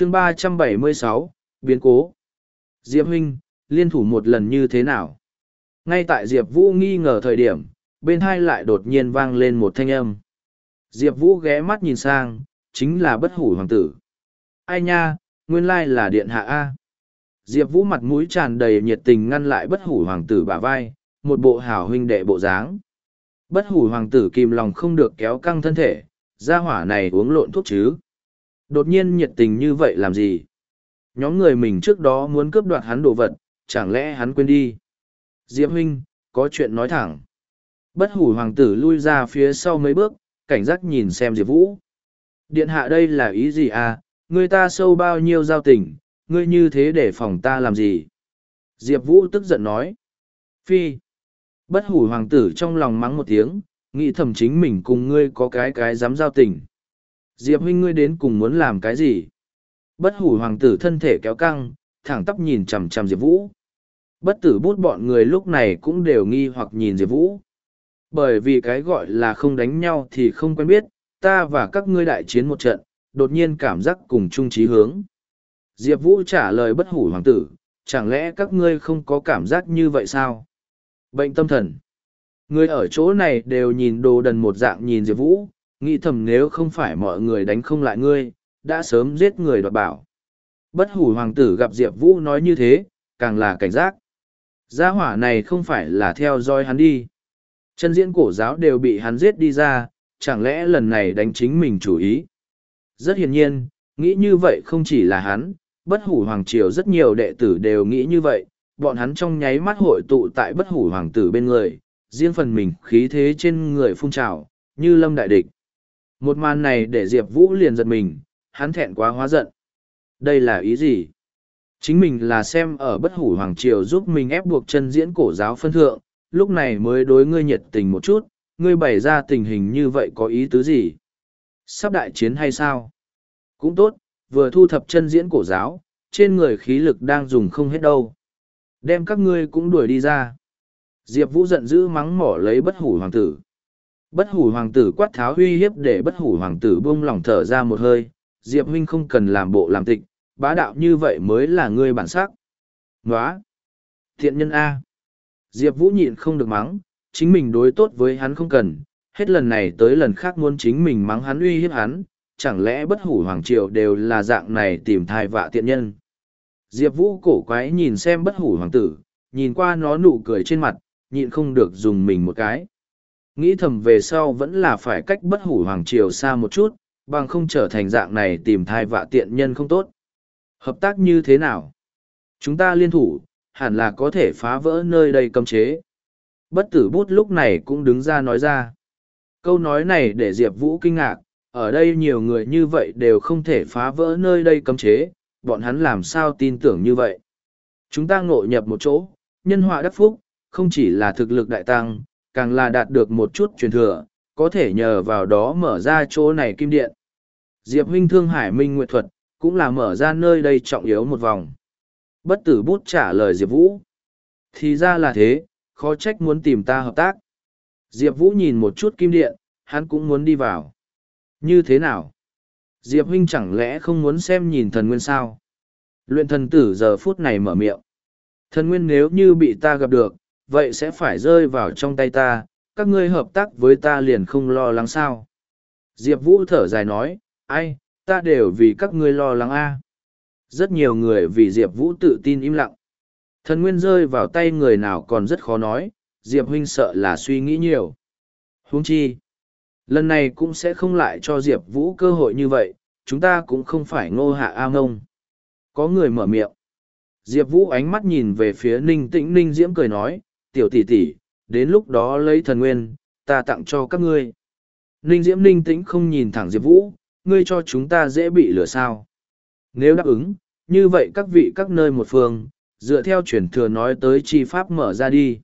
chương ba trăm bảy mươi sáu, biến cố. Diệp huynh, liên thủ một lần như thế nào? Ngay tại diệp vũ nghi ngờ thời điểm, bên hai lại đột nhiên vang lên một thanh âm. Diệp vũ ghé mắt nhìn sang, chính là bất hủ hoàng tử. Ai nha, nguyên lai là điện hạ a. Diệp vũ mặt mũi tràn đầy nhiệt tình ngăn lại bất hủ hoàng tử bả vai, một bộ hảo huynh đệ bộ dáng. Bất hủ hoàng tử kìm lòng không được kéo căng thân thể ra hỏa này uống lộn thuốc chứ đột nhiên nhiệt tình như vậy làm gì? Nhóm người mình trước đó muốn cướp đoạt hắn đồ vật, chẳng lẽ hắn quên đi? Diệp huynh, có chuyện nói thẳng. Bất hủ hoàng tử lui ra phía sau mấy bước, cảnh giác nhìn xem diệp vũ. Điện hạ đây là ý gì à? Người ta sâu bao nhiêu giao tình, ngươi như thế để phòng ta làm gì? Diệp vũ tức giận nói. Phi. Bất hủ hoàng tử trong lòng mắng một tiếng, nghĩ thầm chính mình cùng ngươi có cái cái dám giao tình diệp huynh ngươi đến cùng muốn làm cái gì? Bất hủ hoàng tử thân thể kéo căng, thẳng tắp nhìn chằm chằm diệp vũ. Bất tử bút bọn người lúc này cũng đều nghi hoặc nhìn diệp vũ. Bởi vì cái gọi là không đánh nhau thì không quen biết, ta và các ngươi đại chiến một trận, đột nhiên cảm giác cùng chung trí hướng. Diệp vũ trả lời bất hủ hoàng tử, chẳng lẽ các ngươi không có cảm giác như vậy sao? Bệnh tâm thần. Người ở chỗ này đều nhìn đồ đần một dạng nhìn diệp vũ nghĩ thầm nếu không phải mọi người đánh không lại ngươi, đã sớm giết người đoạt bảo. Bất hủ hoàng tử gặp diệp vũ nói như thế, càng là cảnh giác. Gia hỏa này không phải là theo dõi hắn đi. Chân diễn cổ giáo đều bị hắn giết đi ra, chẳng lẽ lần này đánh chính mình chủ ý? Rất hiển nhiên, nghĩ như vậy không chỉ là hắn, bất hủ hoàng triều rất nhiều đệ tử đều nghĩ như vậy. Bọn hắn trong nháy mắt hội tụ tại bất hủ hoàng tử bên người, riêng phần mình khí thế trên người phun trào, như lâm đại địch một màn này để diệp vũ liền giật mình, hắn thẹn quá hóa giận. Đây là ý gì? Chính mình là xem ở bất hủ hoàng triều giúp mình ép buộc chân diễn cổ giáo phân thượng, lúc này mới đối ngươi nhiệt tình một chút, ngươi bày ra tình hình như vậy có ý tứ gì? Sắp đại chiến hay sao? Cũng tốt, vừa thu thập chân diễn cổ giáo, trên người khí lực đang dùng không hết đâu. Đem các ngươi cũng đuổi đi ra. Diệp vũ giận dữ mắng mỏ lấy bất hủ hoàng tử bất hủ hoàng tử quát tháo uy hiếp để bất hủ hoàng tử buông lỏng thở ra một hơi, diệp huynh không cần làm bộ làm tịch, bá đạo như vậy mới là ngươi bản sắc. Nóa! thiện nhân a. Diệp vũ nhịn không được mắng, chính mình đối tốt với hắn không cần, hết lần này tới lần khác muốn chính mình mắng hắn uy hiếp hắn, chẳng lẽ bất hủ hoàng triều đều là dạng này tìm thai vạ tiện nhân? Diệp vũ cổ quái nhìn xem bất hủ hoàng tử, nhìn qua nó nụ cười trên mặt, nhịn không được dùng mình một cái nghĩ thầm về sau vẫn là phải cách bất hủ hoàng triều xa một chút, bằng không trở thành dạng này tìm thai vạ tiện nhân không tốt. Hợp tác như thế nào? Chúng ta liên thủ, hẳn là có thể phá vỡ nơi đây cấm chế. Bất tử bút lúc này cũng đứng ra nói ra. Câu nói này để diệp vũ kinh ngạc, ở đây nhiều người như vậy đều không thể phá vỡ nơi đây cấm chế, bọn hắn làm sao tin tưởng như vậy? Chúng ta ngộ nhập một chỗ, nhân họa đắc phúc, không chỉ là thực lực đại tăng càng là đạt được một chút truyền thừa, có thể nhờ vào đó mở ra chỗ này kim điện. Diệp huynh thương hải minh nguyện thuật cũng là mở ra nơi đây trọng yếu một vòng. Bất tử bút trả lời diệp vũ. Thì ra là thế, khó trách muốn tìm ta hợp tác. Diệp vũ nhìn một chút kim điện, hắn cũng muốn đi vào. Như thế nào? Diệp huynh chẳng lẽ không muốn xem nhìn thần nguyên sao? Luyện thần tử giờ phút này mở miệng. Thần nguyên nếu như bị ta gặp được vậy sẽ phải rơi vào trong tay ta, các ngươi hợp tác với ta liền không lo lắng sao? Diệp vũ thở dài nói, ai, ta đều vì các ngươi lo lắng a. Rất nhiều người vì diệp vũ tự tin im lặng. Thần nguyên rơi vào tay người nào còn rất khó nói, diệp huynh sợ là suy nghĩ nhiều. Huống chi, lần này cũng sẽ không lại cho diệp vũ cơ hội như vậy, chúng ta cũng không phải ngô hạ a ngông. Có người mở miệng. Diệp vũ ánh mắt nhìn về phía ninh tĩnh ninh diễm cười nói tiểu tỷ tỷ, đến lúc đó lấy thần nguyên, ta tặng cho các ngươi. Ninh diễm ninh tĩnh không nhìn thẳng diệp vũ, ngươi cho chúng ta dễ bị lửa sao? Nếu đáp ứng, như vậy các vị các nơi một phương, dựa theo truyền thừa nói tới chi pháp mở ra đi.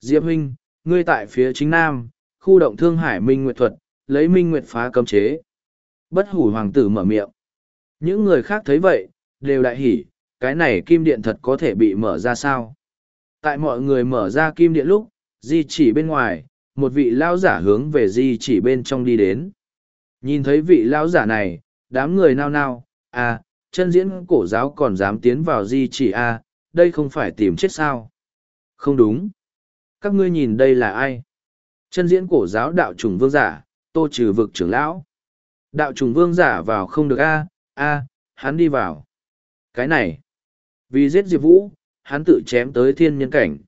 Diệp huynh, ngươi tại phía chính nam, khu động thương hải minh nguyệt thuật, lấy minh nguyệt phá cấm chế. Bất hủ hoàng tử mở miệng. Những người khác thấy vậy, đều đại hỉ, cái này kim điện thật có thể bị mở ra sao? Tại mọi người mở ra kim điện lúc, di chỉ bên ngoài, một vị lão giả hướng về di chỉ bên trong đi đến. Nhìn thấy vị lão giả này, đám người nao nao à chân diễn cổ giáo còn dám tiến vào di chỉ à? đây không phải tìm chết sao? Không đúng. Các ngươi nhìn đây là ai? Chân diễn cổ giáo đạo trùng vương giả, tô trừ vực trưởng lão. Đạo trùng vương giả vào không được a a hắn đi vào. Cái này, vì giết diệp vũ hắn tự chém tới thiên nhân cảnh.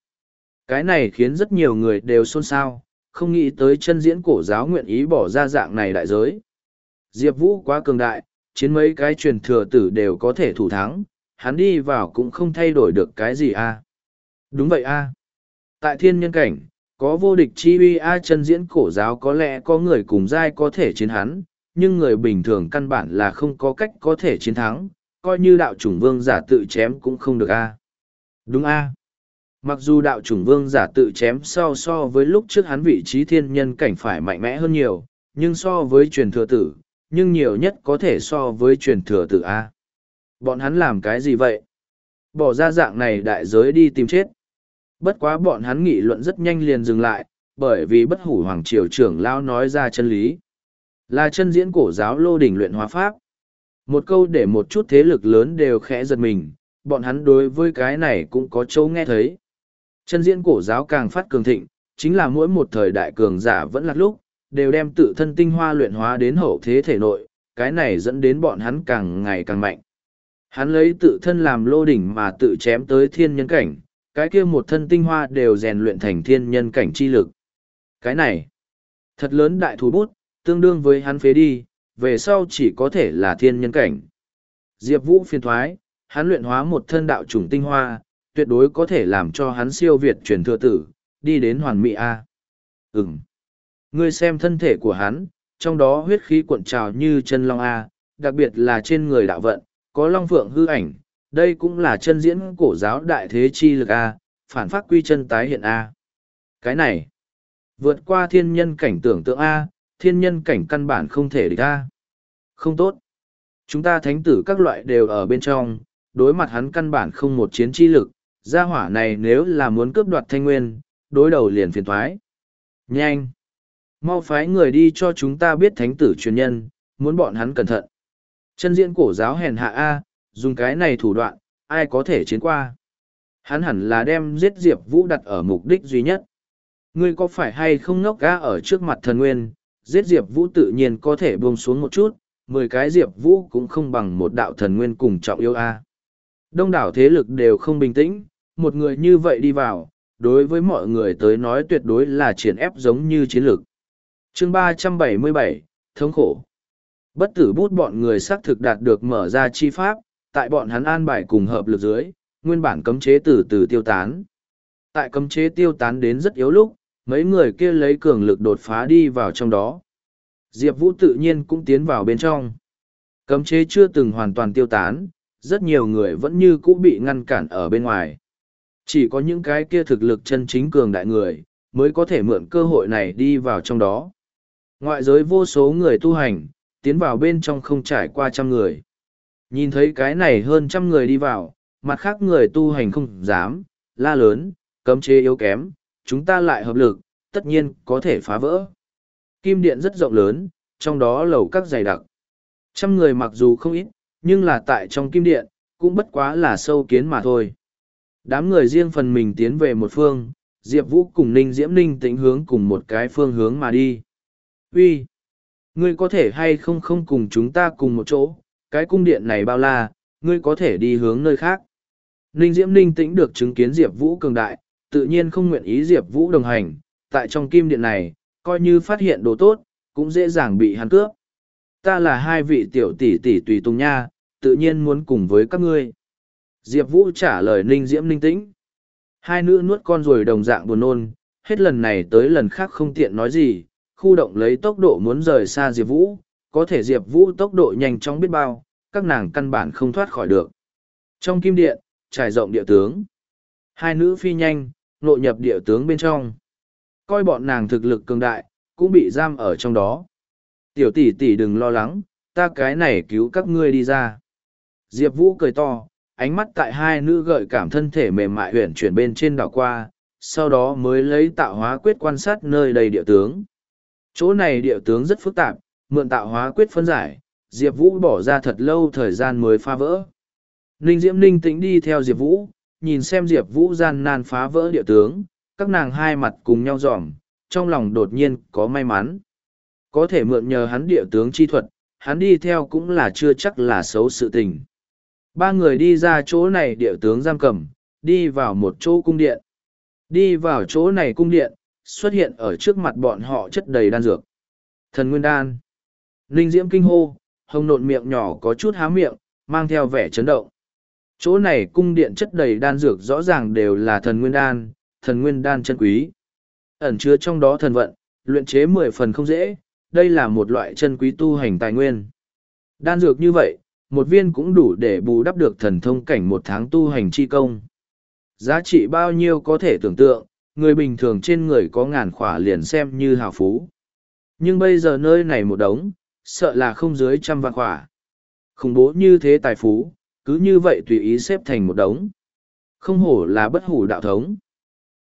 Cái này khiến rất nhiều người đều xôn xao, không nghĩ tới chân diễn cổ giáo nguyện ý bỏ ra dạng này đại giới. Diệp vũ quá cường đại, chiến mấy cái truyền thừa tử đều có thể thủ thắng, hắn đi vào cũng không thay đổi được cái gì a đúng vậy a tại thiên nhân cảnh, có vô địch chi uy a chân diễn cổ giáo có lẽ có người cùng giai có thể chiến hắn, nhưng người bình thường căn bản là không có cách có thể chiến thắng, coi như đạo chủng vương giả tự chém cũng không được a đúng a. Mặc dù đạo chủng vương giả tự chém so so với lúc trước hắn vị trí thiên nhân cảnh phải mạnh mẽ hơn nhiều, nhưng so với truyền thừa tử, nhưng nhiều nhất có thể so với truyền thừa tử a. Bọn hắn làm cái gì vậy? Bỏ ra dạng này đại giới đi tìm chết. Bất quá bọn hắn nghị luận rất nhanh liền dừng lại, bởi vì bất hủ hoàng triều trưởng lao nói ra chân lý. Là chân diễn cổ giáo lô đỉnh luyện hóa pháp. Một câu để một chút thế lực lớn đều khẽ giật mình bọn hắn đối với cái này cũng có chỗ nghe thấy. Chân diễn cổ giáo càng phát cường thịnh chính là mỗi một thời đại cường giả vẫn là lúc đều đem tự thân tinh hoa luyện hóa đến hậu thế thể nội cái này dẫn đến bọn hắn càng ngày càng mạnh. Hắn lấy tự thân làm lô đỉnh mà tự chém tới thiên nhân cảnh cái kia một thân tinh hoa đều rèn luyện thành thiên nhân cảnh chi lực. Cái này thật lớn đại thú bút tương đương với hắn phế đi về sau chỉ có thể là thiên nhân cảnh. Diệp Vũ phiền thoái, hắn luyện hóa một thân đạo chủng tinh hoa, tuyệt đối có thể làm cho hắn siêu việt truyền thừa tử, đi đến hoàn mỹ A. Ừm. Ngươi xem thân thể của hắn, trong đó huyết khí cuộn trào như chân long A, đặc biệt là trên người đạo vận, có long phượng hư ảnh, đây cũng là chân diễn cổ giáo đại thế chi lực A, phản phát quy chân tái hiện A. Cái này, vượt qua thiên nhân cảnh tưởng tượng A, thiên nhân cảnh căn bản không thể địch ra. Không tốt. Chúng ta thánh tử các loại đều ở bên trong, đối mặt hắn căn bản không một chiến chi lực, gia hỏa này nếu là muốn cướp đoạt thanh nguyên, đối đầu liền phiền thoái. Nhanh! Mau phái người đi cho chúng ta biết thánh tử truyền nhân, muốn bọn hắn cẩn thận. Chân diễn cổ giáo hèn hạ A, dùng cái này thủ đoạn, ai có thể chiến qua. Hắn hẳn là đem giết Diệp Vũ đặt ở mục đích duy nhất. Ngươi có phải hay không ngốc ga ở trước mặt thần nguyên, giết Diệp Vũ tự nhiên có thể buông xuống một chút, mười cái Diệp Vũ cũng không bằng một đạo thần nguyên cùng trọng yêu A. Đông đảo thế lực đều không bình tĩnh, một người như vậy đi vào, đối với mọi người tới nói tuyệt đối là triển ép giống như chiến lược. chương ba trăm bảy mươi bảy thống khổ. Bất tử bút bọn người xác thực đạt được mở ra chi pháp, tại bọn hắn an bài cùng hợp lực dưới, nguyên bản cấm chế từ từ tiêu tán. Tại cấm chế tiêu tán đến rất yếu lúc, mấy người kia lấy cường lực đột phá đi vào trong đó. Diệp Vũ tự nhiên cũng tiến vào bên trong. Cấm chế chưa từng hoàn toàn tiêu tán, rất nhiều người vẫn như cũ bị ngăn cản ở bên ngoài. Chỉ có những cái kia thực lực chân chính cường đại người, mới có thể mượn cơ hội này đi vào trong đó. Ngoại giới vô số người tu hành, tiến vào bên trong không trải qua trăm người. Nhìn thấy cái này hơn trăm người đi vào, mặt khác người tu hành không dám, la lớn, cấm chế yếu kém, chúng ta lại hợp lực, tất nhiên có thể phá vỡ. Kim điện rất rộng lớn, trong đó lầu các dày đặc. Trăm người mặc dù không ít, nhưng là tại trong kim điện, cũng bất quá là sâu kiến mà thôi. Đám người riêng phần mình tiến về một phương, Diệp Vũ cùng Ninh Diễm Ninh tĩnh hướng cùng một cái phương hướng mà đi. Uy, Ngươi có thể hay không không cùng chúng ta cùng một chỗ, cái cung điện này bao la, ngươi có thể đi hướng nơi khác. Ninh Diễm Ninh tĩnh được chứng kiến Diệp Vũ cường đại, tự nhiên không nguyện ý Diệp Vũ đồng hành, tại trong kim điện này, coi như phát hiện đồ tốt, cũng dễ dàng bị hắn cướp. Ta là hai vị tiểu tỷ tỷ tùy tùng nha, tự nhiên muốn cùng với các ngươi. Diệp Vũ trả lời ninh diễm ninh tĩnh. Hai nữ nuốt con rồi đồng dạng buồn nôn, hết lần này tới lần khác không tiện nói gì, khu động lấy tốc độ muốn rời xa Diệp Vũ, có thể Diệp Vũ tốc độ nhanh chóng biết bao, các nàng căn bản không thoát khỏi được. Trong kim điện, trải rộng địa tướng. Hai nữ phi nhanh, nội nhập địa tướng bên trong. Coi bọn nàng thực lực cường đại, cũng bị giam ở trong đó. Tiểu tỷ tỷ đừng lo lắng, ta cái này cứu các ngươi đi ra. Diệp Vũ cười to, ánh mắt tại hai nữ gợi cảm thân thể mềm mại huyển chuyển bên trên đảo qua, sau đó mới lấy tạo hóa quyết quan sát nơi đầy địa tướng. Chỗ này địa tướng rất phức tạp, mượn tạo hóa quyết phân giải, Diệp Vũ bỏ ra thật lâu thời gian mới phá vỡ. Ninh Diễm Ninh tĩnh đi theo Diệp Vũ, nhìn xem Diệp Vũ gian nan phá vỡ địa tướng, các nàng hai mặt cùng nhau dòm, trong lòng đột nhiên có may mắn. Có thể mượn nhờ hắn địa tướng chi thuật, hắn đi theo cũng là chưa chắc là xấu sự tình. Ba người đi ra chỗ này địa tướng giam cầm, đi vào một chỗ cung điện. Đi vào chỗ này cung điện, xuất hiện ở trước mặt bọn họ chất đầy đan dược. Thần Nguyên Đan. Linh Diễm kinh hô, hồng nộn miệng nhỏ có chút há miệng, mang theo vẻ chấn động. Chỗ này cung điện chất đầy đan dược rõ ràng đều là thần Nguyên Đan, thần Nguyên Đan chân quý. Ẩn chứa trong đó thần vận, luyện chế mười phần không dễ, đây là một loại chân quý tu hành tài nguyên. Đan dược như vậy, một viên cũng đủ để bù đắp được thần thông cảnh một tháng tu hành chi công. Giá trị bao nhiêu có thể tưởng tượng, người bình thường trên người có ngàn khỏa liền xem như hào phú. Nhưng bây giờ nơi này một đống, sợ là không dưới trăm vạn khỏa. Khủng bố như thế tài phú, cứ như vậy tùy ý xếp thành một đống. Không hổ là bất hủ đạo thống.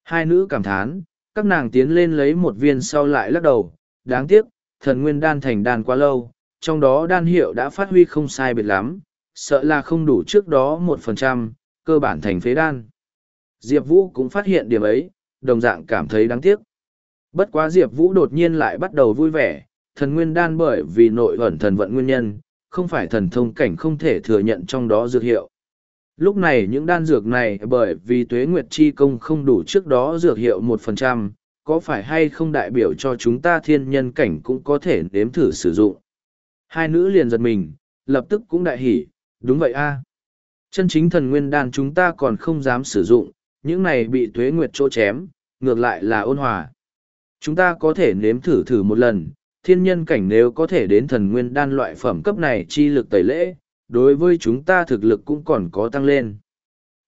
Hai nữ cảm thán, các nàng tiến lên lấy một viên sau lại lắc đầu, đáng tiếc, thần nguyên đan thành đan quá lâu, trong đó đan hiệu đã phát huy không sai biệt lắm, sợ là không đủ trước đó một phần trăm, cơ bản thành phế đan. Diệp Vũ cũng phát hiện điểm ấy, đồng dạng cảm thấy đáng tiếc. Bất quá Diệp Vũ đột nhiên lại bắt đầu vui vẻ, thần nguyên đan bởi vì nội ẩn thần vận nguyên nhân, không phải thần thông cảnh không thể thừa nhận trong đó dược hiệu. Lúc này những đan dược này bởi vì tuế nguyệt chi công không đủ trước đó dược hiệu một phần trăm, có phải hay không đại biểu cho chúng ta thiên nhân cảnh cũng có thể nếm thử sử dụng. Hai nữ liền giật mình, lập tức cũng đại hỉ, đúng vậy a Chân chính thần nguyên đan chúng ta còn không dám sử dụng, những này bị tuế nguyệt chỗ chém, ngược lại là ôn hòa. Chúng ta có thể nếm thử thử một lần, thiên nhân cảnh nếu có thể đến thần nguyên đan loại phẩm cấp này chi lực tẩy lễ, đối với chúng ta thực lực cũng còn có tăng lên.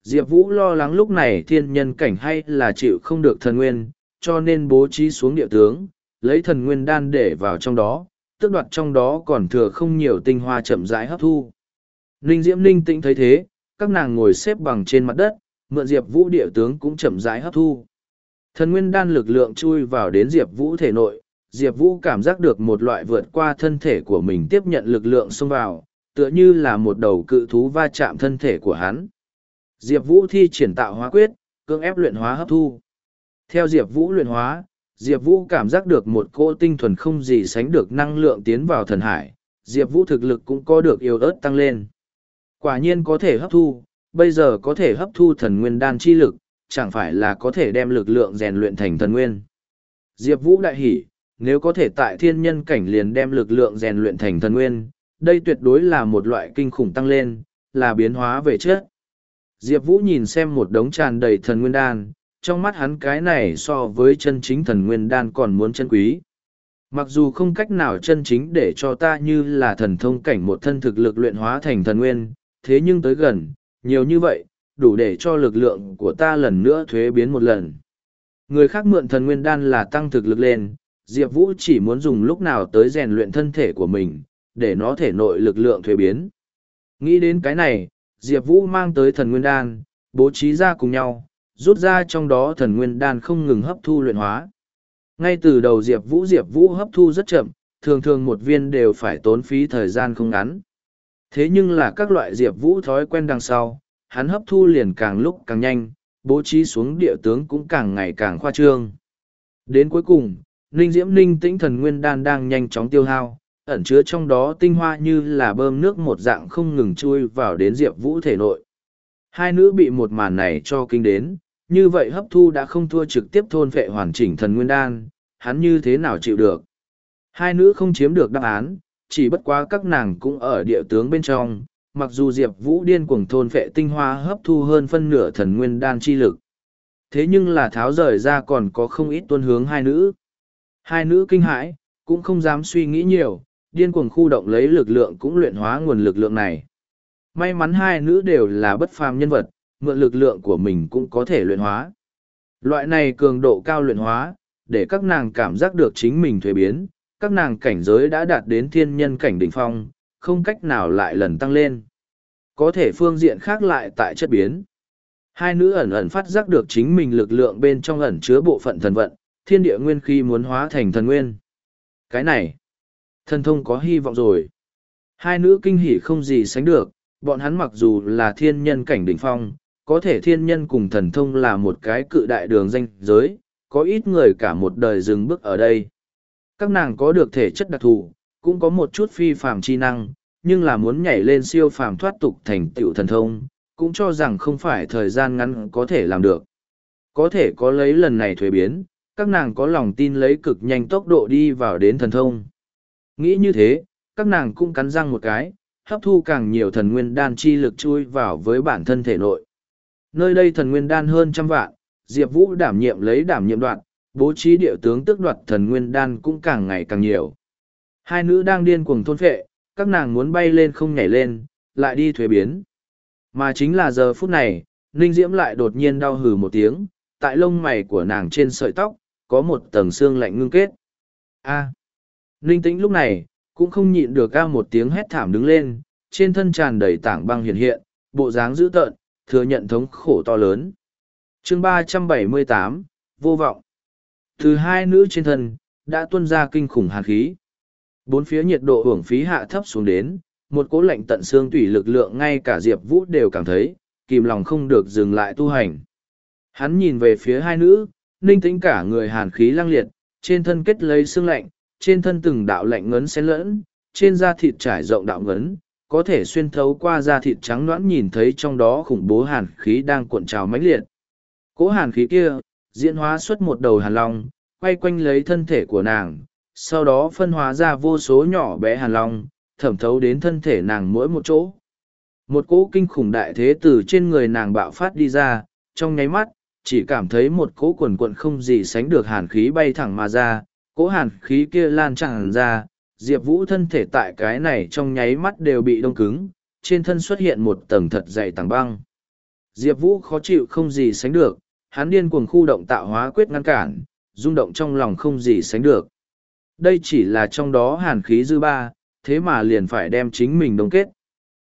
Diệp Vũ lo lắng lúc này thiên nhân cảnh hay là chịu không được thần nguyên, cho nên bố trí xuống địa tướng, lấy thần nguyên đan để vào trong đó, tức đoạt trong đó còn thừa không nhiều tinh hoa chậm rãi hấp thu. Ninh Diễm Ninh tĩnh thấy thế, các nàng ngồi xếp bằng trên mặt đất, mượn Diệp Vũ địa tướng cũng chậm rãi hấp thu. Thần nguyên đan lực lượng chui vào đến Diệp Vũ thể nội, Diệp Vũ cảm giác được một loại vượt qua thân thể của mình tiếp nhận lực lượng xông vào, tựa như là một đầu cự thú va chạm thân thể của hắn. Diệp Vũ thi triển tạo hóa quyết, cưỡng ép luyện hóa hấp thu. Theo Diệp Vũ luyện hóa, Diệp Vũ cảm giác được một cỗ tinh thuần không gì sánh được năng lượng tiến vào thần hải, Diệp Vũ thực lực cũng có được yêu ớt tăng lên. Quả nhiên có thể hấp thu, bây giờ có thể hấp thu thần nguyên đan chi lực, chẳng phải là có thể đem lực lượng rèn luyện thành thần nguyên. Diệp Vũ đại hỉ, nếu có thể tại thiên nhân cảnh liền đem lực lượng rèn luyện thành thần nguyên, đây tuyệt đối là một loại kinh khủng tăng lên, là biến hóa về chất. Diệp Vũ nhìn xem một đống tràn đầy thần nguyên đan, trong mắt hắn cái này so với chân chính thần nguyên đan còn muốn chân quý. Mặc dù không cách nào chân chính để cho ta như là thần thông cảnh một thân thực lực luyện hóa thành thần nguyên, thế nhưng tới gần, nhiều như vậy, đủ để cho lực lượng của ta lần nữa thuế biến một lần. Người khác mượn thần nguyên đan là tăng thực lực lên, Diệp Vũ chỉ muốn dùng lúc nào tới rèn luyện thân thể của mình, để nó thể nội lực lượng thuế biến. Nghĩ đến cái này, Diệp Vũ mang tới thần nguyên đan, bố trí ra cùng nhau, rút ra trong đó thần nguyên đan không ngừng hấp thu luyện hóa. Ngay từ đầu Diệp Vũ Diệp Vũ hấp thu rất chậm, thường thường một viên đều phải tốn phí thời gian không ngắn. Thế nhưng là các loại Diệp Vũ thói quen đằng sau, hắn hấp thu liền càng lúc càng nhanh, bố trí xuống địa tướng cũng càng ngày càng khoa trương. Đến cuối cùng, Ninh Diễm Ninh tĩnh thần nguyên đan đang nhanh chóng tiêu hao, ẩn chứa trong đó tinh hoa như là bơm nước một dạng không ngừng chui vào đến Diệp Vũ thể nội. Hai nữ bị một màn này cho kinh đến, như vậy hấp thu đã không thua trực tiếp thôn vệ hoàn chỉnh thần nguyên đan, hắn như thế nào chịu được. Hai nữ không chiếm được đáp án, chỉ bất quá các nàng cũng ở địa tướng bên trong, mặc dù Diệp Vũ điên cuồng thôn vệ tinh hoa hấp thu hơn phân nửa thần nguyên đan chi lực. Thế nhưng là tháo rời ra còn có không ít tuân hướng hai nữ. Hai nữ kinh hãi, cũng không dám suy nghĩ nhiều, điên cuồng khu động lấy lực lượng cũng luyện hóa nguồn lực lượng này. May mắn hai nữ đều là bất phàm nhân vật, mượn lực lượng của mình cũng có thể luyện hóa. Loại này cường độ cao luyện hóa, để các nàng cảm giác được chính mình thuế biến, các nàng cảnh giới đã đạt đến thiên nhân cảnh đỉnh phong, không cách nào lại lần tăng lên. Có thể phương diện khác lại tại chất biến. Hai nữ ẩn ẩn phát giác được chính mình lực lượng bên trong ẩn chứa bộ phận thần vận, thiên địa nguyên khi muốn hóa thành thần nguyên. Cái này, thần thông có hy vọng rồi. Hai nữ kinh hỉ không gì sánh được, bọn hắn mặc dù là thiên nhân cảnh đỉnh phong, có thể thiên nhân cùng thần thông là một cái cự đại đường danh giới, có ít người cả một đời dừng bước ở đây. Các nàng có được thể chất đặc thù, cũng có một chút phi phàm chi năng, nhưng là muốn nhảy lên siêu phàm thoát tục thành tựu thần thông, cũng cho rằng không phải thời gian ngắn có thể làm được. Có thể có lấy lần này thuế biến, các nàng có lòng tin lấy cực nhanh tốc độ đi vào đến thần thông. Nghĩ như thế, các nàng cũng cắn răng một cái, hấp thu càng nhiều thần nguyên đan chi lực chui vào với bản thân thể nội. Nơi đây thần nguyên đan hơn trăm vạn, Diệp Vũ đảm nhiệm lấy đảm nhiệm đoạn, bố trí địa tướng tước đoạt thần nguyên đan cũng càng ngày càng nhiều. Hai nữ đang điên cuồng thôn phệ, các nàng muốn bay lên không nhảy lên, lại đi thuế biến. Mà chính là giờ phút này, Ninh Diễm lại đột nhiên đau hừ một tiếng, tại lông mày của nàng trên sợi tóc, có một tầng xương lạnh ngưng kết. A. Ninh Tĩnh lúc này, cũng không nhịn được ca một tiếng hét thảm đứng lên, trên thân tràn đầy tảng băng hiện hiện, bộ dáng dữ tợn, thừa nhận thống khổ to lớn. chương ba trăm bảy mươi tám vô vọng. Từ hai nữ trên thân, đã tuôn ra kinh khủng hàn khí. Bốn phía nhiệt độ hưởng phí hạ thấp xuống đến, một cố lạnh tận xương tủy lực lượng ngay cả Diệp Vũ đều cảm thấy, kìm lòng không được dừng lại tu hành. Hắn nhìn về phía hai nữ, ninh tĩnh cả người hàn khí lăng liệt, trên thân kết lấy xương lạnh, trên thân từng đạo lạnh ngấn xen lẫn, trên da thịt trải rộng đạo ngấn, có thể xuyên thấu qua da thịt trắng loãng nhìn thấy trong đó khủng bố hàn khí đang cuộn trào mãnh liệt. Cố hàn khí kia, diễn hóa xuất một đầu hàn long, quay quanh lấy thân thể của nàng, sau đó phân hóa ra vô số nhỏ bé hàn long, thẩm thấu đến thân thể nàng mỗi một chỗ. Một cỗ kinh khủng đại thế từ trên người nàng bạo phát đi ra, trong nháy mắt, chỉ cảm thấy một cỗ quần quận không gì sánh được hàn khí bay thẳng mà ra, cỗ hàn khí kia lan tràn ra, Diệp Vũ thân thể tại cái này trong nháy mắt đều bị đông cứng, trên thân xuất hiện một tầng thật dày tảng băng. Diệp Vũ khó chịu không gì sánh được, hắn điên cuồng khu động tạo hóa quyết ngăn cản, rung động trong lòng không gì sánh được. Đây chỉ là trong đó hàn khí dư ba, thế mà liền phải đem chính mình đông kết.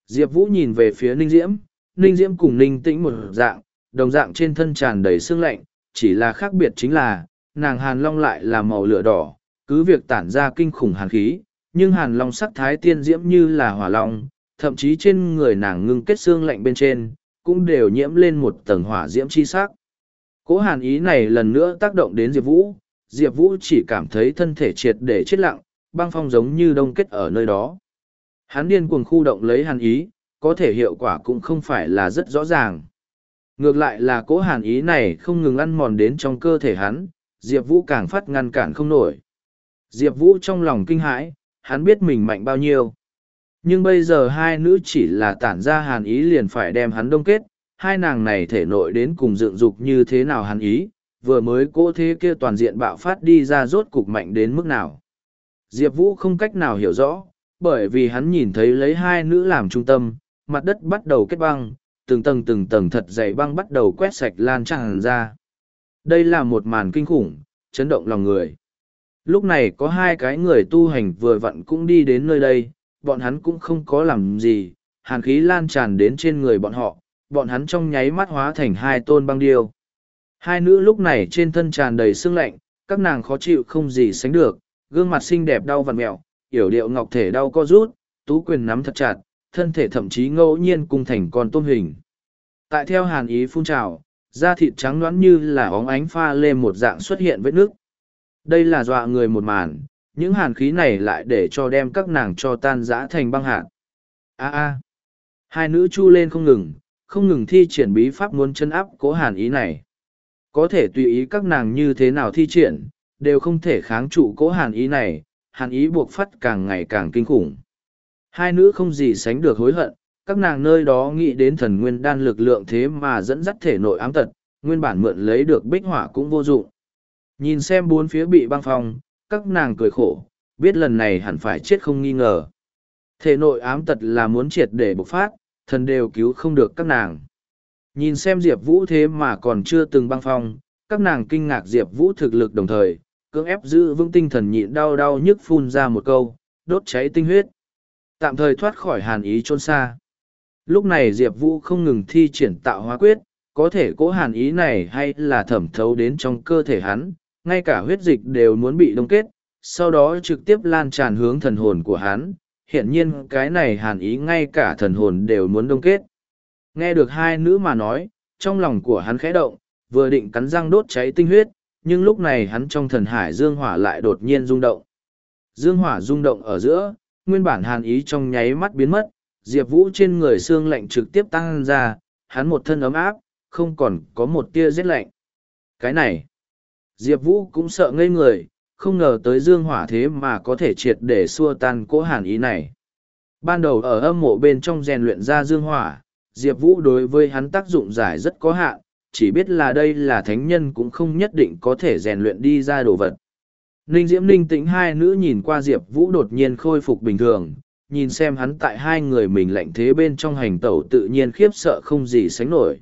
Diệp Vũ nhìn về phía Ninh Diễm, Ninh Diễm cùng Ninh Tĩnh một dạng, đồng dạng trên thân tràn đầy sương lạnh, chỉ là khác biệt chính là, nàng hàn long lại là màu lửa đỏ, cứ việc tản ra kinh khủng hàn khí, nhưng hàn long sắc thái tiên diễm như là hỏa long, thậm chí trên người nàng ngưng kết xương lạnh bên trên, cũng đều nhiễm lên một tầng hỏa diễm chi sắc. Cố hàn ý này lần nữa tác động đến Diệp Vũ, Diệp Vũ chỉ cảm thấy thân thể triệt để chết lặng, băng phong giống như đông kết ở nơi đó. Hắn điên cuồng khu động lấy hàn ý, có thể hiệu quả cũng không phải là rất rõ ràng. Ngược lại là cố hàn ý này không ngừng ăn mòn đến trong cơ thể hắn, Diệp Vũ càng phát ngăn cản không nổi. Diệp Vũ trong lòng kinh hãi, hắn biết mình mạnh bao nhiêu. Nhưng bây giờ hai nữ chỉ là tản ra hàn ý liền phải đem hắn đông kết, hai nàng này thể nội đến cùng dựng dục như thế nào hàn ý, vừa mới cố thế kia toàn diện bạo phát đi ra rốt cục mạnh đến mức nào. Diệp Vũ không cách nào hiểu rõ, bởi vì hắn nhìn thấy lấy hai nữ làm trung tâm, mặt đất bắt đầu kết băng, từng tầng từng tầng thật dày băng bắt đầu quét sạch lan tràn ra. Đây là một màn kinh khủng, chấn động lòng người. Lúc này có hai cái người tu hành vừa vặn cũng đi đến nơi đây, bọn hắn cũng không có làm gì, hàn khí lan tràn đến trên người bọn họ, bọn hắn trong nháy mắt hóa thành hai tôn băng điêu. Hai nữ lúc này trên thân tràn đầy sương lạnh, các nàng khó chịu không gì sánh được, gương mặt xinh đẹp đau vằn mẹo, yểu điệu ngọc thể đau co rút, tú quyền nắm thật chặt, thân thể thậm chí ngẫu nhiên cung thành con tôm hình. Tại theo hàn ý phun trào, da thịt trắng nõn như là óng ánh pha lên một dạng xuất hiện vết nước. Đây là dọa người một màn, những hàn khí này lại để cho đem các nàng cho tan rã thành băng hạt. A a. Hai nữ chu lên không ngừng, không ngừng thi triển bí pháp muốn chân áp cố hàn ý này. Có thể tùy ý các nàng như thế nào thi triển, đều không thể kháng trụ cố hàn ý này, hàn ý buộc phát càng ngày càng kinh khủng. Hai nữ không gì sánh được hối hận, các nàng nơi đó nghĩ đến thần nguyên đan lực lượng thế mà dẫn dắt thể nội ám tật, nguyên bản mượn lấy được bích hỏa cũng vô dụng. Nhìn xem bốn phía bị băng phong, các nàng cười khổ, biết lần này hẳn phải chết không nghi ngờ. Thể nội ám tật là muốn triệt để bộc phát, thần đều cứu không được các nàng. Nhìn xem Diệp Vũ thế mà còn chưa từng băng phong, các nàng kinh ngạc Diệp Vũ thực lực đồng thời, cưỡng ép giữ vững tinh thần nhịn đau đau nhức phun ra một câu, đốt cháy tinh huyết. Tạm thời thoát khỏi hàn ý trôn xa. Lúc này Diệp Vũ không ngừng thi triển tạo hóa quyết, có thể cố hàn ý này hay là thẩm thấu đến trong cơ thể hắn, ngay cả huyết dịch đều muốn bị đông kết, sau đó trực tiếp lan tràn hướng thần hồn của hắn. Hiện nhiên cái này hàn ý ngay cả thần hồn đều muốn đông kết. Nghe được hai nữ mà nói, trong lòng của hắn khẽ động, vừa định cắn răng đốt cháy tinh huyết, nhưng lúc này hắn trong thần hải dương hỏa lại đột nhiên rung động. Dương hỏa rung động ở giữa, nguyên bản hàn ý trong nháy mắt biến mất, Diệp Vũ trên người xương lạnh trực tiếp tăng ra, hắn một thân ấm áp, không còn có một tia rét lạnh. Cái này, Diệp Vũ cũng sợ ngây người, không ngờ tới dương hỏa thế mà có thể triệt để xua tan cỗ hàn ý này. Ban đầu ở âm mộ bên trong rèn luyện ra dương hỏa, Diệp Vũ đối với hắn tác dụng giải rất có hạn, chỉ biết là đây là thánh nhân cũng không nhất định có thể rèn luyện đi ra đồ vật. Ninh Diễm Ninh tĩnh hai nữ nhìn qua Diệp Vũ đột nhiên khôi phục bình thường, nhìn xem hắn tại hai người mình lạnh thế bên trong hành tẩu tự nhiên khiếp sợ không gì sánh nổi.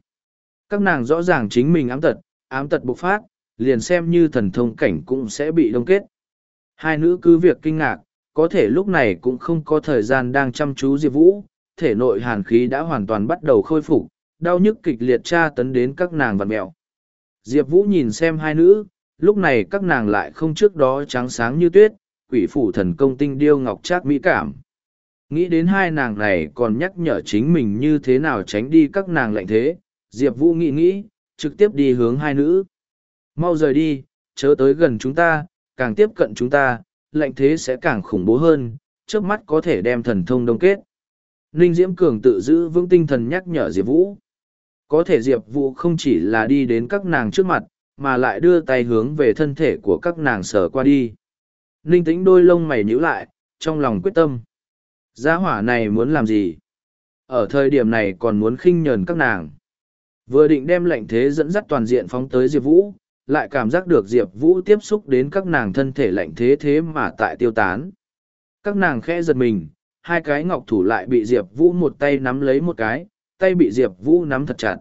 Các nàng rõ ràng chính mình ám tật, ám tật bộc phát, liền xem như thần thông cảnh cũng sẽ bị đông kết. Hai nữ cứ việc kinh ngạc, có thể lúc này cũng không có thời gian đang chăm chú Diệp Vũ, thể nội hàn khí đã hoàn toàn bắt đầu khôi phục, đau nhức kịch liệt tra tấn đến các nàng vằn mẹo. Diệp Vũ nhìn xem hai nữ, lúc này các nàng lại không trước đó trắng sáng như tuyết, quỷ phủ thần công tinh điêu ngọc trác mỹ cảm. Nghĩ đến hai nàng này còn nhắc nhở chính mình như thế nào tránh đi các nàng lạnh thế, Diệp Vũ nghĩ nghĩ, trực tiếp đi hướng hai nữ. Mau rời đi, chớ tới gần chúng ta, càng tiếp cận chúng ta, lệnh thế sẽ càng khủng bố hơn, trước mắt có thể đem thần thông đông kết. Ninh Diễm Cường tự giữ vững tinh thần nhắc nhở Diệp Vũ. Có thể Diệp Vũ không chỉ là đi đến các nàng trước mặt, mà lại đưa tay hướng về thân thể của các nàng sở qua đi. Ninh tĩnh đôi lông mày nhíu lại, trong lòng quyết tâm. Giá hỏa này muốn làm gì? Ở thời điểm này còn muốn khinh nhờn các nàng. Vừa định đem lệnh thế dẫn dắt toàn diện phóng tới Diệp Vũ, lại cảm giác được Diệp Vũ tiếp xúc đến các nàng thân thể lạnh thế thế mà tại tiêu tán. Các nàng khẽ giật mình, hai cái ngọc thủ lại bị Diệp Vũ một tay nắm lấy một cái, tay bị Diệp Vũ nắm thật chặt.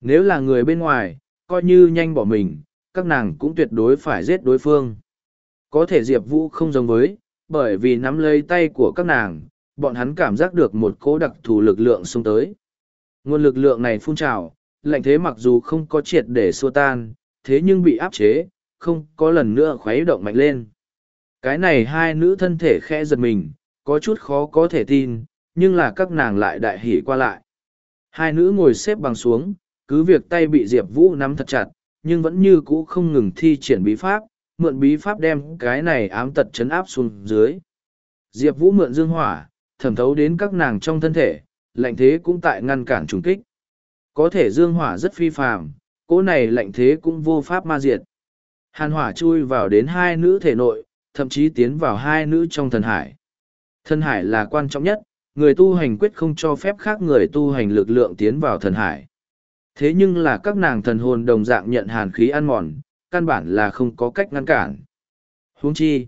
Nếu là người bên ngoài, coi như nhanh bỏ mình, các nàng cũng tuyệt đối phải giết đối phương. Có thể Diệp Vũ không giống với, bởi vì nắm lấy tay của các nàng, bọn hắn cảm giác được một cố đặc thù lực lượng xung tới. Nguồn lực lượng này phun trào, lạnh thế mặc dù không có triệt để xua tan, thế nhưng bị áp chế, không có lần nữa khuấy động mạnh lên. Cái này hai nữ thân thể khẽ giật mình, có chút khó có thể tin, nhưng là các nàng lại đại hỉ qua lại. Hai nữ ngồi xếp bằng xuống, cứ việc tay bị Diệp Vũ nắm thật chặt, nhưng vẫn như cũ không ngừng thi triển bí pháp, mượn bí pháp đem cái này ám tật chấn áp xuống dưới. Diệp Vũ mượn dương hỏa, thẩm thấu đến các nàng trong thân thể, lạnh thế cũng tại ngăn cản trùng kích. Có thể dương hỏa rất phi phàm, cỗ này lạnh thế cũng vô pháp ma diệt. Hàn hỏa chui vào đến hai nữ thể nội, thậm chí tiến vào hai nữ trong thần hải. Thần hải là quan trọng nhất, người tu hành quyết không cho phép khác người tu hành lực lượng tiến vào thần hải. Thế nhưng là các nàng thần hồn đồng dạng nhận hàn khí ăn mòn, căn bản là không có cách ngăn cản. Huống chi,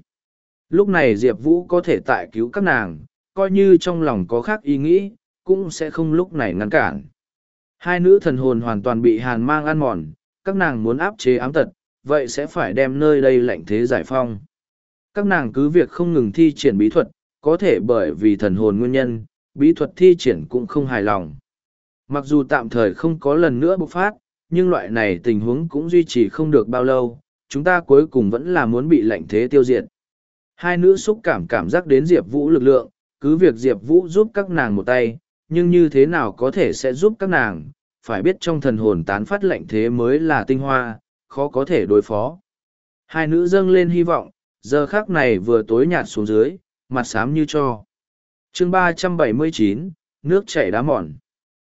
lúc này Diệp Vũ có thể tại cứu các nàng, coi như trong lòng có khác ý nghĩ, cũng sẽ không lúc này ngăn cản. Hai nữ thần hồn hoàn toàn bị hàn mang ăn mòn, các nàng muốn áp chế ám tật, vậy sẽ phải đem nơi đây lạnh thế giải phong. Các nàng cứ việc không ngừng thi triển bí thuật, có thể bởi vì thần hồn nguyên nhân, bí thuật thi triển cũng không hài lòng. Mặc dù tạm thời không có lần nữa bộc phát, nhưng loại này tình huống cũng duy trì không được bao lâu, chúng ta cuối cùng vẫn là muốn bị lạnh thế tiêu diệt. Hai nữ xúc cảm cảm giác đến Diệp Vũ lực lượng, cứ việc Diệp Vũ giúp các nàng một tay, nhưng như thế nào có thể sẽ giúp các nàng, phải biết trong thần hồn tán phát lệnh thế mới là tinh hoa, khó có thể đối phó. Hai nữ dâng lên hy vọng, giờ khác này vừa tối nhạt xuống dưới, mặt xám như cho. chương ba trăm bảy mươi chín nước chảy đá mòn.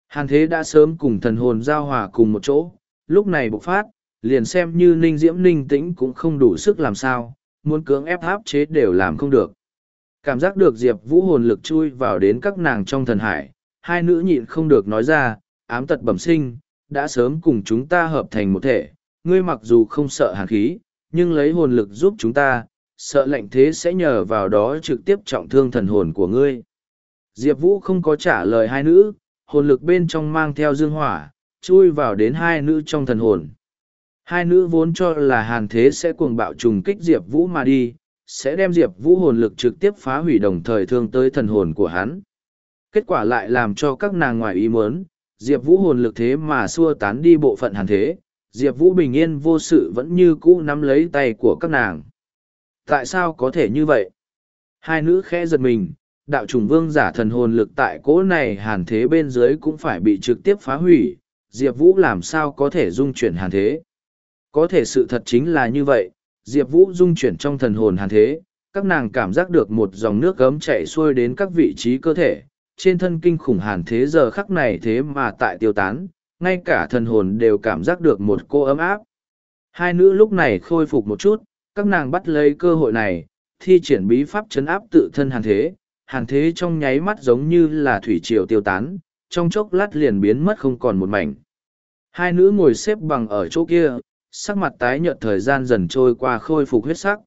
Hàn thế đã sớm cùng thần hồn giao hòa cùng một chỗ, lúc này bộc phát, liền xem như ninh diễm ninh tĩnh cũng không đủ sức làm sao, muốn cưỡng ép áp chế đều làm không được. Cảm giác được Diệp Vũ hồn lực chui vào đến các nàng trong thần hải, hai nữ nhịn không được nói ra, ám tật bẩm sinh, đã sớm cùng chúng ta hợp thành một thể, ngươi mặc dù không sợ hàn khí, nhưng lấy hồn lực giúp chúng ta, sợ lạnh thế sẽ nhờ vào đó trực tiếp trọng thương thần hồn của ngươi. Diệp Vũ không có trả lời hai nữ, hồn lực bên trong mang theo dương hỏa, chui vào đến hai nữ trong thần hồn. Hai nữ vốn cho là hàn thế sẽ cuồng bạo trùng kích Diệp Vũ mà đi, sẽ đem Diệp Vũ hồn lực trực tiếp phá hủy đồng thời thương tới thần hồn của hắn. Kết quả lại làm cho các nàng ngoài ý muốn, Diệp Vũ hồn lực thế mà xua tán đi bộ phận hàn thế, Diệp Vũ bình yên vô sự vẫn như cũ nắm lấy tay của các nàng. Tại sao có thể như vậy? Hai nữ khẽ giật mình, đạo trùng vương giả thần hồn lực tại cỗ này hàn thế bên dưới cũng phải bị trực tiếp phá hủy, Diệp Vũ làm sao có thể dung chuyển hàn thế. Có thể sự thật chính là như vậy, Diệp Vũ dung chuyển trong thần hồn hàn thế, các nàng cảm giác được một dòng nước gấm chạy xuôi đến các vị trí cơ thể, trên thân kinh khủng hàn thế giờ khắc này thế mà tại tiêu tán, ngay cả thần hồn đều cảm giác được một cô ấm áp. Hai nữ lúc này khôi phục một chút, các nàng bắt lấy cơ hội này, thi triển bí pháp chấn áp tự thân hàn thế, hàn thế trong nháy mắt giống như là thủy triều tiêu tán, trong chốc lát liền biến mất không còn một mảnh. Hai nữ ngồi xếp bằng ở chỗ kia, sắc mặt tái nhợt thời gian dần trôi qua khôi phục huyết sắc.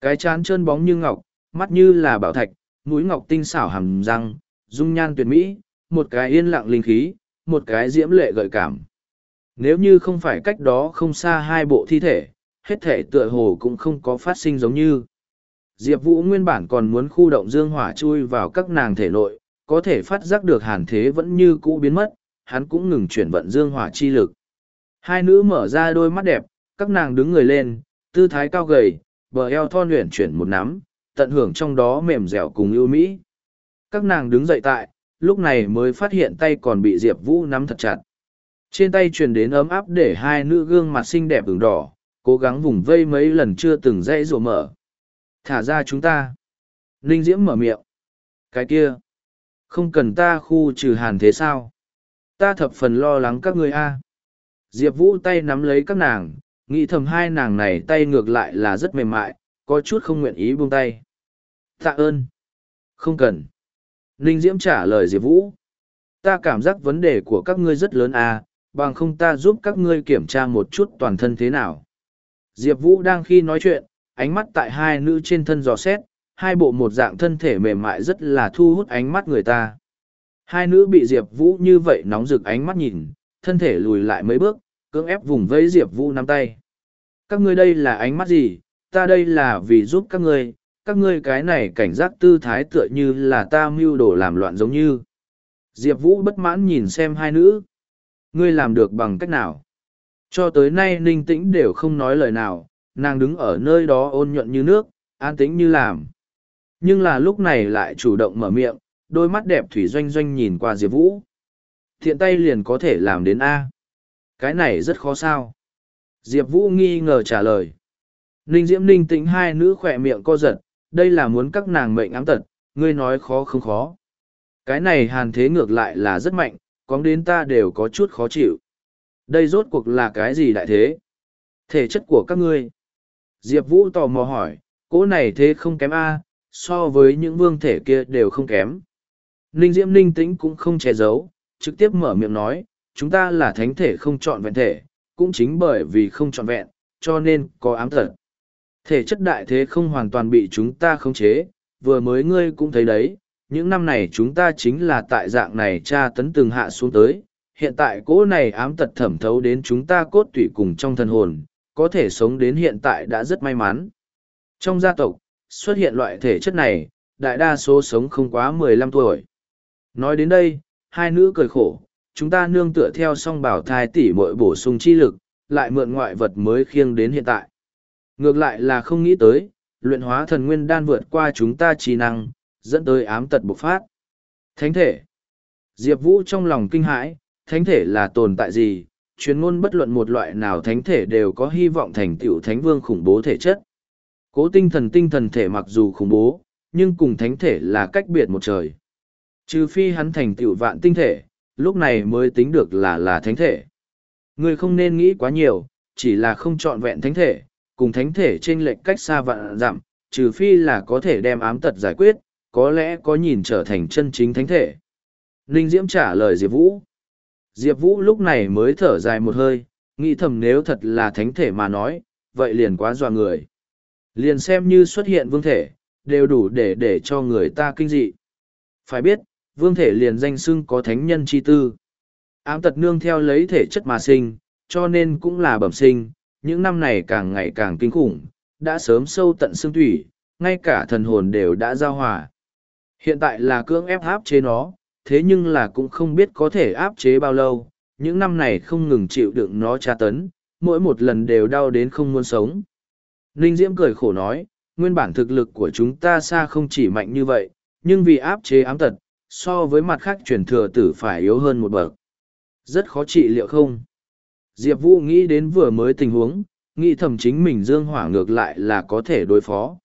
Cái chán trơn bóng như ngọc, mắt như là bảo thạch, mũi ngọc tinh xảo hàm răng, dung nhan tuyệt mỹ, một cái yên lặng linh khí, một cái diễm lệ gợi cảm. Nếu như không phải cách đó không xa hai bộ thi thể, hết thể tựa hồ cũng không có phát sinh giống như. Diệp Vũ nguyên bản còn muốn khu động dương hỏa chui vào các nàng thể nội, có thể phát giác được hàn thế vẫn như cũ biến mất, hắn cũng ngừng chuyển vận dương hỏa chi lực. Hai nữ mở ra đôi mắt đẹp, các nàng đứng người lên, tư thái cao gầy, bờ eo thon luyện chuyển một nắm, tận hưởng trong đó mềm dẻo cùng ưu mỹ. Các nàng đứng dậy tại, lúc này mới phát hiện tay còn bị Diệp Vũ nắm thật chặt. Trên tay truyền đến ấm áp để hai nữ gương mặt xinh đẹp ửng đỏ, cố gắng vùng vây mấy lần chưa từng dãy rộ mở. Thả ra chúng ta. Ninh Diễm mở miệng. Cái kia. Không cần ta khu trừ hàn thế sao? Ta thập phần lo lắng các ngươi a. Diệp Vũ tay nắm lấy các nàng, nghĩ thầm hai nàng này tay ngược lại là rất mềm mại, có chút không nguyện ý buông tay. Tạ ơn. Không cần. Ninh Diễm trả lời Diệp Vũ. Ta cảm giác vấn đề của các ngươi rất lớn à, bằng không ta giúp các ngươi kiểm tra một chút toàn thân thế nào. Diệp Vũ đang khi nói chuyện, ánh mắt tại hai nữ trên thân dò xét, hai bộ một dạng thân thể mềm mại rất là thu hút ánh mắt người ta. Hai nữ bị Diệp Vũ như vậy nóng rực ánh mắt nhìn, thân thể lùi lại mấy bước, cưỡng ép vùng vẫy Diệp Vũ nắm tay. Các ngươi đây là ánh mắt gì? Ta đây là vì giúp các ngươi, các ngươi cái này cảnh giác tư thái tựa như là ta mưu đồ làm loạn giống như. Diệp Vũ bất mãn nhìn xem hai nữ. Ngươi làm được bằng cách nào? Cho tới nay ninh tĩnh đều không nói lời nào, nàng đứng ở nơi đó ôn nhuận như nước, an tĩnh như làm. Nhưng là lúc này lại chủ động mở miệng, đôi mắt đẹp thủy doanh doanh nhìn qua Diệp Vũ. Thiện tay liền có thể làm đến A. Cái này rất khó sao. Diệp Vũ nghi ngờ trả lời. Ninh Diễm Ninh tĩnh hai nữ khỏe miệng co giật, đây là muốn các nàng mệnh ám tật, ngươi nói khó không khó. Cái này hàn thế ngược lại là rất mạnh, có đến ta đều có chút khó chịu. Đây rốt cuộc là cái gì đại thế? Thể chất của các ngươi. Diệp Vũ tò mò hỏi, cỗ này thế không kém A, so với những vương thể kia đều không kém. Ninh Diễm Ninh tĩnh cũng không che giấu, trực tiếp mở miệng nói, chúng ta là thánh thể không chọn vẹn thể, cũng chính bởi vì không chọn vẹn, cho nên có ám thật. Thể chất đại thế không hoàn toàn bị chúng ta khống chế, vừa mới ngươi cũng thấy đấy, những năm này chúng ta chính là tại dạng này tra tấn từng hạ xuống tới, hiện tại cỗ này ám tật thẩm thấu đến chúng ta cốt tủy cùng trong thân hồn, có thể sống đến hiện tại đã rất may mắn. Trong gia tộc, xuất hiện loại thể chất này, đại đa số sống không quá mười lăm tuổi. Nói đến đây, hai nữ cười khổ, chúng ta nương tựa theo song bảo thai tỷ muội bổ sung chi lực, lại mượn ngoại vật mới khiêng đến hiện tại. Ngược lại là không nghĩ tới, luyện hóa thần nguyên đan vượt qua chúng ta trí năng, dẫn tới ám tật bộc phát. Thánh thể. Diệp Vũ trong lòng kinh hãi, thánh thể là tồn tại gì? Chuyên ngôn bất luận một loại nào thánh thể đều có hy vọng thành tựu thánh vương khủng bố thể chất. Cố tinh thần tinh thần thể mặc dù khủng bố, nhưng cùng thánh thể là cách biệt một trời. Trừ phi hắn thành tựu vạn tinh thể, lúc này mới tính được là là thánh thể. Người không nên nghĩ quá nhiều, chỉ là không chọn vẹn thánh thể, cùng thánh thể trên lệnh cách xa vạn dặm, trừ phi là có thể đem ám tật giải quyết, có lẽ có nhìn trở thành chân chính thánh thể. Ninh Diễm trả lời Diệp Vũ. Diệp Vũ lúc này mới thở dài một hơi, nghĩ thầm nếu thật là thánh thể mà nói, vậy liền quá dọa người. Liền xem như xuất hiện vương thể, đều đủ để để cho người ta kinh dị. Phải biết, vương thể liền danh xưng có thánh nhân chi tư. Ám tật nương theo lấy thể chất mà sinh, cho nên cũng là bẩm sinh, những năm này càng ngày càng kinh khủng, đã sớm sâu tận xương thủy, ngay cả thần hồn đều đã giao hòa. Hiện tại là cưỡng ép áp chế nó, thế nhưng là cũng không biết có thể áp chế bao lâu, những năm này không ngừng chịu đựng nó tra tấn, mỗi một lần đều đau đến không muốn sống. Ninh Diễm cười khổ nói, nguyên bản thực lực của chúng ta xa không chỉ mạnh như vậy, nhưng vì áp chế ám tật, so với mặt khác truyền thừa tử phải yếu hơn một bậc. Rất khó trị liệu không? Diệp Vũ nghĩ đến vừa mới tình huống, nghĩ thầm chính mình dương hỏa ngược lại là có thể đối phó.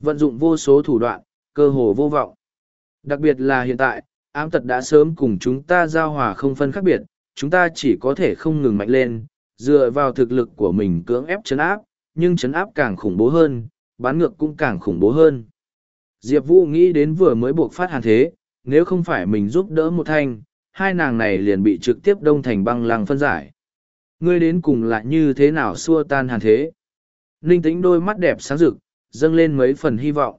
Vận dụng vô số thủ đoạn, cơ hồ vô vọng. Đặc biệt là hiện tại, ám tật đã sớm cùng chúng ta giao hòa không phân khác biệt, chúng ta chỉ có thể không ngừng mạnh lên, dựa vào thực lực của mình cưỡng ép chấn áp, nhưng chấn áp càng khủng bố hơn, bán ngược cũng càng khủng bố hơn. Diệp Vũ nghĩ đến vừa mới buộc phát hàn thế, nếu không phải mình giúp đỡ một thanh, hai nàng này liền bị trực tiếp đông thành băng lăng phân giải. Ngươi đến cùng lại như thế nào xua tan hàn thế? Ninh tĩnh đôi mắt đẹp sáng rực, dâng lên mấy phần hy vọng.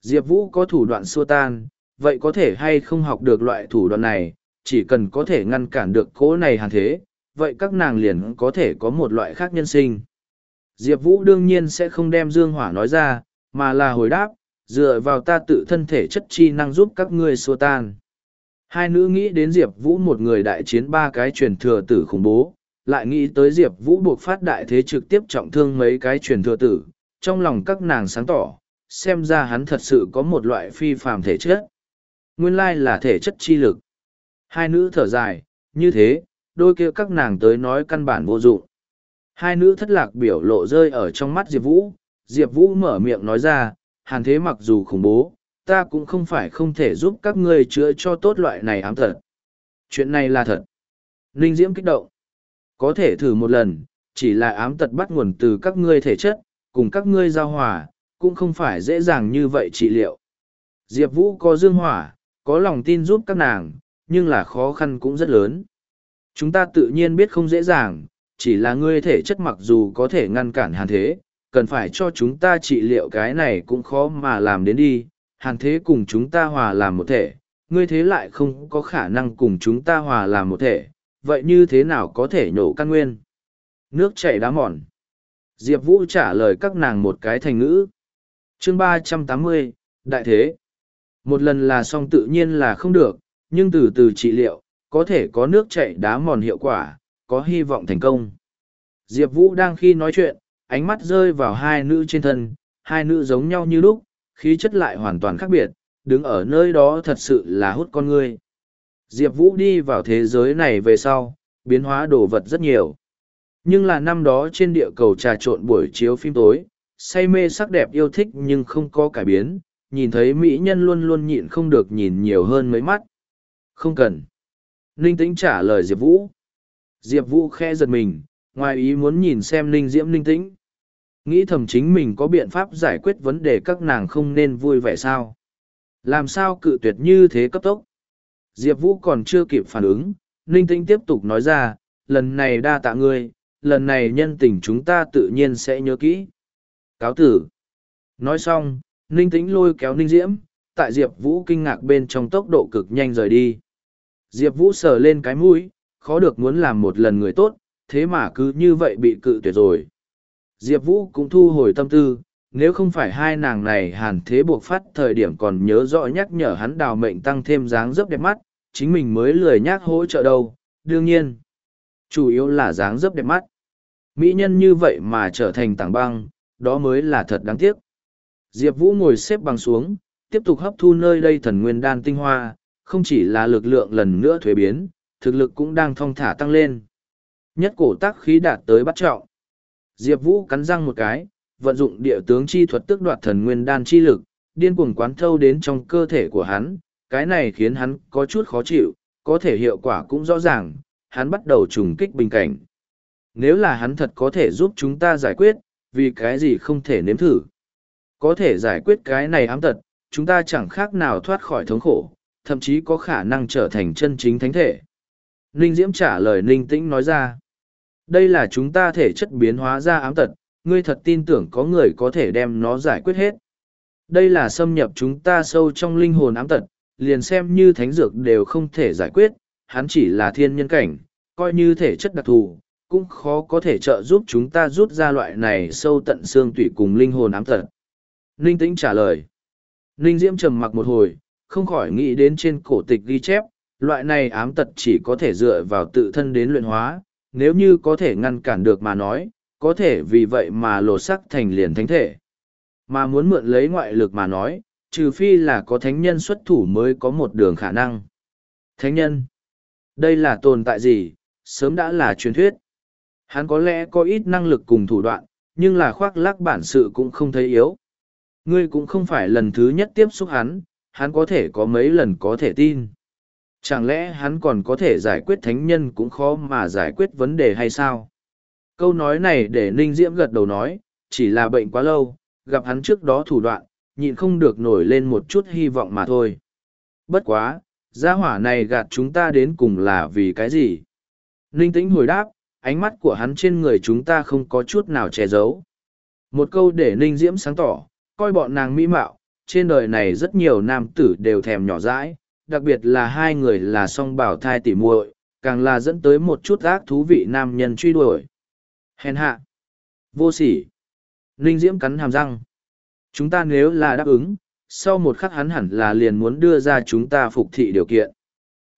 Diệp Vũ có thủ đoạn xua tan, vậy có thể hay không học được loại thủ đoạn này, chỉ cần có thể ngăn cản được cỗ này hàn thế, vậy các nàng liền có thể có một loại khác nhân sinh. Diệp Vũ đương nhiên sẽ không đem Dương Hỏa nói ra, mà là hồi đáp, dựa vào ta tự thân thể chất chi năng giúp các ngươi xua tan. Hai nữ nghĩ đến Diệp Vũ một người đại chiến ba cái truyền thừa tử khủng bố, lại nghĩ tới Diệp Vũ buộc phát đại thế trực tiếp trọng thương mấy cái truyền thừa tử, trong lòng các nàng sáng tỏ, xem ra hắn thật sự có một loại phi phàm thể chất. Nguyên lai là thể chất chi lực. Hai nữ thở dài, như thế, đôi kia các nàng tới nói căn bản vô dụng. Hai nữ thất lạc biểu lộ rơi ở trong mắt Diệp Vũ, Diệp Vũ mở miệng nói ra, hàn thế mặc dù khủng bố, ta cũng không phải không thể giúp các ngươi chữa cho tốt loại này ám thật. Chuyện này là thật. Ninh Diễm kích động. Có thể thử một lần, chỉ là ám tật bắt nguồn từ các ngươi thể chất, cùng các ngươi giao hòa, cũng không phải dễ dàng như vậy trị liệu. Diệp Vũ có dương hỏa, có lòng tin giúp các nàng, nhưng là khó khăn cũng rất lớn. Chúng ta tự nhiên biết không dễ dàng, chỉ là ngươi thể chất mặc dù có thể ngăn cản hàn thế, cần phải cho chúng ta trị liệu cái này cũng khó mà làm đến đi, hàn thế cùng chúng ta hòa làm một thể, ngươi thế lại không có khả năng cùng chúng ta hòa làm một thể, vậy như thế nào có thể nhổ căn nguyên? Nước chảy đá mòn. Diệp Vũ trả lời các nàng một cái thành ngữ. chương ba trăm tám mươi Đại Thế. Một lần là xong tự nhiên là không được, nhưng từ từ trị liệu, có thể có nước chảy đá mòn hiệu quả, có hy vọng thành công. Diệp Vũ đang khi nói chuyện, ánh mắt rơi vào hai nữ trên thân, hai nữ giống nhau như lúc, khí chất lại hoàn toàn khác biệt, đứng ở nơi đó thật sự là hút con người. Diệp Vũ đi vào thế giới này về sau, biến hóa đồ vật rất nhiều. Nhưng là năm đó trên địa cầu trà trộn buổi chiếu phim tối, say mê sắc đẹp yêu thích nhưng không có cải biến, nhìn thấy mỹ nhân luôn luôn nhịn không được nhìn nhiều hơn mấy mắt. Không cần. Ninh tĩnh trả lời Diệp Vũ. Diệp Vũ khe giật mình, ngoài ý muốn nhìn xem Ninh Diễm Ninh tĩnh. Nghĩ thầm chính mình có biện pháp giải quyết vấn đề các nàng không nên vui vẻ sao. Làm sao cự tuyệt như thế cấp tốc. Diệp Vũ còn chưa kịp phản ứng, Ninh Tĩnh tiếp tục nói ra, lần này đa tạ ngươi, lần này nhân tình chúng ta tự nhiên sẽ nhớ kỹ. Cáo tử. Nói xong, Ninh Tĩnh lôi kéo Ninh Diễm, tại Diệp Vũ kinh ngạc bên trong tốc độ cực nhanh rời đi. Diệp Vũ sờ lên cái mũi, khó được muốn làm một lần người tốt, thế mà cứ như vậy bị cự tuyệt rồi. Diệp Vũ cũng thu hồi tâm tư, nếu không phải hai nàng này hàn thế buộc phát thời điểm còn nhớ rõ nhắc nhở hắn đào mệnh tăng thêm dáng dấp đẹp mắt, chính mình mới lười nhác hỗ trợ đâu, đương nhiên. Chủ yếu là dáng dấp đẹp mắt. Mỹ nhân như vậy mà trở thành tảng băng, đó mới là thật đáng tiếc. Diệp Vũ ngồi xếp bằng xuống, tiếp tục hấp thu nơi đây thần nguyên đan tinh hoa, không chỉ là lực lượng lần nữa thuế biến, thực lực cũng đang thong thả tăng lên. Nhất cổ tác khí đạt tới bắt trọng. Diệp Vũ cắn răng một cái, vận dụng địa tướng chi thuật tức đoạt thần nguyên đan chi lực, điên cuồng quán thâu đến trong cơ thể của hắn, cái này khiến hắn có chút khó chịu, có thể hiệu quả cũng rõ ràng, hắn bắt đầu trùng kích bình cảnh. Nếu là hắn thật có thể giúp chúng ta giải quyết, vì cái gì không thể nếm thử. Có thể giải quyết cái này ám tật, chúng ta chẳng khác nào thoát khỏi thống khổ, thậm chí có khả năng trở thành chân chính thánh thể. Ninh Diễm trả lời Ninh Tĩnh nói ra. Đây là chúng ta thể chất biến hóa ra ám tật, ngươi thật tin tưởng có người có thể đem nó giải quyết hết. Đây là xâm nhập chúng ta sâu trong linh hồn ám tật, liền xem như thánh dược đều không thể giải quyết, hắn chỉ là thiên nhân cảnh, coi như thể chất đặc thù, cũng khó có thể trợ giúp chúng ta rút ra loại này sâu tận xương tủy cùng linh hồn ám tật. Ninh Tĩnh trả lời. Ninh Diễm trầm mặc một hồi, không khỏi nghĩ đến trên cổ tịch ghi chép, loại này ám tật chỉ có thể dựa vào tự thân đến luyện hóa, nếu như có thể ngăn cản được mà nói, có thể vì vậy mà lột sắc thành liền thánh thể. Mà muốn mượn lấy ngoại lực mà nói, trừ phi là có thánh nhân xuất thủ mới có một đường khả năng. Thánh nhân? Đây là tồn tại gì? Sớm đã là truyền thuyết. Hắn có lẽ có ít năng lực cùng thủ đoạn, nhưng là khoác lác bản sự cũng không thấy yếu. Ngươi cũng không phải lần thứ nhất tiếp xúc hắn, hắn có thể có mấy lần có thể tin. Chẳng lẽ hắn còn có thể giải quyết thánh nhân cũng khó mà giải quyết vấn đề hay sao? Câu nói này để Ninh Diễm gật đầu nói, chỉ là bệnh quá lâu, gặp hắn trước đó thủ đoạn, nhịn không được nổi lên một chút hy vọng mà thôi. Bất quá, gia hỏa này gạt chúng ta đến cùng là vì cái gì? Ninh tĩnh hồi đáp, ánh mắt của hắn trên người chúng ta không có chút nào che giấu. Một câu để Ninh Diễm sáng tỏ, coi bọn nàng mỹ mạo, trên đời này rất nhiều nam tử đều thèm nhỏ dãi, đặc biệt là hai người là song bảo thai tỉ muội, càng là dẫn tới một chút ác thú vị nam nhân truy đuổi. Hèn hạ. Vô sỉ. Ninh Diễm cắn hàm răng. Chúng ta nếu là đáp ứng, sau một khắc hắn hẳn là liền muốn đưa ra chúng ta phục thị điều kiện.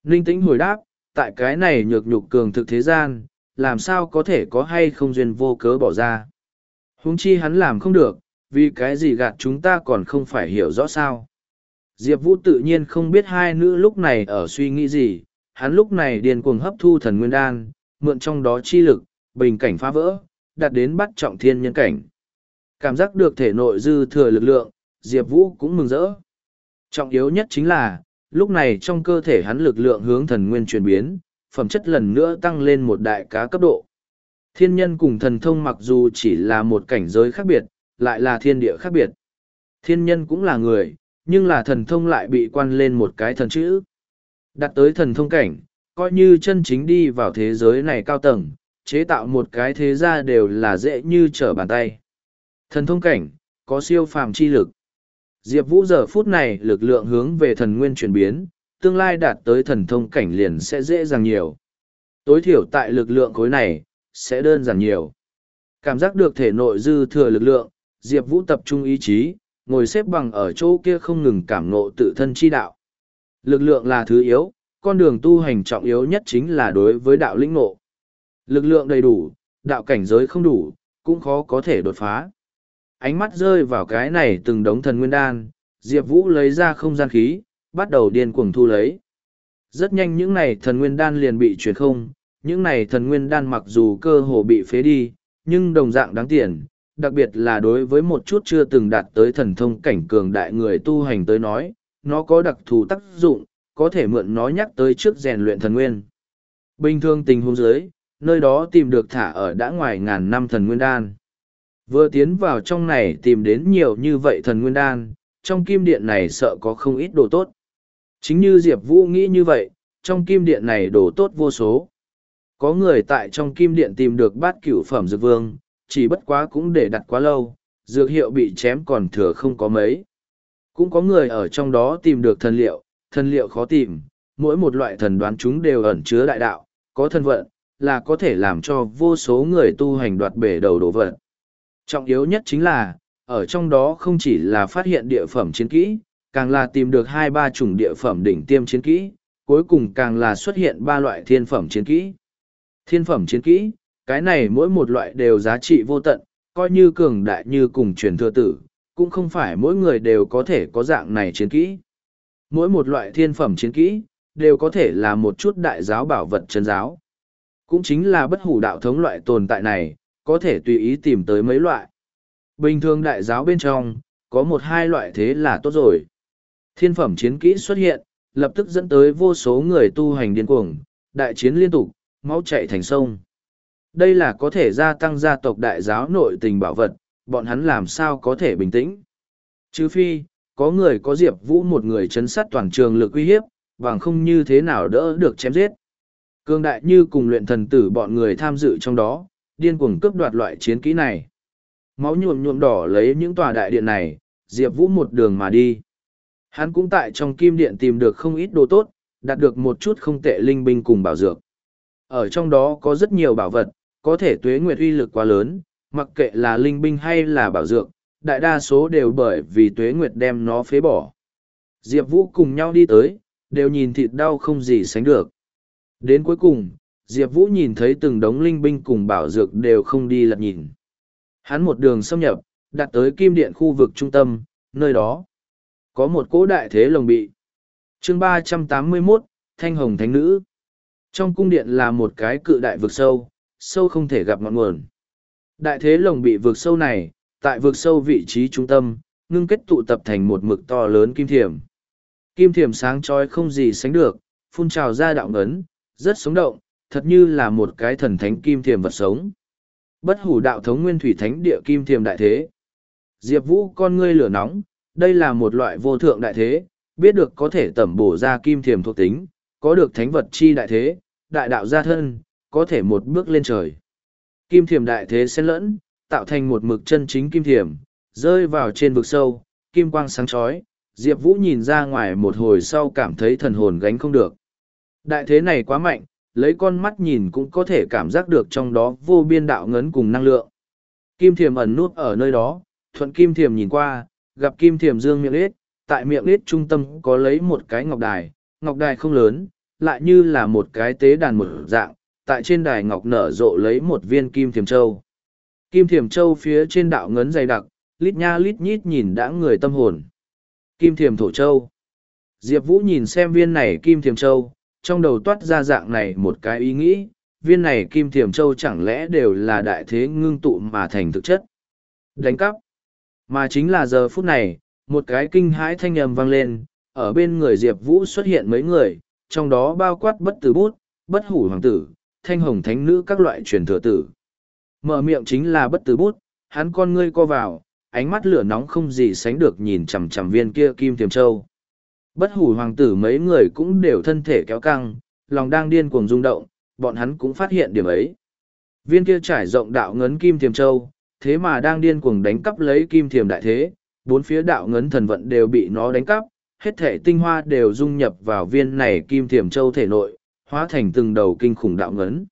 Ninh Tĩnh hồi đáp, tại cái này nhược nhục cường thực thế gian, làm sao có thể có hay không duyên vô cớ bỏ ra. Huống chi hắn làm không được, vì cái gì gạt chúng ta còn không phải hiểu rõ sao. Diệp Vũ tự nhiên không biết hai nữ lúc này ở suy nghĩ gì, hắn lúc này điền cuồng hấp thu thần nguyên đan, mượn trong đó chi lực, bình cảnh phá vỡ, đạt đến bắt trọng thiên nhân cảnh. Cảm giác được thể nội dư thừa lực lượng, Diệp Vũ cũng mừng rỡ. Trọng yếu nhất chính là, lúc này trong cơ thể hắn lực lượng hướng thần nguyên chuyển biến, phẩm chất lần nữa tăng lên một đại cá cấp độ. Thiên nhân cùng thần thông mặc dù chỉ là một cảnh giới khác biệt, lại là thiên địa khác biệt. Thiên nhân cũng là người, nhưng là thần thông lại bị quan lên một cái thần chữ. Đặt tới thần thông cảnh, coi như chân chính đi vào thế giới này cao tầng, chế tạo một cái thế gia đều là dễ như trở bàn tay. Thần thông cảnh, có siêu phàm chi lực. Diệp Vũ giờ phút này lực lượng hướng về thần nguyên chuyển biến, tương lai đạt tới thần thông cảnh liền sẽ dễ dàng nhiều. Tối thiểu tại lực lượng khối này, sẽ đơn giản nhiều. Cảm giác được thể nội dư thừa lực lượng, Diệp Vũ tập trung ý chí, ngồi xếp bằng ở chỗ kia không ngừng cảm ngộ tự thân chi đạo. Lực lượng là thứ yếu, con đường tu hành trọng yếu nhất chính là đối với đạo lĩnh ngộ. Lực lượng đầy đủ, đạo cảnh giới không đủ, cũng khó có thể đột phá. Ánh mắt rơi vào cái này từng đống thần nguyên đan, Diệp Vũ lấy ra không gian khí, bắt đầu điên cuồng thu lấy. Rất nhanh những này thần nguyên đan liền bị chuyển không, những này thần nguyên đan mặc dù cơ hồ bị phế đi, nhưng đồng dạng đáng tiền, đặc biệt là đối với một chút chưa từng đạt tới thần thông cảnh cường đại người tu hành tới nói, nó có đặc thù tác dụng, có thể mượn nó nhắc tới trước rèn luyện thần nguyên. Bình thường tình huống dưới, nơi đó tìm được thả ở đã ngoài ngàn năm thần nguyên đan. Vừa tiến vào trong này tìm đến nhiều như vậy thần nguyên đan, trong kim điện này sợ có không ít đồ tốt. Chính như Diệp Vũ nghĩ như vậy, trong kim điện này đồ tốt vô số. Có người tại trong kim điện tìm được bát cửu phẩm dược vương, chỉ bất quá cũng để đặt quá lâu, dược hiệu bị chém còn thừa không có mấy. Cũng có người ở trong đó tìm được thần liệu, thần liệu khó tìm, mỗi một loại thần đoán chúng đều ẩn chứa đại đạo, có thân vận, là có thể làm cho vô số người tu hành đoạt bể đầu đồ vật. Trọng yếu nhất chính là, ở trong đó không chỉ là phát hiện địa phẩm chiến kỹ, càng là tìm được hai ba chủng địa phẩm đỉnh tiêm chiến kỹ, cuối cùng càng là xuất hiện ba loại thiên phẩm chiến kỹ. Thiên phẩm chiến kỹ, cái này mỗi một loại đều giá trị vô tận, coi như cường đại như cùng truyền thừa tử, cũng không phải mỗi người đều có thể có dạng này chiến kỹ. Mỗi một loại thiên phẩm chiến kỹ, đều có thể là một chút đại giáo bảo vật chân giáo. Cũng chính là bất hủ đạo thống loại tồn tại này, có thể tùy ý tìm tới mấy loại. Bình thường đại giáo bên trong, có một hai loại thế là tốt rồi. Thiên phẩm chiến kỹ xuất hiện, lập tức dẫn tới vô số người tu hành điên cuồng, đại chiến liên tục, máu chạy thành sông. Đây là có thể gia tăng gia tộc đại giáo nội tình bảo vật, bọn hắn làm sao có thể bình tĩnh. Chứ phi, có người có Diệp Vũ một người chấn sát toàn trường lực uy hiếp, bằng không như thế nào đỡ được chém giết. Cương đại như cùng luyện thần tử bọn người tham dự trong đó, điên cuồng cướp đoạt loại chiến kỹ này. Máu nhuộm nhuộm đỏ lấy những tòa đại điện này, Diệp Vũ một đường mà đi. Hắn cũng tại trong kim điện tìm được không ít đồ tốt, đạt được một chút không tệ linh binh cùng bảo dược. Ở trong đó có rất nhiều bảo vật, có thể tuế nguyệt uy lực quá lớn, mặc kệ là linh binh hay là bảo dược, đại đa số đều bởi vì tuế nguyệt đem nó phế bỏ. Diệp Vũ cùng nhau đi tới, đều nhìn thịt đau không gì sánh được. Đến cuối cùng, Diệp Vũ nhìn thấy từng đống linh binh cùng bảo dược đều không đi lật nhìn. Hắn một đường xâm nhập, đặt tới kim điện khu vực trung tâm, nơi đó có một cỗ đại thế lồng bị. chương ba trăm tám mươi 381, Thanh Hồng Thánh Nữ. Trong cung điện là một cái cự đại vực sâu, sâu không thể gặp ngọn nguồn. Đại thế lồng bị vực sâu này, tại vực sâu vị trí trung tâm, ngưng kết tụ tập thành một mực to lớn kim thiểm. Kim thiểm sáng trói không gì sánh được, phun trào ra đạo ngấn, rất sống động, thật như là một cái thần thánh kim thiềm vật sống. Bất hủ đạo thống nguyên thủy thánh địa kim thiềm đại thế. Diệp Vũ con ngươi lửa nóng, đây là một loại vô thượng đại thế, biết được có thể tẩm bổ ra kim thiềm thuộc tính, có được thánh vật chi đại thế, đại đạo gia thân, có thể một bước lên trời. Kim thiềm đại thế xen lẫn, tạo thành một mực chân chính kim thiềm, rơi vào trên vực sâu, kim quang sáng chói. Diệp Vũ nhìn ra ngoài một hồi sau cảm thấy thần hồn gánh không được. Đại thế này quá mạnh, lấy con mắt nhìn cũng có thể cảm giác được trong đó vô biên đạo ngấn cùng năng lượng. Kim thiềm ẩn nút ở nơi đó, thuận kim thiềm nhìn qua, gặp kim thiềm dương miệng ít, tại miệng ít trung tâm có lấy một cái ngọc đài, ngọc đài không lớn, lại như là một cái tế đàn một dạng, tại trên đài ngọc nở rộ lấy một viên kim thiềm châu. Kim thiềm châu phía trên đạo ngấn dày đặc, lít nha lít nhít nhìn đã người tâm hồn. Kim thiềm thổ châu. Diệp Vũ nhìn xem viên này kim thiềm châu, trong đầu toát ra dạng này một cái ý nghĩ, viên này kim thiềm châu chẳng lẽ đều là đại thế ngưng tụ mà thành thực chất. Đánh cắp. Mà chính là giờ phút này, một cái kinh hãi thanh âm vang lên, ở bên người Diệp Vũ xuất hiện mấy người, trong đó bao quát bất tử bút, bất hủ hoàng tử, thanh hồng thánh nữ các loại truyền thừa tử. Mở miệng chính là bất tử bút, hắn con ngươi co vào, ánh mắt lửa nóng không gì sánh được nhìn chằm chằm viên kia kim thiềm châu. Bất hủ hoàng tử mấy người cũng đều thân thể kéo căng, lòng đang điên cuồng rung động, bọn hắn cũng phát hiện điểm ấy. Viên kia trải rộng đạo ngấn kim thiềm châu, thế mà đang điên cuồng đánh cắp lấy kim thiềm đại thế, bốn phía đạo ngấn thần vận đều bị nó đánh cắp, hết thể tinh hoa đều dung nhập vào viên này kim thiềm châu thể nội, hóa thành từng đầu kinh khủng đạo ngấn.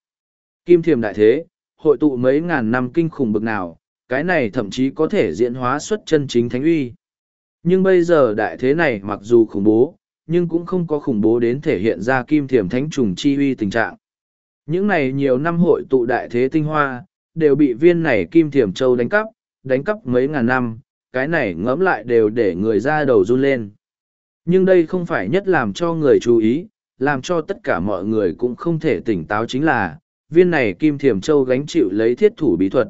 Kim thiềm đại thế, hội tụ mấy ngàn năm kinh khủng bực nào, cái này thậm chí có thể diễn hóa xuất chân chính thánh uy. Nhưng bây giờ đại thế này mặc dù khủng bố, nhưng cũng không có khủng bố đến thể hiện ra kim thiềm thánh trùng chi uy tình trạng. Những này nhiều năm hội tụ đại thế tinh hoa, đều bị viên này kim thiềm châu đánh cắp, đánh cắp mấy ngàn năm, cái này ngẫm lại đều để người ra đầu run lên. Nhưng đây không phải nhất làm cho người chú ý, làm cho tất cả mọi người cũng không thể tỉnh táo chính là, viên này kim thiềm châu gánh chịu lấy thiết thủ bí thuật.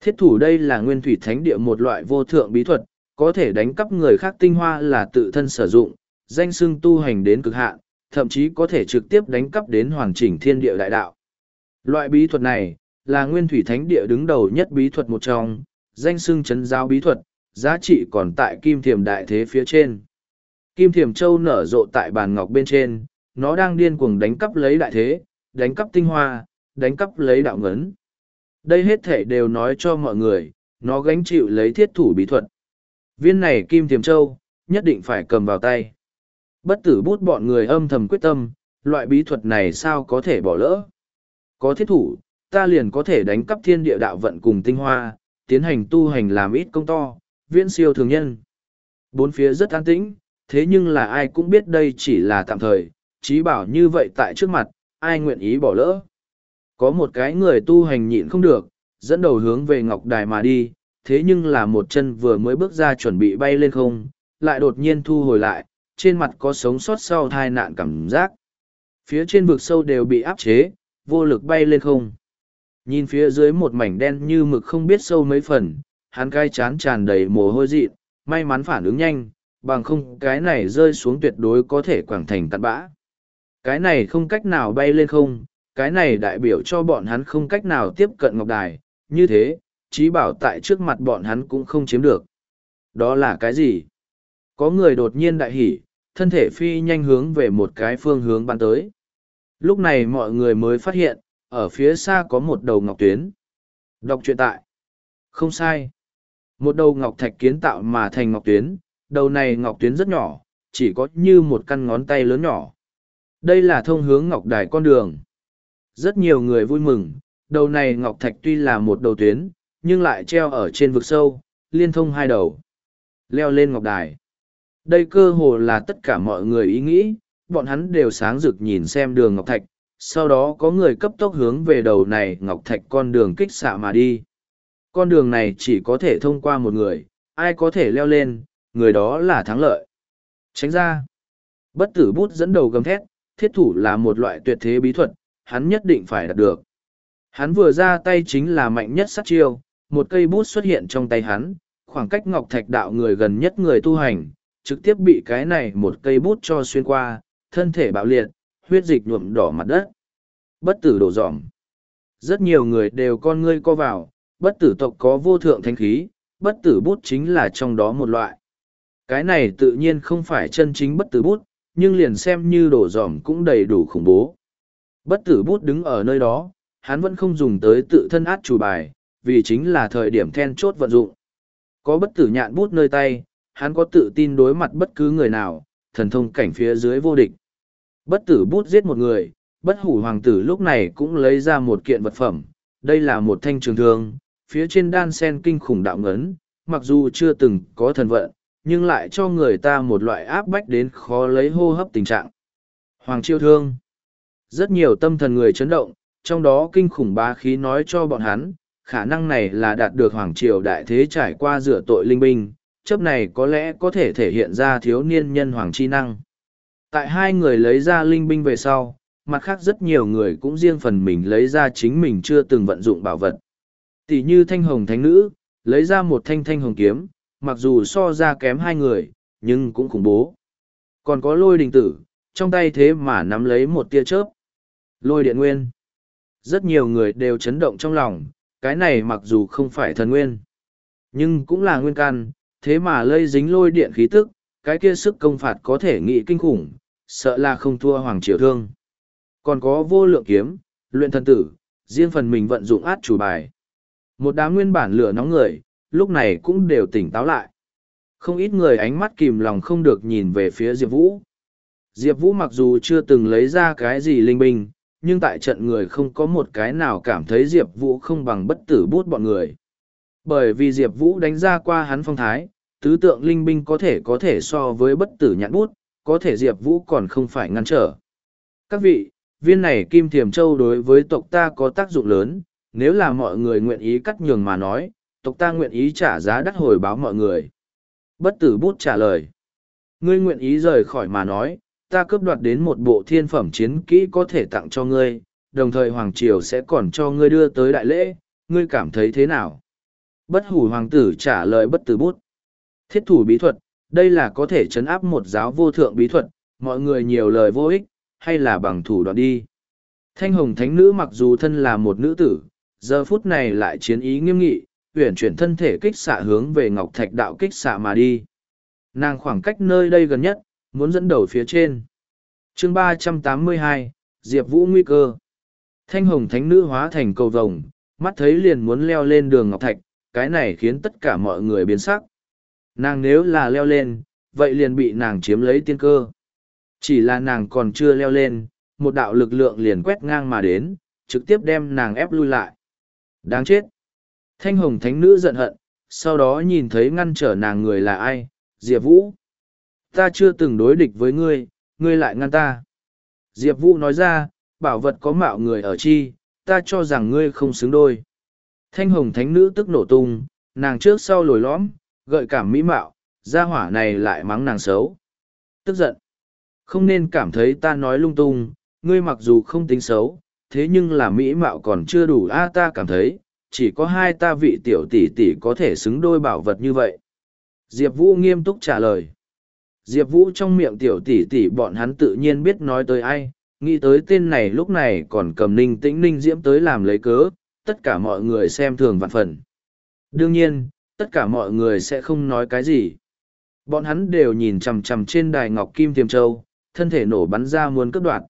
Thiết thủ đây là nguyên thủy thánh địa một loại vô thượng bí thuật, có thể đánh cắp người khác tinh hoa là tự thân sử dụng, danh xưng tu hành đến cực hạn, thậm chí có thể trực tiếp đánh cắp đến hoàn chỉnh thiên địa đại đạo. Loại bí thuật này, là nguyên thủy thánh địa đứng đầu nhất bí thuật một trong, danh xưng chấn giáo bí thuật, giá trị còn tại kim thiềm đại thế phía trên. Kim thiềm châu nở rộ tại bàn ngọc bên trên, nó đang điên cuồng đánh cắp lấy đại thế, đánh cắp tinh hoa, đánh cắp lấy đạo ngấn. Đây hết thể đều nói cho mọi người, nó gánh chịu lấy thiết thủ bí thuật. Viên này kim thiềm châu, nhất định phải cầm vào tay. Bất tử bút bọn người âm thầm quyết tâm, loại bí thuật này sao có thể bỏ lỡ. Có thiết thủ, ta liền có thể đánh cắp thiên địa đạo vận cùng tinh hoa, tiến hành tu hành làm ít công to, viễn siêu thường nhân. Bốn phía rất an tĩnh, thế nhưng là ai cũng biết đây chỉ là tạm thời, trí bảo như vậy tại trước mặt, ai nguyện ý bỏ lỡ. Có một cái người tu hành nhịn không được, dẫn đầu hướng về ngọc đài mà đi, thế nhưng là một chân vừa mới bước ra chuẩn bị bay lên không, lại đột nhiên thu hồi lại, trên mặt có sống sót sau thai nạn cảm giác. Phía trên vực sâu đều bị áp chế, vô lực bay lên không. Nhìn phía dưới một mảnh đen như mực không biết sâu mấy phần, hắn cai chán tràn đầy mồ hôi dị, may mắn phản ứng nhanh, bằng không cái này rơi xuống tuyệt đối có thể quảng thành tận bã. Cái này không cách nào bay lên không, cái này đại biểu cho bọn hắn không cách nào tiếp cận ngọc đài, như thế, trí bảo tại trước mặt bọn hắn cũng không chiếm được. Đó là cái gì? Có người đột nhiên đại hỉ, thân thể phi nhanh hướng về một cái phương hướng bắn tới. Lúc này mọi người mới phát hiện, ở phía xa có một đầu ngọc tuyến. Đọc truyện tại. Không sai. Một đầu ngọc thạch kiến tạo mà thành ngọc tuyến, đầu này ngọc tuyến rất nhỏ, chỉ có như một căn ngón tay lớn nhỏ. Đây là thông hướng ngọc đài con đường. Rất nhiều người vui mừng, đầu này ngọc thạch tuy là một đầu tuyến, nhưng lại treo ở trên vực sâu, liên thông hai đầu. Leo lên ngọc đài. Đây cơ hồ là tất cả mọi người ý nghĩ, bọn hắn đều sáng rực nhìn xem đường ngọc thạch, sau đó có người cấp tốc hướng về đầu này ngọc thạch con đường kích xạ mà đi con đường này chỉ có thể thông qua một người ai có thể leo lên người đó là thắng lợi Tránh ra. Bất tử bút dẫn đầu gầm thét, thiết thủ là một loại tuyệt thế bí thuật, hắn nhất định phải đạt được. Hắn vừa ra tay chính là mạnh nhất sát chiêu, một cây bút xuất hiện trong tay hắn, khoảng cách ngọc thạch đạo người gần nhất người tu hành, trực tiếp bị cái này một cây bút cho xuyên qua, thân thể bạo liệt, huyết dịch nhuộm đỏ mặt đất. Bất tử đổ dòm. Rất nhiều người đều con ngươi co vào, bất tử tộc có vô thượng thanh khí, bất tử bút chính là trong đó một loại. Cái này tự nhiên không phải chân chính bất tử bút, nhưng liền xem như đổ dòm cũng đầy đủ khủng bố. Bất tử bút đứng ở nơi đó, hắn vẫn không dùng tới tự thân át chủ bài, vì chính là thời điểm then chốt vận dụng. Có bất tử nhạn bút nơi tay, hắn có tự tin đối mặt bất cứ người nào, thần thông cảnh phía dưới vô địch. Bất tử bút giết một người, bất hủ hoàng tử lúc này cũng lấy ra một kiện vật phẩm, đây là một thanh trường thương, phía trên đan sen kinh khủng đạo ngấn, mặc dù chưa từng có thần vận, nhưng lại cho người ta một loại áp bách đến khó lấy hô hấp tình trạng. Hoàng chiêu thương. Rất nhiều tâm thần người chấn động, trong đó kinh khủng bá khí nói cho bọn hắn, khả năng này là đạt được Hoàng triều đại thế trải qua rửa tội linh binh, chấp này có lẽ có thể thể hiện ra thiếu niên nhân hoàng chi năng. Tại hai người lấy ra linh binh về sau, mặt khác rất nhiều người cũng riêng phần mình lấy ra chính mình chưa từng vận dụng bảo vật. Tỷ như thanh hồng thánh nữ, lấy ra một thanh thanh hồng kiếm, mặc dù so ra kém hai người, nhưng cũng khủng bố. Còn có lôi đình tử, trong tay thế mà nắm lấy một tia chớp. Lôi điện nguyên. Rất nhiều người đều chấn động trong lòng, cái này mặc dù không phải thần nguyên, nhưng cũng là nguyên căn, thế mà lây dính lôi điện khí tức, cái kia sức công phạt có thể nghị kinh khủng, sợ là không thua hoàng triều thương. Còn có vô lượng kiếm, luyện thần tử, riêng phần mình vận dụng át chủ bài. Một đám nguyên bản lửa nóng người, lúc này cũng đều tỉnh táo lại. Không ít người ánh mắt kìm lòng không được nhìn về phía Diệp Vũ. Diệp Vũ mặc dù chưa từng lấy ra cái gì linh binh, nhưng tại trận người không có một cái nào cảm thấy Diệp Vũ không bằng bất tử bút bọn người. Bởi vì Diệp Vũ đánh ra qua hắn phong thái, tứ tượng linh binh có thể có thể so với bất tử nhãn bút, có thể Diệp Vũ còn không phải ngăn trở. Các vị, viên này kim thiềm châu đối với tộc ta có tác dụng lớn, nếu là mọi người nguyện ý cắt nhường mà nói, tộc ta nguyện ý trả giá đắt hồi báo mọi người. Bất tử bút trả lời. Ngươi nguyện ý rời khỏi mà nói, ta cướp đoạt đến một bộ thiên phẩm chiến kỹ có thể tặng cho ngươi, đồng thời Hoàng Triều sẽ còn cho ngươi đưa tới đại lễ, ngươi cảm thấy thế nào? Bất hủ hoàng tử trả lời bất tử bút. Thiết thủ bí thuật, đây là có thể chấn áp một giáo vô thượng bí thuật, mọi người nhiều lời vô ích, hay là bằng thủ đoạn đi. Thanh hồng thánh nữ mặc dù thân là một nữ tử, giờ phút này lại chiến ý nghiêm nghị, uyển chuyển thân thể kích xạ hướng về ngọc thạch đạo kích xạ mà đi. Nàng khoảng cách nơi đây gần nhất, muốn dẫn đầu phía trên. chương ba trăm tám mươi hai Diệp Vũ nguy cơ. Thanh hồng thánh nữ hóa thành cầu vồng, mắt thấy liền muốn leo lên đường ngọc thạch, cái này khiến tất cả mọi người biến sắc. Nàng nếu là leo lên, vậy liền bị nàng chiếm lấy tiên cơ. Chỉ là nàng còn chưa leo lên, một đạo lực lượng liền quét ngang mà đến, trực tiếp đem nàng ép lui lại. Đáng chết! Thanh hồng thánh nữ giận hận, sau đó nhìn thấy ngăn trở nàng người là ai, Diệp Vũ. Ta chưa từng đối địch với ngươi, ngươi lại ngăn ta. Diệp Vũ nói ra, bảo vật có mạo người ở chi, ta cho rằng ngươi không xứng đôi. Thanh hồng thánh nữ tức nổ tung, nàng trước sau lồi lõm, gợi cảm mỹ mạo, gia hỏa này lại mắng nàng xấu. Tức giận. Không nên cảm thấy ta nói lung tung, ngươi mặc dù không tính xấu, thế nhưng là mỹ mạo còn chưa đủ a ta cảm thấy, chỉ có hai ta vị tiểu tỷ tỷ có thể xứng đôi bảo vật như vậy. Diệp Vũ nghiêm túc trả lời. Diệp Vũ trong miệng tiểu tỷ tỷ bọn hắn tự nhiên biết nói tới ai, nghĩ tới tên này lúc này còn cầm ninh tĩnh ninh diễm tới làm lấy cớ, tất cả mọi người xem thường vạn phần. Đương nhiên, tất cả mọi người sẽ không nói cái gì. Bọn hắn đều nhìn chằm chằm trên đài ngọc kim tiềm châu, thân thể nổ bắn ra muốn cướp đoạt.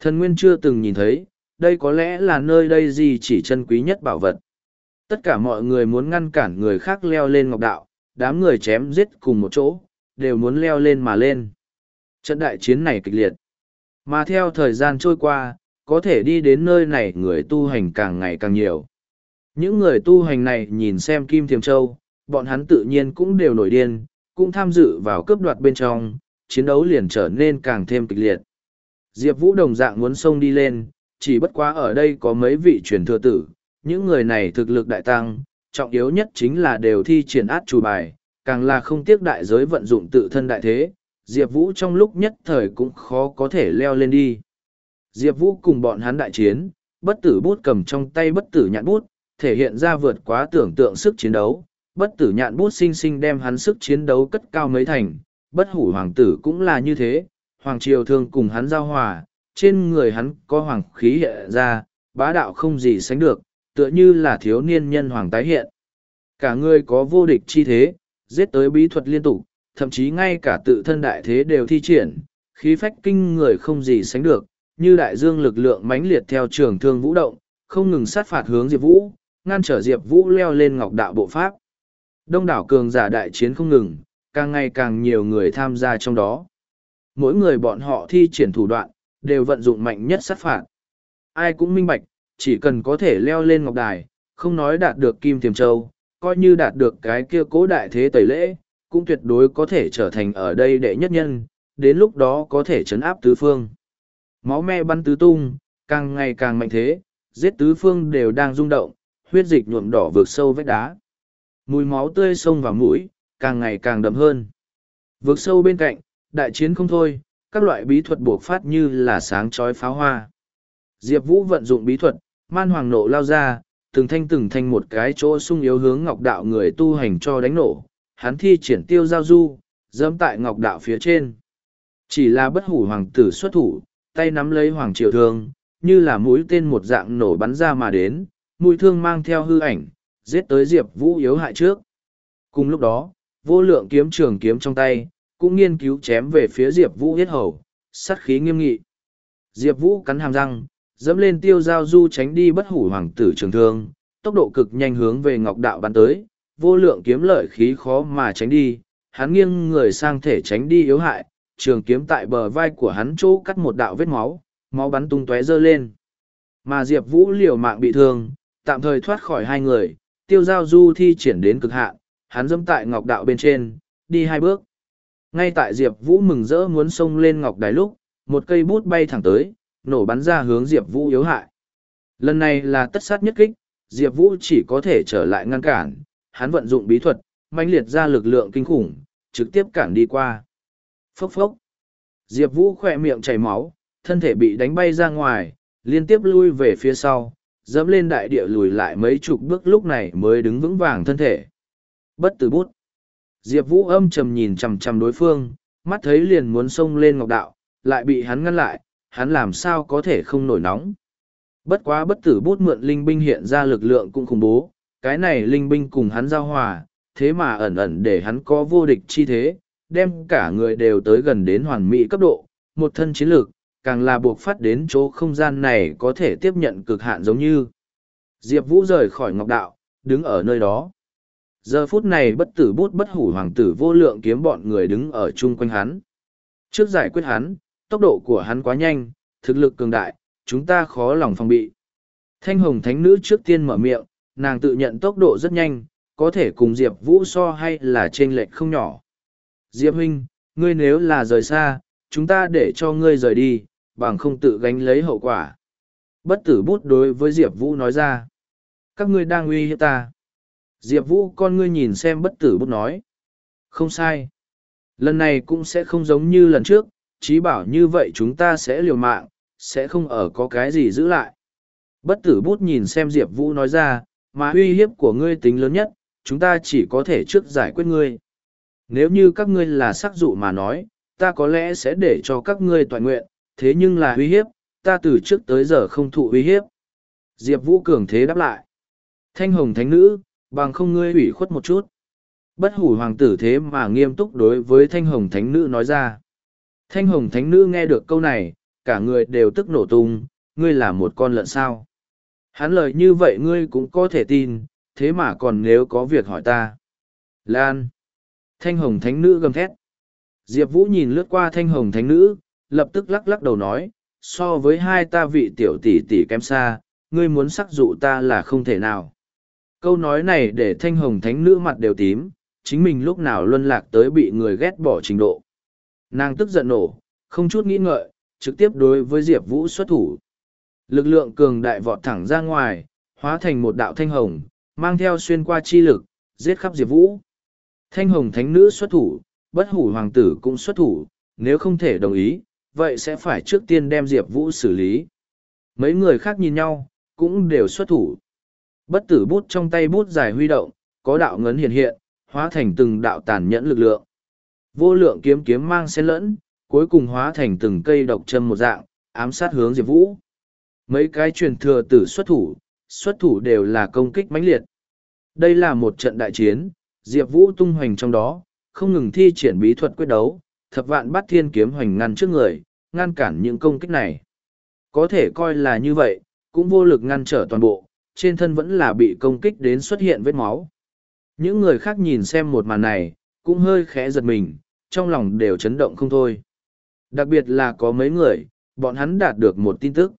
Thần Nguyên chưa từng nhìn thấy, đây có lẽ là nơi đây gì chỉ chân quý nhất bảo vật. Tất cả mọi người muốn ngăn cản người khác leo lên ngọc đạo, đám người chém giết cùng một chỗ, đều muốn leo lên mà lên. Trận đại chiến này kịch liệt. Mà theo thời gian trôi qua, có thể đi đến nơi này người tu hành càng ngày càng nhiều. Những người tu hành này nhìn xem Kim Thiềm Châu, bọn hắn tự nhiên cũng đều nổi điên, cũng tham dự vào cướp đoạt bên trong, chiến đấu liền trở nên càng thêm kịch liệt. Diệp Vũ đồng dạng muốn xông đi lên, chỉ bất quá ở đây có mấy vị truyền thừa tử, những người này thực lực đại tăng, trọng yếu nhất chính là đều thi triển át chủ bài, càng là không tiếc đại giới vận dụng tự thân đại thế, Diệp Vũ trong lúc nhất thời cũng khó có thể leo lên đi. Diệp Vũ cùng bọn hắn đại chiến, bất tử bút cầm trong tay bất tử nhạn bút, thể hiện ra vượt quá tưởng tượng sức chiến đấu. Bất tử nhạn bút sinh sinh đem hắn sức chiến đấu cất cao mấy thành, bất hủ hoàng tử cũng là như thế, hoàng triều thường cùng hắn giao hòa, trên người hắn có hoàng khí hiện ra, bá đạo không gì sánh được, tựa như là thiếu niên nhân hoàng tái hiện. Cả người có vô địch chi thế, giết tới bí thuật liên tục, thậm chí ngay cả tự thân đại thế đều thi triển, khí phách kinh người không gì sánh được, như đại dương lực lượng mãnh liệt theo trường thương vũ động, không ngừng sát phạt hướng Diệp Vũ, ngăn trở Diệp Vũ leo lên ngọc đạo bộ pháp. Đông đảo cường giả đại chiến không ngừng, càng ngày càng nhiều người tham gia trong đó. Mỗi người bọn họ thi triển thủ đoạn, đều vận dụng mạnh nhất sát phạt. Ai cũng minh bạch, chỉ cần có thể leo lên ngọc đài, không nói đạt được kim tiềm châu, coi như đạt được cái kia cố đại thế tẩy lễ, cũng tuyệt đối có thể trở thành ở đây đệ nhất nhân, đến lúc đó có thể chấn áp tứ phương. Máu me bắn tứ tung, càng ngày càng mạnh thế, giết tứ phương đều đang rung động, huyết dịch nhuộm đỏ vượt sâu vách đá. Mùi máu tươi sông vào mũi, càng ngày càng đậm hơn. Vượt sâu bên cạnh, đại chiến không thôi, các loại bí thuật buộc phát như là sáng chói pháo hoa. Diệp Vũ vận dụng bí thuật, man hoàng nộ lao ra, từng thanh từng thanh một cái chỗ sung yếu hướng ngọc đạo người tu hành cho đánh nổ, hắn thi triển tiêu giao du, dẫm tại ngọc đạo phía trên. Chỉ là bất hủ hoàng tử xuất thủ, tay nắm lấy hoàng triều thương, như là mũi tên một dạng nổ bắn ra mà đến, mũi thương mang theo hư ảnh, giết tới Diệp Vũ yếu hại trước. Cùng lúc đó, vô lượng kiếm trường kiếm trong tay, cũng nghiên cứu chém về phía Diệp Vũ huyết hầu, sát khí nghiêm nghị. Diệp Vũ cắn hàm răng, dẫm lên tiêu giao du tránh đi bất hủ hoàng tử trường thương, tốc độ cực nhanh hướng về ngọc đạo bắn tới, vô lượng kiếm lợi khí khó mà tránh đi, hắn nghiêng người sang thể tránh đi yếu hại, trường kiếm tại bờ vai của hắn chỗ cắt một đạo vết máu, máu bắn tung tóe dơ lên. Mà Diệp Vũ liều mạng bị thương, tạm thời thoát khỏi hai người, tiêu giao du thi triển đến cực hạn, hắn dẫm tại ngọc đạo bên trên, đi hai bước. Ngay tại Diệp Vũ mừng rỡ muốn xông lên ngọc đài lúc, một cây bút bay thẳng tới, nổ bắn ra hướng Diệp Vũ yếu hại. Lần này là tất sát nhất kích, Diệp Vũ chỉ có thể trở lại ngăn cản, hắn vận dụng bí thuật, mãnh liệt ra lực lượng kinh khủng, trực tiếp cản đi qua. Phốc phốc. Diệp Vũ khỏe miệng chảy máu, thân thể bị đánh bay ra ngoài, liên tiếp lui về phía sau, dẫm lên đại địa lùi lại mấy chục bước lúc này mới đứng vững vàng thân thể. Bất tử bút. Diệp Vũ âm trầm nhìn chằm chằm đối phương, mắt thấy liền muốn xông lên ngọc đạo, lại bị hắn ngăn lại, hắn làm sao có thể không nổi nóng. Bất quá bất tử bút mượn linh binh hiện ra lực lượng cũng khủng bố, cái này linh binh cùng hắn giao hòa, thế mà ẩn ẩn để hắn có vô địch chi thế, đem cả người đều tới gần đến hoàn mỹ cấp độ, một thân chiến lược, càng là buộc phát đến chỗ không gian này có thể tiếp nhận cực hạn giống như. Diệp Vũ rời khỏi ngọc đạo, đứng ở nơi đó. Giờ phút này bất tử bút bất hủ hoàng tử vô lượng kiếm bọn người đứng ở chung quanh hắn. Trước giải quyết hắn, tốc độ của hắn quá nhanh, thực lực cường đại, chúng ta khó lòng phòng bị. Thanh hồng thánh nữ trước tiên mở miệng, nàng tự nhận tốc độ rất nhanh, có thể cùng Diệp Vũ so hay là trên lệch không nhỏ. Diệp huynh, ngươi nếu là rời xa, chúng ta để cho ngươi rời đi, bằng không tự gánh lấy hậu quả. Bất tử bút đối với Diệp Vũ nói ra. Các ngươi đang uy hiếp ta. Diệp Vũ con ngươi nhìn xem bất tử bút nói. Không sai. Lần này cũng sẽ không giống như lần trước, chí bảo như vậy chúng ta sẽ liều mạng, sẽ không ở có cái gì giữ lại. Bất tử bút nhìn xem Diệp Vũ nói ra, mà uy hiếp của ngươi tính lớn nhất, chúng ta chỉ có thể trước giải quyết ngươi. Nếu như các ngươi là sắc dụ mà nói, ta có lẽ sẽ để cho các ngươi toàn nguyện, thế nhưng là uy hiếp, ta từ trước tới giờ không thụ uy hiếp. Diệp Vũ cường thế đáp lại. Thanh hồng thánh nữ, bằng không ngươi ủy khuất một chút. Bất hủ hoàng tử thế mà nghiêm túc đối với thanh hồng thánh nữ nói ra. Thanh hồng thánh nữ nghe được câu này, cả người đều tức nổ tung, ngươi là một con lợn sao. Hắn lời như vậy ngươi cũng có thể tin, thế mà còn nếu có việc hỏi ta. Lan. Thanh hồng thánh nữ gầm thét. Diệp Vũ nhìn lướt qua thanh hồng thánh nữ, lập tức lắc lắc đầu nói, so với hai ta vị tiểu tỷ tỷ kém xa, ngươi muốn sắc dụ ta là không thể nào. Câu nói này để thanh hồng thánh nữ mặt đều tím, chính mình lúc nào luân lạc tới bị người ghét bỏ trình độ. Nàng tức giận nổ, không chút nghĩ ngợi, trực tiếp đối với Diệp Vũ xuất thủ. Lực lượng cường đại vọt thẳng ra ngoài, hóa thành một đạo thanh hồng, mang theo xuyên qua chi lực, giết khắp Diệp Vũ. Thanh hồng thánh nữ xuất thủ, bất hủ hoàng tử cũng xuất thủ, nếu không thể đồng ý, vậy sẽ phải trước tiên đem Diệp Vũ xử lý. Mấy người khác nhìn nhau, cũng đều xuất thủ. Bất tử bút trong tay bút dài huy động, có đạo ngấn hiện hiện, hóa thành từng đạo tàn nhẫn lực lượng. Vô lượng kiếm kiếm mang xen lẫn, cuối cùng hóa thành từng cây độc châm một dạng, ám sát hướng Diệp Vũ. Mấy cái truyền thừa tử xuất thủ, xuất thủ đều là công kích mãnh liệt. Đây là một trận đại chiến, Diệp Vũ tung hoành trong đó, không ngừng thi triển bí thuật quyết đấu, thập vạn bắt thiên kiếm hoành ngăn trước người, ngăn cản những công kích này. Có thể coi là như vậy, cũng vô lực ngăn trở toàn bộ, trên thân vẫn là bị công kích đến xuất hiện vết máu. Những người khác nhìn xem một màn này, cũng hơi khẽ giật mình, trong lòng đều chấn động không thôi. Đặc biệt là có mấy người, bọn hắn đạt được một tin tức.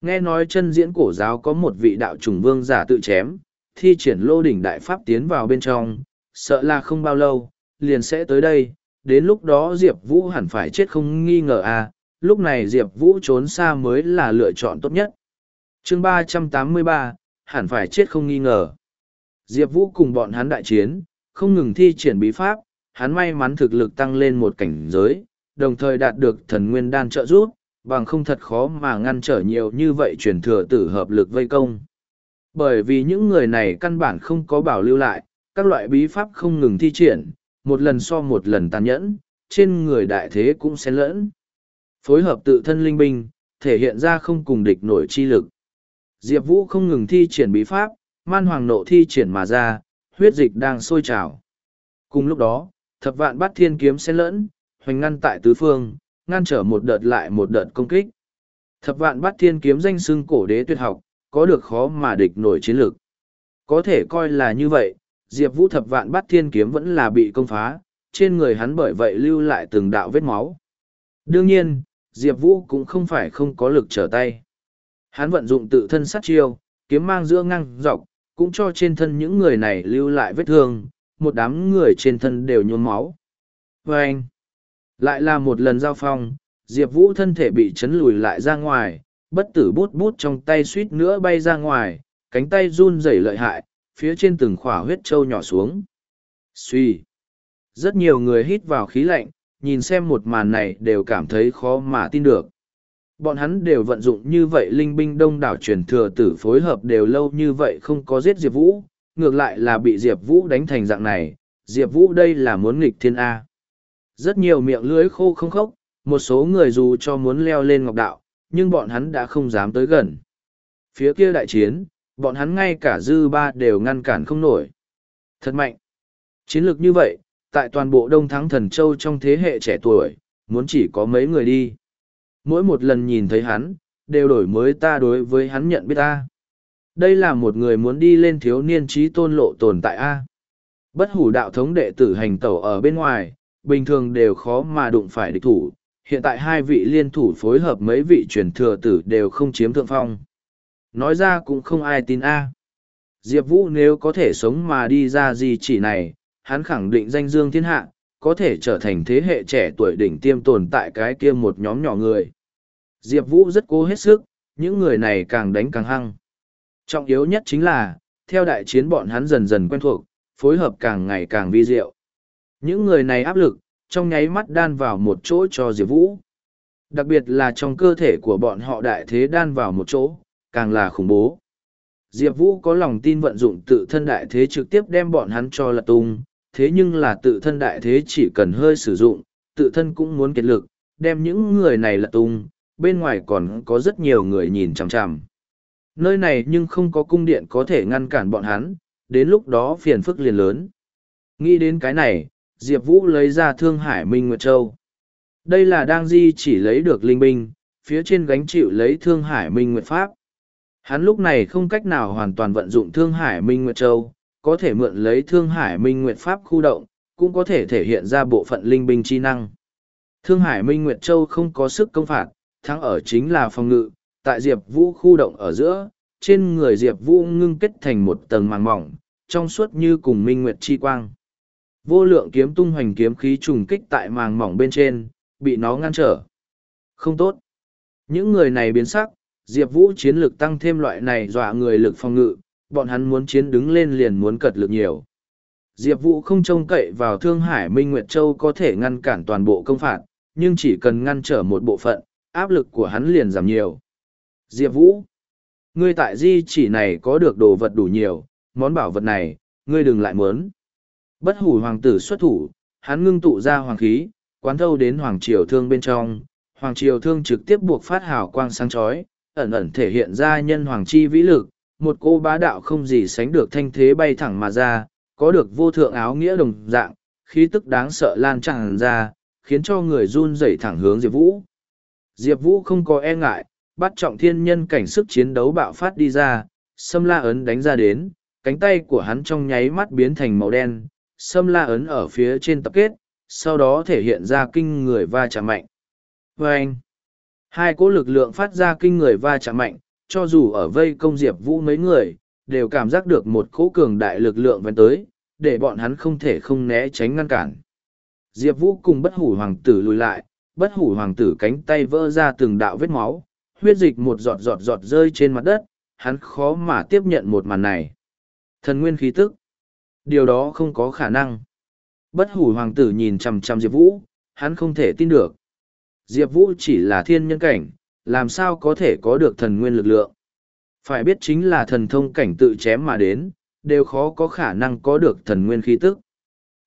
Nghe nói chân diễn cổ giáo có một vị đạo trùng vương giả tự chém, thi triển lô đỉnh đại pháp tiến vào bên trong, sợ là không bao lâu, liền sẽ tới đây, đến lúc đó Diệp Vũ hẳn phải chết không nghi ngờ à, lúc này Diệp Vũ trốn xa mới là lựa chọn tốt nhất. chương ba trăm tám mươi ba hẳn phải chết không nghi ngờ. Diệp Vũ cùng bọn hắn đại chiến, không ngừng thi triển bí pháp, hắn may mắn thực lực tăng lên một cảnh giới, đồng thời đạt được thần nguyên đan trợ giúp, bằng không thật khó mà ngăn trở nhiều như vậy truyền thừa tử hợp lực vây công. Bởi vì những người này căn bản không có bảo lưu lại, các loại bí pháp không ngừng thi triển, một lần so một lần tàn nhẫn, trên người đại thế cũng xen lẫn. Phối hợp tự thân linh binh, thể hiện ra không cùng địch nổi chi lực. Diệp Vũ không ngừng thi triển bí pháp, man hoàng nộ thi triển mà ra, huyết dịch đang sôi trào. Cùng lúc đó, thập vạn bát thiên kiếm xen lẫn, hoành ngăn tại tứ phương, ngăn trở một đợt lại một đợt công kích. Thập vạn bát thiên kiếm danh xưng cổ đế tuyệt học, có được khó mà địch nổi chiến lược. Có thể coi là như vậy, Diệp Vũ thập vạn bát thiên kiếm vẫn là bị công phá, trên người hắn bởi vậy lưu lại từng đạo vết máu. Đương nhiên, Diệp Vũ cũng không phải không có lực trở tay. Hắn vận dụng tự thân sát chiêu, kiếm mang giữa ngang dọc, cũng cho trên thân những người này lưu lại vết thương, một đám người trên thân đều nhuốm máu. Và anh, lại là một lần giao phong, Diệp Vũ thân thể bị chấn lùi lại ra ngoài, bất tử bút bút trong tay suýt nữa bay ra ngoài, cánh tay run rẩy lợi hại, phía trên từng khỏa huyết trâu nhỏ xuống. Suy. Rất nhiều người hít vào khí lạnh, nhìn xem một màn này đều cảm thấy khó mà tin được. Bọn hắn đều vận dụng như vậy linh binh đông đảo truyền thừa tử phối hợp đều lâu như vậy không có giết Diệp Vũ, ngược lại là bị Diệp Vũ đánh thành dạng này, Diệp Vũ đây là muốn nghịch thiên A. Rất nhiều miệng lưới khô không khốc, một số người dù cho muốn leo lên ngọc đạo, nhưng bọn hắn đã không dám tới gần. Phía kia đại chiến, bọn hắn ngay cả dư ba đều ngăn cản không nổi. Thật mạnh. Chiến lược như vậy, tại toàn bộ Đông Thắng Thần Châu trong thế hệ trẻ tuổi, muốn chỉ có mấy người đi. Mỗi một lần nhìn thấy hắn, đều đổi mới ta đối với hắn nhận biết ta. Đây là một người muốn đi lên thiếu niên trí tôn lộ tồn tại A. Bất hủ đạo thống đệ tử hành tẩu ở bên ngoài, bình thường đều khó mà đụng phải địch thủ. Hiện tại hai vị liên thủ phối hợp mấy vị truyền thừa tử đều không chiếm thượng phong. Nói ra cũng không ai tin A. Diệp Vũ nếu có thể sống mà đi ra gì chỉ này, hắn khẳng định danh dương thiên hạ, có thể trở thành thế hệ trẻ tuổi đỉnh tiêm tồn tại cái kia một nhóm nhỏ người. Diệp Vũ rất cố hết sức, những người này càng đánh càng hăng. Trọng yếu nhất chính là, theo đại chiến bọn hắn dần dần quen thuộc, phối hợp càng ngày càng vi diệu. Những người này áp lực, trong nháy mắt đan vào một chỗ cho Diệp Vũ. Đặc biệt là trong cơ thể của bọn họ đại thế đan vào một chỗ, càng là khủng bố. Diệp Vũ có lòng tin vận dụng tự thân đại thế trực tiếp đem bọn hắn cho lật tung, thế nhưng là tự thân đại thế chỉ cần hơi sử dụng, tự thân cũng muốn kết lực, đem những người này lật tung, bên ngoài còn có rất nhiều người nhìn chằm chằm. Nơi này nhưng không có cung điện có thể ngăn cản bọn hắn, đến lúc đó phiền phức liền lớn. Nghĩ đến cái này, Diệp Vũ lấy ra Thương Hải Minh Nguyệt Châu. Đây là đang di chỉ lấy được linh binh, phía trên gánh chịu lấy Thương Hải Minh Nguyệt Pháp. Hắn lúc này không cách nào hoàn toàn vận dụng Thương Hải Minh Nguyệt Châu, có thể mượn lấy Thương Hải Minh Nguyệt Pháp khu động, cũng có thể thể hiện ra bộ phận linh binh chi năng. Thương Hải Minh Nguyệt Châu không có sức công phạt, thắng ở chính là phòng ngự, tại Diệp Vũ khu động ở giữa, trên người Diệp Vũ ngưng kết thành một tầng màng mỏng, trong suốt như cùng minh nguyệt chi quang. Vô lượng kiếm tung hoành kiếm khí trùng kích tại màng mỏng bên trên, bị nó ngăn trở. Không tốt. Những người này biến sắc, Diệp Vũ chiến lực tăng thêm loại này dọa người lực phòng ngự, bọn hắn muốn chiến đứng lên liền muốn cật lực nhiều. Diệp Vũ không trông cậy vào Thương Hải Minh Nguyệt Châu có thể ngăn cản toàn bộ công phạt, nhưng chỉ cần ngăn trở một bộ phận, áp lực của hắn liền giảm nhiều. Diệp Vũ, ngươi tại di chỉ này có được đồ vật đủ nhiều, món bảo vật này, ngươi đừng lại muốn. Bất hủ hoàng tử xuất thủ, hắn ngưng tụ ra hoàng khí, quán thâu đến hoàng triều thương bên trong, hoàng triều thương trực tiếp buộc phát hào quang sáng chói, ẩn ẩn thể hiện ra nhân hoàng chi vĩ lực, một cô bá đạo không gì sánh được thanh thế bay thẳng mà ra, có được vô thượng áo nghĩa đồng dạng, khí tức đáng sợ lan tràn ra, khiến cho người run rẩy thẳng hướng Diệp Vũ. Diệp Vũ không có e ngại, bắt trọng thiên nhân cảnh sức chiến đấu bạo phát đi ra, sâm la ấn đánh ra đến, cánh tay của hắn trong nháy mắt biến thành màu đen, sâm la ấn ở phía trên tập kết, sau đó thể hiện ra kinh người va chạm mạnh. Và anh, hai cỗ lực lượng phát ra kinh người va chạm mạnh, cho dù ở vây công Diệp Vũ mấy người, đều cảm giác được một cỗ cường đại lực lượng vén tới, để bọn hắn không thể không né tránh ngăn cản. Diệp Vũ cùng bất hủ hoàng tử lùi lại, bất hủ hoàng tử cánh tay vỡ ra từng đạo vết máu, huyết dịch một giọt giọt giọt rơi trên mặt đất, hắn khó mà tiếp nhận một màn này. Thần nguyên khí tức. Điều đó không có khả năng. Bất hủ hoàng tử nhìn chằm chằm Diệp Vũ, hắn không thể tin được. Diệp Vũ chỉ là thiên nhân cảnh, làm sao có thể có được thần nguyên lực lượng. Phải biết chính là thần thông cảnh tự chém mà đến, đều khó có khả năng có được thần nguyên khí tức.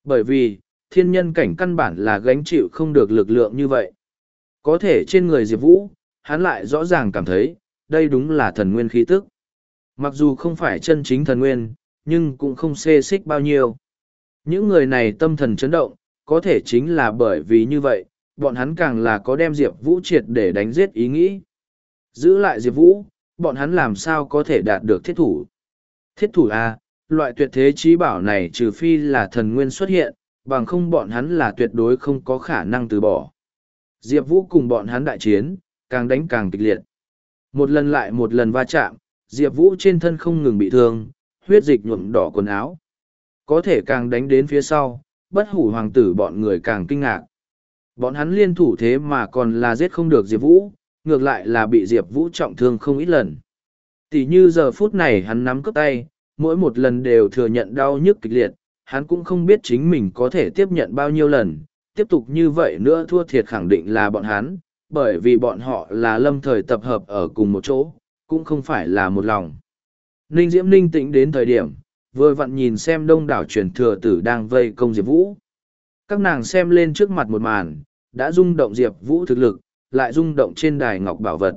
Bởi vì, thiên nhân cảnh căn bản là gánh chịu không được lực lượng như vậy. Có thể trên người Diệp Vũ, hắn lại rõ ràng cảm thấy, đây đúng là thần nguyên khí tức. Mặc dù không phải chân chính thần nguyên, nhưng cũng không xê xích bao nhiêu. Những người này tâm thần chấn động, có thể chính là bởi vì như vậy, bọn hắn càng là có đem Diệp Vũ triệt để đánh giết ý nghĩ. Giữ lại Diệp Vũ, bọn hắn làm sao có thể đạt được thiết thủ. Thiết thủ A, loại tuyệt thế trí bảo này trừ phi là thần nguyên xuất hiện, bằng không bọn hắn là tuyệt đối không có khả năng từ bỏ. Diệp Vũ cùng bọn hắn đại chiến, càng đánh càng kịch liệt. Một lần lại một lần va chạm, Diệp Vũ trên thân không ngừng bị thương, huyết dịch nhuộm đỏ quần áo. Có thể càng đánh đến phía sau, bất hủ hoàng tử bọn người càng kinh ngạc. Bọn hắn liên thủ thế mà còn là giết không được Diệp Vũ, ngược lại là bị Diệp Vũ trọng thương không ít lần. Tỷ như giờ phút này hắn nắm cướp tay, mỗi một lần đều thừa nhận đau nhức kịch liệt, hắn cũng không biết chính mình có thể tiếp nhận bao nhiêu lần, tiếp tục như vậy nữa thua thiệt khẳng định là bọn hắn, bởi vì bọn họ là lâm thời tập hợp ở cùng một chỗ, cũng không phải là một lòng. Ninh Diễm Ninh tĩnh đến thời điểm, vừa vặn nhìn xem đông đảo truyền thừa tử đang vây công Diệp Vũ. Các nàng xem lên trước mặt một màn, đã rung động Diệp Vũ thực lực, lại rung động trên đài ngọc bảo vật.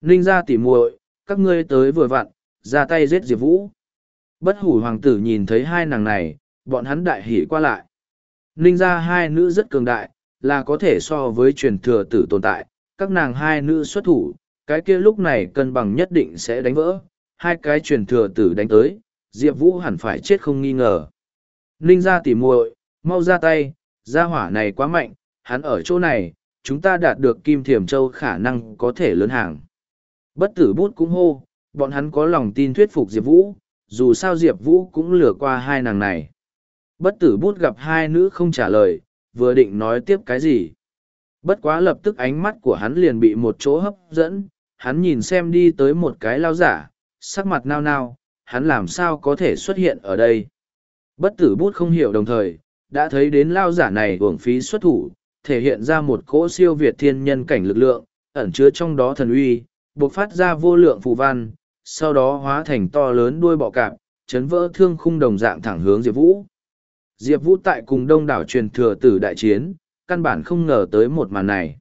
Ninh ra tỉ muội, các ngươi tới vừa vặn, ra tay giết Diệp Vũ. Bất hủ hoàng tử nhìn thấy hai nàng này, bọn hắn đại hỉ qua lại. Ninh ra hai nữ rất cường đại, là có thể so với truyền thừa tử tồn tại, các nàng hai nữ xuất thủ, cái kia lúc này cân bằng nhất định sẽ đánh vỡ, hai cái truyền thừa tử đánh tới, Diệp Vũ hẳn phải chết không nghi ngờ. Ninh ra tỉ muội, mau ra tay, gia hỏa này quá mạnh, hắn ở chỗ này, chúng ta đạt được kim thiểm châu khả năng có thể lớn hàng. Bất tử bút cũng hô, bọn hắn có lòng tin thuyết phục Diệp Vũ, dù sao Diệp Vũ cũng lừa qua hai nàng này. Bất tử bút gặp hai nữ không trả lời, vừa định nói tiếp cái gì. Bất quá lập tức ánh mắt của hắn liền bị một chỗ hấp dẫn, hắn nhìn xem đi tới một cái lao giả, sắc mặt nao nao, hắn làm sao có thể xuất hiện ở đây. Bất tử bút không hiểu đồng thời, đã thấy đến lao giả này uổng phí xuất thủ, thể hiện ra một cỗ siêu việt thiên nhân cảnh lực lượng, ẩn chứa trong đó thần uy, buộc phát ra vô lượng phù văn, sau đó hóa thành to lớn đuôi bọ cạp, chấn vỡ thương khung đồng dạng thẳng hướng Diệp Vũ. Diệp Vũ tại cùng đông đảo truyền thừa tử đại chiến, căn bản không ngờ tới một màn này.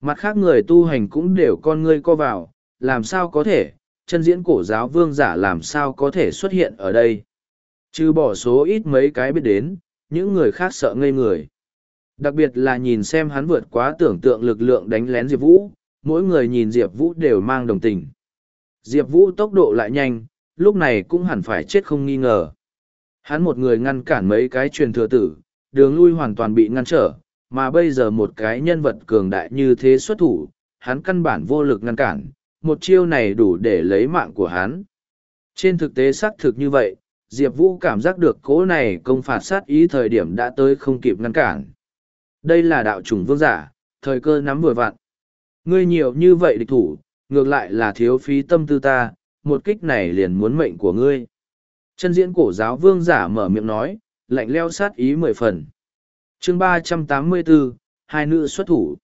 Mặt khác người tu hành cũng đều con ngươi co vào, làm sao có thể, chân diễn cổ giáo vương giả làm sao có thể xuất hiện ở đây. Trừ bỏ số ít mấy cái biết đến, những người khác sợ ngây người. Đặc biệt là nhìn xem hắn vượt quá tưởng tượng lực lượng đánh lén Diệp Vũ, mỗi người nhìn Diệp Vũ đều mang đồng tình. Diệp Vũ tốc độ lại nhanh, lúc này cũng hẳn phải chết không nghi ngờ. Hắn một người ngăn cản mấy cái truyền thừa tử, đường lui hoàn toàn bị ngăn trở, mà bây giờ một cái nhân vật cường đại như thế xuất thủ, hắn căn bản vô lực ngăn cản, một chiêu này đủ để lấy mạng của hắn. Trên thực tế xác thực như vậy, Diệp Vũ cảm giác được cố này công phạt sát ý thời điểm đã tới không kịp ngăn cản. Đây là đạo chủng vương giả, thời cơ nắm vừa vặn. Ngươi nhiều như vậy địch thủ, ngược lại là thiếu phí tâm tư ta, một kích này liền muốn mệnh của ngươi. Chân diễn cổ giáo vương giả mở miệng nói, lạnh leo sát ý mười phần. chương ba trăm tám mươi bốn hai nữ xuất thủ.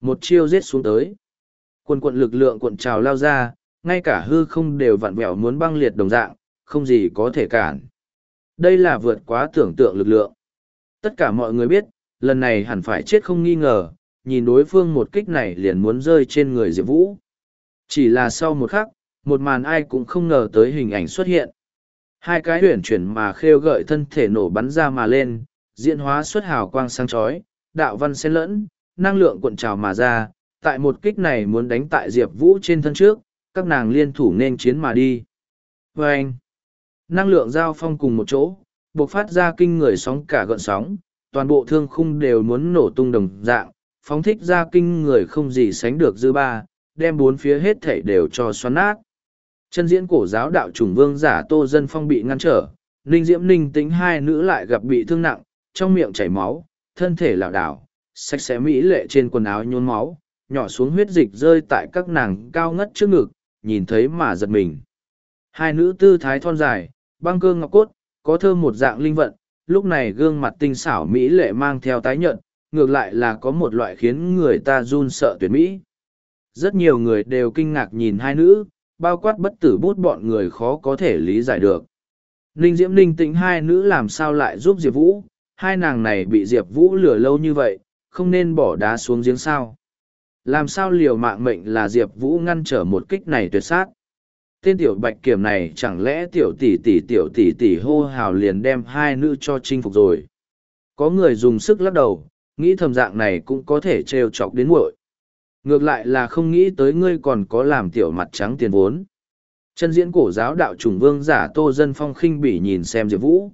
Một chiêu giết xuống tới. Quần quận lực lượng quận trào lao ra, ngay cả hư không đều vặn vẹo muốn băng liệt đồng dạng, không gì có thể cản. Đây là vượt quá tưởng tượng lực lượng. Tất cả mọi người biết, lần này hẳn phải chết không nghi ngờ, nhìn đối phương một kích này liền muốn rơi trên người Diệp Vũ. Chỉ là sau một khắc, một màn ai cũng không ngờ tới hình ảnh xuất hiện. Hai cái huyền chuyển mà khêu gợi thân thể nổ bắn ra mà lên, diễn hóa xuất hào quang sáng chói, đạo văn xen lẫn, năng lượng cuộn trào mà ra, tại một kích này muốn đánh tại Diệp Vũ trên thân trước, các nàng liên thủ nên chiến mà đi. Và anh, năng lượng giao phong cùng một chỗ, bộc phát ra kinh người sóng cả gợn sóng, toàn bộ thương khung đều muốn nổ tung đồng dạng, phóng thích ra kinh người không gì sánh được dư ba, đem bốn phía hết thảy đều cho xoắn nát. Chân diễn cổ giáo đạo chủng vương giả Tô Dân Phong bị ngăn trở, Ninh Diễm Ninh tính hai nữ lại gặp bị thương nặng, trong miệng chảy máu, thân thể lảo đảo, sạch sẽ mỹ lệ trên quần áo nhốn máu, nhỏ xuống huyết dịch rơi tại các nàng cao ngất trước ngực, nhìn thấy mà giật mình. Hai nữ tư thái thon dài, băng cơ ngọc cốt, có thơm một dạng linh vận, lúc này gương mặt tinh xảo mỹ lệ mang theo tái nhợt, ngược lại là có một loại khiến người ta run sợ tuyệt mỹ. Rất nhiều người đều kinh ngạc nhìn hai nữ, bao quát bất tử bút bọn người khó có thể lý giải được. Ninh Diễm Ninh tĩnh hai nữ làm sao lại giúp Diệp Vũ, hai nàng này bị Diệp Vũ lừa lâu như vậy, không nên bỏ đá xuống giếng sao. Làm sao liều mạng mệnh là Diệp Vũ ngăn trở một kích này tuyệt sát. Tên tiểu bạch kiểm này chẳng lẽ tiểu tỷ tỷ tiểu tỷ tỷ hô hào liền đem hai nữ cho chinh phục rồi. Có người dùng sức lắc đầu, nghĩ thầm dạng này cũng có thể trêu chọc đến muội ngược lại là không nghĩ tới ngươi còn có làm tiểu mặt trắng tiền vốn. Chân diễn cổ giáo đạo trùng vương giả tô dân phong khinh bỉ nhìn xem diệp vũ.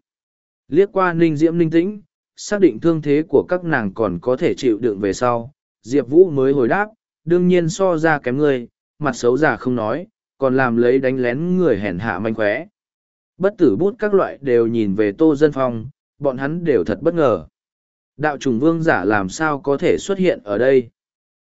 Liếc qua ninh diễm ninh tĩnh, xác định thương thế của các nàng còn có thể chịu đựng về sau, diệp vũ mới hồi đáp, đương nhiên so ra kém ngươi, mặt xấu già không nói, còn làm lấy đánh lén người hèn hạ manh khóe. Bất tử bút các loại đều nhìn về tô dân phong, bọn hắn đều thật bất ngờ. Đạo trùng vương giả làm sao có thể xuất hiện ở đây?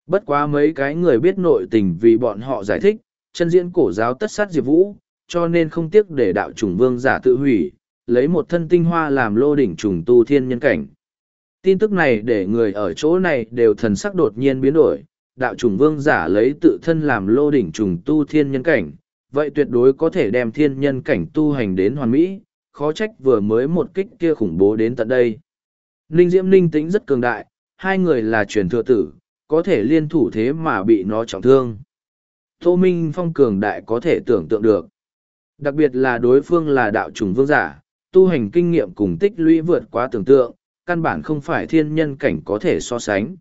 Bất quá mấy cái người biết nội tình vì bọn họ giải thích, chân diễn cổ giáo tất sát diệp vũ, cho nên không tiếc để đạo trùng vương giả tự hủy, lấy một thân tinh hoa làm lô đỉnh trùng tu thiên nhân cảnh. Tin tức này để người ở chỗ này đều thần sắc đột nhiên biến đổi, đạo trùng vương giả lấy tự thân làm lô đỉnh trùng tu thiên nhân cảnh, vậy tuyệt đối có thể đem thiên nhân cảnh tu hành đến hoàn mỹ, khó trách vừa mới một kích kia khủng bố đến tận đây. Ninh diễm ninh tĩnh rất cường đại, hai người là truyền thừa tử có thể liên thủ thế mà bị nó trọng thương. Tô Minh Phong cường đại có thể tưởng tượng được. Đặc biệt là đối phương là đạo trùng vương giả, tu hành kinh nghiệm cùng tích lũy vượt quá tưởng tượng, căn bản không phải thiên nhân cảnh có thể so sánh.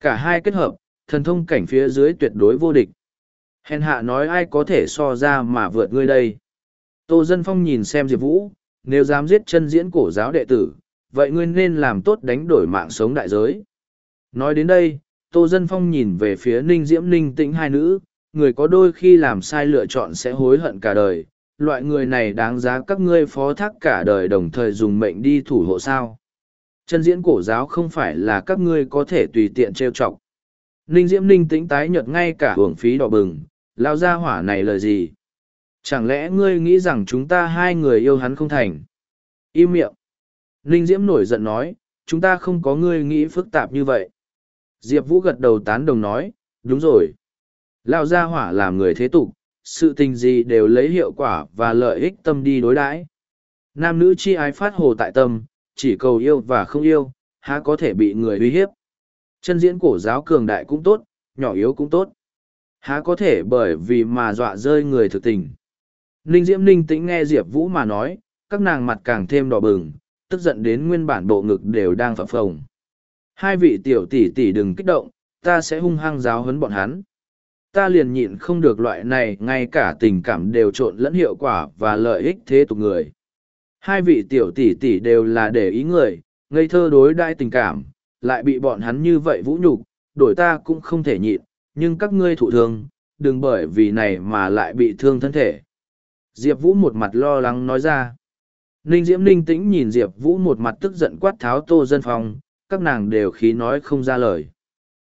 Cả hai kết hợp, thần thông cảnh phía dưới tuyệt đối vô địch. Hèn hạ nói ai có thể so ra mà vượt ngươi đây. Tô Dân Phong nhìn xem Diệp Vũ, nếu dám giết chân diễn cổ giáo đệ tử, vậy ngươi nên làm tốt đánh đổi mạng sống đại giới. Nói đến đây, Tô Dân Phong nhìn về phía Ninh Diễm Ninh tĩnh hai nữ, người có đôi khi làm sai lựa chọn sẽ hối hận cả đời. Loại người này đáng giá các ngươi phó thác cả đời đồng thời dùng mệnh đi thủ hộ sao. Chân diễn cổ giáo không phải là các ngươi có thể tùy tiện trêu chọc. Ninh Diễm Ninh tĩnh tái nhợt ngay cả hưởng phí đỏ bừng, lao ra hỏa này lời gì? Chẳng lẽ ngươi nghĩ rằng chúng ta hai người yêu hắn không thành? Im miệng. Ninh Diễm nổi giận nói, chúng ta không có ngươi nghĩ phức tạp như vậy. Diệp Vũ gật đầu tán đồng nói, đúng rồi. lao gia hỏa làm người thế tục, sự tình gì đều lấy hiệu quả và lợi ích tâm đi đối đãi. Nam nữ chi ái phát hồ tại tâm, chỉ cầu yêu và không yêu, há có thể bị người uy hiếp. Chân diễn cổ giáo cường đại cũng tốt, nhỏ yếu cũng tốt. Há có thể bởi vì mà dọa rơi người thực tình. Ninh Diễm Ninh tĩnh nghe Diệp Vũ mà nói, các nàng mặt càng thêm đỏ bừng, tức giận đến nguyên bản bộ ngực đều đang phập phồng. Hai vị tiểu tỷ tỷ đừng kích động, ta sẽ hung hăng giáo huấn bọn hắn. Ta liền nhịn không được loại này, ngay cả tình cảm đều trộn lẫn hiệu quả và lợi ích thế tục người. Hai vị tiểu tỷ tỷ đều là để ý người, ngây thơ đối đai tình cảm, lại bị bọn hắn như vậy vũ nhục, đổi ta cũng không thể nhịn, nhưng các ngươi thụ thương, đừng bởi vì này mà lại bị thương thân thể. Diệp Vũ một mặt lo lắng nói ra. Ninh Diễm Ninh tĩnh nhìn Diệp Vũ một mặt tức giận quát tháo tô dân phòng, các nàng đều khí nói không ra lời.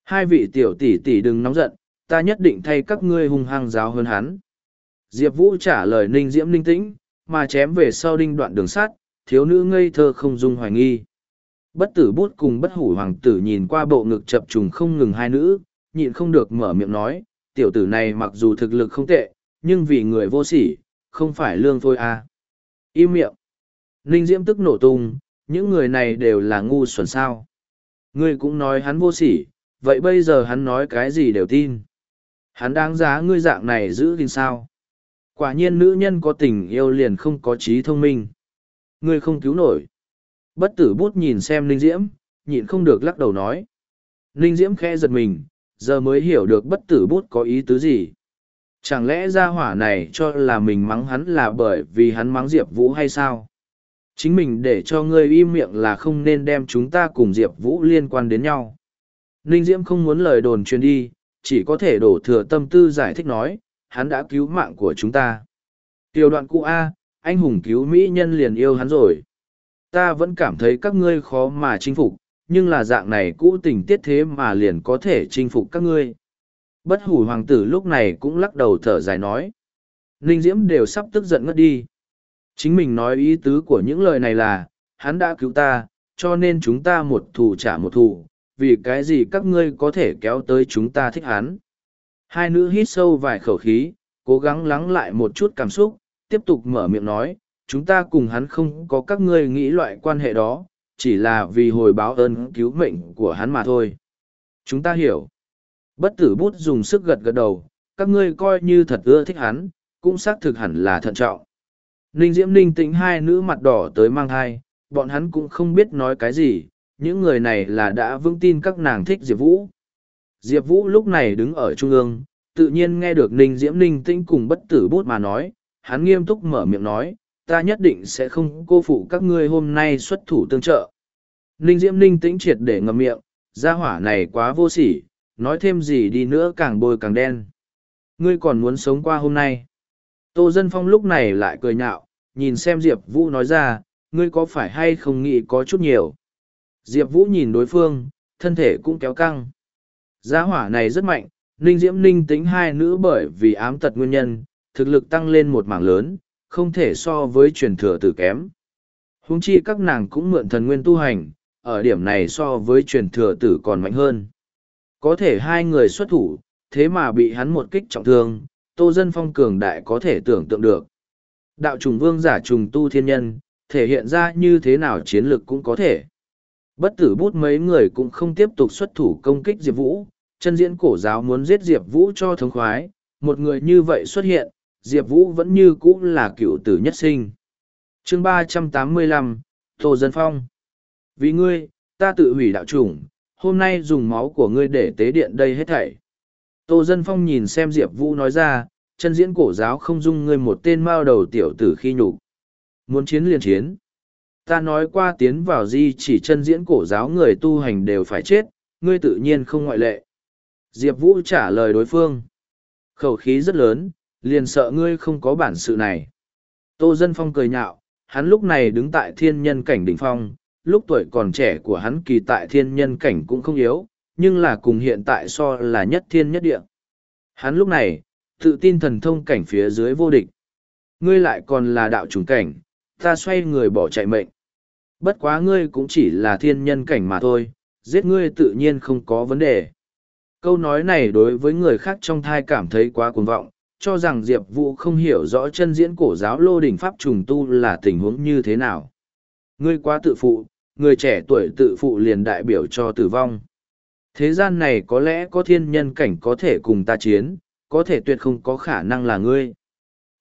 Hai vị tiểu tỷ tỷ đừng nóng giận, ta nhất định thay các ngươi hung hăng giáo hơn hắn. Diệp Vũ trả lời ninh diễm ninh tĩnh, mà chém về sau đinh đoạn đường sắt, thiếu nữ ngây thơ không dung hoài nghi. Bất tử bút cùng bất hủ hoàng tử nhìn qua bộ ngực chập trùng không ngừng hai nữ, nhịn không được mở miệng nói, tiểu tử này mặc dù thực lực không tệ, nhưng vì người vô sỉ, không phải lương thôi à. Im miệng. Ninh Diễm tức nổ tung, những người này đều là ngu xuẩn sao. Ngươi cũng nói hắn vô sỉ, vậy bây giờ hắn nói cái gì đều tin. Hắn đáng giá ngươi dạng này giữ gìn sao. Quả nhiên nữ nhân có tình yêu liền không có trí thông minh. Ngươi không cứu nổi. Bất tử bút nhìn xem Linh Diễm, nhịn không được lắc đầu nói. Linh Diễm khẽ giật mình, giờ mới hiểu được bất tử bút có ý tứ gì. Chẳng lẽ ra hỏa này cho là mình mắng hắn là bởi vì hắn mắng Diệp Vũ hay sao? Chính mình để cho ngươi im miệng là không nên đem chúng ta cùng Diệp Vũ liên quan đến nhau. Ninh Diễm không muốn lời đồn truyền đi, chỉ có thể đổ thừa tâm tư giải thích nói, hắn đã cứu mạng của chúng ta. Tiểu đoạn cụ A, anh hùng cứu Mỹ nhân liền yêu hắn rồi. Ta vẫn cảm thấy các ngươi khó mà chinh phục, nhưng là dạng này cũ tình tiết thế mà liền có thể chinh phục các ngươi. Bất hủ hoàng tử lúc này cũng lắc đầu thở dài nói. Ninh Diễm đều sắp tức giận ngất đi. Chính mình nói ý tứ của những lời này là, hắn đã cứu ta, cho nên chúng ta một thù trả một thù, vì cái gì các ngươi có thể kéo tới chúng ta thích hắn. Hai nữ hít sâu vài khẩu khí, cố gắng lắng lại một chút cảm xúc, tiếp tục mở miệng nói, chúng ta cùng hắn không có các ngươi nghĩ loại quan hệ đó, chỉ là vì hồi báo ơn cứu mệnh của hắn mà thôi. Chúng ta hiểu. Bất tử bút dùng sức gật gật đầu, các ngươi coi như thật ưa thích hắn, cũng xác thực hẳn là thận trọng. Ninh Diễm Ninh tĩnh hai nữ mặt đỏ tới mang thai, bọn hắn cũng không biết nói cái gì, những người này là đã vững tin các nàng thích Diệp Vũ. Diệp Vũ lúc này đứng ở trung ương, tự nhiên nghe được Ninh Diễm Ninh tĩnh cùng bất tử bút mà nói, hắn nghiêm túc mở miệng nói, ta nhất định sẽ không cô phụ các ngươi hôm nay xuất thủ tương trợ. Ninh Diễm Ninh tĩnh triệt để ngậm miệng, gia hỏa này quá vô sỉ, nói thêm gì đi nữa càng bôi càng đen. Ngươi còn muốn sống qua hôm nay. Tô Dân Phong lúc này lại cười nhạo, nhìn xem Diệp Vũ nói ra, ngươi có phải hay không nghĩ có chút nhiều. Diệp Vũ nhìn đối phương, thân thể cũng kéo căng. Gia hỏa này rất mạnh, Ninh Diễm Ninh tính hai nữ bởi vì ám tật nguyên nhân, thực lực tăng lên một mảng lớn, không thể so với truyền thừa tử kém. Húng chi các nàng cũng mượn thần nguyên tu hành, ở điểm này so với truyền thừa tử còn mạnh hơn. Có thể hai người xuất thủ, thế mà bị hắn một kích trọng thương, tô dân phong cường đại có thể tưởng tượng được. Đạo trùng vương giả trùng tu thiên nhân, thể hiện ra như thế nào chiến lực cũng có thể. Bất tử bút mấy người cũng không tiếp tục xuất thủ công kích Diệp Vũ, chân diễn cổ giáo muốn giết Diệp Vũ cho thống khoái, một người như vậy xuất hiện, Diệp Vũ vẫn như cũ là cựu tử nhất sinh. chương ba trăm tám mươi lăm Tô Dân Phong Vì ngươi, ta tự hủy đạo chủng, hôm nay dùng máu của ngươi để tế điện đây hết thảy. Tô Dân Phong nhìn xem Diệp Vũ nói ra, chân diễn cổ giáo không dung ngươi một tên mao đầu tiểu tử khi nhục Muốn chiến liền chiến. Ta nói qua tiến vào di chỉ chân diễn cổ giáo người tu hành đều phải chết, ngươi tự nhiên không ngoại lệ. Diệp Vũ trả lời đối phương. Khẩu khí rất lớn, liền sợ ngươi không có bản sự này. Tô Dân Phong cười nhạo, hắn lúc này đứng tại thiên nhân cảnh đỉnh phong, lúc tuổi còn trẻ của hắn kỳ tại thiên nhân cảnh cũng không yếu, nhưng là cùng hiện tại so là nhất thiên nhất địa. Hắn lúc này, tự tin thần thông cảnh phía dưới vô địch. Ngươi lại còn là đạo trùng cảnh, ta xoay người bỏ chạy mệnh. Bất quá ngươi cũng chỉ là thiên nhân cảnh mà thôi, giết ngươi tự nhiên không có vấn đề. Câu nói này đối với người khác trong thai cảm thấy quá cuồng vọng, cho rằng Diệp Vũ không hiểu rõ chân diễn cổ giáo lô đỉnh pháp trùng tu là tình huống như thế nào. Ngươi quá tự phụ, người trẻ tuổi tự phụ liền đại biểu cho tử vong. Thế gian này có lẽ có thiên nhân cảnh có thể cùng ta chiến, có thể tuyệt không có khả năng là ngươi.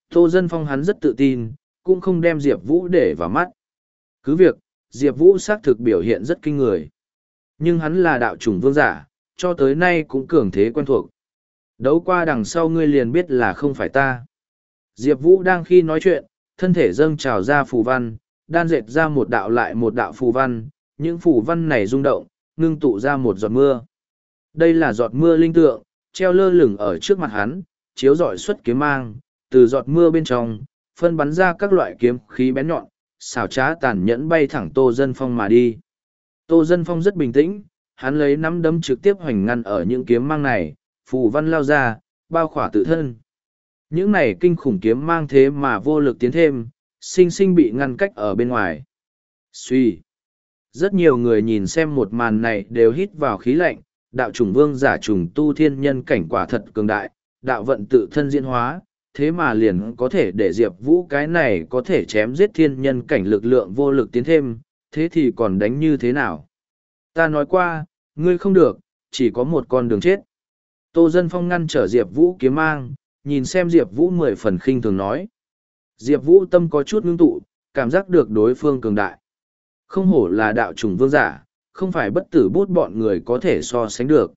Tô Dân Phong hắn rất tự tin, cũng không đem Diệp Vũ để vào mắt. Cứ việc, Diệp Vũ xác thực biểu hiện rất kinh người. Nhưng hắn là đạo chủng vương giả, cho tới nay cũng cường thế quen thuộc. Đấu qua đằng sau ngươi liền biết là không phải ta. Diệp Vũ đang khi nói chuyện, thân thể dâng trào ra phù văn, đan dệt ra một đạo lại một đạo phù văn, những phù văn này rung động, ngưng tụ ra một giọt mưa. Đây là giọt mưa linh tượng, treo lơ lửng ở trước mặt hắn, chiếu rọi xuất kiếm mang, từ giọt mưa bên trong, phân bắn ra các loại kiếm khí bén nhọn, xảo trá tàn nhẫn bay thẳng Tô Dân Phong mà đi. Tô Dân Phong rất bình tĩnh, hắn lấy nắm đấm trực tiếp hoành ngăn ở những kiếm mang này, phù văn lao ra, bao khỏa tự thân. Những này kinh khủng kiếm mang thế mà vô lực tiến thêm, sinh sinh bị ngăn cách ở bên ngoài. Suy. Rất nhiều người nhìn xem một màn này đều hít vào khí lạnh, đạo chủng vương giả trùng tu thiên nhân cảnh quả thật cường đại, đạo vận tự thân diễn hóa, thế mà liền có thể để Diệp Vũ cái này có thể chém giết thiên nhân cảnh lực lượng vô lực tiến thêm, thế thì còn đánh như thế nào? Ta nói qua, ngươi không được, chỉ có một con đường chết. Tô Dân Phong ngăn trở Diệp Vũ kiếm mang, nhìn xem Diệp Vũ mười phần khinh thường nói. Diệp Vũ tâm có chút ngưng tụ, cảm giác được đối phương cường đại. Không hổ là đạo trùng vương giả, không phải bất tử bút bọn người có thể so sánh được.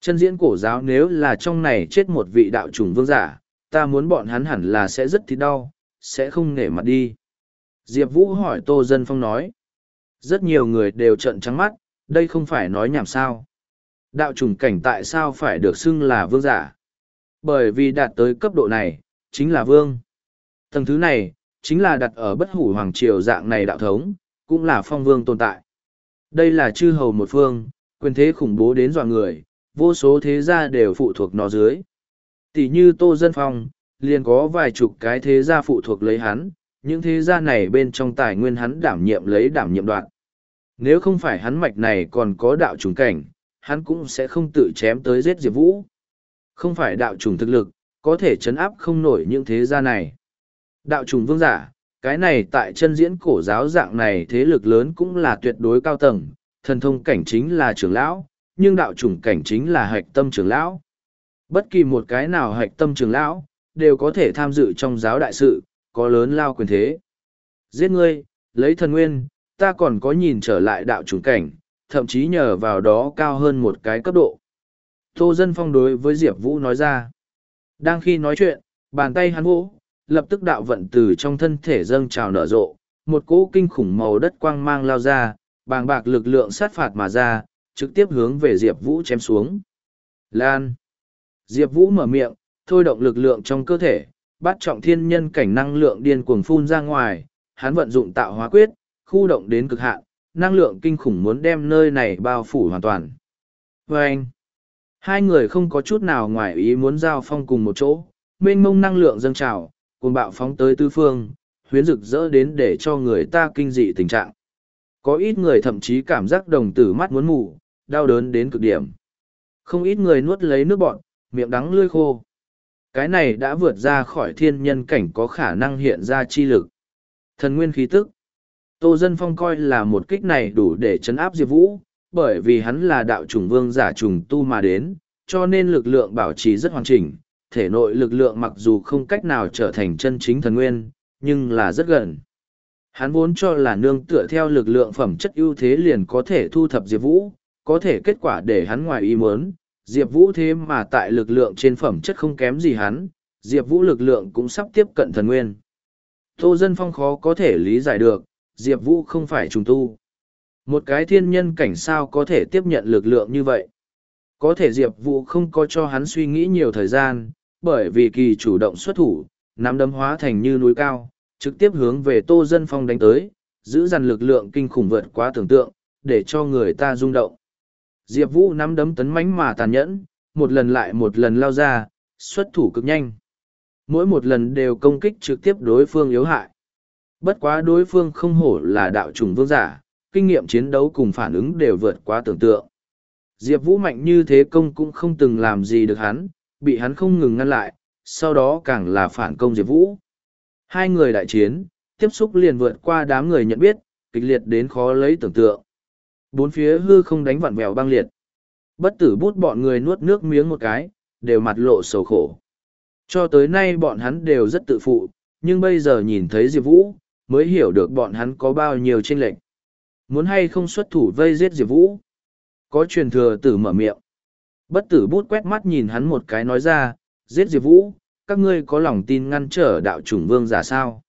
Chân diễn cổ giáo nếu là trong này chết một vị đạo trùng vương giả, ta muốn bọn hắn hẳn là sẽ rất thì đau, sẽ không nể mặt đi. Diệp Vũ hỏi Tô Dân Phong nói. Rất nhiều người đều trận trắng mắt, đây không phải nói nhảm sao. Đạo trùng cảnh tại sao phải được xưng là vương giả? Bởi vì đạt tới cấp độ này, chính là vương. Tầng thứ này, chính là đặt ở bất hủ hoàng triều dạng này đạo thống, cũng là phong vương tồn tại. Đây là chư hầu một phương, quyền thế khủng bố đến dọa người, vô số thế gia đều phụ thuộc nó dưới. Tỷ như Tô Dân Phong, liền có vài chục cái thế gia phụ thuộc lấy hắn, những thế gia này bên trong tài nguyên hắn đảm nhiệm lấy đảm nhiệm đoạn. Nếu không phải hắn mạch này còn có đạo trùng cảnh, hắn cũng sẽ không tự chém tới giết Diệp Vũ. Không phải đạo trùng thực lực, có thể chấn áp không nổi những thế gia này. Đạo trùng vương giả, cái này tại chân diễn cổ giáo dạng này thế lực lớn cũng là tuyệt đối cao tầng, thần thông cảnh chính là trưởng lão, nhưng đạo chủng cảnh chính là hạch tâm trưởng lão. Bất kỳ một cái nào hạch tâm trưởng lão, đều có thể tham dự trong giáo đại sự, có lớn lao quyền thế. Giết ngươi, lấy thần nguyên, ta còn có nhìn trở lại đạo chủng cảnh, thậm chí nhờ vào đó cao hơn một cái cấp độ. Tô Dân Phong đối với Diệp Vũ nói ra. Đang khi nói chuyện, bàn tay hắn vỗ, lập tức đạo vận từ trong thân thể dâng trào nở rộ, một cỗ kinh khủng màu đất quang mang lao ra, bàng bạc lực lượng sát phạt mà ra, trực tiếp hướng về Diệp Vũ chém xuống. Lan! Diệp Vũ mở miệng, thôi động lực lượng trong cơ thể, bắt trọng thiên nhân cảnh năng lượng điên cuồng phun ra ngoài, hắn vận dụng tạo hóa quyết, khu động đến cực hạn, năng lượng kinh khủng muốn đem nơi này bao phủ hoàn toàn. Vâng! hai người không có chút nào ngoài ý muốn giao phong cùng một chỗ, mênh mông năng lượng dâng trào, Cuồng bạo phóng tới tư phương, huyến rực rỡ đến để cho người ta kinh dị tình trạng. Có ít người thậm chí cảm giác đồng tử mắt muốn mù, đau đớn đến cực điểm. Không ít người nuốt lấy nước bọn, miệng đắng lươi khô. Cái này đã vượt ra khỏi thiên nhân cảnh có khả năng hiện ra chi lực. Thần nguyên khí tức. Tô Dân Phong coi là một kích này đủ để chấn áp Diệp Vũ, bởi vì hắn là đạo chủng vương giả trùng tu mà đến, cho nên lực lượng bảo trì rất hoàn chỉnh, thể nội lực lượng mặc dù không cách nào trở thành chân chính thần nguyên, nhưng là rất gần. Hắn vốn cho là nương tựa theo lực lượng phẩm chất ưu thế liền có thể thu thập Diệp Vũ, có thể kết quả để hắn ngoài ý muốn, Diệp Vũ thế mà tại lực lượng trên phẩm chất không kém gì hắn, Diệp Vũ lực lượng cũng sắp tiếp cận thần nguyên. Tô Dân Phong khó có thể lý giải được, Diệp Vũ không phải trùng tu. Một cái thiên nhân cảnh sao có thể tiếp nhận lực lượng như vậy. Có thể Diệp Vũ không có cho hắn suy nghĩ nhiều thời gian, bởi vì kỳ chủ động xuất thủ, nắm đấm hóa thành như núi cao, trực tiếp hướng về Tô Dân Phong đánh tới, giữ dằn lực lượng kinh khủng vượt quá tưởng tượng, để cho người ta rung động. Diệp Vũ nắm đấm tấn mãnh mà tàn nhẫn, một lần lại một lần lao ra, xuất thủ cực nhanh. Mỗi một lần đều công kích trực tiếp đối phương yếu hại. Bất quá đối phương không hổ là đạo trùng vương giả, kinh nghiệm chiến đấu cùng phản ứng đều vượt quá tưởng tượng. Diệp Vũ mạnh như thế công cũng không từng làm gì được hắn, bị hắn không ngừng ngăn lại, sau đó càng là phản công Diệp Vũ. Hai người đại chiến, tiếp xúc liền vượt qua đám người nhận biết, kịch liệt đến khó lấy tưởng tượng. Bốn phía hư không đánh vặn vẹo băng liệt. Bất tử bút bọn người nuốt nước miếng một cái, đều mặt lộ sầu khổ. Cho tới nay bọn hắn đều rất tự phụ, nhưng bây giờ nhìn thấy Diệp Vũ, mới hiểu được bọn hắn có bao nhiêu tranh lệch. Muốn hay không xuất thủ vây giết Diệp Vũ? Có truyền thừa tử mở miệng. Bất tử bút quét mắt nhìn hắn một cái nói ra, giết Diệp Vũ, các ngươi có lòng tin ngăn trở đạo chủng vương giả sao?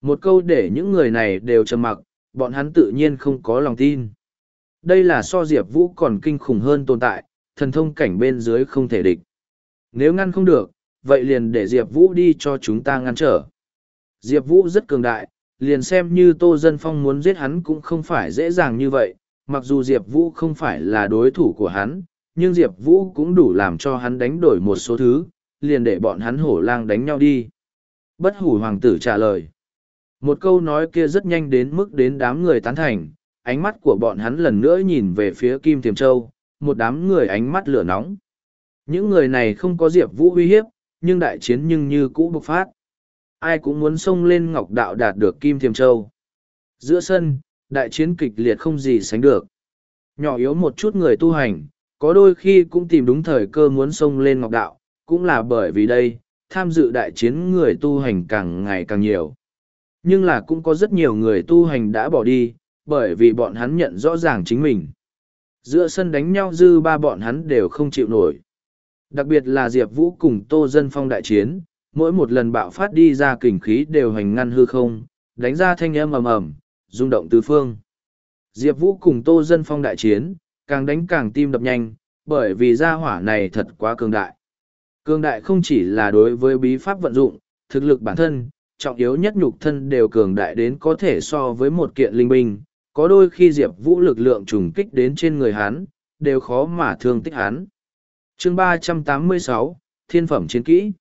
Một câu để những người này đều trầm mặc, bọn hắn tự nhiên không có lòng tin. Đây là so Diệp Vũ còn kinh khủng hơn tồn tại, thần thông cảnh bên dưới không thể địch. Nếu ngăn không được, vậy liền để Diệp Vũ đi cho chúng ta ngăn trở. Diệp Vũ rất cường đại, liền xem như Tô Dân Phong muốn giết hắn cũng không phải dễ dàng như vậy, mặc dù Diệp Vũ không phải là đối thủ của hắn, nhưng Diệp Vũ cũng đủ làm cho hắn đánh đổi một số thứ, liền để bọn hắn hổ lang đánh nhau đi. Bất hủ hoàng tử trả lời. Một câu nói kia rất nhanh đến mức đến đám người tán thành, ánh mắt của bọn hắn lần nữa nhìn về phía Kim Thiềm Châu, một đám người ánh mắt lửa nóng. Những người này không có Diệp Vũ uy hiếp, nhưng đại chiến nhưng như cũ bộc phát. Ai cũng muốn xông lên Ngọc Đạo đạt được Kim Thiềm Châu. Giữa sân, đại chiến kịch liệt không gì sánh được. Nhỏ yếu một chút người tu hành, có đôi khi cũng tìm đúng thời cơ muốn xông lên Ngọc Đạo, cũng là bởi vì đây, tham dự đại chiến người tu hành càng ngày càng nhiều. Nhưng là cũng có rất nhiều người tu hành đã bỏ đi, bởi vì bọn hắn nhận rõ ràng chính mình. Giữa sân đánh nhau dư ba bọn hắn đều không chịu nổi. Đặc biệt là Diệp Vũ cùng Tô Dân Phong đại chiến, mỗi một lần bạo phát đi ra kình khí đều hành ngăn hư không, đánh ra thanh âm ầm ầm, rung động tứ phương. Diệp Vũ cùng Tô Dân Phong đại chiến, càng đánh càng tim đập nhanh, bởi vì gia hỏa này thật quá cường đại. Cường đại không chỉ là đối với bí pháp vận dụng, thực lực bản thân, trọng yếu nhất nhục thân đều cường đại đến có thể so với một kiện linh binh, có đôi khi Diệp Vũ lực lượng trùng kích đến trên người hắn, đều khó mà thương tích hắn. Chương ba trăm tám mươi sáu Thiên phẩm chiến kỹ.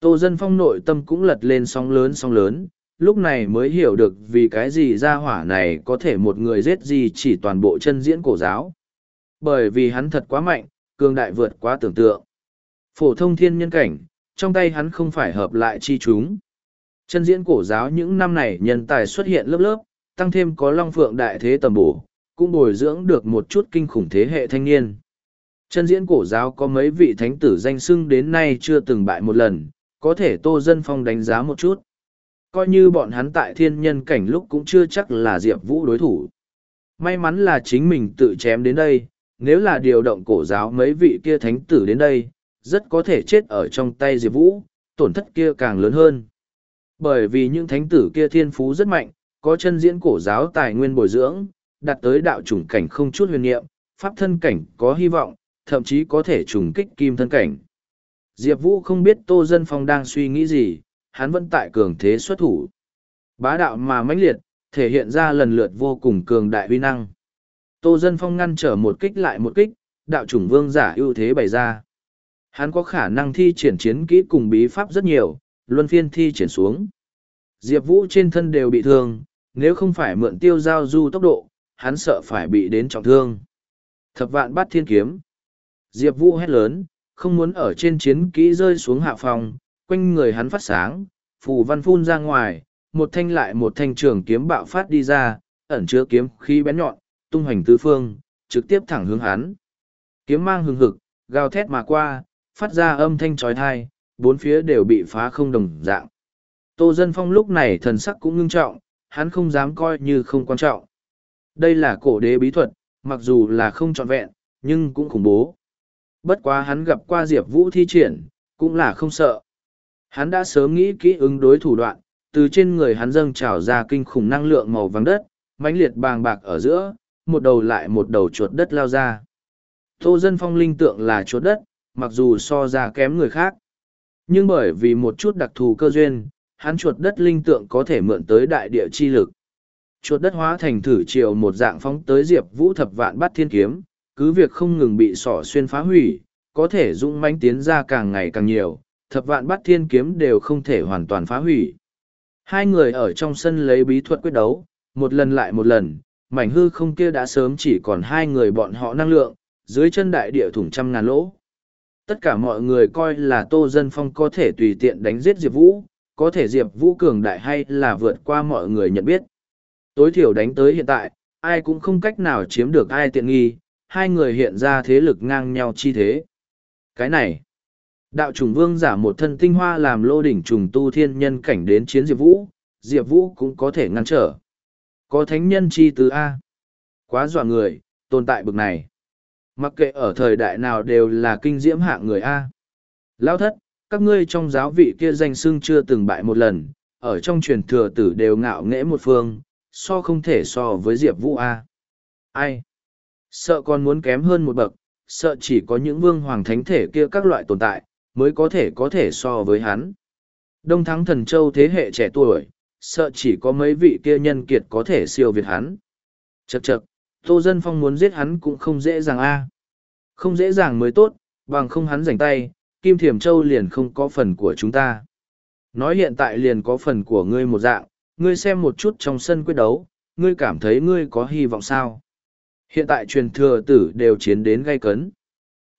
Tô Dân Phong nội tâm cũng lật lên sóng lớn sóng lớn, lúc này mới hiểu được vì cái gì ra hỏa này có thể một người giết gì chỉ toàn bộ chân diễn cổ giáo. Bởi vì hắn thật quá mạnh, cường đại vượt quá tưởng tượng. Phổ thông thiên nhân cảnh, trong tay hắn không phải hợp lại chi chúng. Chân diễn cổ giáo những năm này nhân tài xuất hiện lớp lớp, tăng thêm có long phượng đại thế tầm bổ, cũng bồi dưỡng được một chút kinh khủng thế hệ thanh niên. Chân diễn cổ giáo có mấy vị thánh tử danh sưng đến nay chưa từng bại một lần, có thể tô dân phong đánh giá một chút. Coi như bọn hắn tại thiên nhân cảnh lúc cũng chưa chắc là Diệp Vũ đối thủ. May mắn là chính mình tự chém đến đây, nếu là điều động cổ giáo mấy vị kia thánh tử đến đây, rất có thể chết ở trong tay Diệp Vũ, tổn thất kia càng lớn hơn. Bởi vì những thánh tử kia thiên phú rất mạnh, có chân diễn cổ giáo tài nguyên bồi dưỡng, đạt tới đạo chủng cảnh không chút huyền niệm, pháp thân cảnh có hy vọng, thậm chí có thể trùng kích kim thân cảnh. Diệp Vũ không biết Tô Dân Phong đang suy nghĩ gì, hắn vẫn tại cường thế xuất thủ. Bá đạo mà mãnh liệt, thể hiện ra lần lượt vô cùng cường đại uy năng. Tô Dân Phong ngăn trở một kích lại một kích, đạo chủng vương giả ưu thế bày ra. Hắn có khả năng thi triển chiến kỹ cùng bí pháp rất nhiều, luân phiên thi triển xuống. Diệp Vũ trên thân đều bị thương, nếu không phải mượn tiêu giao du tốc độ, hắn sợ phải bị đến trọng thương. Thập vạn bắt thiên kiếm. Diệp Vũ hét lớn, không muốn ở trên chiến kỹ rơi xuống hạ phòng, quanh người hắn phát sáng, phù văn phun ra ngoài, một thanh lại một thanh trường kiếm bạo phát đi ra, ẩn chứa kiếm khí bén nhọn, tung hoành tứ phương, trực tiếp thẳng hướng hắn. Kiếm mang hừng hực, gào thét mà qua, phát ra âm thanh trói thai, bốn phía đều bị phá không đồng dạng. Tô Dân Phong lúc này thần sắc cũng ngưng trọng, hắn không dám coi như không quan trọng. Đây là cổ đế bí thuật, mặc dù là không trọn vẹn, nhưng cũng khủng bố. Bất quá hắn gặp qua Diệp Vũ thi triển, cũng là không sợ. Hắn đã sớm nghĩ kỹ ứng đối thủ đoạn, từ trên người hắn dâng trào ra kinh khủng năng lượng màu vàng đất, mãnh liệt bàng bạc ở giữa, một đầu lại một đầu chuột đất lao ra. Tô dân phong linh tượng là chuột đất, mặc dù so ra kém người khác. Nhưng bởi vì một chút đặc thù cơ duyên, hắn chuột đất linh tượng có thể mượn tới đại địa chi lực. Chuột đất hóa thành thử triều một dạng phóng tới diệp vũ thập vạn bắt thiên kiếm, cứ việc không ngừng bị sỏ xuyên phá hủy, có thể dũng mãnh tiến ra càng ngày càng nhiều, thập vạn bắt thiên kiếm đều không thể hoàn toàn phá hủy. Hai người ở trong sân lấy bí thuật quyết đấu, một lần lại một lần, mảnh hư không kia đã sớm chỉ còn hai người bọn họ năng lượng, dưới chân đại địa thủng trăm ngàn lỗ. Tất cả mọi người coi là Tô Dân Phong có thể tùy tiện đánh giết Diệp Vũ, có thể Diệp Vũ cường đại hay là vượt qua mọi người nhận biết. Tối thiểu đánh tới hiện tại, ai cũng không cách nào chiếm được ai tiện nghi, hai người hiện ra thế lực ngang nhau chi thế. Cái này, đạo trùng vương giả một thân tinh hoa làm lô đỉnh trùng tu thiên nhân cảnh đến chiến Diệp Vũ, Diệp Vũ cũng có thể ngăn trở. Có thánh nhân chi tứ A. Quá dọa người, tồn tại bực này. Mặc kệ ở thời đại nào đều là kinh diễm hạng người A. Lao thất, các ngươi trong giáo vị kia danh xưng chưa từng bại một lần, ở trong truyền thừa tử đều ngạo nghễ một phương, so không thể so với Diệp Vũ A. Ai? Sợ còn muốn kém hơn một bậc, sợ chỉ có những vương hoàng thánh thể kia các loại tồn tại, mới có thể có thể so với hắn. Đông thắng thần châu thế hệ trẻ tuổi, sợ chỉ có mấy vị kia nhân kiệt có thể siêu việt hắn. Chậc chậc, Tô Dân Phong muốn giết hắn cũng không dễ dàng a. Không dễ dàng mới tốt, bằng không hắn rảnh tay, Kim Thiểm Châu liền không có phần của chúng ta. Nói hiện tại liền có phần của ngươi một dạng, ngươi xem một chút trong sân quyết đấu, ngươi cảm thấy ngươi có hy vọng sao? Hiện tại truyền thừa tử đều chiến đến gay cấn.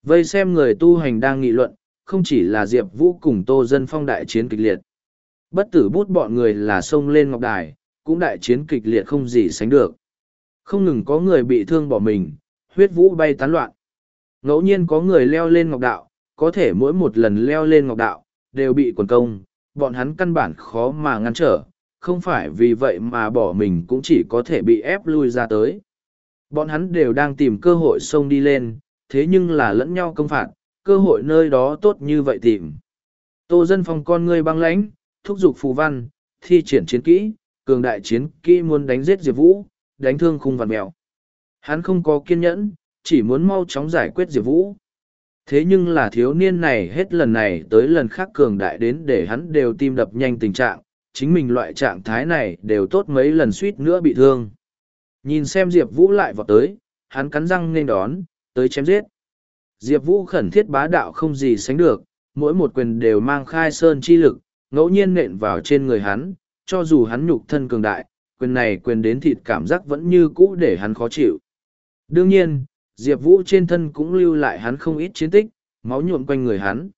Vây xem người tu hành đang nghị luận, không chỉ là Diệp Vũ cùng Tô Dân Phong đại chiến kịch liệt. Bất tử bút bọn người là xông lên ngọc đài, cũng đại chiến kịch liệt không gì sánh được. Không ngừng có người bị thương bỏ mình, huyết vũ bay tán loạn. Ngẫu nhiên có người leo lên ngọc đạo, có thể mỗi một lần leo lên ngọc đạo, đều bị quần công, bọn hắn căn bản khó mà ngăn trở, không phải vì vậy mà bỏ mình cũng chỉ có thể bị ép lui ra tới. Bọn hắn đều đang tìm cơ hội xông đi lên, thế nhưng là lẫn nhau công phạt, cơ hội nơi đó tốt như vậy tìm. Tô dân phong con ngươi băng lãnh, thúc giục phù văn, thi triển chiến kỹ, cường đại chiến kỹ muốn đánh giết Diệp Vũ, đánh thương khung vằn mèo. Hắn không có kiên nhẫn, chỉ muốn mau chóng giải quyết Diệp Vũ. Thế nhưng là thiếu niên này hết lần này tới lần khác cường đại đến để hắn đều tim đập nhanh tình trạng, chính mình loại trạng thái này đều tốt mấy lần suýt nữa bị thương. Nhìn xem Diệp Vũ lại vào tới, hắn cắn răng nên đón, tới chém giết. Diệp Vũ khẩn thiết bá đạo không gì sánh được, mỗi một quyền đều mang khai sơn chi lực, ngẫu nhiên nện vào trên người hắn, cho dù hắn nhục thân cường đại, quyền này quyền đến thịt cảm giác vẫn như cũ để hắn khó chịu. Đương nhiên, Diệp Vũ trên thân cũng lưu lại hắn không ít chiến tích, máu nhuộm quanh người hắn.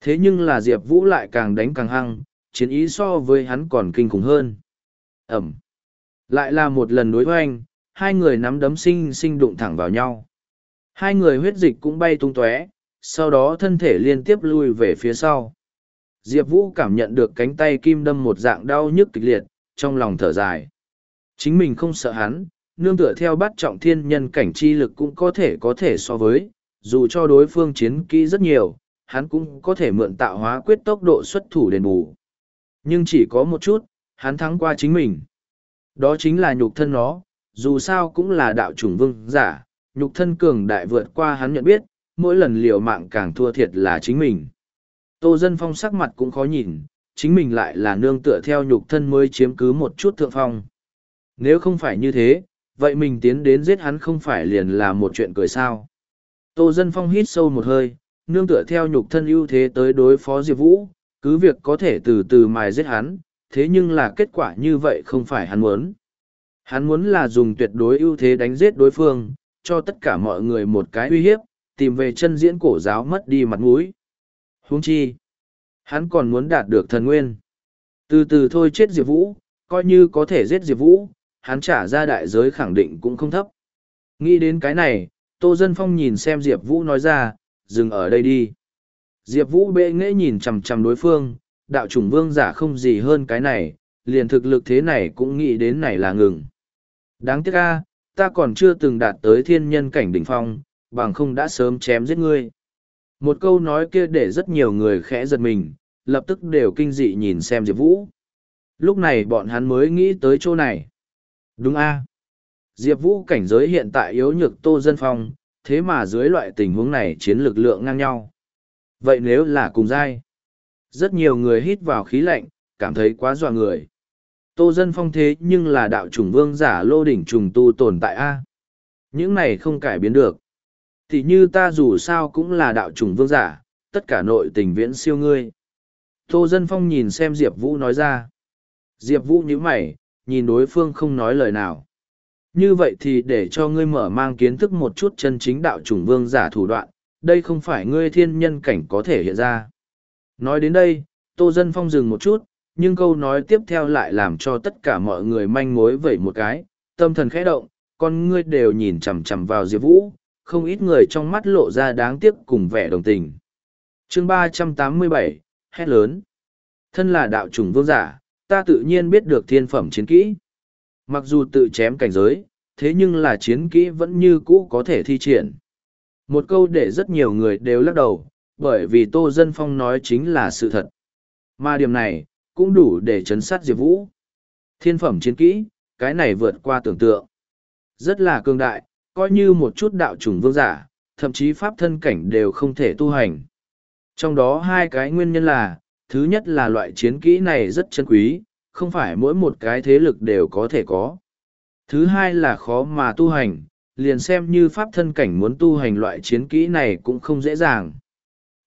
Thế nhưng là Diệp Vũ lại càng đánh càng hăng, chiến ý so với hắn còn kinh khủng hơn. Ẩm. Lại là một lần đối hoanh, hai người nắm đấm sinh sinh đụng thẳng vào nhau. Hai người huyết dịch cũng bay tung tóe, sau đó thân thể liên tiếp lui về phía sau. Diệp Vũ cảm nhận được cánh tay kim đâm một dạng đau nhức kịch liệt, trong lòng thở dài. Chính mình không sợ hắn, nương tựa theo bắt trọng thiên nhân cảnh chi lực cũng có thể có thể so với, dù cho đối phương chiến kỹ rất nhiều, hắn cũng có thể mượn tạo hóa quyết tốc độ xuất thủ đền bù. Nhưng chỉ có một chút, hắn thắng qua chính mình. Đó chính là nhục thân nó, dù sao cũng là đạo chủng vương giả, nhục thân cường đại vượt qua hắn nhận biết, mỗi lần liều mạng càng thua thiệt là chính mình. Tô Dân Phong sắc mặt cũng khó nhìn, chính mình lại là nương tựa theo nhục thân mới chiếm cứ một chút thượng phong. Nếu không phải như thế, vậy mình tiến đến giết hắn không phải liền là một chuyện cười sao. Tô Dân Phong hít sâu một hơi, nương tựa theo nhục thân ưu thế tới đối phó Diệp Vũ, cứ việc có thể từ từ mài giết hắn, thế nhưng là kết quả như vậy không phải hắn muốn. Hắn muốn là dùng tuyệt đối ưu thế đánh giết đối phương, cho tất cả mọi người một cái uy hiếp, tìm về chân diễn cổ giáo mất đi mặt mũi. Huống chi, hắn còn muốn đạt được thần nguyên. Từ từ thôi chết Diệp Vũ, coi như có thể giết Diệp Vũ, hắn trả ra đại giới khẳng định cũng không thấp. Nghĩ đến cái này, Tô Dân Phong nhìn xem Diệp Vũ nói ra, dừng ở đây đi. Diệp Vũ bệ nghệ nhìn chằm chằm đối phương, đạo chủng vương giả không gì hơn cái này, liền thực lực thế này cũng nghĩ đến này là ngừng. Đáng tiếc a, ta còn chưa từng đạt tới thiên nhân cảnh đỉnh phong, bằng không đã sớm chém giết ngươi. Một câu nói kia để rất nhiều người khẽ giật mình, lập tức đều kinh dị nhìn xem Diệp Vũ. Lúc này bọn hắn mới nghĩ tới chỗ này. Đúng a Diệp Vũ cảnh giới hiện tại yếu nhược tô dân phong, thế mà dưới loại tình huống này chiến lực lượng ngang nhau. Vậy nếu là cùng giai? Rất nhiều người hít vào khí lạnh, cảm thấy quá dọa người. Tô dân phong thế nhưng là đạo chủng vương giả lô đỉnh trùng tu tồn tại A. Những này không cải biến được. Thì như ta dù sao cũng là đạo chủng vương giả, tất cả nội tình viễn siêu ngươi. Tô dân phong nhìn xem Diệp Vũ nói ra. Diệp Vũ nhíu mày, nhìn đối phương không nói lời nào. Như vậy thì để cho ngươi mở mang kiến thức một chút chân chính đạo chủng vương giả thủ đoạn, đây không phải ngươi thiên nhân cảnh có thể hiện ra. Nói đến đây, Tô Dân Phong dừng một chút, nhưng câu nói tiếp theo lại làm cho tất cả mọi người manh mối vẩy một cái, tâm thần khẽ động, con ngươi đều nhìn chằm chằm vào Diệp Vũ, không ít người trong mắt lộ ra đáng tiếc cùng vẻ đồng tình. chương ba trăm tám mươi bảy hét lớn. Thân là đạo chủng vương giả, ta tự nhiên biết được thiên phẩm chiến kỹ. Mặc dù tự chém cảnh giới, thế nhưng là chiến kỹ vẫn như cũ có thể thi triển. Một câu để rất nhiều người đều lắc đầu, bởi vì Tô Dân Phong nói chính là sự thật. Mà điểm này, cũng đủ để chấn sát Diệp Vũ. Thiên phẩm chiến kỹ, cái này vượt qua tưởng tượng. Rất là cường đại, coi như một chút đạo chủng vương giả, thậm chí pháp thân cảnh đều không thể tu hành. Trong đó hai cái nguyên nhân là, thứ nhất là loại chiến kỹ này rất chân quý, không phải mỗi một cái thế lực đều có thể có. Thứ hai là khó mà tu hành, liền xem như pháp thân cảnh muốn tu hành loại chiến kỹ này cũng không dễ dàng.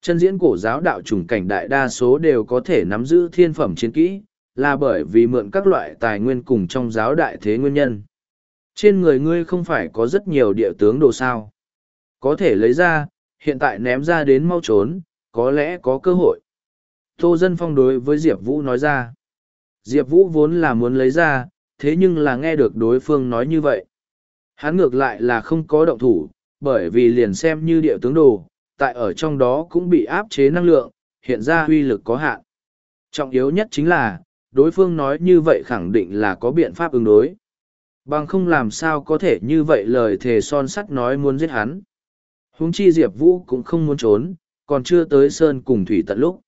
Chân diễn cổ giáo đạo chủng cảnh đại đa số đều có thể nắm giữ thiên phẩm chiến kỹ, là bởi vì mượn các loại tài nguyên cùng trong giáo đại thế nguyên nhân. Trên người ngươi không phải có rất nhiều địa tướng đồ sao. Có thể lấy ra, hiện tại ném ra đến mau trốn, có lẽ có cơ hội. Tô Dân Phong đối với Diệp Vũ nói ra. Diệp Vũ vốn là muốn lấy ra, thế nhưng là nghe được đối phương nói như vậy. Hắn ngược lại là không có động thủ, bởi vì liền xem như địa tướng đồ, tại ở trong đó cũng bị áp chế năng lượng, hiện ra uy lực có hạn. Trọng yếu nhất chính là, đối phương nói như vậy khẳng định là có biện pháp ứng đối. Bằng không làm sao có thể như vậy lời thề son sắt nói muốn giết hắn. Huống chi Diệp Vũ cũng không muốn trốn, còn chưa tới sơn cùng thủy tận lúc.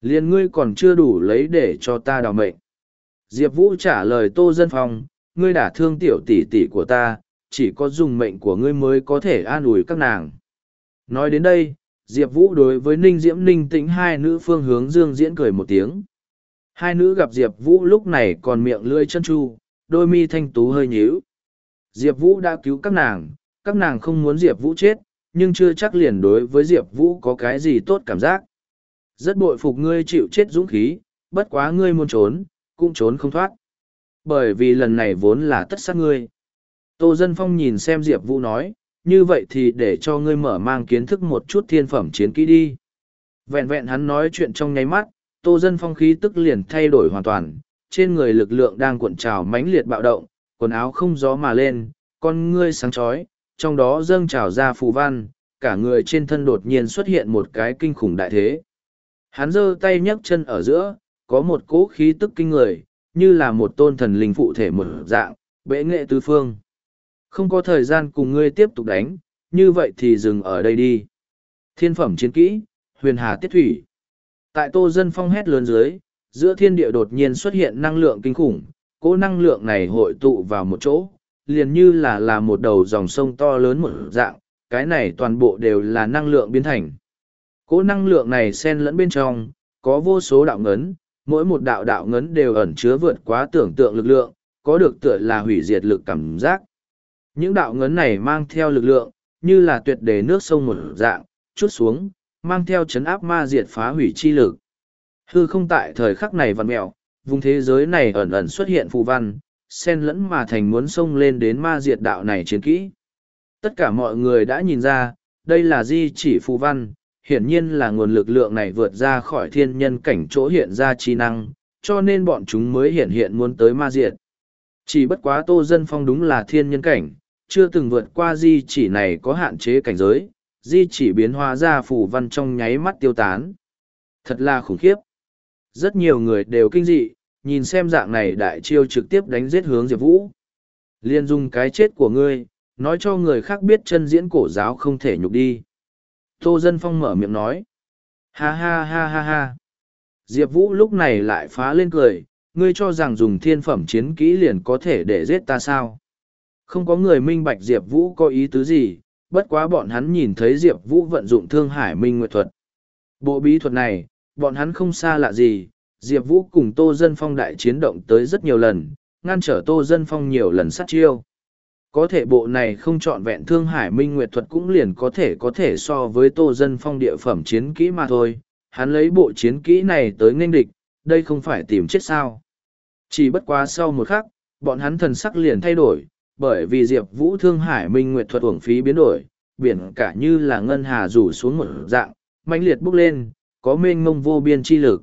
liền ngươi còn chưa đủ lấy để cho ta đào mệnh. Diệp Vũ trả lời Tô Dân Phong, ngươi đã thương tiểu tỷ tỷ của ta, chỉ có dùng mệnh của ngươi mới có thể an ủi các nàng. Nói đến đây, Diệp Vũ đối với Ninh Diễm Ninh tĩnh hai nữ phương hướng dương diễn cười một tiếng. Hai nữ gặp Diệp Vũ lúc này còn miệng lươi chân chu, đôi mi thanh tú hơi nhíu. Diệp Vũ đã cứu các nàng, các nàng không muốn Diệp Vũ chết, nhưng chưa chắc liền đối với Diệp Vũ có cái gì tốt cảm giác. Rất bội phục ngươi chịu chết dũng khí, bất quá ngươi muốn trốn, cũng trốn không thoát. Bởi vì lần này vốn là tất sát ngươi. Tô Dân Phong nhìn xem Diệp Vũ nói, như vậy thì để cho ngươi mở mang kiến thức một chút thiên phẩm chiến kỹ đi. Vẹn vẹn hắn nói chuyện trong nháy mắt, Tô Dân Phong khí tức liền thay đổi hoàn toàn, trên người lực lượng đang cuộn trào mãnh liệt bạo động, quần áo không gió mà lên, con ngươi sáng chói, trong đó dâng trào ra phù văn, cả người trên thân đột nhiên xuất hiện một cái kinh khủng đại thế. Hắn giơ tay nhấc chân ở giữa, có một cỗ khí tức kinh người, như là một tôn thần linh phụ thể một dạng, bệ nghệ tứ phương. Không có thời gian cùng ngươi tiếp tục đánh, như vậy thì dừng ở đây đi. Thiên phẩm chiến kỹ, huyền hà tiết thủy. Tại tô dân phong hét lớn dưới, giữa thiên địa đột nhiên xuất hiện năng lượng kinh khủng, cỗ năng lượng này hội tụ vào một chỗ, liền như là là một đầu dòng sông to lớn một dạng, cái này toàn bộ đều là năng lượng biến thành. Cỗ năng lượng này xen lẫn bên trong, có vô số đạo ngấn, mỗi một đạo đạo ngấn đều ẩn chứa vượt quá tưởng tượng lực lượng, có được tựa là hủy diệt lực cảm giác. Những đạo ngấn này mang theo lực lượng, như là tuyệt đề nước sông một dạng, chút xuống, mang theo chấn áp ma diệt phá hủy chi lực. Hư không tại thời khắc này văn mẹo, vùng thế giới này ẩn ẩn xuất hiện phù văn, xen lẫn mà thành muốn xông lên đến ma diệt đạo này chiến kỹ. Tất cả mọi người đã nhìn ra, đây là di chỉ phù văn, hiển nhiên là nguồn lực lượng này vượt ra khỏi thiên nhân cảnh chỗ hiện ra chi năng, cho nên bọn chúng mới hiện hiện muốn tới ma diệt. Chỉ bất quá Tô Dân Phong đúng là thiên nhân cảnh, chưa từng vượt qua di chỉ này có hạn chế cảnh giới, di chỉ biến hóa ra phù văn trong nháy mắt tiêu tán. Thật là khủng khiếp. Rất nhiều người đều kinh dị, nhìn xem dạng này đại chiêu trực tiếp đánh giết hướng Diệp Vũ. Liên dung cái chết của ngươi, nói cho người khác biết chân diễn cổ giáo không thể nhục đi. Tô Dân Phong mở miệng nói. Ha ha ha ha ha. Diệp Vũ lúc này lại phá lên cười, ngươi cho rằng dùng thiên phẩm chiến kỹ liền có thể để giết ta sao. Không có người minh bạch Diệp Vũ có ý tứ gì, bất quá bọn hắn nhìn thấy Diệp Vũ vận dụng thương hải minh nguyệt thuật. Bộ bí thuật này, bọn hắn không xa lạ gì, Diệp Vũ cùng Tô Dân Phong đại chiến động tới rất nhiều lần, ngăn trở Tô Dân Phong nhiều lần sát chiêu. Có thể bộ này không chọn vẹn thương hải minh nguyệt thuật cũng liền có thể có thể so với Tô Dân Phong địa phẩm chiến kỹ mà thôi, hắn lấy bộ chiến kỹ này tới nghênh địch, đây không phải tìm chết sao. Chỉ bất quá sau một khắc, bọn hắn thần sắc liền thay đổi, bởi vì Diệp Vũ Thương Hải Minh Nguyệt thuật uổng phí biến đổi, biển cả như là ngân hà rủ xuống một dạng, mãnh liệt bốc lên, có mênh mông vô biên chi lực.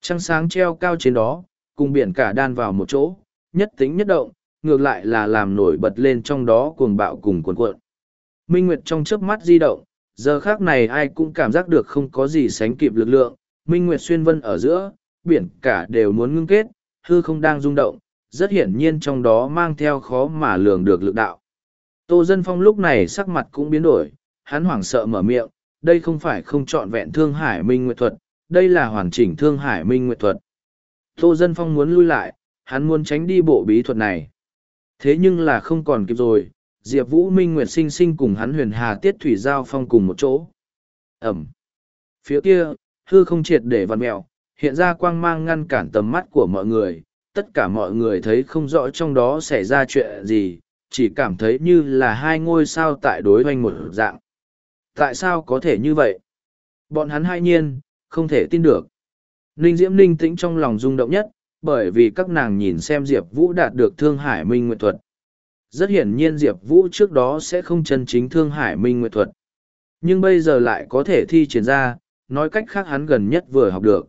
Trăng sáng treo cao trên đó, cùng biển cả đan vào một chỗ, nhất tính nhất động, ngược lại là làm nổi bật lên trong đó cuồng bạo cùng cuồn cuộn. Minh Nguyệt trong chớp mắt di động, giờ khác này ai cũng cảm giác được không có gì sánh kịp lực lượng, Minh Nguyệt xuyên vân ở giữa, biển cả đều muốn ngưng kết, hư không đang rung động, rất hiển nhiên trong đó mang theo khó mà lường được lực đạo. Tô Dân Phong lúc này sắc mặt cũng biến đổi, hắn hoảng sợ mở miệng, đây không phải không trọn vẹn Thương Hải Minh Nguyệt Thuật, đây là hoàn chỉnh Thương Hải Minh Nguyệt Thuật. Tô Dân Phong muốn lui lại, hắn muốn tránh đi bộ bí thuật này. Thế nhưng là không còn kịp rồi, Diệp Vũ Minh Nguyệt sinh sinh cùng hắn huyền hà tiết thủy giao phong cùng một chỗ. Ẩm. Phía kia, hư không triệt để vằn mẹo, hiện ra quang mang ngăn cản tầm mắt của mọi người, tất cả mọi người thấy không rõ trong đó xảy ra chuyện gì, chỉ cảm thấy như là hai ngôi sao tại đối hoành một dạng. Tại sao có thể như vậy? Bọn hắn hai nhiên, không thể tin được. Ninh Diễm ninh tĩnh trong lòng rung động nhất, bởi vì các nàng nhìn xem Diệp Vũ đạt được Thương Hải Minh Nguyệt Thuật. Rất hiển nhiên Diệp Vũ trước đó sẽ không chân chính Thương Hải Minh Nguyệt Thuật. Nhưng bây giờ lại có thể thi triển ra, nói cách khác hắn gần nhất vừa học được.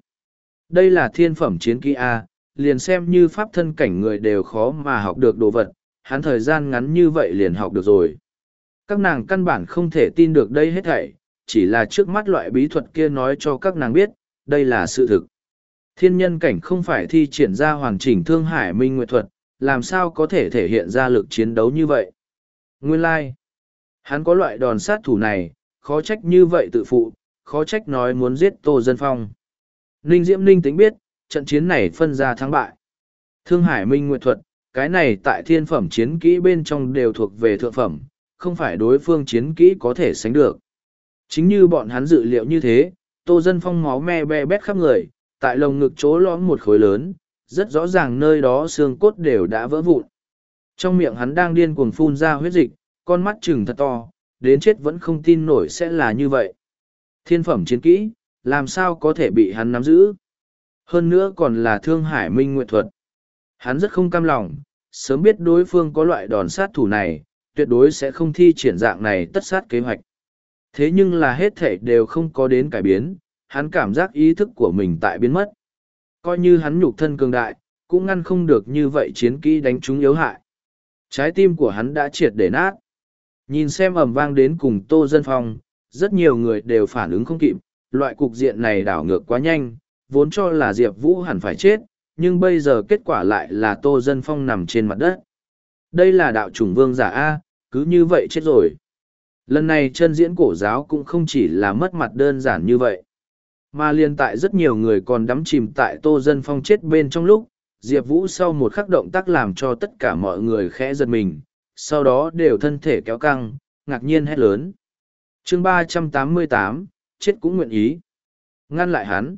Đây là thiên phẩm chiến kỹ A, liền xem như pháp thân cảnh người đều khó mà học được đồ vật, hắn thời gian ngắn như vậy liền học được rồi. Các nàng căn bản không thể tin được đây hết thảy, chỉ là trước mắt loại bí thuật kia nói cho các nàng biết, đây là sự thực. Thiên nhân cảnh không phải thi triển ra hoàn chỉnh thương hải minh nguyệt thuật, làm sao có thể thể hiện ra lực chiến đấu như vậy. Nguyên lai, like. hắn có loại đòn sát thủ này, khó trách như vậy tự phụ, khó trách nói muốn giết Tô Dân Phong. Ninh Diễm Ninh tính biết, trận chiến này phân ra thắng bại. Thương Hải Minh Nguyệt Thuật, cái này tại thiên phẩm chiến kỹ bên trong đều thuộc về thượng phẩm, không phải đối phương chiến kỹ có thể sánh được. Chính như bọn hắn dự liệu như thế, Tô Dân Phong máu me be bét khắp người, tại lồng ngực chỗ lõm một khối lớn, rất rõ ràng nơi đó xương cốt đều đã vỡ vụn. Trong miệng hắn đang điên cuồng phun ra huyết dịch, con mắt trừng thật to, đến chết vẫn không tin nổi sẽ là như vậy. Thiên phẩm chiến kỹ, làm sao có thể bị hắn nắm giữ? Hơn nữa còn là thương hải minh nguyện thuật. Hắn rất không cam lòng, sớm biết đối phương có loại đòn sát thủ này, tuyệt đối sẽ không thi triển dạng này tất sát kế hoạch. Thế nhưng là hết thể đều không có đến cải biến, hắn cảm giác ý thức của mình tại biến mất. Coi như hắn nhục thân cường đại, cũng ngăn không được như vậy chiến kỹ đánh chúng yếu hại. Trái tim của hắn đã triệt để nát. Nhìn xem ầm vang đến cùng Tô Dân Phong, rất nhiều người đều phản ứng không kịp, loại cục diện này đảo ngược quá nhanh, vốn cho là Diệp Vũ hẳn phải chết, nhưng bây giờ kết quả lại là Tô Dân Phong nằm trên mặt đất. Đây là đạo chủng vương giả A, cứ như vậy chết rồi. Lần này chân diễn cổ giáo cũng không chỉ là mất mặt đơn giản như vậy. Mà liên tại rất nhiều người còn đắm chìm tại Tô Dân Phong chết bên trong lúc, Diệp Vũ sau một khắc động tác làm cho tất cả mọi người khẽ giật mình, sau đó đều thân thể kéo căng, ngạc nhiên hét lớn. chương ba trăm tám mươi tám chết cũng nguyện ý. Ngăn lại hắn.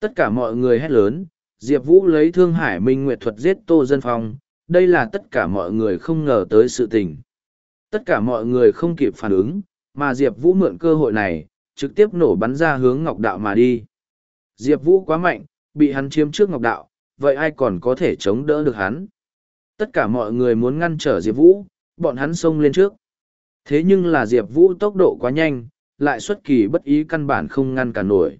Tất cả mọi người hét lớn, Diệp Vũ lấy Thương Hải Minh Nguyệt thuật giết Tô Dân Phong, đây là tất cả mọi người không ngờ tới sự tình. Tất cả mọi người không kịp phản ứng, mà Diệp Vũ mượn cơ hội này, trực tiếp nổ bắn ra hướng Ngọc Đạo mà đi. Diệp Vũ quá mạnh, bị hắn chiếm trước Ngọc Đạo, vậy ai còn có thể chống đỡ được hắn? Tất cả mọi người muốn ngăn trở Diệp Vũ, bọn hắn xông lên trước. Thế nhưng là Diệp Vũ tốc độ quá nhanh, lại xuất kỳ bất ý căn bản không ngăn cản nổi.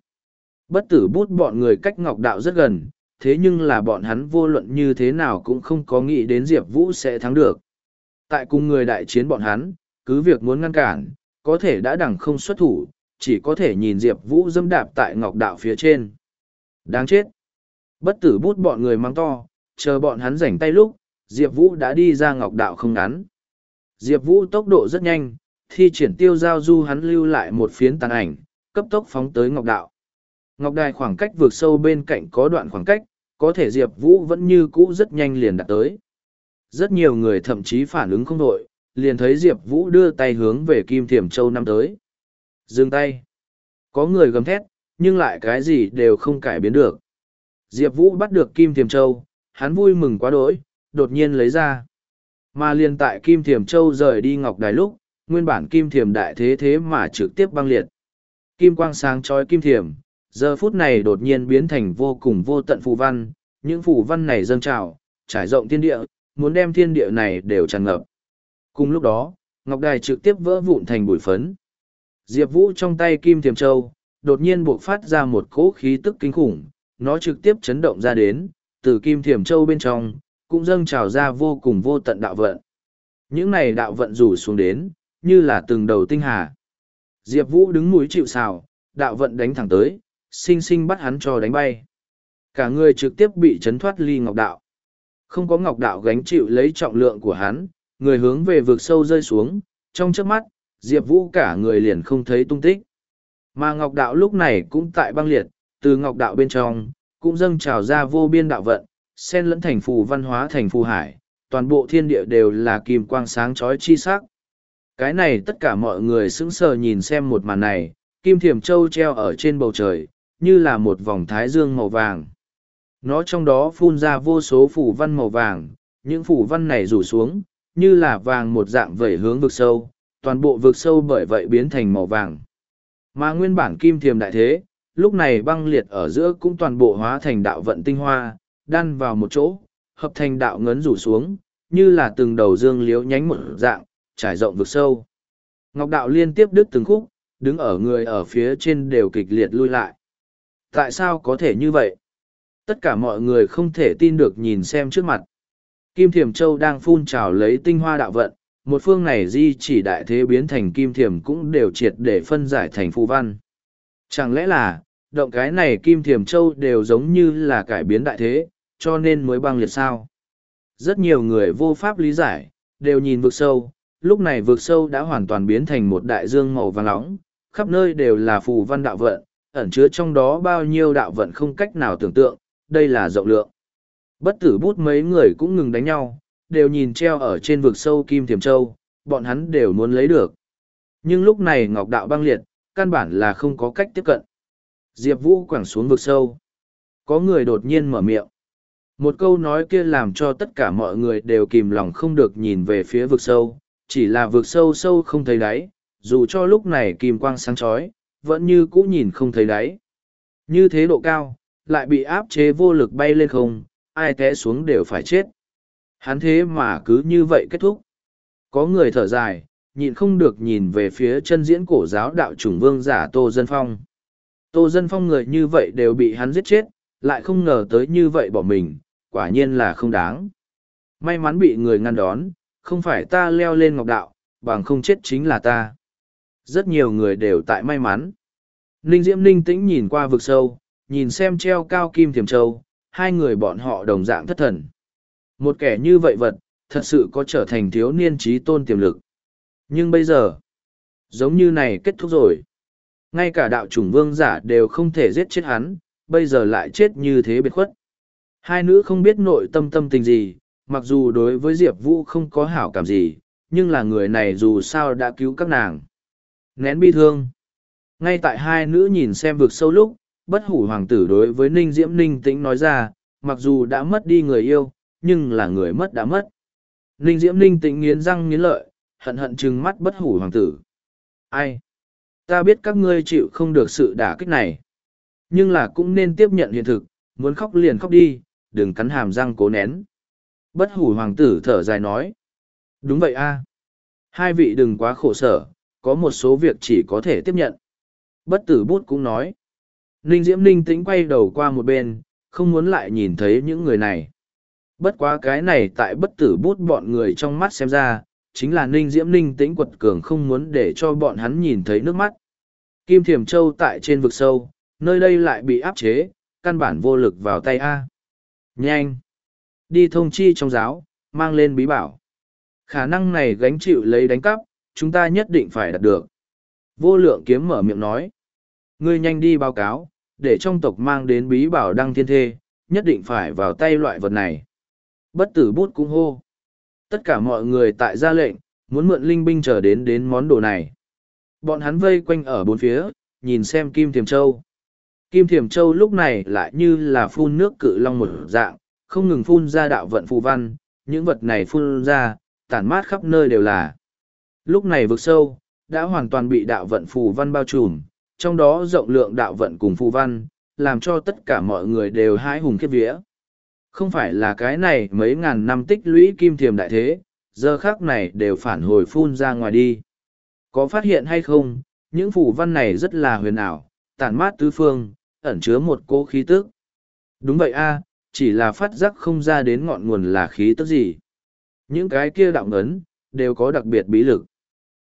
Bất tử bút bọn người cách Ngọc Đạo rất gần, thế nhưng là bọn hắn vô luận như thế nào cũng không có nghĩ đến Diệp Vũ sẽ thắng được. Tại cùng người đại chiến bọn hắn, cứ việc muốn ngăn cản, có thể đã đẳng không xuất thủ, chỉ có thể nhìn Diệp Vũ dâm đạp tại Ngọc Đạo phía trên. Đáng chết! Bất tử bút bọn người mang to, chờ bọn hắn rảnh tay lúc, Diệp Vũ đã đi ra Ngọc Đạo không ngắn. Diệp Vũ tốc độ rất nhanh, thi triển tiêu giao du hắn lưu lại một phiến tàn ảnh, cấp tốc phóng tới Ngọc Đạo. Ngọc Đài khoảng cách vượt sâu bên cạnh có đoạn khoảng cách, có thể Diệp Vũ vẫn như cũ rất nhanh liền đạt tới. Rất nhiều người thậm chí phản ứng không đội, liền thấy Diệp Vũ đưa tay hướng về Kim Thiểm Châu năm tới. Dừng tay. Có người gầm thét, nhưng lại cái gì đều không cải biến được. Diệp Vũ bắt được Kim Thiểm Châu, hắn vui mừng quá đỗi, đột nhiên lấy ra. Mà liền tại Kim Thiểm Châu rời đi Ngọc Đài lúc, nguyên bản Kim Thiểm đại thế thế mà trực tiếp băng liệt. Kim quang sáng chói Kim Thiểm, giờ phút này đột nhiên biến thành vô cùng vô tận phù văn, những phù văn này dâng trào, trải rộng thiên địa, muốn đem thiên địa này đều tràn ngập. Cùng lúc đó, Ngọc Đài trực tiếp vỡ vụn thành bụi phấn. Diệp Vũ trong tay Kim Thiềm Châu, đột nhiên buộc phát ra một cỗ khí tức kinh khủng, nó trực tiếp chấn động ra đến, từ Kim Thiềm Châu bên trong, cũng dâng trào ra vô cùng vô tận đạo vận. Những này đạo vận rủ xuống đến, như là từng đầu tinh hà. Diệp Vũ đứng mũi chịu sào, đạo vận đánh thẳng tới, sinh sinh bắt hắn cho đánh bay. Cả người trực tiếp bị chấn thoát ly ngọc đạo. Không có ngọc đạo gánh chịu lấy trọng lượng của hắn, người hướng về vực sâu rơi xuống, trong chớp mắt, Diệp Vũ cả người liền không thấy tung tích. Mà ngọc đạo lúc này cũng tại băng liệt, từ ngọc đạo bên trong, cũng dâng trào ra vô biên đạo vận, sen lẫn thành phù văn hóa thành phù hải, toàn bộ thiên địa đều là kim quang sáng chói chi sắc. Cái này tất cả mọi người sững sờ nhìn xem một màn này, kim thiểm châu treo ở trên bầu trời, như là một vòng thái dương màu vàng. Nó trong đó phun ra vô số phủ văn màu vàng, những phủ văn này rủ xuống, như là vàng một dạng vẩy hướng vực sâu, toàn bộ vực sâu bởi vậy biến thành màu vàng. Mà nguyên bản kim thiềm đại thế, lúc này băng liệt ở giữa cũng toàn bộ hóa thành đạo vận tinh hoa, đan vào một chỗ, hợp thành đạo ngấn rủ xuống, như là từng đầu dương liếu nhánh một dạng, trải rộng vực sâu. Ngọc đạo liên tiếp đứt từng khúc, đứng ở người ở phía trên đều kịch liệt lui lại. Tại sao có thể như vậy? Tất cả mọi người không thể tin được nhìn xem trước mặt. Kim Thiểm Châu đang phun trào lấy tinh hoa đạo vận, một phương này di chỉ đại thế biến thành Kim Thiểm cũng đều triệt để phân giải thành phù văn. Chẳng lẽ là, động cái này Kim Thiểm Châu đều giống như là cải biến đại thế, cho nên mới băng liệt sao? Rất nhiều người vô pháp lý giải, đều nhìn vực sâu, lúc này vực sâu đã hoàn toàn biến thành một đại dương màu vàng nóng, khắp nơi đều là phù văn đạo vận, ẩn chứa trong đó bao nhiêu đạo vận không cách nào tưởng tượng, đây là rộng lượng. Bất tử bút mấy người cũng ngừng đánh nhau, đều nhìn treo ở trên vực sâu Kim Thiểm Châu, bọn hắn đều muốn lấy được. Nhưng lúc này Ngọc Đạo băng liệt, căn bản là không có cách tiếp cận. Diệp Vũ quẳng xuống vực sâu. Có người đột nhiên mở miệng. Một câu nói kia làm cho tất cả mọi người đều kìm lòng không được nhìn về phía vực sâu, chỉ là vực sâu sâu không thấy đáy, dù cho lúc này kim quang sáng chói vẫn như cũ nhìn không thấy đáy. Như thế độ cao, lại bị áp chế vô lực bay lên không, ai té xuống đều phải chết. Hắn thế mà cứ như vậy kết thúc. Có người thở dài, nhịn không được nhìn về phía chân diễn cổ giáo đạo chủng vương giả Tô Dân Phong. Tô Dân Phong người như vậy đều bị hắn giết chết, lại không ngờ tới như vậy bỏ mình, quả nhiên là không đáng. May mắn bị người ngăn đón, không phải ta leo lên ngọc đạo, bằng không chết chính là ta. Rất nhiều người đều tại may mắn. Ninh Diễm Ninh tĩnh nhìn qua vực sâu, nhìn xem treo cao kim thiềm châu, hai người bọn họ đồng dạng thất thần. Một kẻ như vậy vật, thật sự có trở thành thiếu niên trí tôn tiềm lực. Nhưng bây giờ, giống như này kết thúc rồi. Ngay cả đạo chủng vương giả đều không thể giết chết hắn, bây giờ lại chết như thế biệt khuất. Hai nữ không biết nội tâm tâm tình gì, mặc dù đối với Diệp Vũ không có hảo cảm gì, nhưng là người này dù sao đã cứu các nàng. Nén bi thương. Ngay tại hai nữ nhìn xem vực sâu lúc, bất hủ hoàng tử đối với Ninh Diễm Ninh tĩnh nói ra, mặc dù đã mất đi người yêu, nhưng là người mất đã mất. Ninh Diễm Ninh tĩnh nghiến răng nghiến lợi, hận hận trừng mắt bất hủ hoàng tử. Ai? Ta biết các ngươi chịu không được sự đả kích này. Nhưng là cũng nên tiếp nhận hiện thực, muốn khóc liền khóc đi, đừng cắn hàm răng cố nén. Bất hủ hoàng tử thở dài nói. Đúng vậy a Hai vị đừng quá khổ sở, có một số việc chỉ có thể tiếp nhận. Bất tử bút cũng nói. Ninh Diễm Ninh tĩnh quay đầu qua một bên, không muốn lại nhìn thấy những người này. Bất quá cái này tại bất tử bút bọn người trong mắt xem ra, chính là Ninh Diễm Ninh tĩnh quật cường không muốn để cho bọn hắn nhìn thấy nước mắt. Kim Thiểm Châu tại trên vực sâu, nơi đây lại bị áp chế, căn bản vô lực vào tay A. Nhanh! Đi thông chi trong giáo, mang lên bí bảo. Khả năng này gánh chịu lấy đánh cắp, chúng ta nhất định phải đạt được. Vô lượng kiếm mở miệng nói. Ngươi nhanh đi báo cáo, để trong tộc mang đến bí bảo đăng thiên thê, nhất định phải vào tay loại vật này. Bất tử bút cũng hô. Tất cả mọi người tại gia lệnh, muốn mượn linh binh trở đến đến món đồ này. Bọn hắn vây quanh ở bốn phía, nhìn xem Kim Thiềm Châu. Kim Thiềm Châu lúc này lại như là phun nước cự long một dạng, không ngừng phun ra đạo vận phù văn, những vật này phun ra, tản mát khắp nơi đều là. Lúc này vực sâu, đã hoàn toàn bị đạo vận phù văn bao trùm, trong đó rộng lượng đạo vận cùng phù văn, làm cho tất cả mọi người đều hái hùng khiếp vía. Không phải là cái này mấy ngàn năm tích lũy kim thiềm đại thế, giờ khác này đều phản hồi phun ra ngoài đi. Có phát hiện hay không, những phù văn này rất là huyền ảo, tản mát tứ phương, ẩn chứa một cỗ khí tức. Đúng vậy a chỉ là phát giác không ra đến ngọn nguồn là khí tức gì. Những cái kia đạo ngấn, đều có đặc biệt bí lực.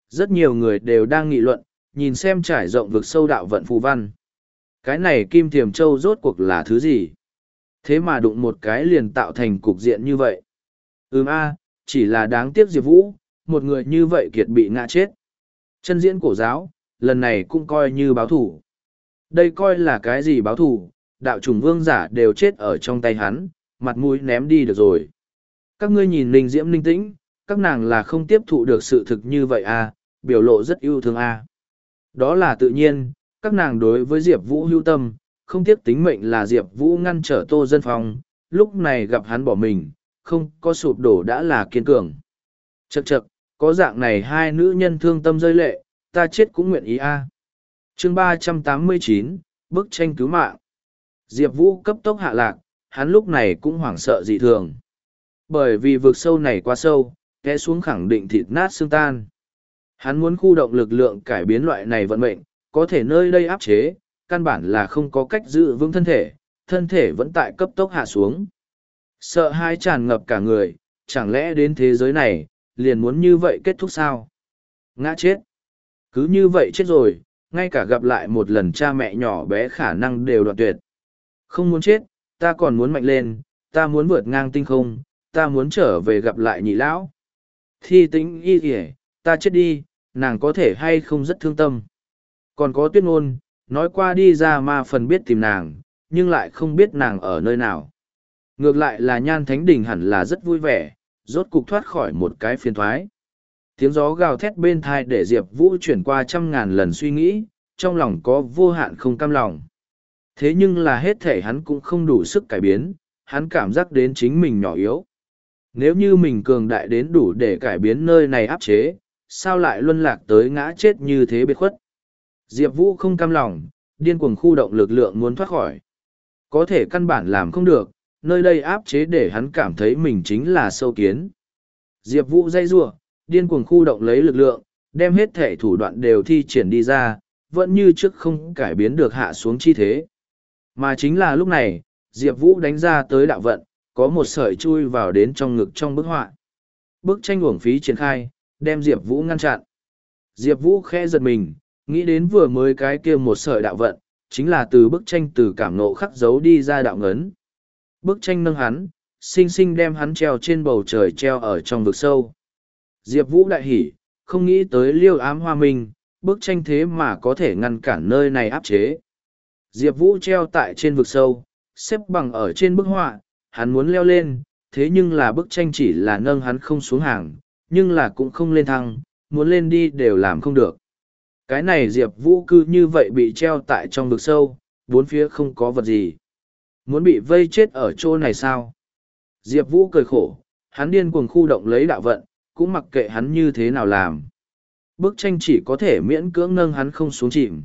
Rất nhiều người đều đang nghị luận, nhìn xem trải rộng vực sâu đạo vận phù văn. Cái này kim thiềm châu rốt cuộc là thứ gì? Thế mà đụng một cái liền tạo thành cục diện như vậy. Ừm a, chỉ là đáng tiếc Diệp Vũ, một người như vậy kiệt bị ngã chết. Chân diễn cổ giáo, lần này cũng coi như báo thủ. Đây coi là cái gì báo thủ, đạo trùng vương giả đều chết ở trong tay hắn, mặt mũi ném đi được rồi. Các ngươi nhìn linh diễm linh tĩnh, các nàng là không tiếp thụ được sự thực như vậy à, biểu lộ rất yêu thương à. Đó là tự nhiên, các nàng đối với Diệp Vũ hưu tâm, không tiếc tính mệnh là Diệp Vũ ngăn trở Tô Dân Phong, lúc này gặp hắn bỏ mình, không có sụp đổ đã là kiên cường. chật chật có dạng này hai nữ nhân thương tâm rơi lệ, ta chết cũng nguyện ý a. À. Chương ba trăm tám mươi chín bức tranh cứu mạng. Diệp Vũ cấp tốc hạ lạc, hắn lúc này cũng hoảng sợ dị thường. Bởi vì vực sâu này quá sâu, té xuống khẳng định thịt nát xương tan. Hắn muốn khu động lực lượng cải biến loại này vận mệnh, có thể nơi đây áp chế, căn bản là không có cách giữ vững thân thể, thân thể vẫn tại cấp tốc hạ xuống. Sợ hai tràn ngập cả người, chẳng lẽ đến thế giới này, liền muốn như vậy kết thúc sao? Ngã chết. Cứ như vậy chết rồi, ngay cả gặp lại một lần cha mẹ nhỏ bé khả năng đều đoạn tuyệt. Không muốn chết, ta còn muốn mạnh lên, ta muốn vượt ngang tinh không, ta muốn trở về gặp lại nhị lão. Thi tính y kìa, ta chết đi, nàng có thể hay không rất thương tâm. Còn có tuyết ngôn, nói qua đi ra ma phần biết tìm nàng, nhưng lại không biết nàng ở nơi nào. Ngược lại là nhan thánh đình hẳn là rất vui vẻ, rốt cục thoát khỏi một cái phiền thoái. Tiếng gió gào thét bên thai để Diệp Vũ chuyển qua trăm ngàn lần suy nghĩ, trong lòng có vô hạn không cam lòng. Thế nhưng là hết thể hắn cũng không đủ sức cải biến, hắn cảm giác đến chính mình nhỏ yếu. Nếu như mình cường đại đến đủ để cải biến nơi này áp chế, sao lại luân lạc tới ngã chết như thế biệt khuất. Diệp Vũ không cam lòng, điên cuồng khu động lực lượng muốn thoát khỏi. Có thể căn bản làm không được, nơi đây áp chế để hắn cảm thấy mình chính là sâu kiến. Diệp Vũ dây rua, điên cuồng khu động lấy lực lượng, đem hết thể thủ đoạn đều thi triển đi ra, vẫn như trước không cải biến được hạ xuống chi thế. Mà chính là lúc này, Diệp Vũ đánh ra tới đạo vận, có một sợi chui vào đến trong ngực trong bức họa. Bức tranh uổng phí triển khai, đem Diệp Vũ ngăn chặn. Diệp Vũ khẽ giật mình, nghĩ đến vừa mới cái kia một sợi đạo vận, chính là từ bức tranh từ cảm nộ khắc dấu đi ra đạo ngấn. Bức tranh nâng hắn, xinh xinh đem hắn treo trên bầu trời treo ở trong vực sâu. Diệp Vũ đại hỉ, không nghĩ tới liêu ám hoa minh, bức tranh thế mà có thể ngăn cản nơi này áp chế. Diệp Vũ treo tại trên vực sâu, xếp bằng ở trên bức họa, hắn muốn leo lên, thế nhưng là bức tranh chỉ là nâng hắn không xuống hàng, nhưng là cũng không lên thăng, muốn lên đi đều làm không được. Cái này Diệp Vũ cư như vậy bị treo tại trong vực sâu, bốn phía không có vật gì. Muốn bị vây chết ở chỗ này sao? Diệp Vũ cười khổ, hắn điên cuồng khu động lấy đạo vận, cũng mặc kệ hắn như thế nào làm. Bức tranh chỉ có thể miễn cưỡng nâng hắn không xuống chìm.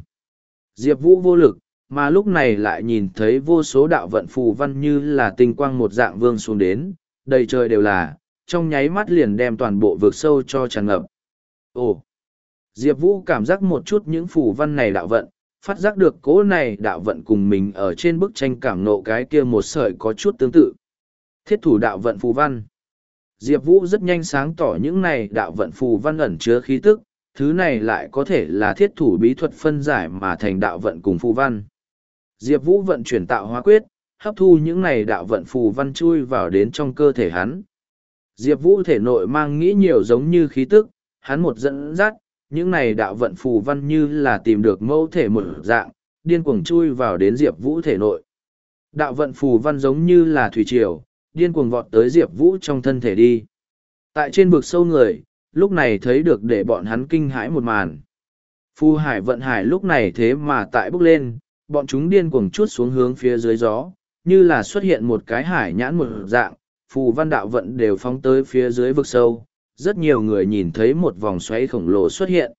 Diệp Vũ vô lực, mà lúc này lại nhìn thấy vô số đạo vận phù văn như là tinh quang một dạng vương xuống đến, đầy trời đều là, trong nháy mắt liền đem toàn bộ vượt sâu cho tràn ngập. Ồ! Diệp Vũ cảm giác một chút những phù văn này đạo vận, phát giác được cố này đạo vận cùng mình ở trên bức tranh cảm nộ cái kia một sợi có chút tương tự. Thiết thủ đạo vận phù văn. Diệp Vũ rất nhanh sáng tỏ những này đạo vận phù văn ẩn chứa khí tức, thứ này lại có thể là thiết thủ bí thuật phân giải mà thành đạo vận cùng phù văn. Diệp Vũ vận chuyển tạo hóa quyết, hấp thu những này đạo vận phù văn chui vào đến trong cơ thể hắn. Diệp Vũ thể nội mang nghĩ nhiều giống như khí tức, hắn một dẫn dắt, những này đạo vận phù văn như là tìm được mẫu thể một dạng, điên cuồng chui vào đến Diệp Vũ thể nội. Đạo vận phù văn giống như là thủy triều, điên cuồng vọt tới Diệp Vũ trong thân thể đi. Tại trên vực sâu người, lúc này thấy được để bọn hắn kinh hãi một màn. Phù hải vận hải lúc này thế mà tại bước lên, bọn chúng điên cuồng chút xuống hướng phía dưới gió, như là xuất hiện một cái hải nhãn một dạng, phù văn đạo vận đều phóng tới phía dưới vực sâu. Rất nhiều người nhìn thấy một vòng xoáy khổng lồ xuất hiện.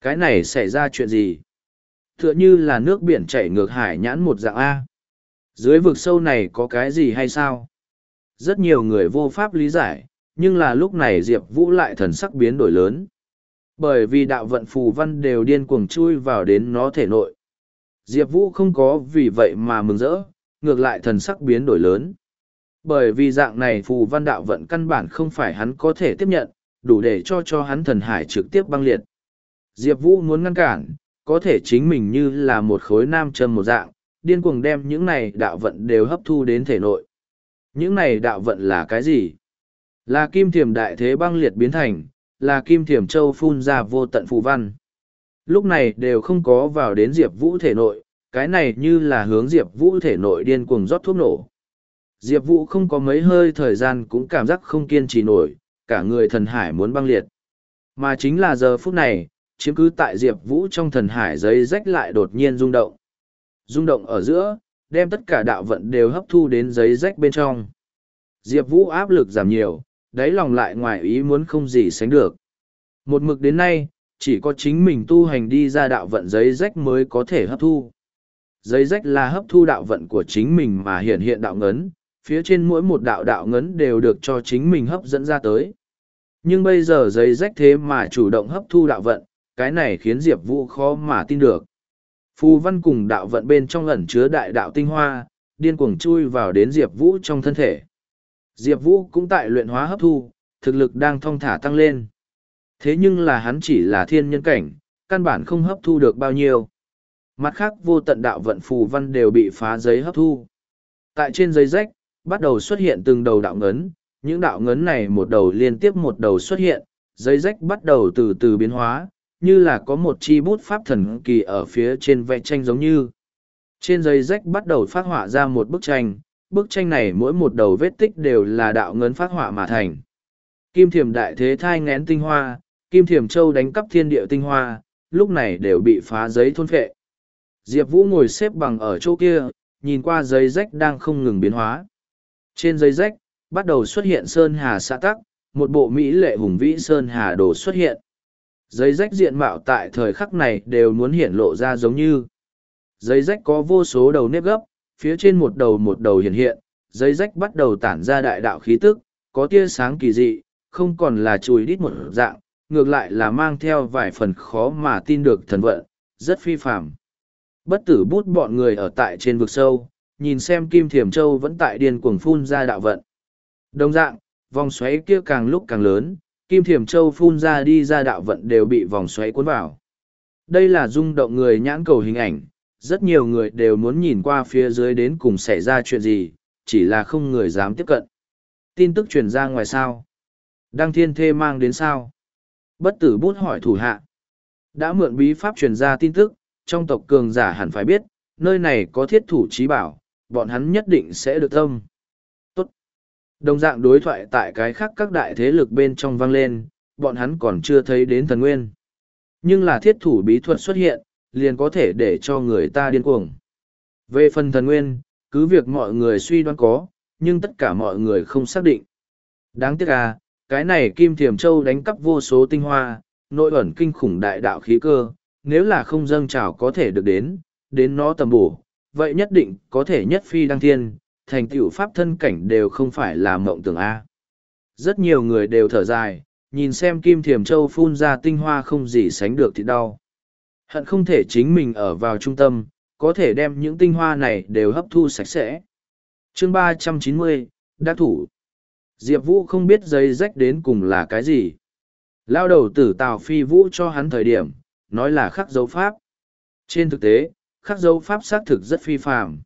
Cái này xảy ra chuyện gì? Tựa như là nước biển chảy ngược hải nhãn một dạng A. Dưới vực sâu này có cái gì hay sao? Rất nhiều người vô pháp lý giải, nhưng là lúc này Diệp Vũ lại thần sắc biến đổi lớn. Bởi vì đạo vận phù văn đều điên cuồng chui vào đến nó thể nội. Diệp Vũ không có vì vậy mà mừng rỡ, ngược lại thần sắc biến đổi lớn. Bởi vì dạng này phù văn đạo vận căn bản không phải hắn có thể tiếp nhận, đủ để cho cho hắn thần hải trực tiếp băng liệt. Diệp Vũ muốn ngăn cản, có thể chính mình như là một khối nam châm một dạng, điên cuồng đem những này đạo vận đều hấp thu đến thể nội. Những này đạo vận là cái gì? Là kim thiềm đại thế băng liệt biến thành, là kim thiềm châu phun ra vô tận phù văn. Lúc này đều không có vào đến Diệp Vũ thể nội, cái này như là hướng Diệp Vũ thể nội điên cuồng rót thuốc nổ. Diệp Vũ không có mấy hơi thời gian cũng cảm giác không kiên trì nổi, cả người thần hải muốn băng liệt. Mà chính là giờ phút này, chiếm cứ tại Diệp Vũ trong thần hải giấy rách lại đột nhiên rung động. Rung động ở giữa, đem tất cả đạo vận đều hấp thu đến giấy rách bên trong. Diệp Vũ áp lực giảm nhiều, đáy lòng lại ngoài ý muốn không gì sánh được. Một mực đến nay, chỉ có chính mình tu hành đi ra đạo vận giấy rách mới có thể hấp thu. Giấy rách là hấp thu đạo vận của chính mình mà hiện hiện đạo ngấn, phía trên mỗi một đạo đạo ngấn đều được cho chính mình hấp dẫn ra tới. Nhưng bây giờ giấy rách thế mà chủ động hấp thu đạo vận, cái này khiến Diệp Vũ khó mà tin được. Phù văn cùng đạo vận bên trong ẩn chứa đại đạo tinh hoa, điên cuồng chui vào đến Diệp Vũ trong thân thể. Diệp Vũ cũng tại luyện hóa hấp thu, thực lực đang thong thả tăng lên. Thế nhưng là hắn chỉ là thiên nhân cảnh, căn bản không hấp thu được bao nhiêu. Mặt khác vô tận đạo vận phù văn đều bị phá giấy hấp thu. Tại trên giấy rách, bắt đầu xuất hiện từng đầu đạo ngấn, những đạo ngấn này một đầu liên tiếp một đầu xuất hiện, giấy rách bắt đầu từ từ biến hóa, như là có một chi bút pháp thần kỳ ở phía trên vẽ tranh giống như. Trên giấy rách bắt đầu phát họa ra một bức tranh, bức tranh này mỗi một đầu vết tích đều là đạo ngấn phát họa mà thành. Kim thiềm đại thế thai ngén tinh hoa, kim thiềm châu đánh cắp thiên địa tinh hoa, lúc này đều bị phá giấy thôn phệ. Diệp Vũ ngồi xếp bằng ở chỗ kia, nhìn qua giấy rách đang không ngừng biến hóa. Trên giấy rách, bắt đầu xuất hiện sơn hà xã tắc, một bộ mỹ lệ hùng vĩ sơn hà đồ xuất hiện. Giấy rách diện mạo tại thời khắc này đều muốn hiện lộ ra giống như. Giấy rách có vô số đầu nếp gấp, phía trên một đầu một đầu hiện hiện, giấy rách bắt đầu tản ra đại đạo khí tức, có tia sáng kỳ dị, không còn là chùi đít một dạng, ngược lại là mang theo vài phần khó mà tin được thần vận, rất phi phạm. Bất tử bút bọn người ở tại trên vực sâu, nhìn xem Kim Thiểm Châu vẫn tại điên cuồng phun ra đạo vận. Đồng dạng, vòng xoáy kia càng lúc càng lớn, Kim Thiểm Châu phun ra đi ra đạo vận đều bị vòng xoáy cuốn vào. Đây là rung động người nhãn cầu hình ảnh, rất nhiều người đều muốn nhìn qua phía dưới đến cùng xảy ra chuyện gì, chỉ là không người dám tiếp cận. Tin tức truyền ra ngoài sao? Đăng thiên thê mang đến sao? Bất tử bút hỏi thủ hạ. Đã mượn bí pháp truyền ra tin tức, trong tộc cường giả hẳn phải biết, nơi này có thiết thủ trí bảo, bọn hắn nhất định sẽ được tâm. Tốt. Đồng dạng đối thoại tại cái khác các đại thế lực bên trong vang lên, bọn hắn còn chưa thấy đến thần nguyên. Nhưng là thiết thủ bí thuật xuất hiện, liền có thể để cho người ta điên cuồng. Về phần thần nguyên, cứ việc mọi người suy đoán có, nhưng tất cả mọi người không xác định. Đáng tiếc à, cái này Kim Thiểm Châu đánh cắp vô số tinh hoa, nội ẩn kinh khủng đại đạo khí cơ, nếu là không dâng trào có thể được đến, đến nó tầm bổ, vậy nhất định có thể nhất phi đăng thiên, thành tựu pháp thân cảnh đều không phải là mộng tưởng A. Rất nhiều người đều thở dài, nhìn xem Kim Thiểm Châu phun ra tinh hoa không gì sánh được thì đau. Hận không thể chính mình ở vào trung tâm, có thể đem những tinh hoa này đều hấp thu sạch sẽ. chương ba trăm chín mươi đắc thủ. Diệp Vũ không biết giấy rách đến cùng là cái gì. Lao đầu tử Tào Phi Vũ cho hắn thời điểm, nói là khắc dấu pháp. Trên thực tế, khắc dấu pháp xác thực rất phi phạm.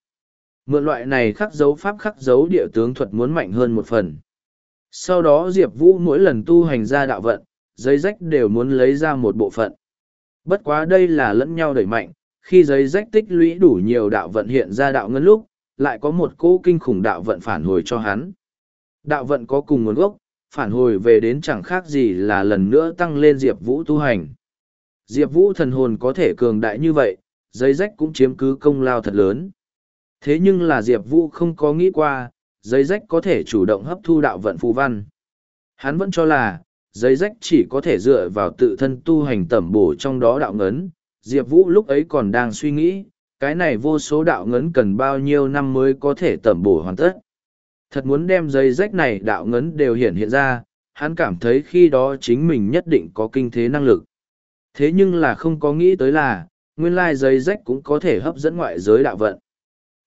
Mượn loại này khắc dấu pháp khắc dấu địa tướng thuật muốn mạnh hơn một phần. Sau đó Diệp Vũ mỗi lần tu hành ra đạo vận, giấy rách đều muốn lấy ra một bộ phận. Bất quá đây là lẫn nhau đẩy mạnh, khi giấy rách tích lũy đủ nhiều đạo vận hiện ra đạo ngân lúc, lại có một cỗ kinh khủng đạo vận phản hồi cho hắn. Đạo vận có cùng nguồn gốc, phản hồi về đến chẳng khác gì là lần nữa tăng lên Diệp Vũ tu hành. Diệp Vũ thần hồn có thể cường đại như vậy, giấy rách cũng chiếm cứ công lao thật lớn. Thế nhưng là Diệp Vũ không có nghĩ qua, giấy rách có thể chủ động hấp thu đạo vận phù văn. Hắn vẫn cho là, giấy rách chỉ có thể dựa vào tự thân tu hành tẩm bổ trong đó đạo ngấn. Diệp Vũ lúc ấy còn đang suy nghĩ, cái này vô số đạo ngấn cần bao nhiêu năm mới có thể tẩm bổ hoàn tất. Thật muốn đem giấy rách này đạo ngấn đều hiện hiện ra, hắn cảm thấy khi đó chính mình nhất định có kinh thế năng lực. Thế nhưng là không có nghĩ tới là, nguyên lai giấy rách cũng có thể hấp dẫn ngoại giới đạo vận.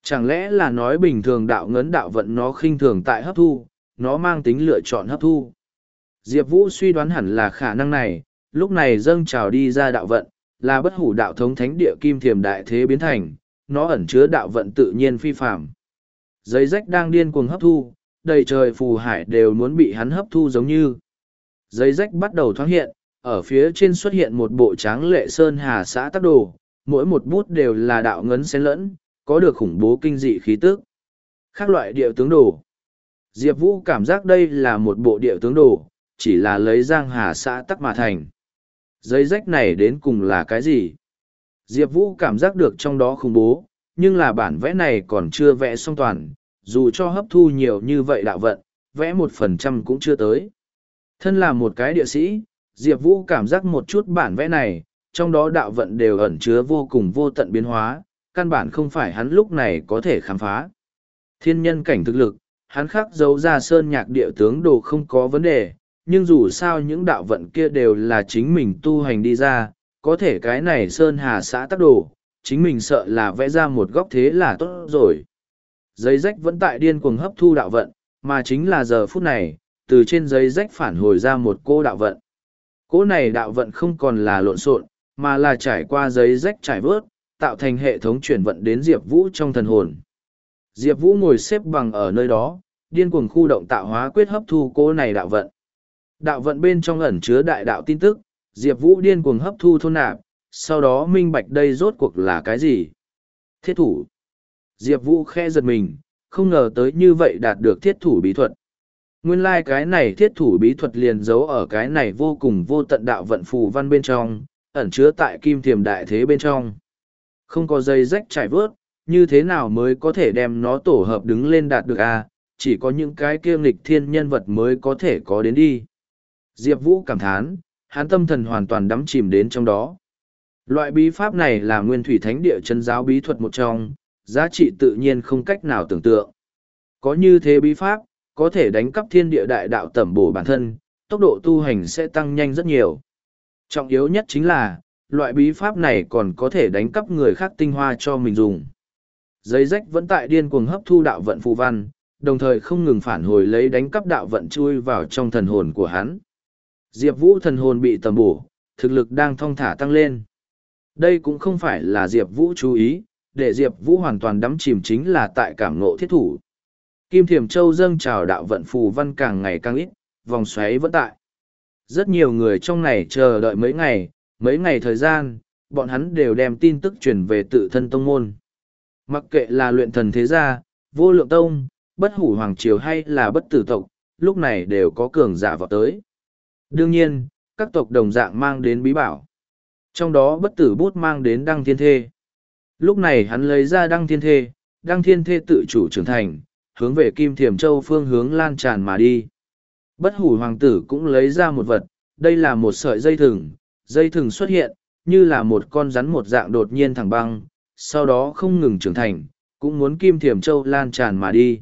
Chẳng lẽ là nói bình thường đạo ngấn đạo vận nó khinh thường tại hấp thu, nó mang tính lựa chọn hấp thu. Diệp Vũ suy đoán hẳn là khả năng này, lúc này dâng trào đi ra đạo vận, là bất hủ đạo thống thánh địa kim thiềm đại thế biến thành, nó ẩn chứa đạo vận tự nhiên phi phạm. Giấy rách đang điên cuồng hấp thu, đầy trời phù hải đều muốn bị hắn hấp thu giống như. Giấy rách bắt đầu thoáng hiện, ở phía trên xuất hiện một bộ tráng lệ sơn hà xã tắc đồ, mỗi một bút đều là đạo ngấn xen lẫn, có được khủng bố kinh dị khí tức. Khác loại địa tướng đồ. Diệp Vũ cảm giác đây là một bộ địa tướng đồ, chỉ là lấy giang hà xã tắc mà thành. Giấy rách này đến cùng là cái gì? Diệp Vũ cảm giác được trong đó khủng bố, nhưng là bản vẽ này còn chưa vẽ xong toàn, dù cho hấp thu nhiều như vậy đạo vận, vẽ một phần trăm cũng chưa tới. Thân là một cái địa sĩ, Diệp Vũ cảm giác một chút bản vẽ này, trong đó đạo vận đều ẩn chứa vô cùng vô tận biến hóa, căn bản không phải hắn lúc này có thể khám phá. Thiên nhân cảnh thực lực, hắn khắc dấu ra sơn nhạc địa tướng đồ không có vấn đề, nhưng dù sao những đạo vận kia đều là chính mình tu hành đi ra, có thể cái này sơn hà xã tác đồ, chính mình sợ là vẽ ra một góc thế là tốt rồi. Giấy rách vẫn tại điên cuồng hấp thu đạo vận, mà chính là giờ phút này, từ trên giấy rách phản hồi ra một cô đạo vận. Cô này đạo vận không còn là lộn xộn, mà là trải qua giấy rách trải vớt, tạo thành hệ thống chuyển vận đến Diệp Vũ trong thần hồn. Diệp Vũ ngồi xếp bằng ở nơi đó, điên cuồng khu động tạo hóa quyết hấp thu cô này đạo vận. Đạo vận bên trong ẩn chứa đại đạo tin tức, Diệp Vũ điên cuồng hấp thu thôn nạp, sau đó minh bạch đây rốt cuộc là cái gì? Thiết thủ. Diệp Vũ khe giật mình, không ngờ tới như vậy đạt được thiết thủ bí thuật. Nguyên lai like cái này thiết thủ bí thuật liền giấu ở cái này vô cùng vô tận đạo vận phù văn bên trong, ẩn chứa tại kim thiềm đại thế bên trong. Không có dây rách trải vớt, như thế nào mới có thể đem nó tổ hợp đứng lên đạt được à, chỉ có những cái kiêm lịch thiên nhân vật mới có thể có đến đi. Diệp Vũ cảm thán, hán tâm thần hoàn toàn đắm chìm đến trong đó. Loại bí pháp này là nguyên thủy thánh địa chân giáo bí thuật một trong, giá trị tự nhiên không cách nào tưởng tượng. Có như thế bí pháp, có thể đánh cắp thiên địa đại đạo tẩm bổ bản thân, tốc độ tu hành sẽ tăng nhanh rất nhiều. Trọng yếu nhất chính là, loại bí pháp này còn có thể đánh cắp người khác tinh hoa cho mình dùng. Giấy rách vẫn tại điên cuồng hấp thu đạo vận phù văn, đồng thời không ngừng phản hồi lấy đánh cắp đạo vận chui vào trong thần hồn của hắn. Diệp Vũ thần hồn bị tầm bổ, thực lực đang thong thả tăng lên. Đây cũng không phải là Diệp Vũ chú ý, để Diệp Vũ hoàn toàn đắm chìm chính là tại cảm ngộ thiết thủ. Kim Thiểm Châu dâng trào đạo vận phù văn càng ngày càng ít, vòng xoáy vẫn tại. Rất nhiều người trong này chờ đợi mấy ngày, mấy ngày thời gian, bọn hắn đều đem tin tức truyền về tự thân tông môn. Mặc kệ là luyện thần thế gia, vô lượng tông, bất hủ hoàng triều hay là bất tử tộc, lúc này đều có cường giả vào tới. Đương nhiên, các tộc đồng dạng mang đến bí bảo. Trong đó bất tử bút mang đến đăng thiên thê. Lúc này hắn lấy ra đăng thiên thê, đăng thiên thê tự chủ trưởng thành, hướng về Kim Thiểm Châu phương hướng lan tràn mà đi. Bất hủ hoàng tử cũng lấy ra một vật, đây là một sợi dây thừng, dây thừng xuất hiện, như là một con rắn một dạng đột nhiên thẳng băng, sau đó không ngừng trưởng thành, cũng muốn Kim Thiểm Châu lan tràn mà đi.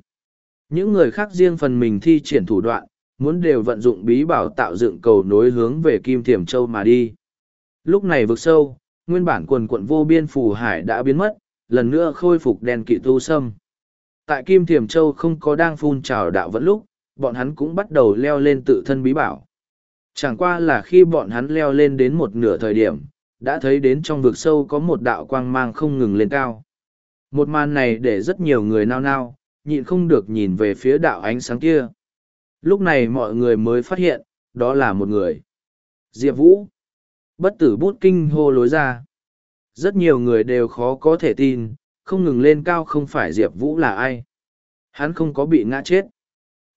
Những người khác riêng phần mình thi triển thủ đoạn, muốn đều vận dụng bí bảo tạo dựng cầu nối hướng về Kim Thiểm Châu mà đi. Lúc này vực sâu, nguyên bản quần quận vô biên phù hải đã biến mất, lần nữa khôi phục đèn kỵ tu sâm. Tại Kim Thiểm Châu không có đang phun trào đạo vẫn lúc, bọn hắn cũng bắt đầu leo lên tự thân bí bảo. Chẳng qua là khi bọn hắn leo lên đến một nửa thời điểm, đã thấy đến trong vực sâu có một đạo quang mang không ngừng lên cao. Một màn này để rất nhiều người nao nao, nhịn không được nhìn về phía đạo ánh sáng kia. Lúc này mọi người mới phát hiện, đó là một người. Diệp Vũ. Bất tử bút kinh hô lối ra. Rất nhiều người đều khó có thể tin, không ngừng lên cao không phải Diệp Vũ là ai. Hắn không có bị ngã chết.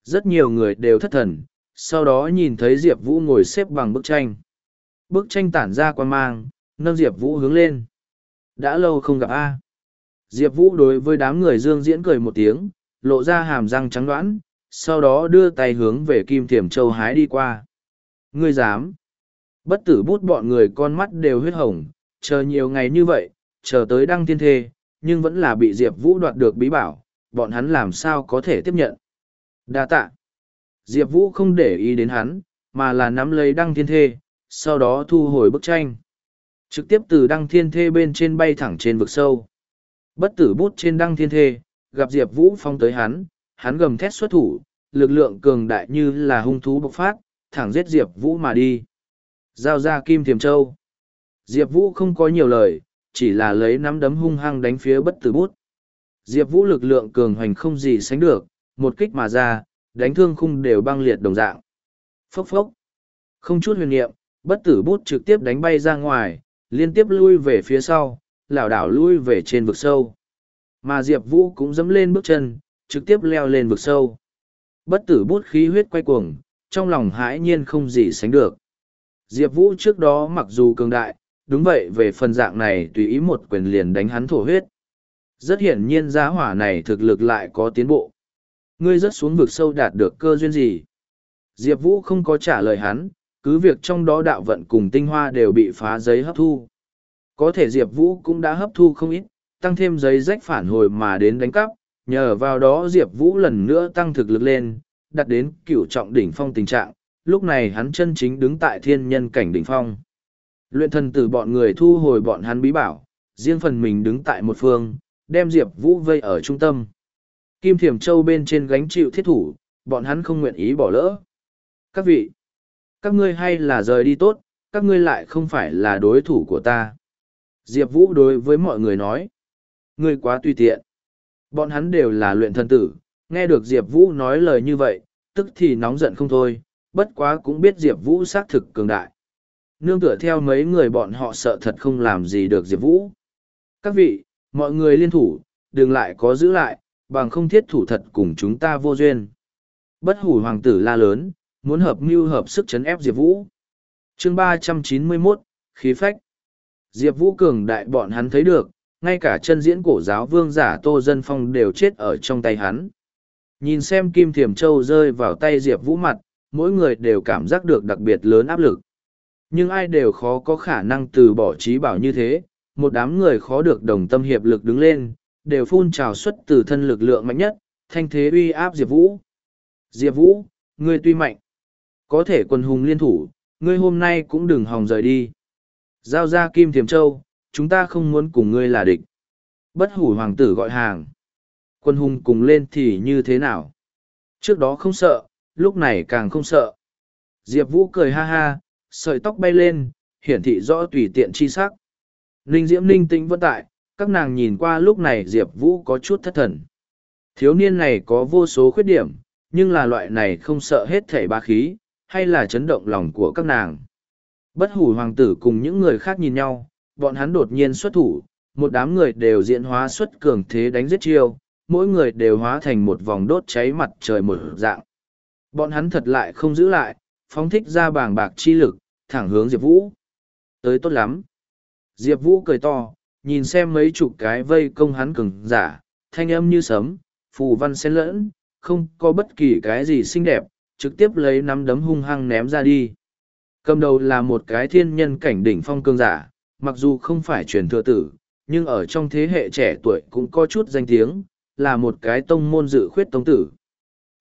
Rất nhiều người đều thất thần, sau đó nhìn thấy Diệp Vũ ngồi xếp bằng bức tranh. Bức tranh tản ra quan mang, nâng Diệp Vũ hướng lên. Đã lâu không gặp A. Diệp Vũ đối với đám người dương diễn cười một tiếng, lộ ra hàm răng trắng đoán, sau đó đưa tay hướng về Kim Thiểm Châu hái đi qua. Ngươi dám. Bất tử bút bọn người con mắt đều huyết hồng, chờ nhiều ngày như vậy, chờ tới đăng thiên thê, nhưng vẫn là bị Diệp Vũ đoạt được bí bảo, bọn hắn làm sao có thể tiếp nhận. Đa tạ. Diệp Vũ không để ý đến hắn, mà là nắm lấy đăng thiên thê, sau đó thu hồi bức tranh. Trực tiếp từ đăng thiên thê bên trên bay thẳng trên vực sâu. Bất tử bút trên đăng thiên thê, gặp Diệp Vũ phong tới hắn, hắn gầm thét xuất thủ, lực lượng cường đại như là hung thú bộc phát, thẳng giết Diệp Vũ mà đi. Giao ra kim thiềm châu. Diệp Vũ không có nhiều lời, chỉ là lấy nắm đấm hung hăng đánh phía bất tử bút. Diệp Vũ lực lượng cường hoành không gì sánh được, một kích mà ra, đánh thương khung đều băng liệt đồng dạng. Phốc phốc. Không chút huyền niệm, bất tử bút trực tiếp đánh bay ra ngoài, liên tiếp lui về phía sau, lảo đảo lui về trên vực sâu. Mà Diệp Vũ cũng dẫm lên bước chân, trực tiếp leo lên vực sâu. Bất tử bút khí huyết quay cuồng, trong lòng hãi nhiên không gì sánh được. Diệp Vũ trước đó mặc dù cường đại, đúng vậy về phần dạng này tùy ý một quyền liền đánh hắn thổ huyết. Rất hiển nhiên giá hỏa này thực lực lại có tiến bộ. Ngươi rất xuống vực sâu đạt được cơ duyên gì? Diệp Vũ không có trả lời hắn, cứ việc trong đó đạo vận cùng tinh hoa đều bị phá giấy hấp thu. Có thể Diệp Vũ cũng đã hấp thu không ít, tăng thêm giấy rách phản hồi mà đến đánh cắp, nhờ vào đó Diệp Vũ lần nữa tăng thực lực lên, đặt đến cửu trọng đỉnh phong tình trạng, lúc này hắn chân chính đứng tại thiên nhân cảnh đỉnh phong. Luyện thần tử bọn người thu hồi bọn hắn bí bảo, riêng phần mình đứng tại một phương, đem Diệp Vũ vây ở trung tâm. Kim Thiểm Châu bên trên gánh chịu thiết thủ, bọn hắn không nguyện ý bỏ lỡ. Các vị, các ngươi hay là rời đi tốt, các ngươi lại không phải là đối thủ của ta. Diệp Vũ đối với mọi người nói, ngươi quá tùy tiện. Bọn hắn đều là luyện thần tử, nghe được Diệp Vũ nói lời như vậy, tức thì nóng giận không thôi, bất quá cũng biết Diệp Vũ xác thực cường đại. Nương tựa theo mấy người bọn họ sợ thật không làm gì được Diệp Vũ. Các vị, mọi người liên thủ, đừng lại có giữ lại, bằng không thiết thủ thật cùng chúng ta vô duyên. Bất hủ hoàng tử la lớn, muốn hợp mưu hợp sức chấn ép Diệp Vũ. chương ba trăm chín mươi mốt khí phách. Diệp Vũ cường đại bọn hắn thấy được, ngay cả chân diễn cổ giáo vương giả Tô Dân Phong đều chết ở trong tay hắn. Nhìn xem Kim thiềm Châu rơi vào tay Diệp Vũ mặt, mỗi người đều cảm giác được đặc biệt lớn áp lực. Nhưng ai đều khó có khả năng từ bỏ trí bảo như thế, một đám người khó được đồng tâm hiệp lực đứng lên, đều phun trào xuất từ thân lực lượng mạnh nhất, thanh thế uy áp Diệp Vũ. Diệp Vũ, ngươi tuy mạnh, có thể quân hùng liên thủ, ngươi hôm nay cũng đừng hòng rời đi. Giao ra Kim Thiểm Châu, chúng ta không muốn cùng ngươi là địch. Bất hủ hoàng tử gọi hàng. Quân hùng cùng lên thì như thế nào? Trước đó không sợ, lúc này càng không sợ. Diệp Vũ cười ha ha, sợi tóc bay lên, hiển thị rõ tùy tiện chi sắc. Ninh Diễm ninh tĩnh vẫn tại, các nàng nhìn qua lúc này Diệp Vũ có chút thất thần. Thiếu niên này có vô số khuyết điểm, nhưng là loại này không sợ hết thể ba khí, hay là chấn động lòng của các nàng. Bất hủ hoàng tử cùng những người khác nhìn nhau, bọn hắn đột nhiên xuất thủ, một đám người đều diễn hóa xuất cường thế đánh giết chiêu, mỗi người đều hóa thành một vòng đốt cháy mặt trời một dạng. Bọn hắn thật lại không giữ lại, phóng thích ra bàng bạc chi lực, thẳng hướng Diệp Vũ. Tới tốt lắm. Diệp Vũ cười to, nhìn xem mấy chục cái vây công hắn cường giả, thanh âm như sấm, phù văn xen lẫn, không có bất kỳ cái gì xinh đẹp, trực tiếp lấy nắm đấm hung hăng ném ra đi. Cầm đầu là một cái thiên nhân cảnh đỉnh phong cường giả, mặc dù không phải truyền thừa tử, nhưng ở trong thế hệ trẻ tuổi cũng có chút danh tiếng, là một cái tông môn dự khuyết tông tử.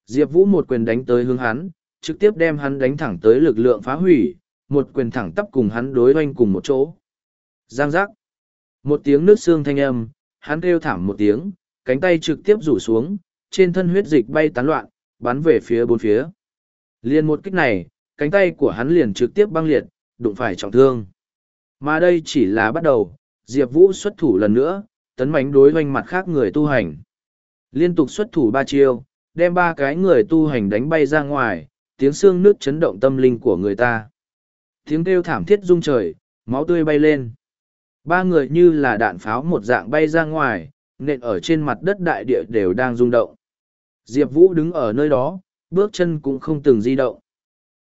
Diệp Vũ một quyền đánh tới hướng hắn, trực tiếp đem hắn đánh thẳng tới lực lượng phá hủy, một quyền thẳng tắp cùng hắn đối hoanh cùng một chỗ. Giang giác. Một tiếng nước xương thanh âm, hắn kêu thảm một tiếng, cánh tay trực tiếp rủ xuống, trên thân huyết dịch bay tán loạn, bắn về phía bốn phía. Liên một kích này, cánh tay của hắn liền trực tiếp băng liệt, đụng phải trọng thương. Mà đây chỉ là bắt đầu, Diệp Vũ xuất thủ lần nữa, tấn mánh đối hoanh mặt khác người tu hành. Liên tục xuất thủ ba chiêu, đem ba cái người tu hành đánh bay ra ngoài, tiếng xương nước chấn động tâm linh của người ta. Tiếng kêu thảm thiết rung trời, máu tươi bay lên. Ba người như là đạn pháo một dạng bay ra ngoài, nện ở trên mặt đất đại địa đều đang rung động. Diệp Vũ đứng ở nơi đó, bước chân cũng không từng di động.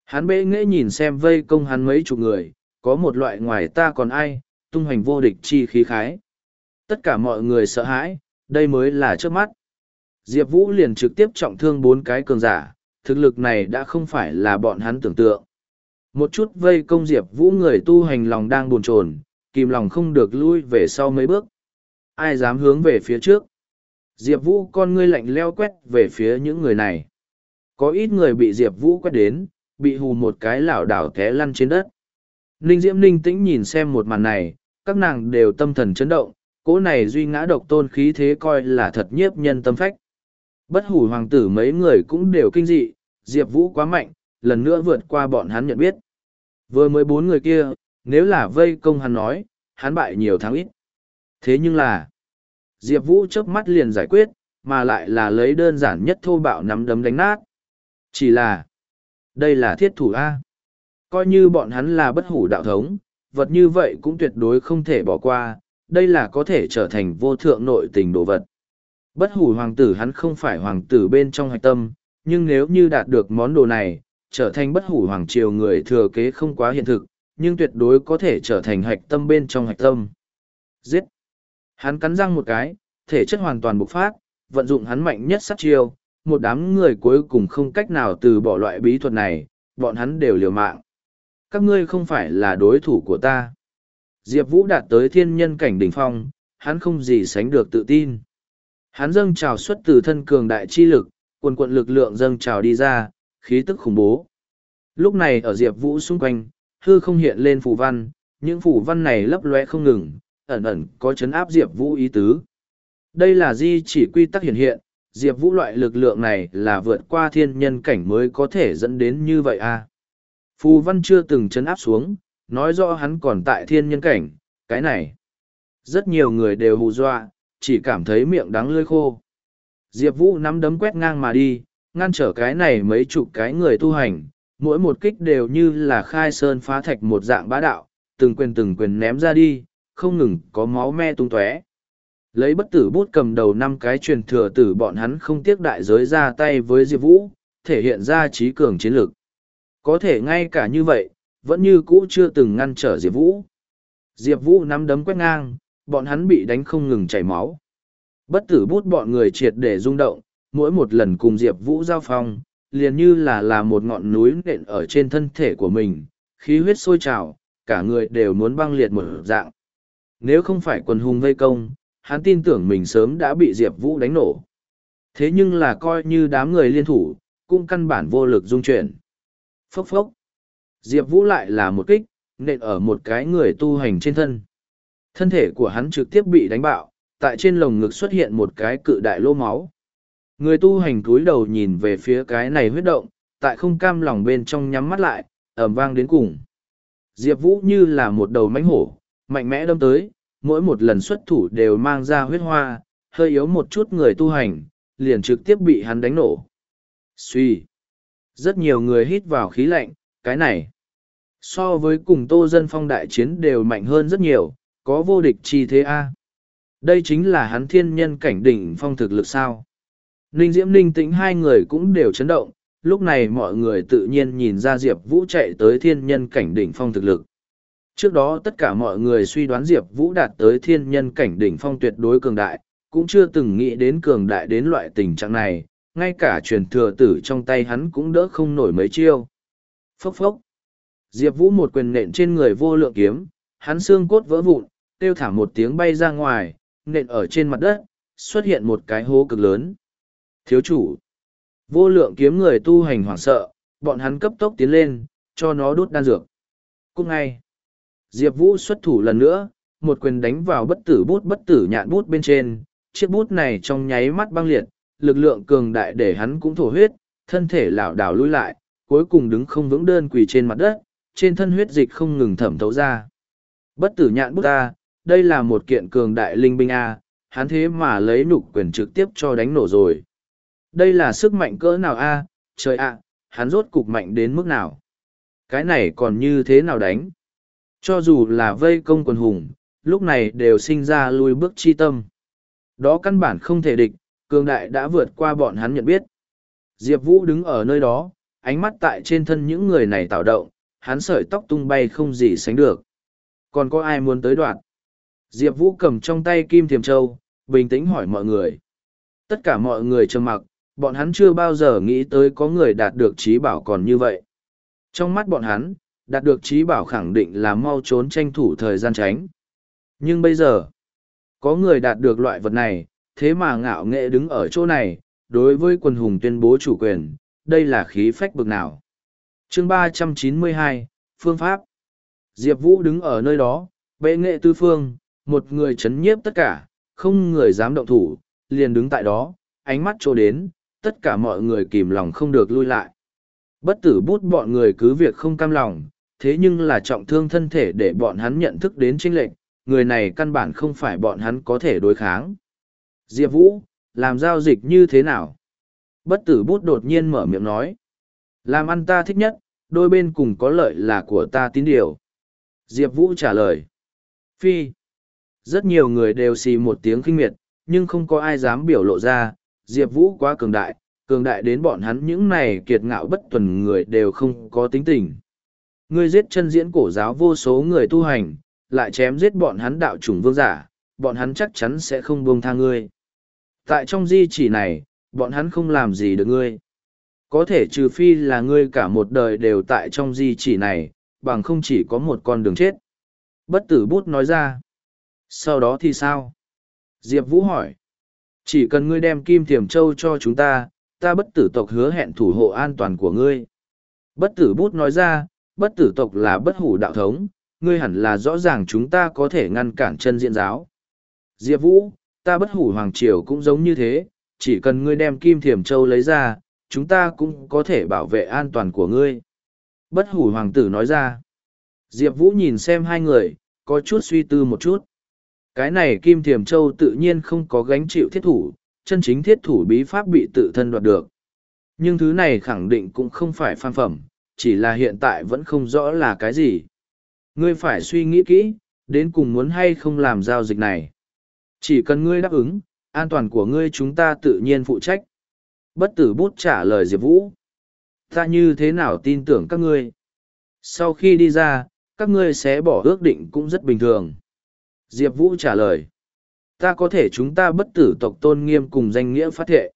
Hắn bệ nghệ nhìn xem vây công hắn mấy chục người, có một loại ngoài ta còn ai, tung hoành vô địch chi khí khái. Tất cả mọi người sợ hãi, đây mới là trước mắt. Diệp Vũ liền trực tiếp trọng thương bốn cái cường giả, thực lực này đã không phải là bọn hắn tưởng tượng. Một chút vây công Diệp Vũ người tu hành lòng đang buồn chồn, kìm lòng không được lui về sau mấy bước. Ai dám hướng về phía trước? Diệp Vũ con ngươi lạnh leo quét về phía những người này. Có ít người bị Diệp Vũ quét đến, bị hù một cái lảo đảo té lăn trên đất. Ninh Diễm Ninh tĩnh nhìn xem một màn này, các nàng đều tâm thần chấn động, cỗ này duy ngã độc tôn khí thế coi là thật nhiếp nhân tâm phách. Bất hủ hoàng tử mấy người cũng đều kinh dị, Diệp Vũ quá mạnh, lần nữa vượt qua bọn hắn nhận biết. Vừa mới bốn người kia, nếu là vây công hắn nói, hắn bại nhiều thắng ít. Thế nhưng là, Diệp Vũ chớp mắt liền giải quyết, mà lại là lấy đơn giản nhất thô bạo nắm đấm đánh nát. Chỉ là, đây là thiết thủ A. Coi như bọn hắn là bất hủ đạo thống, vật như vậy cũng tuyệt đối không thể bỏ qua, đây là có thể trở thành vô thượng nội tình đồ vật. Bất hủ hoàng tử hắn không phải hoàng tử bên trong hạch tâm, nhưng nếu như đạt được món đồ này, trở thành bất hủ hoàng triều người thừa kế không quá hiện thực, nhưng tuyệt đối có thể trở thành hạch tâm bên trong hạch tâm. Giết! Hắn cắn răng một cái, thể chất hoàn toàn bộc phát, vận dụng hắn mạnh nhất sát chiêu, một đám người cuối cùng không cách nào từ bỏ loại bí thuật này, bọn hắn đều liều mạng. Các ngươi không phải là đối thủ của ta. Diệp Vũ đạt tới thiên nhân cảnh đỉnh phong, hắn không gì sánh được tự tin. Hắn dâng trào xuất từ thân cường đại chi lực, quần quận lực lượng dâng trào đi ra, khí tức khủng bố. Lúc này ở Diệp Vũ xung quanh, hư không hiện lên phù văn, những phù văn này lấp lóe không ngừng, ẩn ẩn có chấn áp Diệp Vũ ý tứ. Đây là di chỉ quy tắc hiện hiện, Diệp Vũ loại lực lượng này là vượt qua thiên nhân cảnh mới có thể dẫn đến như vậy à. Phù văn chưa từng chấn áp xuống, nói rõ hắn còn tại thiên nhân cảnh, cái này. Rất nhiều người đều hù dọa, chỉ cảm thấy miệng đắng lưỡi khô. Diệp Vũ nắm đấm quét ngang mà đi, ngăn trở cái này mấy chục cái người tu hành, mỗi một kích đều như là khai sơn phá thạch một dạng bá đạo, từng quyền từng quyền ném ra đi, không ngừng có máu me tung tóe. Lấy bất tử bút cầm đầu năm cái truyền thừa tử bọn hắn không tiếc đại giới ra tay với Diệp Vũ, thể hiện ra trí cường chiến lược. Có thể ngay cả như vậy, vẫn như cũ chưa từng ngăn trở Diệp Vũ. Diệp Vũ nắm đấm quét ngang, bọn hắn bị đánh không ngừng chảy máu. Bất tử bút bọn người triệt để rung động, mỗi một lần cùng Diệp Vũ giao phong, liền như là là một ngọn núi nện ở trên thân thể của mình, khí huyết sôi trào, cả người đều muốn băng liệt một dạng. Nếu không phải quần hùng vây công, hắn tin tưởng mình sớm đã bị Diệp Vũ đánh nổ. Thế nhưng là coi như đám người liên thủ, cũng căn bản vô lực dung chuyển. Phốc phốc. Diệp Vũ lại là một kích, nện ở một cái người tu hành trên thân. Thân thể của hắn trực tiếp bị đánh bạo, tại trên lồng ngực xuất hiện một cái cự đại lô máu. Người tu hành cúi đầu nhìn về phía cái này huyết động, tại không cam lòng bên trong nhắm mắt lại, ẩm vang đến cùng. Diệp Vũ như là một đầu mánh hổ, mạnh mẽ đâm tới, mỗi một lần xuất thủ đều mang ra huyết hoa, hơi yếu một chút người tu hành, liền trực tiếp bị hắn đánh nổ. Suy! Rất nhiều người hít vào khí lạnh, cái này. So với cùng tô dân phong đại chiến đều mạnh hơn rất nhiều, có vô địch chi thế a Đây chính là hắn thiên nhân cảnh đỉnh phong thực lực sao. Ninh Diễm Ninh tĩnh hai người cũng đều chấn động, lúc này mọi người tự nhiên nhìn ra Diệp Vũ chạy tới thiên nhân cảnh đỉnh phong thực lực. Trước đó tất cả mọi người suy đoán Diệp Vũ đạt tới thiên nhân cảnh đỉnh phong tuyệt đối cường đại, cũng chưa từng nghĩ đến cường đại đến loại tình trạng này, ngay cả truyền thừa tử trong tay hắn cũng đỡ không nổi mấy chiêu. Phốc phốc. Diệp Vũ một quyền nện trên người vô lượng kiếm, hắn xương cốt vỡ vụn, tiêu thả một tiếng bay ra ngoài, nện ở trên mặt đất, xuất hiện một cái hố cực lớn. Thiếu chủ. Vô lượng kiếm người tu hành hoảng sợ, bọn hắn cấp tốc tiến lên, cho nó đốt đan dược. Cũng ngay. Diệp Vũ xuất thủ lần nữa, một quyền đánh vào bất tử bút bất tử nhạn bút bên trên, chiếc bút này trong nháy mắt băng liệt, lực lượng cường đại để hắn cũng thổ huyết, thân thể lảo đảo lui lại, cuối cùng đứng không vững đơn quỳ trên mặt đất, trên thân huyết dịch không ngừng thẩm thấu ra. Bất tử nhạn bút ta, đây là một kiện cường đại linh binh A, hắn thế mà lấy nhục quyền trực tiếp cho đánh nổ rồi. Đây là sức mạnh cỡ nào A, trời ạ, hắn rốt cục mạnh đến mức nào? Cái này còn như thế nào đánh? Cho dù là vây công quần hùng, lúc này đều sinh ra lui bước chi tâm. Đó căn bản không thể địch, cường đại đã vượt qua bọn hắn nhận biết. Diệp Vũ đứng ở nơi đó, ánh mắt tại trên thân những người này tạo động, hắn sợi tóc tung bay không gì sánh được. Còn có ai muốn tới đoạn? Diệp Vũ cầm trong tay kim thiềm châu, bình tĩnh hỏi mọi người. Tất cả mọi người trầm mặc, bọn hắn chưa bao giờ nghĩ tới có người đạt được trí bảo còn như vậy. Trong mắt bọn hắn, đạt được trí bảo khẳng định là mau trốn tranh thủ thời gian tránh. Nhưng bây giờ, có người đạt được loại vật này, thế mà ngạo nghệ đứng ở chỗ này, đối với quân hùng tuyên bố chủ quyền, đây là khí phách bực nào. chương ba trăm chín mươi hai Phương Pháp Diệp Vũ đứng ở nơi đó, bệ nghệ tư phương, một người chấn nhiếp tất cả, không người dám động thủ, liền đứng tại đó, ánh mắt trô đến, tất cả mọi người kìm lòng không được lui lại. Bất tử bút bọn người cứ việc không cam lòng, thế nhưng là trọng thương thân thể để bọn hắn nhận thức đến chênh lệnh, người này căn bản không phải bọn hắn có thể đối kháng. Diệp Vũ, làm giao dịch như thế nào? Bất tử bút đột nhiên mở miệng nói. Làm ăn ta thích nhất, đôi bên cùng có lợi là của ta tín điều. Diệp Vũ trả lời. Phi. Rất nhiều người đều xì một tiếng khinh miệt, nhưng không có ai dám biểu lộ ra. Diệp Vũ quá cường đại, cường đại đến bọn hắn những này kiệt ngạo bất tuần người đều không có tính tình. Ngươi giết chân diễn cổ giáo vô số người tu hành, lại chém giết bọn hắn đạo chủng vương giả, bọn hắn chắc chắn sẽ không buông tha ngươi. Tại trong di chỉ này, bọn hắn không làm gì được ngươi. Có thể trừ phi là ngươi cả một đời đều tại trong di chỉ này, bằng không chỉ có một con đường chết. Bất tử bút nói ra. Sau đó thì sao? Diệp Vũ hỏi. Chỉ cần ngươi đem kim thiềm châu cho chúng ta, ta bất tử tộc hứa hẹn thủ hộ an toàn của ngươi. Bất tử bút nói ra, bất tử tộc là bất hủ đạo thống, ngươi hẳn là rõ ràng chúng ta có thể ngăn cản chân diện giáo. Diệp Vũ, ta bất hủ hoàng triều cũng giống như thế, chỉ cần ngươi đem kim thiềm châu lấy ra, chúng ta cũng có thể bảo vệ an toàn của ngươi. Bất hủ hoàng tử nói ra. Diệp Vũ nhìn xem hai người, có chút suy tư một chút. Cái này kim thiềm châu tự nhiên không có gánh chịu thiết thủ, chân chính thiết thủ bí pháp bị tự thân đoạt được. Nhưng thứ này khẳng định cũng không phải phan phẩm, chỉ là hiện tại vẫn không rõ là cái gì. Ngươi phải suy nghĩ kỹ, đến cùng muốn hay không làm giao dịch này. Chỉ cần ngươi đáp ứng, an toàn của ngươi chúng ta tự nhiên phụ trách. Bất tử bút trả lời Diệp Vũ. Ta như thế nào tin tưởng các ngươi? Sau khi đi ra, các ngươi sẽ bỏ ước định cũng rất bình thường. Diệp Vũ trả lời. Ta có thể chúng ta bất tử tộc tôn nghiêm cùng danh nghĩa phát thệ.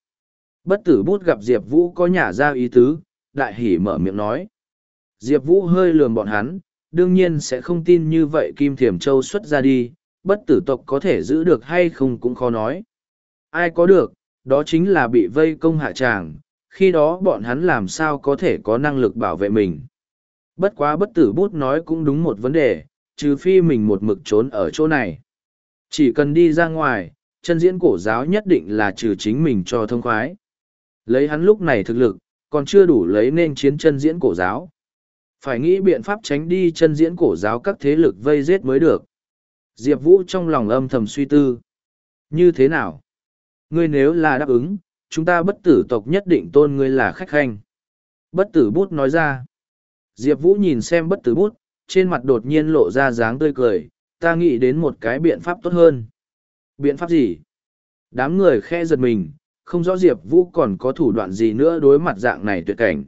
Bất tử bút gặp Diệp Vũ có nhả ra ý tứ, đại hỉ mở miệng nói. Diệp Vũ hơi lườm bọn hắn, đương nhiên sẽ không tin như vậy Kim Thiểm Châu xuất ra đi, bất tử tộc có thể giữ được hay không cũng khó nói. Ai có được, đó chính là bị vây công hạ tràng, khi đó bọn hắn làm sao có thể có năng lực bảo vệ mình. Bất quá bất tử bút nói cũng đúng một vấn đề, trừ phi mình một mực trốn ở chỗ này. Chỉ cần đi ra ngoài, chân diễn cổ giáo nhất định là trừ chính mình cho thông khoái. Lấy hắn lúc này thực lực, còn chưa đủ lấy nên chiến chân diễn cổ giáo. Phải nghĩ biện pháp tránh đi chân diễn cổ giáo các thế lực vây giết mới được. Diệp Vũ trong lòng âm thầm suy tư. Như thế nào? Ngươi nếu là đáp ứng, chúng ta bất tử tộc nhất định tôn ngươi là khách khanh. Bất tử bút nói ra. Diệp Vũ nhìn xem bất tử bút, trên mặt đột nhiên lộ ra dáng tươi cười, ta nghĩ đến một cái biện pháp tốt hơn. Biện pháp gì? Đám người khe giật mình, không rõ Diệp Vũ còn có thủ đoạn gì nữa đối mặt dạng này tuyệt cảnh.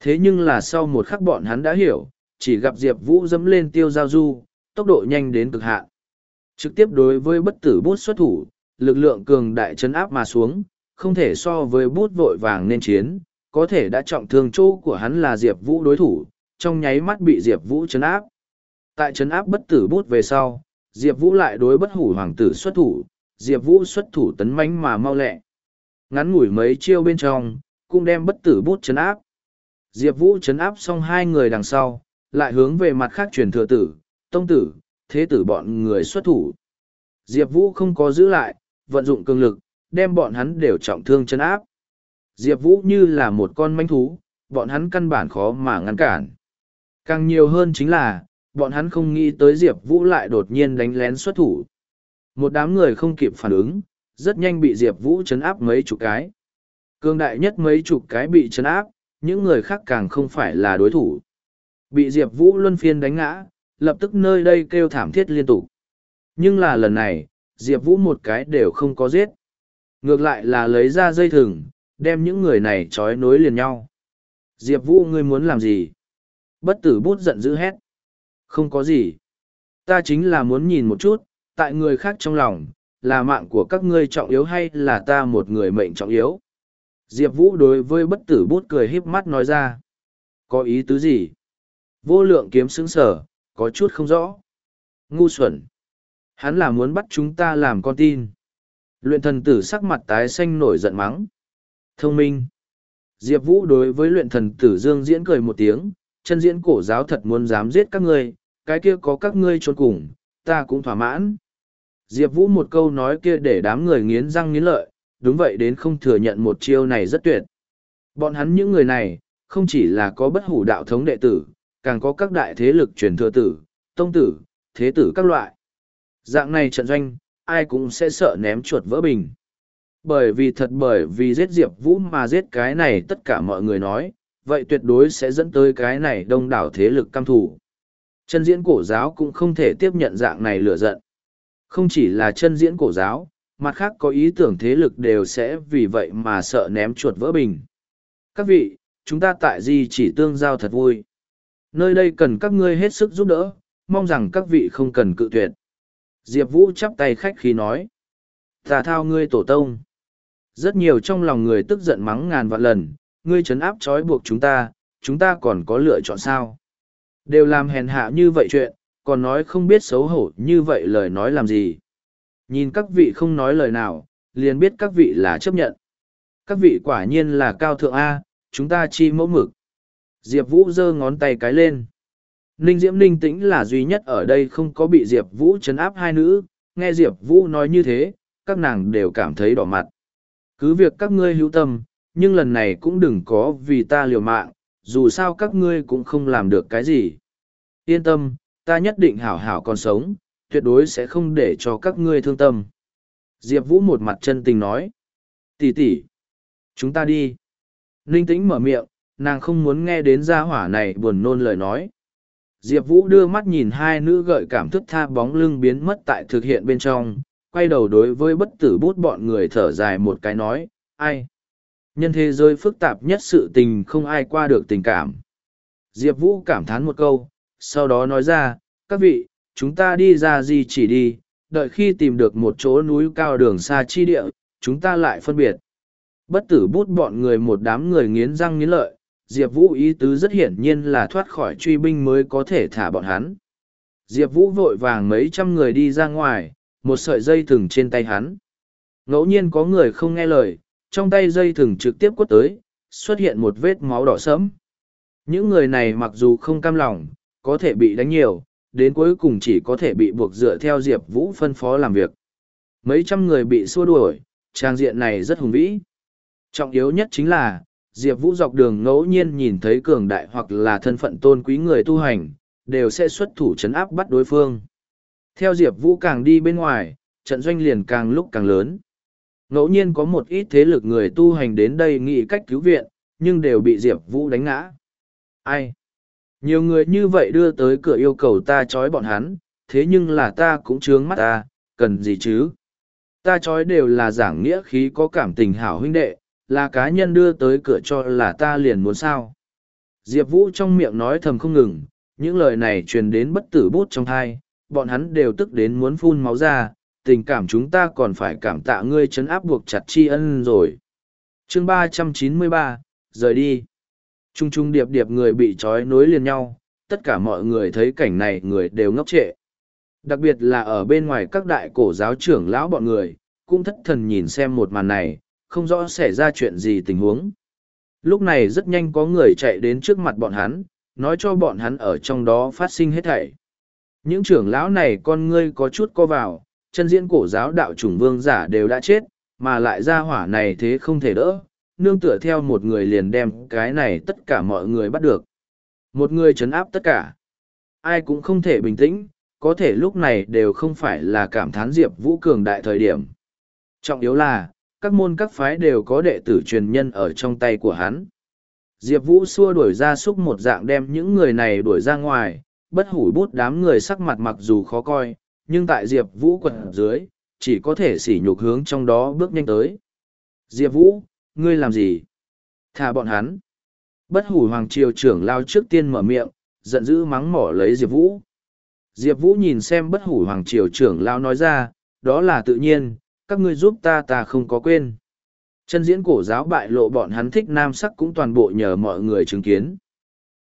Thế nhưng là sau một khắc bọn hắn đã hiểu, chỉ gặp Diệp Vũ dẫm lên tiêu giao du, tốc độ nhanh đến cực hạn. Trực tiếp đối với bất tử bút xuất thủ, lực lượng cường đại chấn áp mà xuống, không thể so với bút vội vàng nên chiến, có thể đã trọng thương chỗ của hắn là Diệp Vũ đối thủ, trong nháy mắt bị Diệp Vũ chấn áp. Tại chấn áp bất tử bút về sau, Diệp Vũ lại đối bất hủ hoàng tử xuất thủ, Diệp Vũ xuất thủ tấn mãnh mà mau lẹ. Ngắn ngủi mấy chiêu bên trong, cũng đem bất tử bút chấn áp. Diệp Vũ chấn áp xong hai người đằng sau, lại hướng về mặt khác truyền thừa tử, tông tử, thế tử bọn người xuất thủ. Diệp Vũ không có giữ lại, vận dụng cường lực, đem bọn hắn đều trọng thương chấn áp. Diệp Vũ như là một con manh thú, bọn hắn căn bản khó mà ngăn cản. Càng nhiều hơn chính là, bọn hắn không nghĩ tới Diệp Vũ lại đột nhiên đánh lén xuất thủ. Một đám người không kịp phản ứng, rất nhanh bị Diệp Vũ chấn áp mấy chục cái. Cương đại nhất mấy chục cái bị chấn áp, những người khác càng không phải là đối thủ. Bị Diệp Vũ luân phiên đánh ngã, lập tức nơi đây kêu thảm thiết liên tục. Nhưng là lần này, Diệp Vũ một cái đều không có giết. Ngược lại là lấy ra dây thừng, đem những người này trói nối liền nhau. Diệp Vũ ngươi muốn làm gì? Bất tử bút giận dữ hét. Không có gì. Ta chính là muốn nhìn một chút, tại người khác trong lòng, là mạng của các ngươi trọng yếu hay là ta một người mệnh trọng yếu? Diệp Vũ đối với bất tử bút cười híp mắt nói ra. Có ý tứ gì? Vô lượng kiếm xứng sở, có chút không rõ. Ngu xuẩn. Hắn là muốn bắt chúng ta làm con tin. Luyện thần tử sắc mặt tái xanh nổi giận mắng. Thông minh. Diệp Vũ đối với luyện thần tử Dương diễn cười một tiếng, chân diễn cổ giáo thật muốn dám giết các ngươi, cái kia có các ngươi trốn cùng, ta cũng thỏa mãn. Diệp Vũ một câu nói kia để đám người nghiến răng nghiến lợi, đúng vậy đến không thừa nhận một chiêu này rất tuyệt. Bọn hắn những người này, không chỉ là có bất hủ đạo thống đệ tử, càng có các đại thế lực truyền thừa tử, tông tử, thế tử các loại. Dạng này trận doanh, ai cũng sẽ sợ ném chuột vỡ bình. Bởi vì thật bởi vì giết Diệp Vũ mà giết cái này tất cả mọi người nói, vậy tuyệt đối sẽ dẫn tới cái này đông đảo thế lực cam thủ. Chân diễn cổ giáo cũng không thể tiếp nhận dạng này lửa giận. Không chỉ là chân diễn cổ giáo, mặt khác có ý tưởng thế lực đều sẽ vì vậy mà sợ ném chuột vỡ bình. Các vị, chúng ta tại gì chỉ tương giao thật vui. Nơi đây cần các ngươi hết sức giúp đỡ, mong rằng các vị không cần cự tuyệt. Diệp Vũ chắp tay khách khi nói. Tà thao ngươi tổ tông. Rất nhiều trong lòng người tức giận mắng ngàn vạn lần, ngươi trấn áp trói buộc chúng ta, chúng ta còn có lựa chọn sao. Đều làm hèn hạ như vậy chuyện, còn nói không biết xấu hổ như vậy lời nói làm gì. Nhìn các vị không nói lời nào, liền biết các vị là chấp nhận. Các vị quả nhiên là cao thượng A, chúng ta chi mẫu mực. Diệp Vũ giơ ngón tay cái lên. Ninh Diễm Ninh tĩnh là duy nhất ở đây không có bị Diệp Vũ chấn áp hai nữ, nghe Diệp Vũ nói như thế, các nàng đều cảm thấy đỏ mặt. Cứ việc các ngươi hữu tâm, nhưng lần này cũng đừng có vì ta liều mạng, dù sao các ngươi cũng không làm được cái gì. Yên tâm, ta nhất định hảo hảo còn sống, tuyệt đối sẽ không để cho các ngươi thương tâm. Diệp Vũ một mặt chân tình nói. Tỷ tỷ, chúng ta đi. Ninh tĩnh mở miệng, nàng không muốn nghe đến gia hỏa này buồn nôn lời nói. Diệp Vũ đưa mắt nhìn hai nữ gợi cảm thức tha bóng lưng biến mất tại thực hiện bên trong, quay đầu đối với bất tử bút bọn người thở dài một cái nói, ai? Nhân thế giới phức tạp nhất sự tình không ai qua được tình cảm. Diệp Vũ cảm thán một câu, sau đó nói ra, các vị, chúng ta đi ra gì chỉ đi, đợi khi tìm được một chỗ núi cao đường xa chi địa, chúng ta lại phân biệt. Bất tử bút bọn người một đám người nghiến răng nghiến lợi, Diệp Vũ ý tứ rất hiển nhiên là thoát khỏi truy binh mới có thể thả bọn hắn. Diệp Vũ vội vàng mấy trăm người đi ra ngoài, một sợi dây thừng trên tay hắn. Ngẫu nhiên có người không nghe lời, trong tay dây thừng trực tiếp quất tới, xuất hiện một vết máu đỏ sẫm. Những người này mặc dù không cam lòng, có thể bị đánh nhiều, đến cuối cùng chỉ có thể bị buộc dựa theo Diệp Vũ phân phó làm việc. Mấy trăm người bị xua đuổi, trang diện này rất hùng vĩ. Trọng yếu nhất chính là, Diệp Vũ dọc đường ngẫu nhiên nhìn thấy cường đại hoặc là thân phận tôn quý người tu hành, đều sẽ xuất thủ chấn áp bắt đối phương. Theo Diệp Vũ càng đi bên ngoài, trận doanh liền càng lúc càng lớn. Ngẫu nhiên có một ít thế lực người tu hành đến đây nghĩ cách cứu viện, nhưng đều bị Diệp Vũ đánh ngã. Ai? Nhiều người như vậy đưa tới cửa yêu cầu ta trói bọn hắn, thế nhưng là ta cũng trướng mắt ta, cần gì chứ? Ta trói đều là giảng nghĩa khí có cảm tình hảo huynh đệ, là cá nhân đưa tới cửa cho là ta liền muốn sao. Diệp Vũ trong miệng nói thầm không ngừng, những lời này truyền đến bất tử bút trong thai, bọn hắn đều tức đến muốn phun máu ra, tình cảm chúng ta còn phải cảm tạ ngươi chấn áp buộc chặt tri ân rồi. chương ba trăm chín mươi ba rời đi. Trung trung điệp điệp người bị trói nối liền nhau, tất cả mọi người thấy cảnh này người đều ngốc trệ. Đặc biệt là ở bên ngoài các đại cổ giáo trưởng lão bọn người, cũng thất thần nhìn xem một màn này, không rõ xảy ra chuyện gì tình huống. Lúc này rất nhanh có người chạy đến trước mặt bọn hắn, nói cho bọn hắn ở trong đó phát sinh hết thảy. Những trưởng lão này con ngươi có chút co vào, chân diễn cổ giáo đạo chủng vương giả đều đã chết, mà lại ra hỏa này thế không thể đỡ, nương tựa theo một người liền đem cái này tất cả mọi người bắt được. Một người chấn áp tất cả. Ai cũng không thể bình tĩnh, có thể lúc này đều không phải là cảm thán Diệp Vũ cường đại thời điểm. Trọng yếu là, các môn các phái đều có đệ tử truyền nhân ở trong tay của hắn. Diệp Vũ xua đuổi ra xúc một dạng đem những người này đuổi ra ngoài, bất hủ bút đám người sắc mặt mặc dù khó coi, nhưng tại Diệp Vũ quật dưới, chỉ có thể sỉ nhục hướng trong đó bước nhanh tới. Diệp Vũ, ngươi làm gì? Thả bọn hắn. Bất hủ hoàng triều trưởng lao trước tiên mở miệng, giận dữ mắng mỏ lấy Diệp Vũ. Diệp Vũ nhìn xem bất hủ hoàng triều trưởng lao nói ra, đó là tự nhiên, các ngươi giúp ta ta không có quên. Chân diễn cổ giáo bại lộ bọn hắn thích nam sắc cũng toàn bộ nhờ mọi người chứng kiến.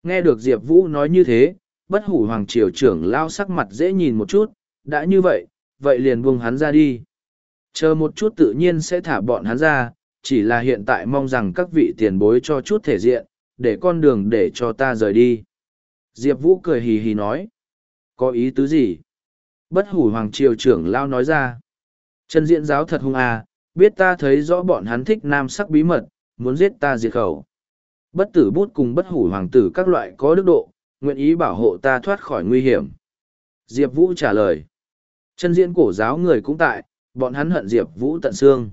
Nghe được Diệp Vũ nói như thế, bất hủ hoàng triều trưởng lao sắc mặt dễ nhìn một chút, đã như vậy, vậy liền buông hắn ra đi. Chờ một chút tự nhiên sẽ thả bọn hắn ra, chỉ là hiện tại mong rằng các vị tiền bối cho chút thể diện, để con đường để cho ta rời đi. Diệp Vũ cười hì hì nói. Có ý tứ gì? Bất hủ hoàng triều trưởng lao nói ra. Chân diễn giáo thật hung à, biết ta thấy rõ bọn hắn thích nam sắc bí mật, muốn giết ta diệt khẩu. Bất tử bút cùng bất hủ hoàng tử các loại có đức độ, nguyện ý bảo hộ ta thoát khỏi nguy hiểm. Diệp Vũ trả lời. Chân diễn cổ giáo người cũng tại, bọn hắn hận Diệp Vũ tận xương.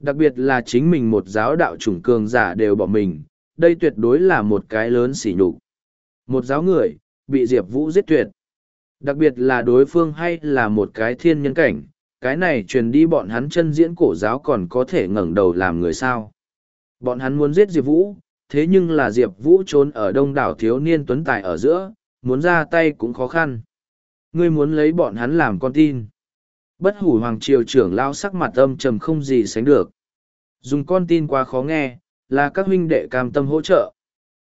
Đặc biệt là chính mình một giáo đạo chủng cường giả đều bỏ mình, đây tuyệt đối là một cái lớn sỉ nhục. Một giáo người, bị Diệp Vũ giết tuyệt. Đặc biệt là đối phương hay là một cái thiên nhân cảnh, cái này truyền đi bọn hắn chân diễn cổ giáo còn có thể ngẩng đầu làm người sao. Bọn hắn muốn giết Diệp Vũ, thế nhưng là Diệp Vũ trốn ở đông đảo thiếu niên tuấn tài ở giữa, muốn ra tay cũng khó khăn. Ngươi muốn lấy bọn hắn làm con tin. Bất hủ hoàng triều trưởng lao sắc mặt âm trầm không gì sánh được. Dùng con tin quá khó nghe, là các huynh đệ cam tâm hỗ trợ.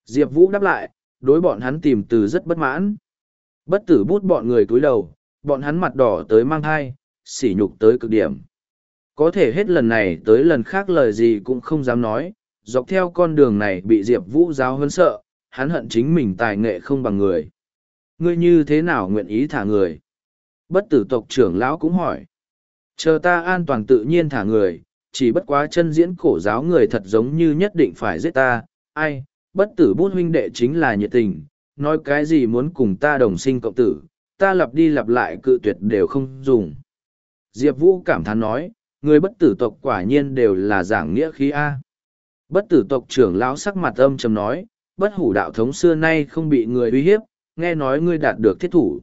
Diệp Vũ đáp lại, đối bọn hắn tìm từ rất bất mãn. Bất tử bút bọn người cúi đầu, bọn hắn mặt đỏ tới mang thai, sỉ nhục tới cực điểm. Có thể hết lần này tới lần khác lời gì cũng không dám nói, dọc theo con đường này bị Diệp Vũ giáo hơn sợ, hắn hận chính mình tài nghệ không bằng người. Ngươi như thế nào nguyện ý thả người? Bất tử tộc trưởng lão cũng hỏi. Chờ ta an toàn tự nhiên thả người, chỉ bất quá chân diễn cổ giáo người thật giống như nhất định phải giết ta, ai, bất tử bút huynh đệ chính là nhiệt tình, nói cái gì muốn cùng ta đồng sinh cộng tử, ta lặp đi lặp lại cự tuyệt đều không dùng. Diệp Vũ cảm thán nói, người bất tử tộc quả nhiên đều là giảng nghĩa khí A. Bất tử tộc trưởng lão sắc mặt âm trầm nói, bất hủ đạo thống xưa nay không bị người uy hiếp, nghe nói ngươi đạt được thiết thủ.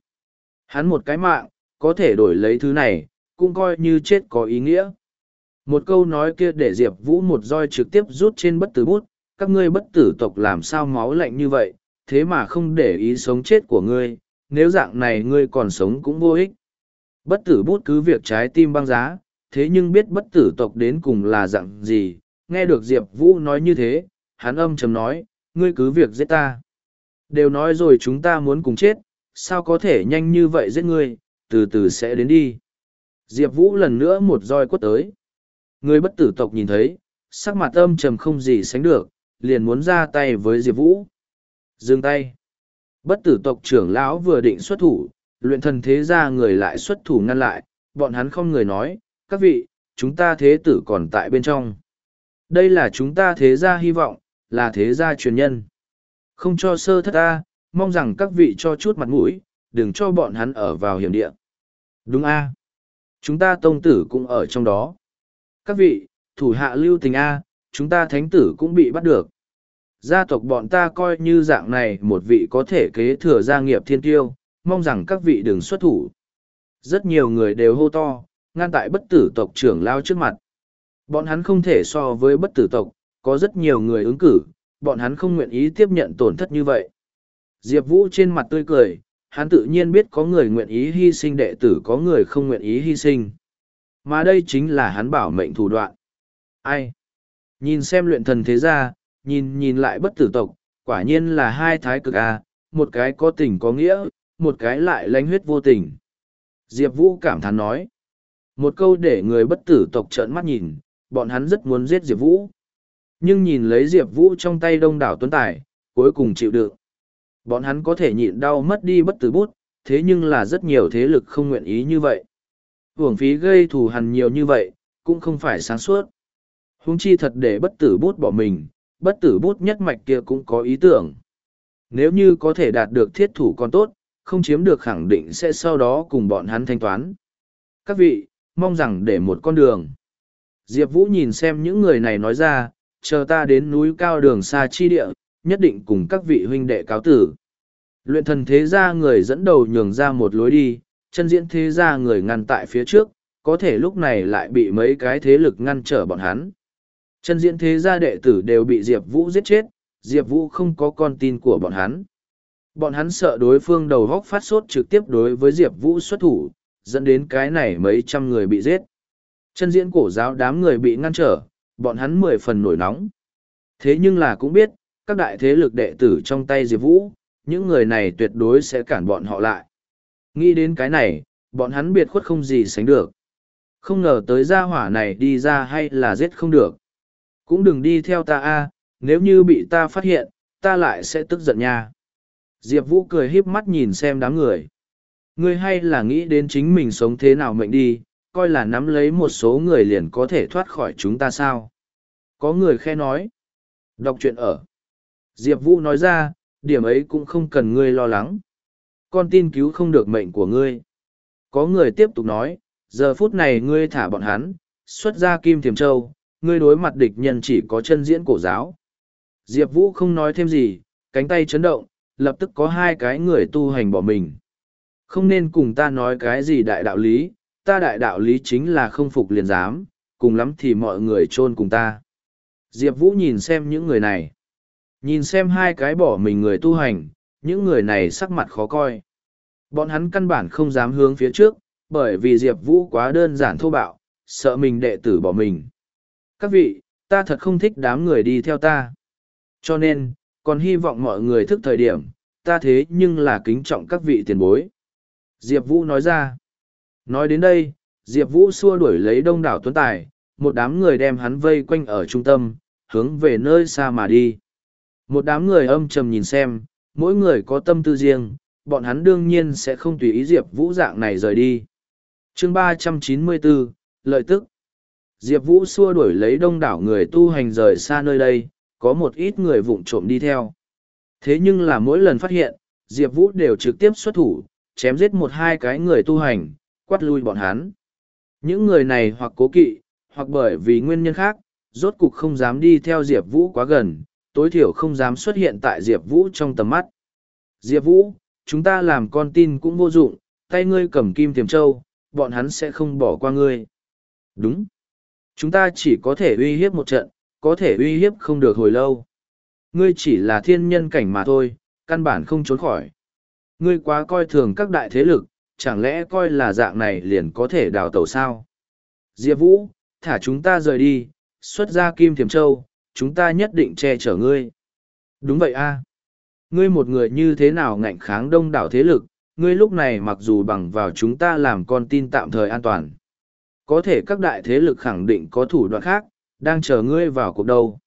Hắn một cái mạng, có thể đổi lấy thứ này, cũng coi như chết có ý nghĩa. Một câu nói kia để Diệp Vũ một roi trực tiếp rút trên bất tử bút, các ngươi bất tử tộc làm sao máu lạnh như vậy, thế mà không để ý sống chết của ngươi, nếu dạng này ngươi còn sống cũng vô ích. Bất tử bút cứ việc trái tim băng giá, thế nhưng biết bất tử tộc đến cùng là dạng gì, nghe được Diệp Vũ nói như thế, hắn âm chầm nói, ngươi cứ việc giết ta. Đều nói rồi chúng ta muốn cùng chết, sao có thể nhanh như vậy giết ngươi, từ từ sẽ đến đi. Diệp Vũ lần nữa một roi quất tới. Người bất tử tộc nhìn thấy, sắc mặt âm trầm không gì sánh được, liền muốn ra tay với Diệp Vũ. Dừng tay. Bất tử tộc trưởng lão vừa định xuất thủ, luyện thần thế gia người lại xuất thủ ngăn lại, bọn hắn không người nói, các vị, chúng ta thế tử còn tại bên trong. Đây là chúng ta thế gia hy vọng, là thế gia truyền nhân. Không cho sơ thất ta, mong rằng các vị cho chút mặt mũi, đừng cho bọn hắn ở vào hiểm địa. Đúng a Chúng ta tông tử cũng ở trong đó. Các vị, thủ hạ lưu tình A, chúng ta thánh tử cũng bị bắt được. Gia tộc bọn ta coi như dạng này một vị có thể kế thừa gia nghiệp thiên tiêu, mong rằng các vị đừng xuất thủ. Rất nhiều người đều hô to, ngăn tại bất tử tộc trưởng lao trước mặt. Bọn hắn không thể so với bất tử tộc, có rất nhiều người ứng cử, bọn hắn không nguyện ý tiếp nhận tổn thất như vậy. Diệp Vũ trên mặt tươi cười, hắn tự nhiên biết có người nguyện ý hy sinh đệ tử có người không nguyện ý hy sinh. Mà đây chính là hắn bảo mệnh thủ đoạn. Ai? Nhìn xem luyện thần thế gia, nhìn nhìn lại bất tử tộc, quả nhiên là hai thái cực A, một cái có tình có nghĩa, một cái lại lánh huyết vô tình. Diệp Vũ cảm thán nói. Một câu để người bất tử tộc trợn mắt nhìn, bọn hắn rất muốn giết Diệp Vũ. Nhưng nhìn lấy Diệp Vũ trong tay đông đảo tuấn tài, cuối cùng chịu đựng. Bọn hắn có thể nhịn đau mất đi bất tử bút, thế nhưng là rất nhiều thế lực không nguyện ý như vậy. Hưởng phí gây thù hằn nhiều như vậy, cũng không phải sáng suốt. huống chi thật để bất tử bút bỏ mình, bất tử bút nhất mạch kia cũng có ý tưởng. Nếu như có thể đạt được thiết thủ còn tốt, không chiếm được khẳng định sẽ sau đó cùng bọn hắn thanh toán. Các vị, mong rằng để một con đường. Diệp Vũ nhìn xem những người này nói ra, chờ ta đến núi cao đường xa chi địa, nhất định cùng các vị huynh đệ cáo tử. Luyện thần thế gia người dẫn đầu nhường ra một lối đi, chân diễn thế gia người ngăn tại phía trước, có thể lúc này lại bị mấy cái thế lực ngăn trở bọn hắn. Chân diễn thế gia đệ tử đều bị Diệp Vũ giết chết, Diệp Vũ không có con tin của bọn hắn. Bọn hắn sợ đối phương đầu góc phát sốt trực tiếp đối với Diệp Vũ xuất thủ, dẫn đến cái này mấy trăm người bị giết. Chân diễn cổ giáo đám người bị ngăn trở, bọn hắn mười phần nổi nóng. Thế nhưng là cũng biết, các đại thế lực đệ tử trong tay Diệp Vũ, những người này tuyệt đối sẽ cản bọn họ lại. Nghĩ đến cái này, bọn hắn biệt khuất không gì sánh được. Không ngờ tới gia hỏa này đi ra hay là giết không được. Cũng đừng đi theo ta a nếu như bị ta phát hiện, ta lại sẽ tức giận nha. Diệp Vũ cười híp mắt nhìn xem đám người. Ngươi hay là nghĩ đến chính mình sống thế nào mệnh đi, coi là nắm lấy một số người liền có thể thoát khỏi chúng ta sao. Có người khe nói. Đọc truyện ở. Diệp Vũ nói ra, điểm ấy cũng không cần ngươi lo lắng. Con tin cứu không được mệnh của ngươi. Có người tiếp tục nói, giờ phút này ngươi thả bọn hắn, xuất ra kim thiềm châu, ngươi đối mặt địch nhân chỉ có chân diễn cổ giáo. Diệp Vũ không nói thêm gì, cánh tay chấn động, lập tức có hai cái người tu hành bỏ mình. Không nên cùng ta nói cái gì đại đạo lý, ta đại đạo lý chính là không phục liền dám, cùng lắm thì mọi người chôn cùng ta. Diệp Vũ nhìn xem những người này. Nhìn xem hai cái bỏ mình người tu hành, những người này sắc mặt khó coi. Bọn hắn căn bản không dám hướng phía trước, bởi vì Diệp Vũ quá đơn giản thô bạo, sợ mình đệ tử bỏ mình. Các vị, ta thật không thích đám người đi theo ta. Cho nên, còn hy vọng mọi người thức thời điểm, ta thế nhưng là kính trọng các vị tiền bối. Diệp Vũ nói ra. Nói đến đây, Diệp Vũ xua đuổi lấy đông đảo tuấn tài, một đám người đem hắn vây quanh ở trung tâm, hướng về nơi xa mà đi. Một đám người âm trầm nhìn xem, mỗi người có tâm tư riêng, bọn hắn đương nhiên sẽ không tùy ý Diệp Vũ dạng này rời đi. chương ba trăm chín mươi bốn Lợi tức Diệp Vũ xua đuổi lấy đông đảo người tu hành rời xa nơi đây, có một ít người vụng trộm đi theo. Thế nhưng là mỗi lần phát hiện, Diệp Vũ đều trực tiếp xuất thủ, chém giết một hai cái người tu hành, quát lui bọn hắn. Những người này hoặc cố kỵ, hoặc bởi vì nguyên nhân khác, rốt cục không dám đi theo Diệp Vũ quá gần, tối thiểu không dám xuất hiện tại Diệp Vũ trong tầm mắt. Diệp Vũ, chúng ta làm con tin cũng vô dụng, tay ngươi cầm kim tiềm châu, bọn hắn sẽ không bỏ qua ngươi. Đúng. Chúng ta chỉ có thể uy hiếp một trận, có thể uy hiếp không được hồi lâu. Ngươi chỉ là thiên nhân cảnh mà thôi, căn bản không trốn khỏi. Ngươi quá coi thường các đại thế lực, chẳng lẽ coi là dạng này liền có thể đào tẩu sao? Diệp Vũ, thả chúng ta rời đi, xuất ra kim Thiểm châu, chúng ta nhất định che chở ngươi. Đúng vậy a Ngươi một người như thế nào ngạnh kháng đông đảo thế lực, ngươi lúc này mặc dù bằng vào chúng ta làm con tin tạm thời an toàn. Có thể các đại thế lực khẳng định có thủ đoạn khác, đang chờ ngươi vào cuộc đâu.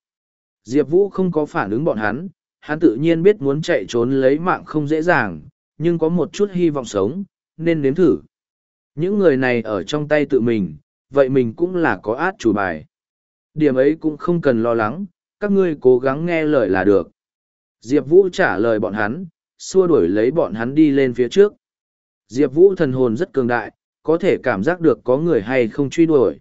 Diệp Vũ không có phản ứng bọn hắn, hắn tự nhiên biết muốn chạy trốn lấy mạng không dễ dàng, nhưng có một chút hy vọng sống, nên nếm thử. Những người này ở trong tay tự mình, vậy mình cũng là có át chủ bài. Điểm ấy cũng không cần lo lắng, các ngươi cố gắng nghe lời là được. Diệp Vũ trả lời bọn hắn, xua đuổi lấy bọn hắn đi lên phía trước. Diệp Vũ thần hồn rất cường đại, có thể cảm giác được có người hay không truy đuổi.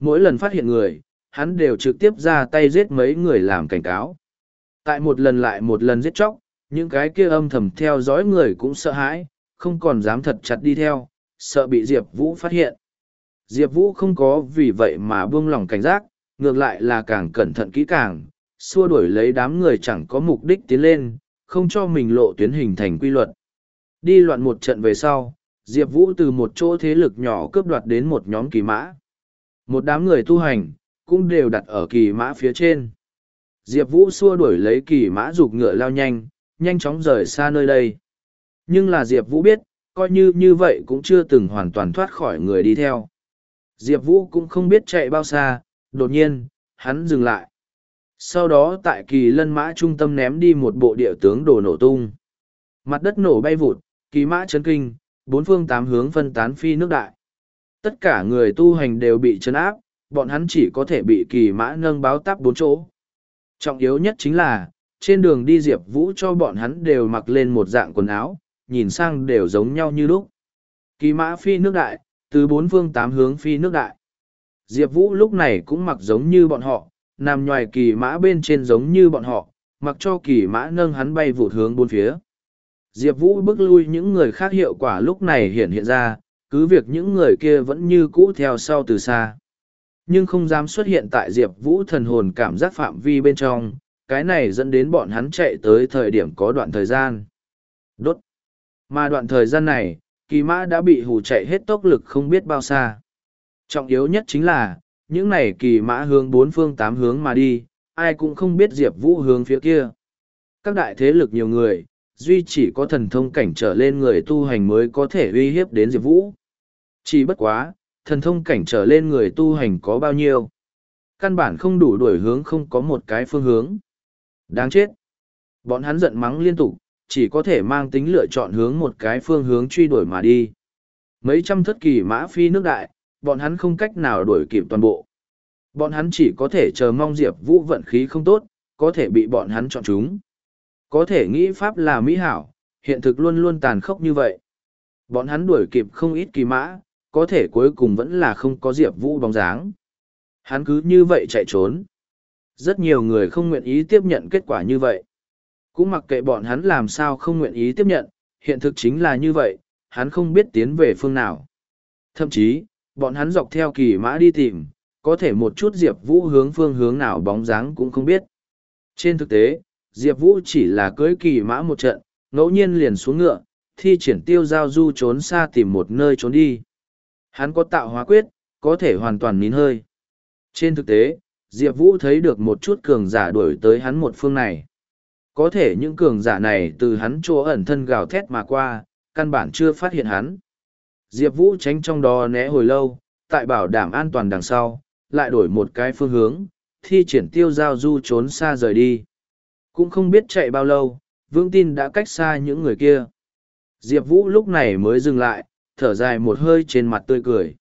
Mỗi lần phát hiện người, hắn đều trực tiếp ra tay giết mấy người làm cảnh cáo. Tại một lần lại một lần giết chóc, những cái kia âm thầm theo dõi người cũng sợ hãi, không còn dám thật chặt đi theo, sợ bị Diệp Vũ phát hiện. Diệp Vũ không có vì vậy mà buông lỏng cảnh giác, ngược lại là càng cẩn thận kỹ càng, xua đuổi lấy đám người chẳng có mục đích tiến lên, không cho mình lộ tuyến hình thành quy luật. Đi loạn một trận về sau, Diệp Vũ từ một chỗ thế lực nhỏ cướp đoạt đến một nhóm kỳ mã. Một đám người tu hành, cũng đều đặt ở kỳ mã phía trên. Diệp Vũ xua đuổi lấy kỳ mã rục ngựa lao nhanh, nhanh chóng rời xa nơi đây. Nhưng là Diệp Vũ biết, coi như như vậy cũng chưa từng hoàn toàn thoát khỏi người đi theo. Diệp Vũ cũng không biết chạy bao xa, đột nhiên, hắn dừng lại. Sau đó tại kỳ lân mã trung tâm ném đi một bộ địa tướng đồ nổ tung. Mặt đất nổ bay vụt, kỳ mã chấn kinh, bốn phương tám hướng phân tán phi nước đại. Tất cả người tu hành đều bị chấn áp, bọn hắn chỉ có thể bị kỳ mã nâng báo táp bốn chỗ. Trọng yếu nhất chính là, trên đường đi Diệp Vũ cho bọn hắn đều mặc lên một dạng quần áo, nhìn sang đều giống nhau như lúc. Kỳ mã phi nước đại, từ bốn phương tám hướng phi nước đại. Diệp Vũ lúc này cũng mặc giống như bọn họ, nằm ngoài kỳ mã bên trên giống như bọn họ, mặc cho kỳ mã nâng hắn bay vụt hướng bốn phía. Diệp Vũ bước lui những người khác hiệu quả lúc này hiện hiện ra, cứ việc những người kia vẫn như cũ theo sau từ xa. Nhưng không dám xuất hiện tại Diệp Vũ thần hồn cảm giác phạm vi bên trong, cái này dẫn đến bọn hắn chạy tới thời điểm có đoạn thời gian. Đốt. Mà đoạn thời gian này, kỳ mã đã bị hù chạy hết tốc lực không biết bao xa. Trọng yếu nhất chính là, những này kỳ mã hướng bốn phương tám hướng mà đi, ai cũng không biết Diệp Vũ hướng phía kia. Các đại thế lực nhiều người, duy chỉ có thần thông cảnh trở lên người tu hành mới có thể uy hiếp đến Diệp Vũ. Chỉ bất quá, thần thông cảnh trở lên người tu hành có bao nhiêu. Căn bản không đủ đuổi hướng không có một cái phương hướng. Đáng chết. Bọn hắn giận mắng liên tục, chỉ có thể mang tính lựa chọn hướng một cái phương hướng truy đuổi mà đi. Mấy trăm thất kỳ mã phi nước đại, bọn hắn không cách nào đuổi kịp toàn bộ. Bọn hắn chỉ có thể chờ mong Diệp Vũ vận khí không tốt, có thể bị bọn hắn chọn chúng. Có thể nghĩ pháp là mỹ hảo, hiện thực luôn luôn tàn khốc như vậy. Bọn hắn đuổi kịp không ít kỳ mã, có thể cuối cùng vẫn là không có Diệp Vũ bóng dáng. Hắn cứ như vậy chạy trốn. Rất nhiều người không nguyện ý tiếp nhận kết quả như vậy. Cũng mặc kệ bọn hắn làm sao không nguyện ý tiếp nhận, hiện thực chính là như vậy, hắn không biết tiến về phương nào. Thậm chí, bọn hắn dọc theo kỳ mã đi tìm, có thể một chút Diệp Vũ hướng phương hướng nào bóng dáng cũng không biết. Trên thực tế, Diệp Vũ chỉ là cưới kỳ mã một trận, ngẫu nhiên liền xuống ngựa, thi triển tiêu giao du trốn xa tìm một nơi trốn đi. Hắn có tạo hóa quyết, có thể hoàn toàn nín hơi. Trên thực tế, Diệp Vũ thấy được một chút cường giả đuổi tới hắn một phương này. Có thể những cường giả này từ hắn chỗ ẩn thân gào thét mà qua, căn bản chưa phát hiện hắn. Diệp Vũ tránh trong đó né hồi lâu, tại bảo đảm an toàn đằng sau, lại đổi một cái phương hướng, thi triển tiêu giao du trốn xa rời đi. Cũng không biết chạy bao lâu, vương tin đã cách xa những người kia. Diệp Vũ lúc này mới dừng lại, thở dài một hơi trên mặt tươi cười.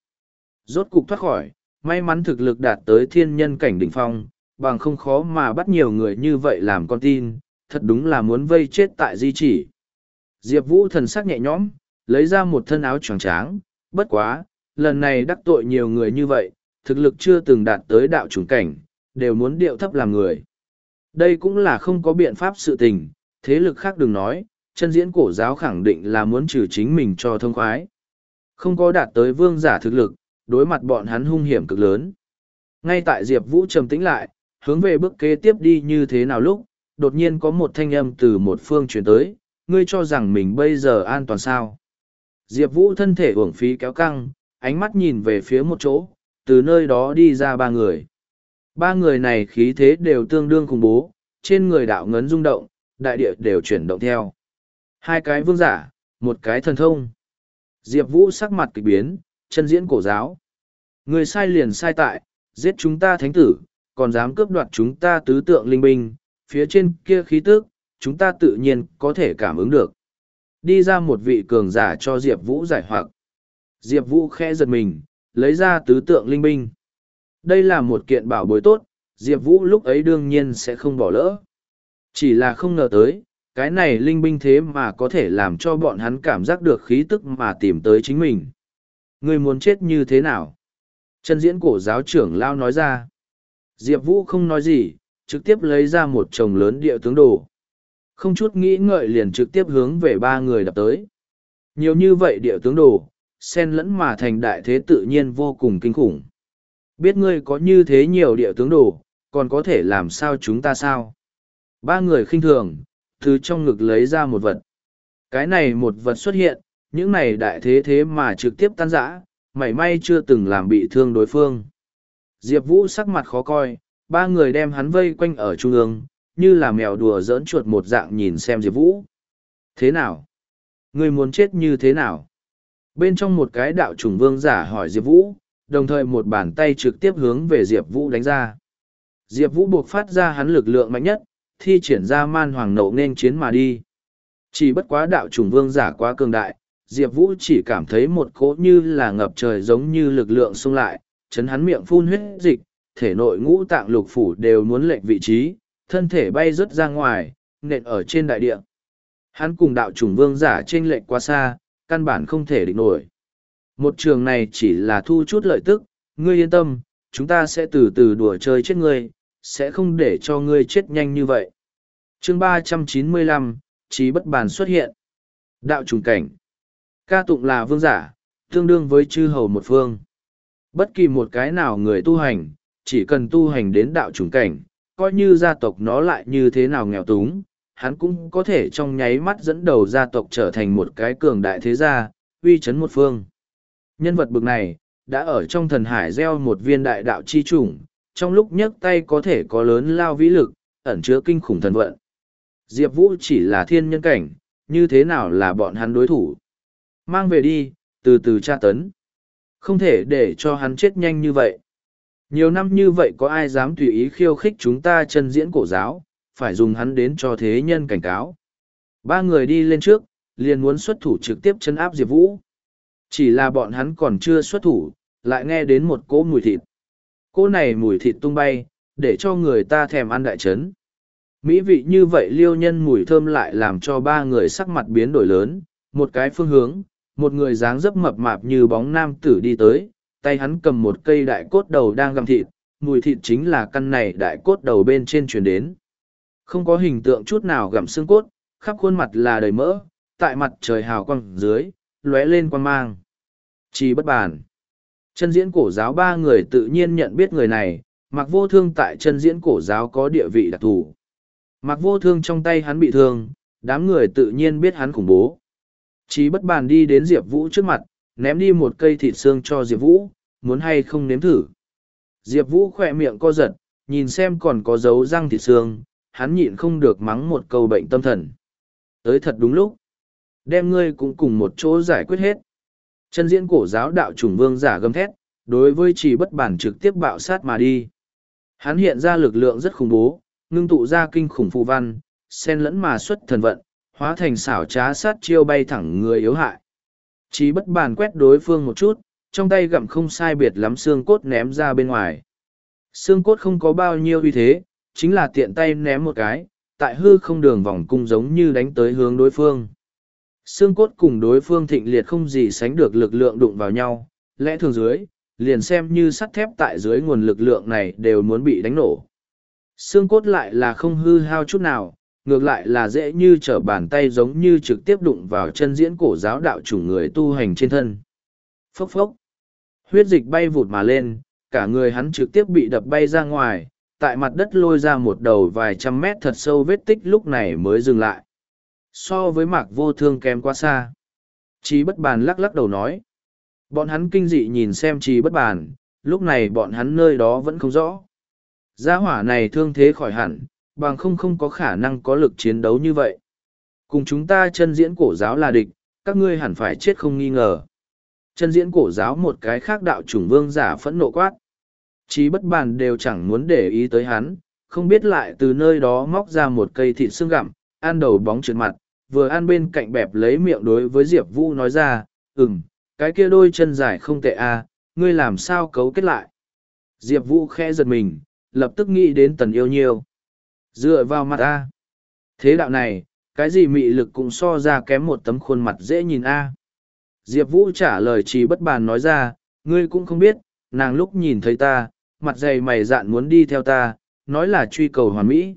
Rốt cục thoát khỏi, may mắn thực lực đạt tới thiên nhân cảnh đỉnh phong, bằng không khó mà bắt nhiều người như vậy làm con tin, thật đúng là muốn vây chết tại di chỉ. Diệp Vũ thần sắc nhẹ nhõm, lấy ra một thân áo tròn tráng, bất quá, lần này đắc tội nhiều người như vậy, thực lực chưa từng đạt tới đạo chủng cảnh, đều muốn điệu thấp làm người. Đây cũng là không có biện pháp sự tình, thế lực khác đừng nói, chân diễn cổ giáo khẳng định là muốn trừ chính mình cho thông khoái. Không có đạt tới vương giả thực lực, đối mặt bọn hắn hung hiểm cực lớn. Ngay tại Diệp Vũ trầm tĩnh lại, hướng về bước kế tiếp đi như thế nào lúc, đột nhiên có một thanh âm từ một phương chuyển tới, ngươi cho rằng mình bây giờ an toàn sao. Diệp Vũ thân thể uổng phí kéo căng, ánh mắt nhìn về phía một chỗ, từ nơi đó đi ra ba người. Ba người này khí thế đều tương đương khủng bố, trên người đạo ngấn rung động, đại địa đều chuyển động theo. Hai cái vương giả, một cái thần thông. Diệp Vũ sắc mặt kịch biến, chân diễn cổ giáo. Người sai liền sai tại, giết chúng ta thánh tử, còn dám cướp đoạt chúng ta tứ tượng linh binh, phía trên kia khí tức, chúng ta tự nhiên có thể cảm ứng được. Đi ra một vị cường giả cho Diệp Vũ giải hoặc. Diệp Vũ khẽ giật mình, lấy ra tứ tượng linh binh. Đây là một kiện bảo bối tốt, Diệp Vũ lúc ấy đương nhiên sẽ không bỏ lỡ. Chỉ là không ngờ tới, cái này linh binh thế mà có thể làm cho bọn hắn cảm giác được khí tức mà tìm tới chính mình. Người muốn chết như thế nào? Chân diễn cổ giáo trưởng Lao nói ra. Diệp Vũ không nói gì, trực tiếp lấy ra một chồng lớn địa tướng đồ. Không chút nghĩ ngợi liền trực tiếp hướng về ba người đập tới. Nhiều như vậy địa tướng đồ, xen lẫn mà thành đại thế tự nhiên vô cùng kinh khủng. Biết ngươi có như thế nhiều địa tướng đồ, còn có thể làm sao chúng ta sao? Ba người khinh thường, từ trong ngực lấy ra một vật. Cái này một vật xuất hiện, những này đại thế thế mà trực tiếp tan rã, mảy may chưa từng làm bị thương đối phương. Diệp Vũ sắc mặt khó coi, ba người đem hắn vây quanh ở trung ương, như là mèo đùa giỡn chuột một dạng nhìn xem Diệp Vũ. Thế nào? Người muốn chết như thế nào? Bên trong một cái đạo trùng vương giả hỏi Diệp Vũ, đồng thời một bàn tay trực tiếp hướng về Diệp Vũ đánh ra. Diệp Vũ buộc phát ra hắn lực lượng mạnh nhất, thi triển ra man hoàng nậu nên chiến mà đi. Chỉ bất quá đạo trùng vương giả quá cường đại, Diệp Vũ chỉ cảm thấy một cỗ như là ngập trời giống như lực lượng xung lại, chấn hắn miệng phun huyết dịch, thể nội ngũ tạng lục phủ đều muốn lệch vị trí, thân thể bay rớt ra ngoài, nện ở trên đại địa. Hắn cùng đạo chủng vương giả trên lệch quá xa, căn bản không thể địch nổi. Một trường này chỉ là thu chút lợi tức, ngươi yên tâm, chúng ta sẽ từ từ đùa chơi chết ngươi, sẽ không để cho ngươi chết nhanh như vậy. chương ba trăm chín mươi lăm trí bất bàn xuất hiện. Đạo trùng cảnh. Ca tụng là vương giả, tương đương với chư hầu một phương. Bất kỳ một cái nào người tu hành, chỉ cần tu hành đến đạo chủng cảnh, coi như gia tộc nó lại như thế nào nghèo túng, hắn cũng có thể trong nháy mắt dẫn đầu gia tộc trở thành một cái cường đại thế gia, uy chấn một phương. Nhân vật bực này, đã ở trong thần hải gieo một viên đại đạo chi chủng, trong lúc nhấc tay có thể có lớn lao vĩ lực, ẩn chứa kinh khủng thần vận. Diệp Vũ chỉ là thiên nhân cảnh, như thế nào là bọn hắn đối thủ. Mang về đi, từ từ tra tấn. Không thể để cho hắn chết nhanh như vậy. Nhiều năm như vậy có ai dám tùy ý khiêu khích chúng ta chân diễn cổ giáo, phải dùng hắn đến cho thế nhân cảnh cáo. Ba người đi lên trước, liền muốn xuất thủ trực tiếp chân áp Diệp Vũ. Chỉ là bọn hắn còn chưa xuất thủ, lại nghe đến một cỗ mùi thịt. Cỗ này mùi thịt tung bay, để cho người ta thèm ăn đại trấn. Mỹ vị như vậy liêu nhân mùi thơm lại làm cho ba người sắc mặt biến đổi lớn, một cái phương hướng, một người dáng dấp mập mạp như bóng nam tử đi tới, tay hắn cầm một cây đại cốt đầu đang găm thịt, mùi thịt chính là căn này đại cốt đầu bên trên truyền đến. Không có hình tượng chút nào gặm xương cốt, khắp khuôn mặt là đầy mỡ, tại mặt trời hào quang dưới, lóe lên quang mang. Chỉ bất bàn. Chân diễn cổ giáo ba người tự nhiên nhận biết người này, mặc vô thương tại chân diễn cổ giáo có địa vị đặc thù. Mặc vô thương trong tay hắn bị thương, đám người tự nhiên biết hắn khủng bố. Chí bất bàn đi đến Diệp Vũ trước mặt, ném đi một cây thịt xương cho Diệp Vũ, muốn hay không nếm thử. Diệp Vũ khỏe miệng co giật, nhìn xem còn có dấu răng thịt xương, hắn nhịn không được mắng một câu bệnh tâm thần. Tới thật đúng lúc. Đem ngươi cũng cùng một chỗ giải quyết hết. Chân diễn cổ giáo đạo chủng vương giả gầm thét, đối với chỉ bất bản trực tiếp bạo sát mà đi. Hắn hiện ra lực lượng rất khủng bố, ngưng tụ ra kinh khủng phù văn, xen lẫn mà xuất thần vận, hóa thành xảo trá sát chiêu bay thẳng người yếu hại. Chí bất bàn quét đối phương một chút, trong tay gặm không sai biệt lắm xương cốt ném ra bên ngoài. Xương cốt không có bao nhiêu uy thế, chính là tiện tay ném một cái, tại hư không đường vòng cung giống như đánh tới hướng đối phương. Xương cốt cùng đối phương thịnh liệt không gì sánh được lực lượng đụng vào nhau, lẽ thường dưới, liền xem như sắt thép tại dưới nguồn lực lượng này đều muốn bị đánh nổ. Xương cốt lại là không hư hao chút nào, ngược lại là dễ như trở bàn tay giống như trực tiếp đụng vào chân diễn cổ giáo đạo chủ người tu hành trên thân. Phốc phốc. Huyết dịch bay vụt mà lên, cả người hắn trực tiếp bị đập bay ra ngoài, tại mặt đất lôi ra một đầu vài trăm mét thật sâu vết tích lúc này mới dừng lại. So với mạc vô thương kém quá xa. Chí bất bàn lắc lắc đầu nói. Bọn hắn kinh dị nhìn xem trí bất bàn, lúc này bọn hắn nơi đó vẫn không rõ. Gia hỏa này thương thế khỏi hẳn, bằng không không có khả năng có lực chiến đấu như vậy. Cùng chúng ta chân diễn cổ giáo là địch, các ngươi hẳn phải chết không nghi ngờ. Chân diễn cổ giáo một cái khác đạo chủng vương giả phẫn nộ quát. Chí bất bàn đều chẳng muốn để ý tới hắn, không biết lại từ nơi đó móc ra một cây thịt xương gặm, ăn đầu bóng trượt mặt, vừa ăn bên cạnh bẹp lấy miệng đối với Diệp Vũ nói ra, ừm, cái kia đôi chân dài không tệ à, ngươi làm sao cấu kết lại. Diệp Vũ khẽ giật mình, lập tức nghĩ đến tần yêu nhiêu. Dựa vào mặt A. Thế đạo này, cái gì mị lực cũng so ra kém một tấm khuôn mặt dễ nhìn A. Diệp Vũ trả lời chỉ bất bàn nói ra, ngươi cũng không biết, nàng lúc nhìn thấy ta, mặt dày mày dạn muốn đi theo ta, nói là truy cầu hoàn mỹ.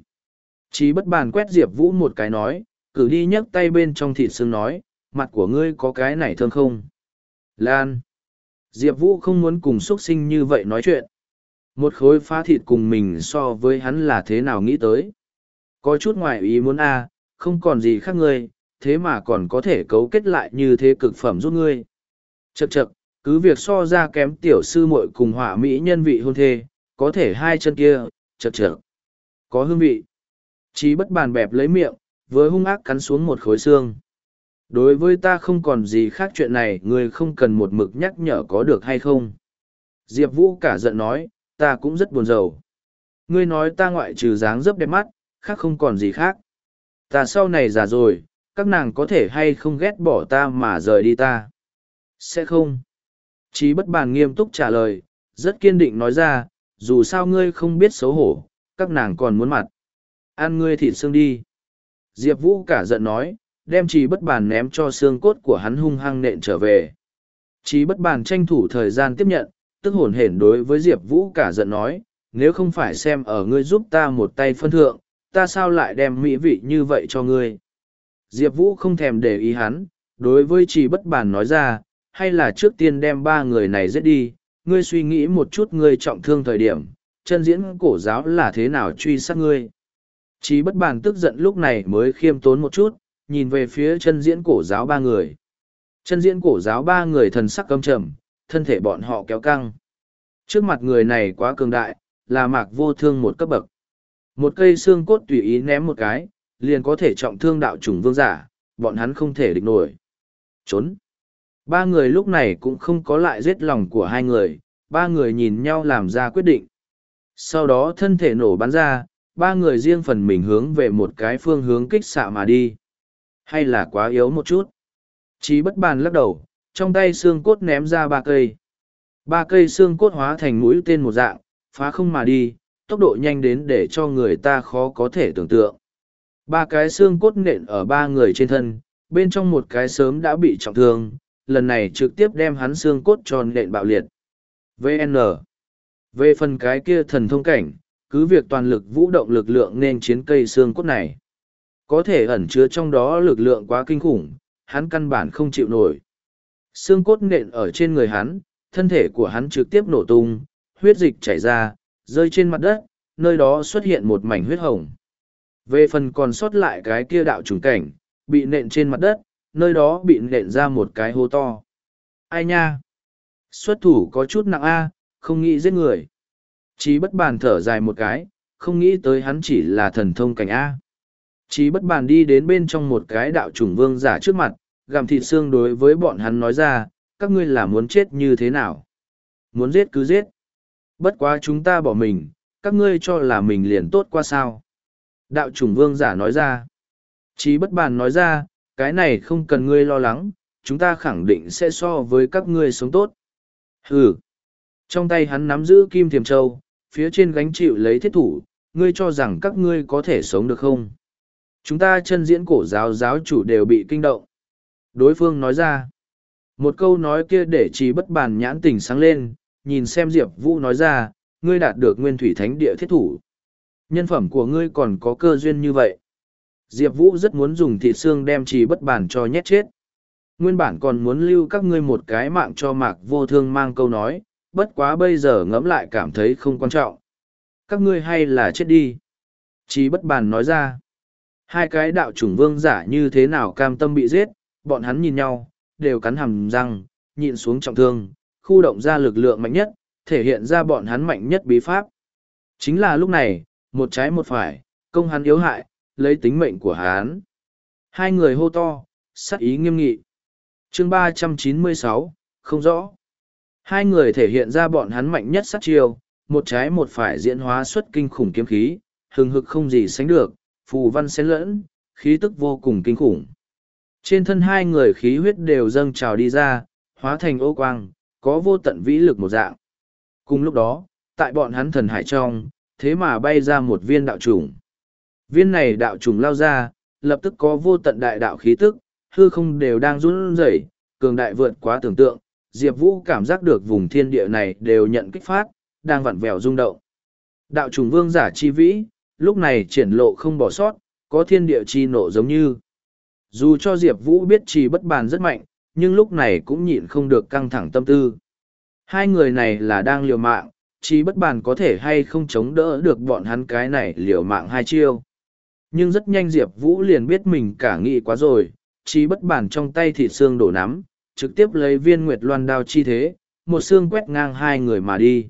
Chí bất bàn quét Diệp Vũ một cái nói, cử đi nhấc tay bên trong thịt xương nói, mặt của ngươi có cái này thương không? Lan. Diệp Vũ không muốn cùng xuất sinh như vậy nói chuyện. Một khối phá thịt cùng mình so với hắn là thế nào nghĩ tới. Có chút ngoại ý muốn a không còn gì khác ngươi, thế mà còn có thể cấu kết lại như thế cực phẩm giúp ngươi. chật chật cứ việc so ra kém tiểu sư muội cùng họa mỹ nhân vị hôn thê, có thể hai chân kia, chật chật Có hương vị. Chí bất bàn bẹp lấy miệng, với hung ác cắn xuống một khối xương đối với ta không còn gì khác chuyện này ngươi không cần một mực nhắc nhở có được hay không diệp vũ cả giận nói ta cũng rất buồn rầu. Ngươi nói ta ngoại trừ dáng dấp đẹp mắt khác không còn gì khác. Ta sau này già rồi các nàng có thể hay không ghét bỏ ta mà rời đi ta? Sẽ không. Chí bất bàn nghiêm túc trả lời rất kiên định nói ra dù sao ngươi không biết xấu hổ các nàng còn muốn mặt. Ăn ngươi thịt xương đi. Diệp vũ cả giận nói đem chí bất bàn ném cho xương cốt của hắn hung hăng nện trở về. Chí bất bàn tranh thủ thời gian tiếp nhận, tức hồn hển đối với Diệp Vũ cả giận nói, nếu không phải xem ở ngươi giúp ta một tay phân thượng, ta sao lại đem mỹ vị như vậy cho ngươi. Diệp Vũ không thèm để ý hắn, đối với trì bất bàn nói ra, hay là trước tiên đem ba người này giết đi, ngươi suy nghĩ một chút ngươi trọng thương thời điểm, chân diễn cổ giáo là thế nào truy sát ngươi. Chí bất bàn tức giận lúc này mới khiêm tốn một chút, nhìn về phía chân diễn cổ giáo ba người. Chân diễn cổ giáo ba người thần sắc căm trầm, thân thể bọn họ kéo căng. Trước mặt người này quá cường đại, là mạc vô thương một cấp bậc. Một cây xương cốt tùy ý ném một cái, liền có thể trọng thương đạo chủng vương giả, bọn hắn không thể địch nổi. Trốn. Ba người lúc này cũng không có lại giết lòng của hai người, ba người nhìn nhau làm ra quyết định. Sau đó thân thể nổ bắn ra, ba người riêng phần mình hướng về một cái phương hướng kích xạ mà đi. Hay là quá yếu một chút? Chí bất bàn lắc đầu, trong tay xương cốt ném ra ba cây. Ba cây xương cốt hóa thành mũi tên một dạng, phá không mà đi, tốc độ nhanh đến để cho người ta khó có thể tưởng tượng. Ba cái xương cốt nện ở ba người trên thân, bên trong một cái sớm đã bị trọng thương, lần này trực tiếp đem hắn xương cốt tròn nện bạo liệt. VN Về phần cái kia thần thông cảnh, cứ việc toàn lực vũ động lực lượng nên chiến cây xương cốt này. Có thể ẩn chứa trong đó lực lượng quá kinh khủng, hắn căn bản không chịu nổi. Xương cốt nện ở trên người hắn, thân thể của hắn trực tiếp nổ tung, huyết dịch chảy ra, rơi trên mặt đất, nơi đó xuất hiện một mảnh huyết hồng. Về phần còn sót lại cái kia đạo trùng cảnh, bị nện trên mặt đất, nơi đó bị nện ra một cái hố to. Ai nha? Xuất thủ có chút nặng a, không nghĩ giết người. Chí bất bàn thở dài một cái, không nghĩ tới hắn chỉ là thần thông cảnh A. Chí bất bàn đi đến bên trong một cái đạo trùng vương giả trước mặt, gặm thịt xương đối với bọn hắn nói ra, các ngươi là muốn chết như thế nào? muốn giết cứ giết. Bất quá chúng ta bỏ mình, các ngươi cho là mình liền tốt qua sao. Đạo chủng vương giả nói ra. Chí bất bàn nói ra, cái này không cần ngươi lo lắng, chúng ta khẳng định sẽ so với các ngươi sống tốt. Hừ. Trong tay hắn nắm giữ kim thiềm châu, phía trên gánh chịu lấy thiết thủ, ngươi cho rằng các ngươi có thể sống được không? Chúng ta chân diễn cổ giáo giáo chủ đều bị kinh động. Đối phương nói ra. Một câu nói kia để trí bất bàn nhãn tình sáng lên, nhìn xem Diệp Vũ nói ra, ngươi đạt được nguyên thủy thánh địa thiết thủ. Nhân phẩm của ngươi còn có cơ duyên như vậy. Diệp Vũ rất muốn dùng thịt xương đem trì bất bàn cho nhét chết. Nguyên bản còn muốn lưu các ngươi một cái mạng cho mạc vô thương mang câu nói, bất quá bây giờ ngẫm lại cảm thấy không quan trọng. Các ngươi hay là chết đi. trì bất bàn nói ra. Hai cái đạo chủng vương giả như thế nào cam tâm bị giết, bọn hắn nhìn nhau, đều cắn hàm răng, nhịn xuống trọng thương, khu động ra lực lượng mạnh nhất, thể hiện ra bọn hắn mạnh nhất bí pháp. Chính là lúc này, một trái một phải, công hắn yếu hại, lấy tính mệnh của hắn. Hai người hô to, sắc ý nghiêm nghị. chương ba trăm chín mươi sáu không rõ. Hai người thể hiện ra bọn hắn mạnh nhất sát chiêu, một trái một phải diễn hóa xuất kinh khủng kiếm khí, hừng hực không gì sánh được, phù văn xen lẫn, khí tức vô cùng kinh khủng. Trên thân hai người khí huyết đều dâng trào đi ra, hóa thành ô quang, có vô tận vĩ lực một dạng. Cùng lúc đó, tại bọn hắn thần hải trong, thế mà bay ra một viên đạo trùng. Viên này đạo trùng lao ra, lập tức có vô tận đại đạo khí tức, hư không đều đang run rẩy, cường đại vượt quá tưởng tượng. Diệp Vũ cảm giác được vùng thiên địa này đều nhận kích phát, đang vặn vẹo rung động. Đạo trùng vương giả chi vĩ, lúc này triển lộ không bỏ sót, có thiên địa chi nộ giống như. Dù cho Diệp Vũ biết trì bất bàn rất mạnh, nhưng lúc này cũng nhịn không được căng thẳng tâm tư. Hai người này là đang liều mạng, trì bất bàn có thể hay không chống đỡ được bọn hắn cái này liều mạng hai chiêu. Nhưng rất nhanh Diệp Vũ liền biết mình cả nghĩ quá rồi, trì bất bàn trong tay thịt xương đổ nắm, trực tiếp lấy viên nguyệt loan đao chi thế, một xương quét ngang hai người mà đi.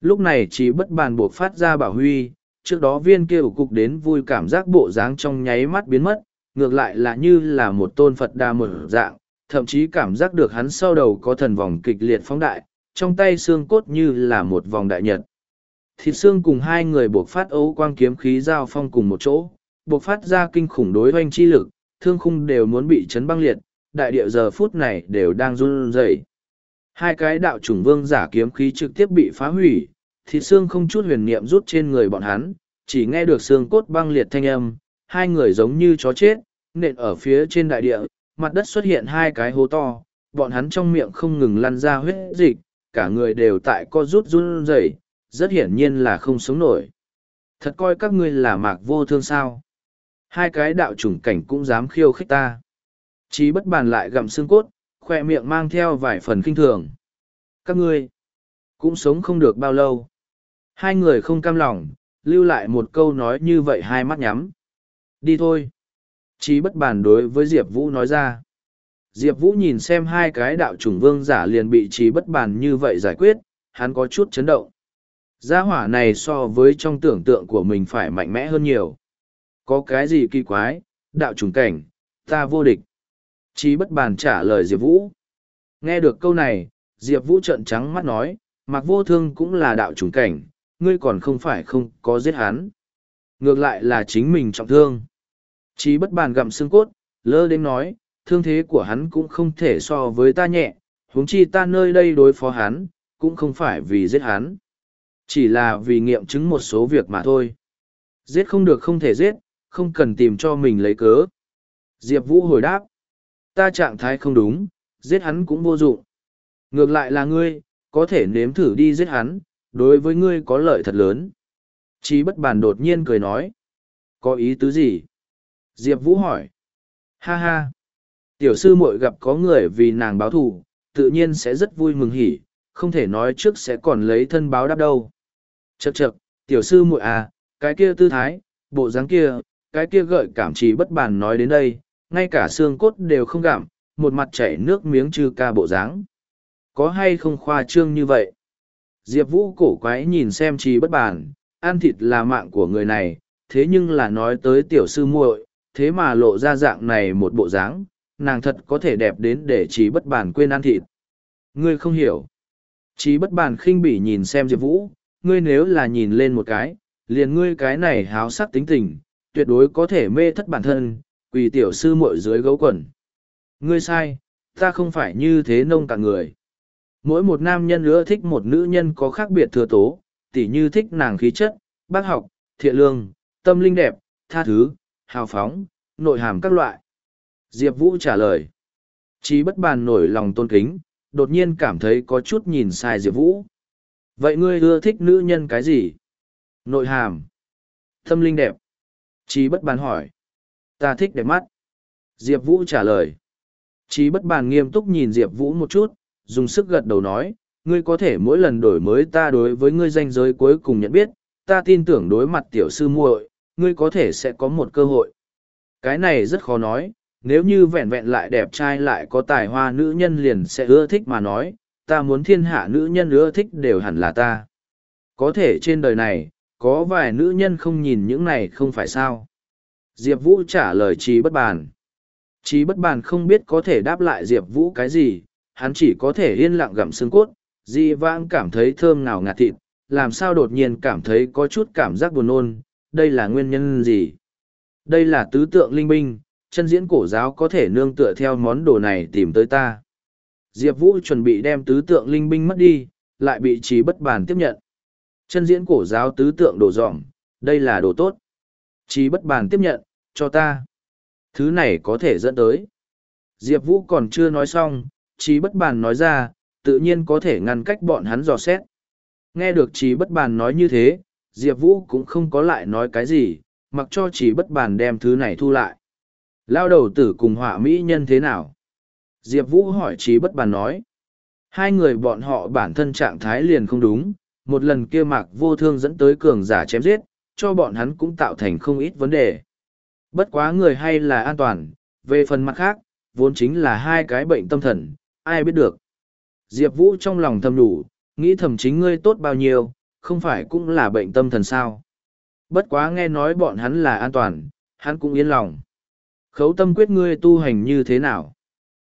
Lúc này trì bất bàn buộc phát ra bảo huy, trước đó viên kia cục đến vui cảm giác bộ dáng trong nháy mắt biến mất, ngược lại là như là một tôn Phật đa mở dạng, thậm chí cảm giác được hắn sau đầu có thần vòng kịch liệt phóng đại, trong tay xương cốt như là một vòng đại nhật. Thịt xương cùng hai người buộc phát ấu quang kiếm khí giao phong cùng một chỗ, buộc phát ra kinh khủng đối hoanh chi lực, thương khung đều muốn bị chấn băng liệt, đại địa giờ phút này đều đang run rẩy. Hai cái đạo chủng vương giả kiếm khí trực tiếp bị phá hủy, thịt xương không chút huyền niệm rút trên người bọn hắn, chỉ nghe được xương cốt băng liệt thanh âm, hai người giống như chó chết, nện ở phía trên đại địa, mặt đất xuất hiện hai cái hố to, bọn hắn trong miệng không ngừng lăn ra huyết dịch, cả người đều tại co rút run rẩy, rất hiển nhiên là không sống nổi. Thật coi các ngươi là mạc vô thương sao. Hai cái đạo chủng cảnh cũng dám khiêu khích ta. Chí bất bàn lại gặm xương cốt, khoe miệng mang theo vài phần kinh thường. Các ngươi cũng sống không được bao lâu. Hai người không cam lòng, lưu lại một câu nói như vậy hai mắt nhắm. Đi thôi. Chí bất bàn đối với Diệp Vũ nói ra. Diệp Vũ nhìn xem hai cái đạo chủng vương giả liền bị trí bất bàn như vậy giải quyết, hắn có chút chấn động. Gia hỏa này so với trong tưởng tượng của mình phải mạnh mẽ hơn nhiều. Có cái gì kỳ quái, đạo chủng cảnh, ta vô địch. Chí bất bàn trả lời Diệp Vũ. Nghe được câu này, Diệp Vũ trợn trắng mắt nói, mặc vô thương cũng là đạo chủng cảnh, ngươi còn không phải không có giết hắn. Ngược lại là chính mình trọng thương. Chí bất bàn gặm xương cốt, lơ đến nói, thương thế của hắn cũng không thể so với ta nhẹ, huống chi ta nơi đây đối phó hắn, cũng không phải vì giết hắn. Chỉ là vì nghiệm chứng một số việc mà thôi. Giết không được không thể giết, không cần tìm cho mình lấy cớ. Diệp Vũ hồi đáp. Ta trạng thái không đúng, giết hắn cũng vô dụng. Ngược lại là ngươi, có thể nếm thử đi giết hắn, đối với ngươi có lợi thật lớn. Chí bất bàn đột nhiên cười nói. Có ý tứ gì? Diệp Vũ hỏi. Ha ha. Tiểu sư muội gặp có người vì nàng báo thù, tự nhiên sẽ rất vui mừng hỉ, không thể nói trước sẽ còn lấy thân báo đáp đâu. Chậc chậc, tiểu sư muội à, cái kia tư thái, bộ dáng kia, cái kia gợi cảm trí bất bàn nói đến đây, ngay cả xương cốt đều không gặm, một mặt chảy nước miếng trừ ca bộ dáng. Có hay không khoa trương như vậy? Diệp Vũ cổ quái nhìn xem trí bất bàn, ăn thịt là mạng của người này, thế nhưng là nói tới tiểu sư muội, thế mà lộ ra dạng này một bộ dáng, nàng thật có thể đẹp đến để trí bất bàn quên ăn thịt. Ngươi không hiểu. trí bất bàn khinh bỉ nhìn xem Diệp Vũ, ngươi nếu là nhìn lên một cái, liền ngươi cái này háo sắc tính tình, tuyệt đối có thể mê thất bản thân, quỳ tiểu sư muội dưới gấu quần. Ngươi sai, ta không phải như thế nông cả người. Mỗi một nam nhân nữa thích một nữ nhân có khác biệt thừa tố, tỉ như thích nàng khí chất, bác học, thiện lương, tâm linh đẹp, tha thứ, hào phóng, nội hàm các loại. Diệp Vũ trả lời. Chí bất bàn nổi lòng tôn kính, đột nhiên cảm thấy có chút nhìn sai Diệp Vũ. Vậy ngươi ưa thích nữ nhân cái gì? Nội hàm. Tâm linh đẹp. Chí bất bàn hỏi. Ta thích đẹp mắt. Diệp Vũ trả lời. Chí bất bàn nghiêm túc nhìn Diệp Vũ một chút, dùng sức gật đầu nói, ngươi có thể mỗi lần đổi mới ta đối với ngươi danh giới cuối cùng nhận biết, ta tin tưởng đối mặt tiểu sư muội, ngươi có thể sẽ có một cơ hội. Cái này rất khó nói, nếu như vẹn vẹn lại đẹp trai lại có tài hoa nữ nhân liền sẽ ưa thích mà nói, ta muốn thiên hạ nữ nhân ưa thích đều hẳn là ta. Có thể trên đời này, có vài nữ nhân không nhìn những này không phải sao. Diệp Vũ trả lời trí bất bàn. Trí bất bàn không biết có thể đáp lại Diệp Vũ cái gì, hắn chỉ có thể yên lặng gặm xương cốt, di vãng cảm thấy thơm nào ngạt thịt, làm sao đột nhiên cảm thấy có chút cảm giác buồn nôn, đây là nguyên nhân gì? Đây là tứ tượng linh binh, chân diễn cổ giáo có thể nương tựa theo món đồ này tìm tới ta. Diệp Vũ chuẩn bị đem tứ tượng linh binh mất đi, lại bị trí bất bàn tiếp nhận. Chân diễn cổ giáo tứ tượng đồ dỏng, đây là đồ tốt. Trí bất bàn tiếp nhận, cho ta. Thứ này có thể dẫn tới. Diệp Vũ còn chưa nói xong, trí bất bàn nói ra, tự nhiên có thể ngăn cách bọn hắn dò xét. Nghe được trí bất bàn nói như thế, Diệp Vũ cũng không có lại nói cái gì, mặc cho chỉ bất bàn đem thứ này thu lại. Lao đầu tử cùng họa mỹ nhân thế nào? Diệp Vũ hỏi trí bất bàn nói. Hai người bọn họ bản thân trạng thái liền không đúng, một lần kia mạc vô thương dẫn tới cường giả chém giết, cho bọn hắn cũng tạo thành không ít vấn đề. Bất quá người hay là an toàn, về phần mặt khác, vốn chính là hai cái bệnh tâm thần, ai biết được. Diệp Vũ trong lòng thầm đủ, nghĩ thầm chính ngươi tốt bao nhiêu, không phải cũng là bệnh tâm thần sao. Bất quá nghe nói bọn hắn là an toàn, hắn cũng yên lòng. Khấu tâm quyết ngươi tu hành như thế nào?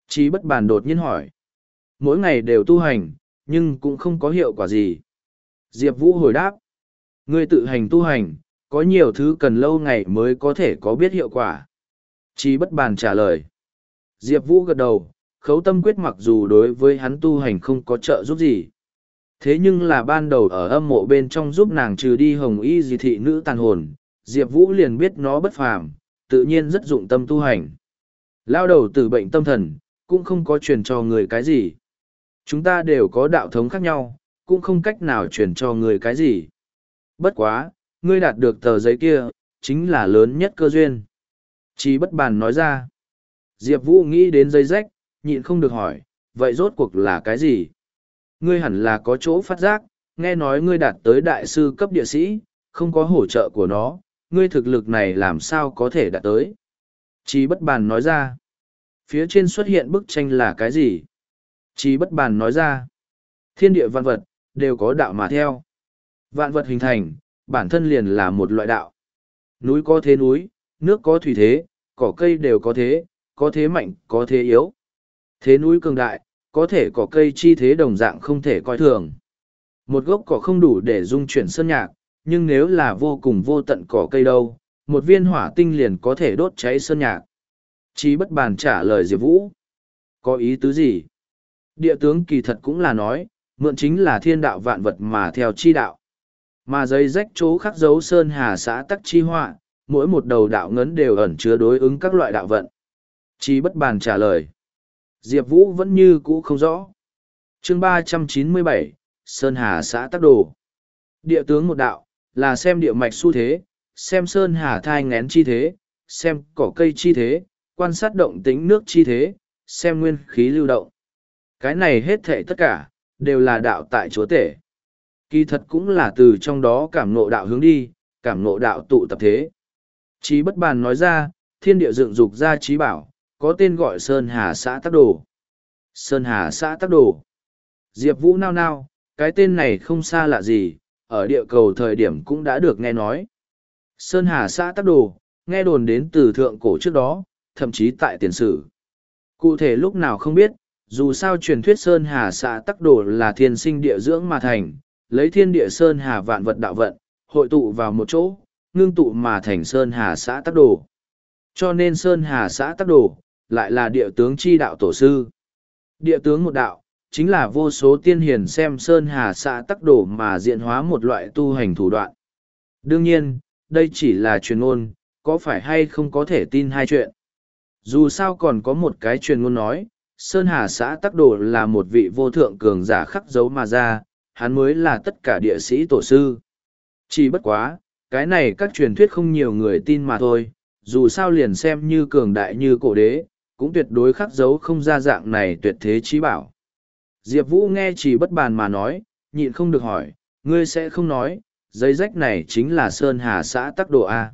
Chí bất bàn đột nhiên hỏi. Mỗi ngày đều tu hành, nhưng cũng không có hiệu quả gì. Diệp Vũ hồi đáp. Ngươi tự hành tu hành, có nhiều thứ cần lâu ngày mới có thể có biết hiệu quả. Chí bất bàn trả lời. Diệp Vũ gật đầu, khấu tâm quyết mặc dù đối với hắn tu hành không có trợ giúp gì. Thế nhưng là ban đầu ở âm mộ bên trong giúp nàng trừ đi hồng y dị thị nữ tàn hồn, Diệp Vũ liền biết nó bất phàm, tự nhiên rất dụng tâm tu hành. Lao đầu từ bệnh tâm thần, cũng không có truyền cho người cái gì. Chúng ta đều có đạo thống khác nhau, cũng không cách nào truyền cho người cái gì. Bất quá, ngươi đạt được tờ giấy kia, chính là lớn nhất cơ duyên. Chí bất bàn nói ra. Diệp Vũ nghĩ đến giấy rách, nhịn không được hỏi, vậy rốt cuộc là cái gì? Ngươi hẳn là có chỗ phát giác, nghe nói ngươi đạt tới đại sư cấp địa sĩ, không có hỗ trợ của nó, ngươi thực lực này làm sao có thể đạt tới? Chí bất bàn nói ra. Phía trên xuất hiện bức tranh là cái gì? Chí bất bàn nói ra. Thiên địa vạn vật, đều có đạo mà theo. Vạn vật hình thành, bản thân liền là một loại đạo. Núi có thế núi, nước có thủy thế, cỏ cây đều có thế, có thế mạnh, có thế yếu. Thế núi cường đại, có thể cỏ cây chi thế đồng dạng không thể coi thường. Một gốc cỏ không đủ để dung chuyển sơn nhạc, nhưng nếu là vô cùng vô tận cỏ cây đâu, một viên hỏa tinh liền có thể đốt cháy sơn nhạc. Chí bất bàn trả lời Diệp Vũ. Có ý tứ gì? Địa tướng kỳ thật cũng là nói, mượn chính là thiên đạo vạn vật mà theo chi đạo. Mà giấy rách chỗ khắc dấu sơn hà xã tắc chi họa, mỗi một đầu đạo ngấn đều ẩn chứa đối ứng các loại đạo vận. Chí bất bàn trả lời. Diệp Vũ vẫn như cũ không rõ. chương ba trăm chín mươi bảy Sơn Hà xã tắc đồ. Địa tướng một đạo, là xem địa mạch xu thế, xem Sơn Hà thai ngén chi thế, xem cỏ cây chi thế, quan sát động tính nước chi thế, xem nguyên khí lưu động. Cái này hết thể tất cả, đều là đạo tại chúa tể. Kỳ thật cũng là từ trong đó cảm ngộ đạo hướng đi, cảm ngộ đạo tụ tập thế. Chí bất bàn nói ra, thiên địa dựng dục ra trí bảo, có tên gọi Sơn Hà xã Tắc Đồ. Sơn Hà xã Tắc Đồ. Diệp Vũ nao nao, cái tên này không xa lạ gì, ở địa cầu thời điểm cũng đã được nghe nói. Sơn Hà xã Tắc Đồ, nghe đồn đến từ thượng cổ trước đó, thậm chí tại tiền sử. Cụ thể lúc nào không biết, dù sao truyền thuyết Sơn Hà xã tắc đồ là thiên sinh địa dưỡng mà thành, lấy thiên địa Sơn Hà vạn vật đạo vận, hội tụ vào một chỗ, ngưng tụ mà thành Sơn Hà xã tắc đồ. Cho nên Sơn Hà xã tắc đồ, lại là địa tướng chi đạo tổ sư. Địa tướng một đạo, chính là vô số tiên hiền xem Sơn Hà xã tắc đổ mà diện hóa một loại tu hành thủ đoạn. Đương nhiên, đây chỉ là truyền ngôn, có phải hay không có thể tin hai chuyện. Dù sao còn có một cái truyền ngôn nói, Sơn Hà xã tắc đồ là một vị vô thượng cường giả khắc dấu mà ra, hắn mới là tất cả địa sĩ tổ sư. Chỉ bất quá, cái này các truyền thuyết không nhiều người tin mà thôi, dù sao liền xem như cường đại như cổ đế, cũng tuyệt đối khắc dấu không ra dạng này tuyệt thế trí bảo. Diệp Vũ nghe chỉ bất bàn mà nói, nhịn không được hỏi, ngươi sẽ không nói, giấy rách này chính là Sơn Hà xã tắc đồ A.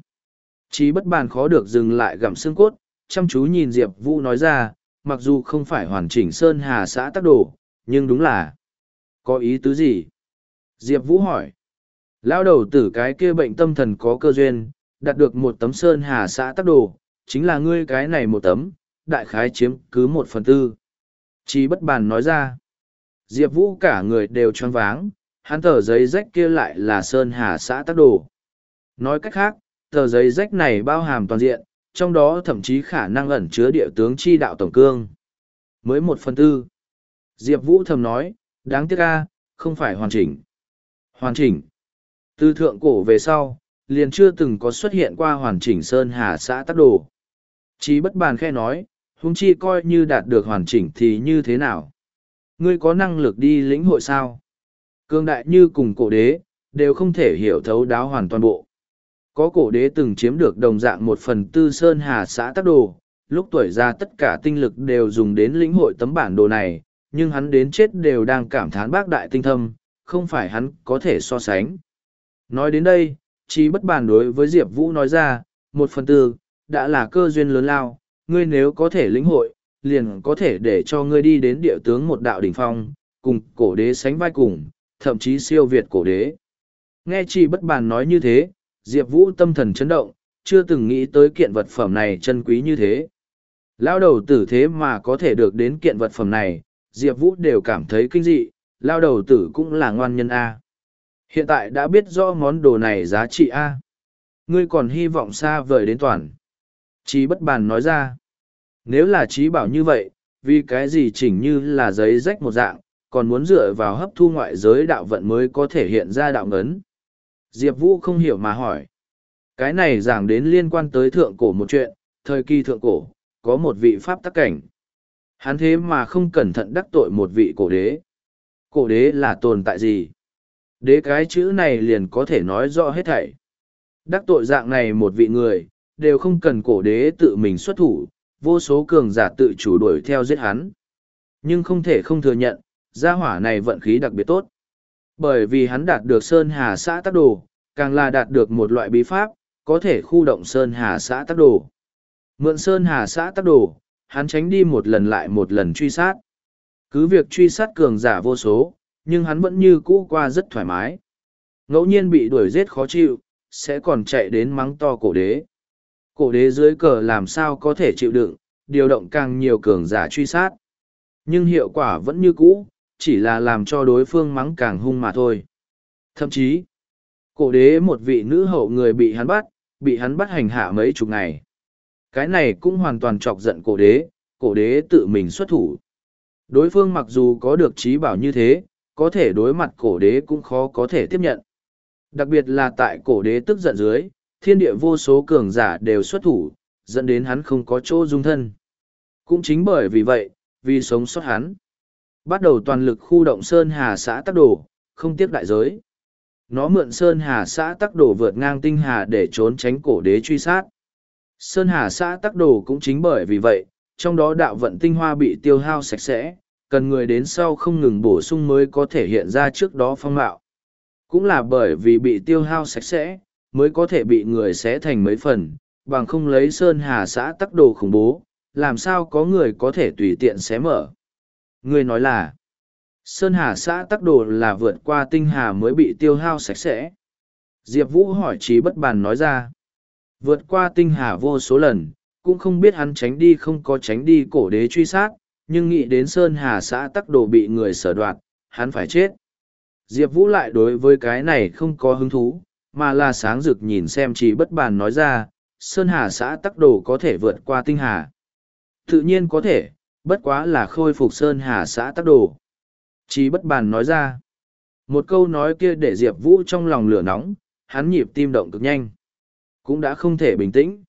Chí bất bàn khó được dừng lại gặm xương cốt, chăm chú nhìn Diệp Vũ nói ra, mặc dù không phải hoàn chỉnh Sơn Hà xã tắc đồ, nhưng đúng là... Có ý tứ gì? Diệp Vũ hỏi. Lao đầu tử cái kia bệnh tâm thần có cơ duyên, đạt được một tấm Sơn Hà xã tắc đồ, chính là ngươi cái này một tấm, đại khái chiếm cứ một phần tư. Chí bất bàn nói ra. Diệp Vũ cả người đều choáng váng, hắn tờ giấy rách kia lại là Sơn Hà xã tác đồ. Nói cách khác, tờ giấy rách này bao hàm toàn diện, trong đó thậm chí khả năng ẩn chứa địa tướng chi đạo tổng cương. Mới một phần tư. Diệp Vũ thầm nói, đáng tiếc a không phải hoàn chỉnh. Hoàn chỉnh. Từ thượng cổ về sau, liền chưa từng có xuất hiện qua hoàn chỉnh Sơn Hà xã tác đồ. Chí bất bàn khe nói, huống chi coi như đạt được hoàn chỉnh thì như thế nào? Ngươi có năng lực đi lĩnh hội sao? Cương đại như cùng cổ đế, đều không thể hiểu thấu đáo hoàn toàn bộ. Có cổ đế từng chiếm được đồng dạng một phần tư sơn hà xã tắc đồ, lúc tuổi ra tất cả tinh lực đều dùng đến lĩnh hội tấm bản đồ này, nhưng hắn đến chết đều đang cảm thán bác đại tinh thâm, không phải hắn có thể so sánh. Nói đến đây, trí bất bàn đối với Diệp Vũ nói ra, một phần tư, đã là cơ duyên lớn lao, ngươi nếu có thể lĩnh hội, liền có thể để cho ngươi đi đến địa tướng một đạo đỉnh phong, cùng cổ đế sánh vai cùng, thậm chí siêu việt cổ đế. Nghe chỉ bất bàn nói như thế, Diệp Vũ tâm thần chấn động, chưa từng nghĩ tới kiện vật phẩm này chân quý như thế. Lao đầu tử thế mà có thể được đến kiện vật phẩm này, Diệp Vũ đều cảm thấy kinh dị, lao đầu tử cũng là ngoan nhân A. Hiện tại đã biết rõ món đồ này giá trị A. Ngươi còn hy vọng xa vời đến toàn. Chí bất bàn nói ra. Nếu là trí bảo như vậy, vì cái gì chỉnh như là giấy rách một dạng, còn muốn dựa vào hấp thu ngoại giới đạo vận mới có thể hiện ra đạo ngấn. Diệp Vũ không hiểu mà hỏi. Cái này giảng đến liên quan tới thượng cổ một chuyện, thời kỳ thượng cổ, có một vị pháp tắc cảnh. Hắn thế mà không cẩn thận đắc tội một vị cổ đế. Cổ đế là tồn tại gì? Đế cái chữ này liền có thể nói rõ hết thảy. Đắc tội dạng này một vị người, đều không cần cổ đế tự mình xuất thủ, vô số cường giả tự chủ đuổi theo giết hắn. Nhưng không thể không thừa nhận, gia hỏa này vận khí đặc biệt tốt. Bởi vì hắn đạt được Sơn Hà xã tác đồ, càng là đạt được một loại bí pháp, có thể khu động Sơn Hà xã tác đồ. Mượn Sơn Hà xã tác đồ, hắn tránh đi một lần lại một lần truy sát. Cứ việc truy sát cường giả vô số, nhưng hắn vẫn như cũ qua rất thoải mái. Ngẫu nhiên bị đuổi giết khó chịu, sẽ còn chạy đến mắng to cổ đế. Cổ đế dưới cờ làm sao có thể chịu đựng, điều động càng nhiều cường giả truy sát. Nhưng hiệu quả vẫn như cũ, chỉ là làm cho đối phương mắng càng hung mà thôi. Thậm chí, cổ đế một vị nữ hậu người bị hắn bắt, bị hắn bắt hành hạ mấy chục ngày. Cái này cũng hoàn toàn chọc giận cổ đế, cổ đế tự mình xuất thủ. Đối phương mặc dù có được trí bảo như thế, có thể đối mặt cổ đế cũng khó có thể tiếp nhận. Đặc biệt là tại cổ đế tức giận dưới, thiên địa vô số cường giả đều xuất thủ, dẫn đến hắn không có chỗ dung thân. Cũng chính bởi vì vậy, vì sống sót hắn, bắt đầu toàn lực khu động Sơn Hà xã tắc đổ, không tiếc đại giới. Nó mượn Sơn Hà xã tắc đổ vượt ngang tinh hà để trốn tránh cổ đế truy sát. Sơn Hà xã tắc đổ cũng chính bởi vì vậy, trong đó đạo vận tinh hoa bị tiêu hao sạch sẽ, cần người đến sau không ngừng bổ sung mới có thể hiện ra trước đó phong mạo. Cũng là bởi vì bị tiêu hao sạch sẽ, mới có thể bị người xé thành mấy phần, bằng không lấy Sơn Hà xã tắc đồ khủng bố, làm sao có người có thể tùy tiện xé mở. Người nói là, Sơn Hà xã tắc đồ là vượt qua tinh hà mới bị tiêu hao sạch sẽ. Diệp Vũ hỏi trí bất bàn nói ra, vượt qua tinh hà vô số lần, cũng không biết hắn tránh đi không có tránh đi cổ đế truy sát, nhưng nghĩ đến Sơn Hà xã tắc đồ bị người sở đoạt, hắn phải chết. Diệp Vũ lại đối với cái này không có hứng thú, mà là sáng rực nhìn xem chỉ bất bàn nói ra, Sơn Hà xã tắc đồ có thể vượt qua tinh hà. Tự nhiên có thể, bất quá là khôi phục Sơn Hà xã tắc đồ. Chỉ bất bàn nói ra. Một câu nói kia để Diệp Vũ trong lòng lửa nóng, hắn nhịp tim động cực nhanh. Cũng đã không thể bình tĩnh.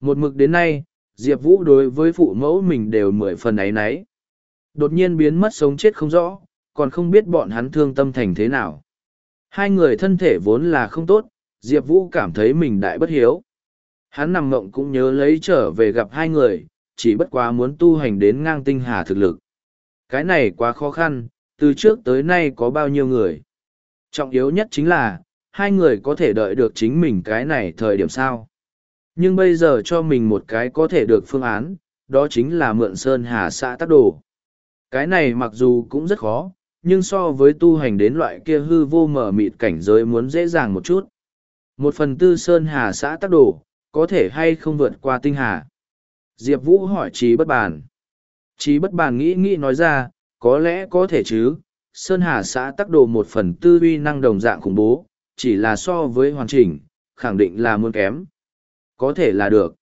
Một mực đến nay, Diệp Vũ đối với phụ mẫu mình đều mười phần ấy náy, Đột nhiên biến mất sống chết không rõ, còn không biết bọn hắn thương tâm thành thế nào. Hai người thân thể vốn là không tốt, Diệp Vũ cảm thấy mình đại bất hiếu. Hắn nằm mộng cũng nhớ lấy trở về gặp hai người, chỉ bất quá muốn tu hành đến ngang tinh hà thực lực. Cái này quá khó khăn, từ trước tới nay có bao nhiêu người. Trọng yếu nhất chính là, hai người có thể đợi được chính mình cái này thời điểm sao. Nhưng bây giờ cho mình một cái có thể được phương án, đó chính là mượn Sơn Hà xã tác đồ. Cái này mặc dù cũng rất khó, nhưng so với tu hành đến loại kia hư vô mở mịt cảnh giới muốn dễ dàng một chút. Một phần tư Sơn Hà xã tắc đồ, có thể hay không vượt qua tinh hà. Diệp Vũ hỏi trí bất bàn. Trí bất bàn nghĩ nghĩ nói ra, có lẽ có thể chứ, Sơn Hà xã tắc đồ một phần tư uy năng đồng dạng khủng bố, chỉ là so với hoàn chỉnh, khẳng định là muốn kém. Có thể là được.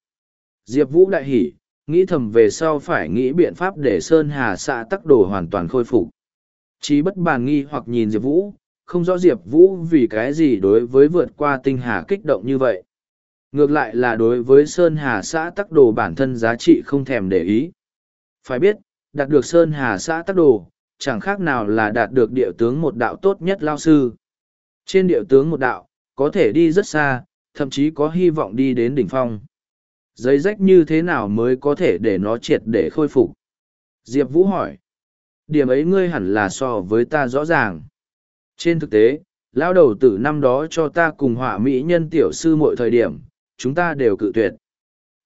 Diệp Vũ đại hỉ, nghĩ thầm về sau phải nghĩ biện pháp để Sơn Hà xã tắc đồ hoàn toàn khôi phục. Chí bất bàn nghi hoặc nhìn Diệp Vũ, không rõ Diệp Vũ vì cái gì đối với vượt qua tinh hà kích động như vậy. Ngược lại là đối với Sơn Hà xã tắc đồ bản thân giá trị không thèm để ý. Phải biết, đạt được Sơn Hà xã tắc đồ, chẳng khác nào là đạt được địa tướng một đạo tốt nhất lao sư. Trên địa tướng một đạo, có thể đi rất xa, thậm chí có hy vọng đi đến đỉnh phong. Giấy rách như thế nào mới có thể để nó triệt để khôi phục? Diệp Vũ hỏi. Điểm ấy ngươi hẳn là so với ta rõ ràng. Trên thực tế, lão đầu tử năm đó cho ta cùng họa mỹ nhân tiểu sư mọi thời điểm, chúng ta đều cự tuyệt.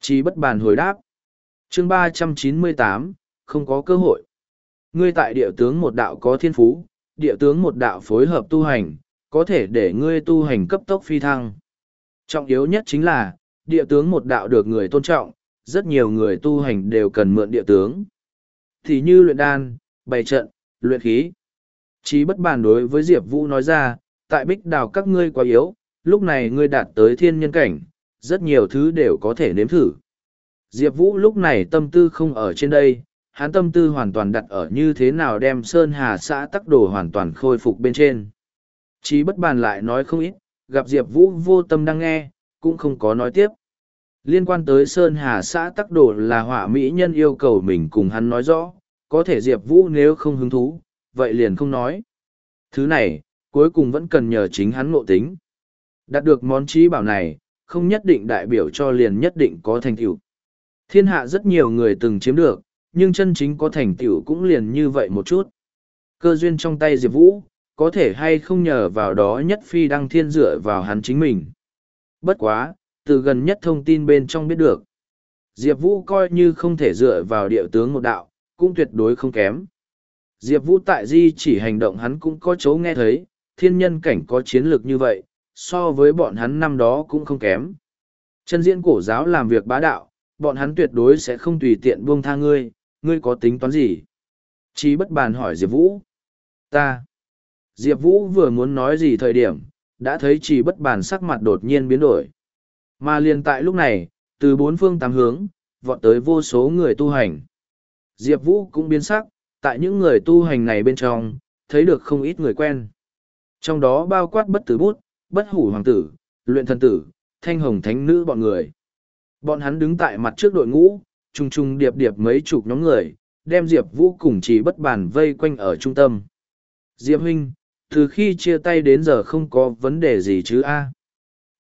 Chí bất bàn hồi đáp. chương ba trăm chín mươi tám không có cơ hội. Ngươi tại địa tướng một đạo có thiên phú, địa tướng một đạo phối hợp tu hành, có thể để ngươi tu hành cấp tốc phi thăng. Trọng yếu nhất chính là, địa tướng một đạo được người tôn trọng, rất nhiều người tu hành đều cần mượn địa tướng. Thì như luyện đan, bày trận, luyện khí. Chí bất bàn đối với Diệp Vũ nói ra, tại bích đào các ngươi quá yếu, lúc này ngươi đạt tới thiên nhân cảnh, rất nhiều thứ đều có thể nếm thử. Diệp Vũ lúc này tâm tư không ở trên đây, hắn tâm tư hoàn toàn đặt ở như thế nào đem Sơn Hà xã tắc đồ hoàn toàn khôi phục bên trên. Chí bất bàn lại nói không ít, gặp Diệp Vũ vô tâm đang nghe, cũng không có nói tiếp. Liên quan tới Sơn Hà xã tắc đồ là họa mỹ nhân yêu cầu mình cùng hắn nói rõ, có thể Diệp Vũ nếu không hứng thú, vậy liền không nói. Thứ này, cuối cùng vẫn cần nhờ chính hắn ngộ tính. Đạt được món trí bảo này, không nhất định đại biểu cho liền nhất định có thành tựu. Thiên hạ rất nhiều người từng chiếm được, nhưng chân chính có thành tựu cũng liền như vậy một chút. Cơ duyên trong tay Diệp Vũ, có thể hay không nhờ vào đó nhất phi đăng thiên dựa vào hắn chính mình. Bất quá, từ gần nhất thông tin bên trong biết được. Diệp Vũ coi như không thể dựa vào địa tướng một đạo, cũng tuyệt đối không kém. Diệp Vũ tại di chỉ hành động hắn cũng có chỗ nghe thấy, thiên nhân cảnh có chiến lược như vậy, so với bọn hắn năm đó cũng không kém. Chân diễn cổ giáo làm việc bá đạo, bọn hắn tuyệt đối sẽ không tùy tiện buông tha ngươi, ngươi có tính toán gì? Chí bất bàn hỏi Diệp Vũ. Ta. Diệp Vũ vừa muốn nói gì thời điểm, đã thấy chỉ bất bàn sắc mặt đột nhiên biến đổi. Mà liền tại lúc này, từ bốn phương tám hướng, vọt tới vô số người tu hành. Diệp Vũ cũng biến sắc, tại những người tu hành này bên trong, thấy được không ít người quen. Trong đó bao quát bất tử bút, bất hủ hoàng tử, luyện thần tử, thanh hồng thánh nữ bọn người. Bọn hắn đứng tại mặt trước đội ngũ, trùng trùng điệp điệp mấy chục nhóm người, đem Diệp Vũ cùng chỉ bất bàn vây quanh ở trung tâm. Diệp huynh, từ khi chia tay đến giờ không có vấn đề gì chứ a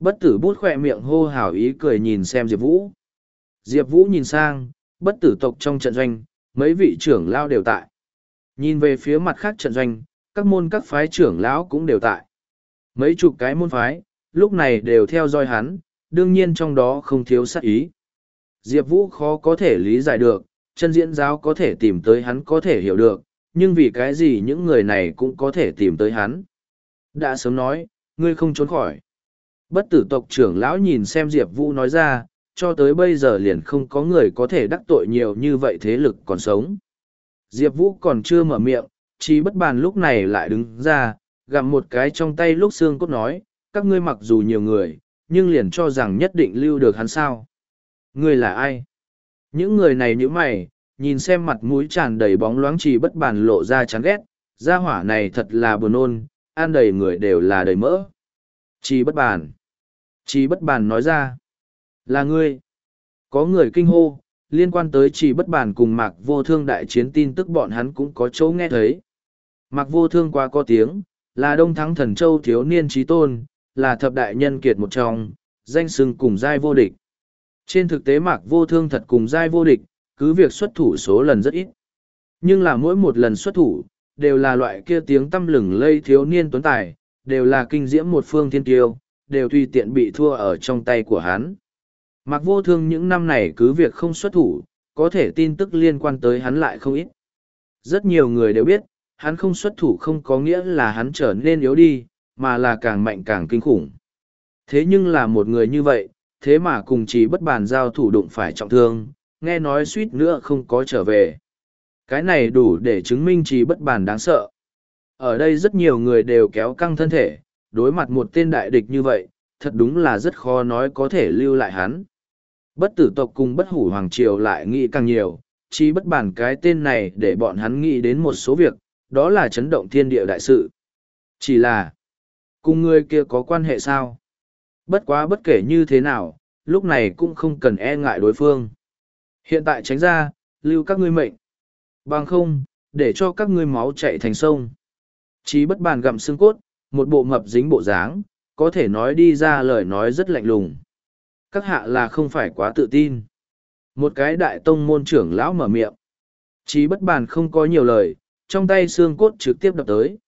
Bất tử bút khỏe miệng hô hào ý cười nhìn xem Diệp Vũ. Diệp Vũ nhìn sang, bất tử tộc trong trận doanh, mấy vị trưởng lao đều tại. Nhìn về phía mặt khác trận doanh, các môn các phái trưởng lão cũng đều tại. Mấy chục cái môn phái, lúc này đều theo dõi hắn, đương nhiên trong đó không thiếu sát ý. Diệp Vũ khó có thể lý giải được, chân diễn giáo có thể tìm tới hắn có thể hiểu được, nhưng vì cái gì những người này cũng có thể tìm tới hắn. Đã sớm nói, ngươi không trốn khỏi. Bất tử tộc trưởng lão nhìn xem Diệp Vũ nói ra, cho tới bây giờ liền không có người có thể đắc tội nhiều như vậy thế lực còn sống. Diệp Vũ còn chưa mở miệng, chỉ bất bàn lúc này lại đứng ra, gặm một cái trong tay lúc xương cốt nói, các ngươi mặc dù nhiều người, nhưng liền cho rằng nhất định lưu được hắn sao. Ngươi là ai? Những người này như mày, nhìn xem mặt mũi tràn đầy bóng loáng chỉ bất bàn lộ ra chán ghét, gia hỏa này thật là buồn ôn, ăn đầy người đều là đầy mỡ. Chỉ bất bàn. Chỉ bất bàn nói ra. Là ngươi. Có người kinh hô, liên quan tới chỉ bất bàn cùng mạc vô thương đại chiến tin tức bọn hắn cũng có chỗ nghe thấy. Mạc vô thương quá có tiếng, là đông thắng thần châu thiếu niên trí tôn, là thập đại nhân kiệt một trong, danh sừng cùng giai vô địch. Trên thực tế mạc vô thương thật cùng giai vô địch, cứ việc xuất thủ số lần rất ít. Nhưng là mỗi một lần xuất thủ, đều là loại kia tiếng tâm lừng lây thiếu niên tuấn tài, đều là kinh diễm một phương thiên tiêu, đều tùy tiện bị thua ở trong tay của hắn. Mặc vô thương những năm này cứ việc không xuất thủ, có thể tin tức liên quan tới hắn lại không ít. Rất nhiều người đều biết, hắn không xuất thủ không có nghĩa là hắn trở nên yếu đi, mà là càng mạnh càng kinh khủng. Thế nhưng là một người như vậy, thế mà cùng chỉ bất bàn giao thủ đụng phải trọng thương, nghe nói suýt nữa không có trở về. Cái này đủ để chứng minh chỉ bất bàn đáng sợ. Ở đây rất nhiều người đều kéo căng thân thể, đối mặt một tên đại địch như vậy, thật đúng là rất khó nói có thể lưu lại hắn. Bất tử tộc cùng bất hủ hoàng triều lại nghĩ càng nhiều, chí bất bàn cái tên này để bọn hắn nghĩ đến một số việc, đó là chấn động thiên địa đại sự. Chỉ là, cùng người kia có quan hệ sao? Bất quá bất kể như thế nào, lúc này cũng không cần e ngại đối phương. Hiện tại tránh ra, lưu các ngươi mệnh. Bằng không, để cho các ngươi máu chạy thành sông. Chí bất bàn gặm xương cốt, một bộ mập dính bộ dáng, có thể nói đi ra lời nói rất lạnh lùng. Các hạ là không phải quá tự tin. Một cái đại tông môn trưởng lão mở miệng. Chí bất bàn không có nhiều lời, trong tay xương cốt trực tiếp đập tới.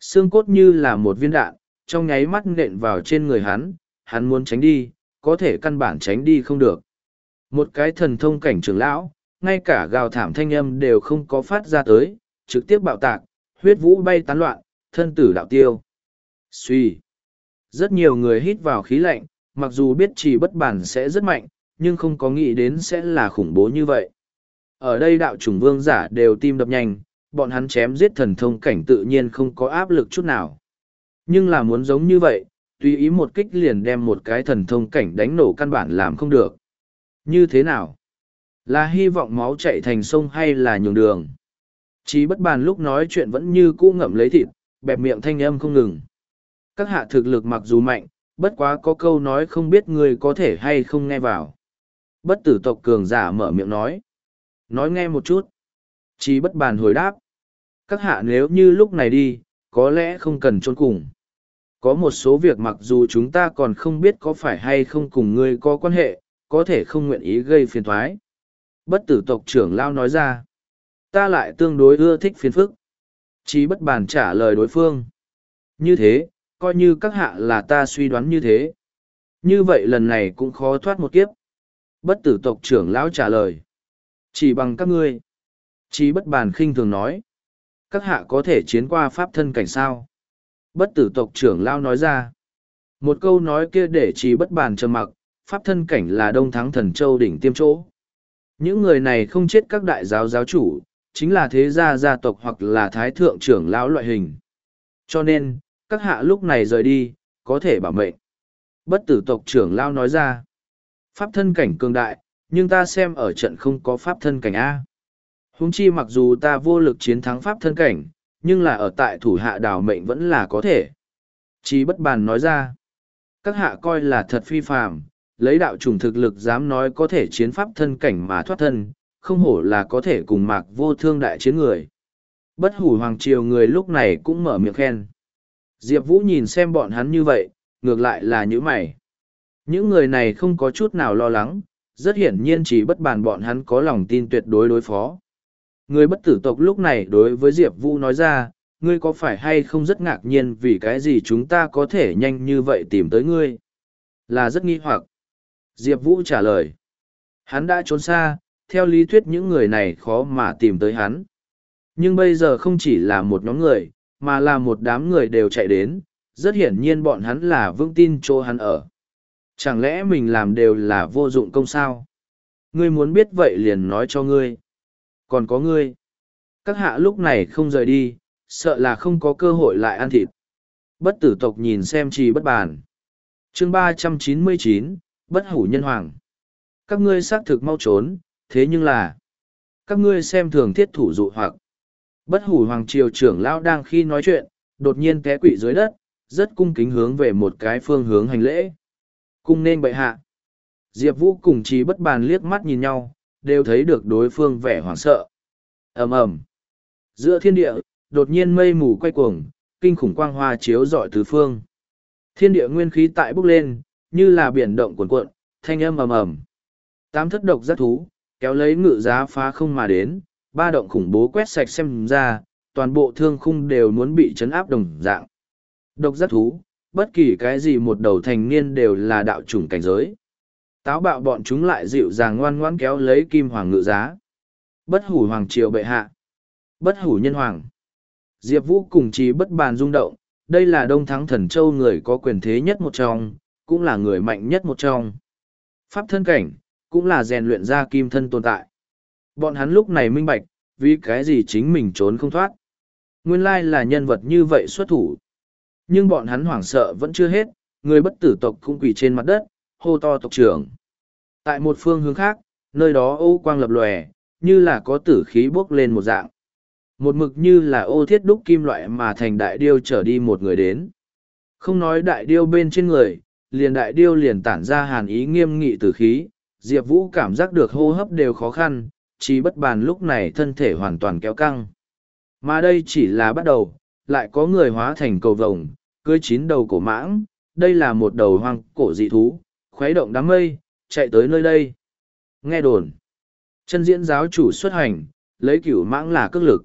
Xương cốt như là một viên đạn, trong nháy mắt nện vào trên người hắn, hắn muốn tránh đi, có thể căn bản tránh đi không được. Một cái thần thông cảnh trưởng lão, ngay cả gào thảm thanh âm đều không có phát ra tới, trực tiếp bạo tạc, huyết vũ bay tán loạn, thân tử đạo tiêu. Suy. Rất nhiều người hít vào khí lạnh, mặc dù biết chỉ bất bản sẽ rất mạnh, nhưng không có nghĩ đến sẽ là khủng bố như vậy. Ở đây đạo chủng vương giả đều tim đập nhanh, bọn hắn chém giết thần thông cảnh tự nhiên không có áp lực chút nào. Nhưng là muốn giống như vậy, tùy ý một kích liền đem một cái thần thông cảnh đánh nổ căn bản làm không được. Như thế nào? Là hy vọng máu chạy thành sông hay là nhường đường? Chí bất bàn lúc nói chuyện vẫn như cũ ngậm lấy thịt, bẹp miệng thanh âm không ngừng. Các hạ thực lực mặc dù mạnh, bất quá có câu nói không biết người có thể hay không nghe vào. Bất tử tộc cường giả mở miệng nói. Nói nghe một chút. Chí bất bàn hồi đáp. Các hạ nếu như lúc này đi, có lẽ không cần trốn cùng. Có một số việc mặc dù chúng ta còn không biết có phải hay không cùng ngươi có quan hệ, có thể không nguyện ý gây phiền thoái. Bất tử tộc trưởng Lao nói ra. Ta lại tương đối ưa thích phiền phức. Chí bất bàn trả lời đối phương. Như thế, coi như các hạ là ta suy đoán như thế. Như vậy lần này cũng khó thoát một kiếp. Bất tử tộc trưởng lão trả lời. Chỉ bằng các ngươi. Chí bất bàn khinh thường nói. Các hạ có thể chiến qua pháp thân cảnh sao. Bất tử tộc trưởng lão nói ra. Một câu nói kia để chí bất bàn trầm mặc, pháp thân cảnh là đông thắng thần châu đỉnh tiêm chỗ. Những người này không chết các đại giáo giáo chủ, chính là thế gia gia tộc hoặc là thái thượng trưởng lão loại hình. Cho nên, các hạ lúc này rời đi, có thể bảo mệnh. Bất tử tộc trưởng lao nói ra. Pháp thân cảnh cường đại, nhưng ta xem ở trận không có pháp thân cảnh A. Húng chi mặc dù ta vô lực chiến thắng pháp thân cảnh, nhưng là ở tại thủ hạ đảo mệnh vẫn là có thể. Chí bất bàn nói ra. Các hạ coi là thật phi phàm, lấy đạo trùng thực lực dám nói có thể chiến pháp thân cảnh mà thoát thân, không hổ là có thể cùng mạc vô thương đại chiến người. Bất hủ hoàng triều người lúc này cũng mở miệng khen. Diệp Vũ nhìn xem bọn hắn như vậy, ngược lại là những mày. Những người này không có chút nào lo lắng, rất hiển nhiên chỉ bất bàn bọn hắn có lòng tin tuyệt đối đối phó. Người bất tử tộc lúc này đối với Diệp Vũ nói ra, ngươi có phải hay không rất ngạc nhiên vì cái gì chúng ta có thể nhanh như vậy tìm tới ngươi? Là rất nghi hoặc. Diệp Vũ trả lời. Hắn đã trốn xa, theo lý thuyết những người này khó mà tìm tới hắn. Nhưng bây giờ không chỉ là một nhóm người, mà là một đám người đều chạy đến, rất hiển nhiên bọn hắn là vững tin chỗ hắn ở. Chẳng lẽ mình làm đều là vô dụng công sao? Ngươi muốn biết vậy liền nói cho ngươi. Còn có ngươi. Các hạ lúc này không rời đi, sợ là không có cơ hội lại ăn thịt. Bất tử tộc nhìn xem trì bất bàn. chương ba trăm chín mươi chín bất hủ nhân hoàng. Các ngươi xác thực mau trốn, thế nhưng là, các ngươi xem thường thiết thủ dụ hoặc. Bất hủ hoàng triều trưởng lão đang khi nói chuyện, đột nhiên té quỵ dưới đất, rất cung kính hướng về một cái phương hướng hành lễ. Cung nên bệ hạ. Diệp Vũ cùng trí bất bàn liếc mắt nhìn nhau, đều thấy được đối phương vẻ hoảng sợ. ầm ầm Giữa thiên địa, đột nhiên mây mù quay cuồng, kinh khủng quang hoa chiếu rọi tứ phương. Thiên địa nguyên khí tại bốc lên, như là biển động cuồn cuộn, thanh âm ầm ầm. Tám thất độc giác thú, kéo lấy ngự giá phá không mà đến, ba động khủng bố quét sạch xem ra, toàn bộ thương khung đều muốn bị chấn áp đồng dạng. Độc giác thú, bất kỳ cái gì một đầu thành niên đều là đạo chủng cảnh giới. Táo bạo bọn chúng lại dịu dàng ngoan ngoãn kéo lấy kim hoàng ngự giá. Bất hủ hoàng triều bệ hạ. Bất hủ nhân hoàng. Diệp Vũ cùng trí bất bàn rung động, đây là đông thắng thần châu người có quyền thế nhất một trong, cũng là người mạnh nhất một trong. Pháp thân cảnh, cũng là rèn luyện ra kim thân tồn tại. Bọn hắn lúc này minh bạch, vì cái gì chính mình trốn không thoát. Nguyên lai là nhân vật như vậy xuất thủ. Nhưng bọn hắn hoảng sợ vẫn chưa hết, người bất tử tộc cũng quỳ trên mặt đất, hô to tộc trưởng. Tại một phương hướng khác, nơi đó ô quang lập lòe, như là có tử khí bốc lên một dạng. Một mực như là ô thiết đúc kim loại mà thành đại điêu trở đi một người đến. Không nói đại điêu bên trên người, liền đại điêu liền tản ra hàn ý nghiêm nghị tử khí, Diệp Vũ cảm giác được hô hấp đều khó khăn, chỉ bất bàn lúc này thân thể hoàn toàn kéo căng. Mà đây chỉ là bắt đầu, lại có người hóa thành cầu vồng, cưới chín đầu cổ mãng, đây là một đầu hoang cổ dị thú, khuấy động đám mây, chạy tới nơi đây. Nghe đồn, chân diễn giáo chủ xuất hành, lấy cửu mãng là cước lực.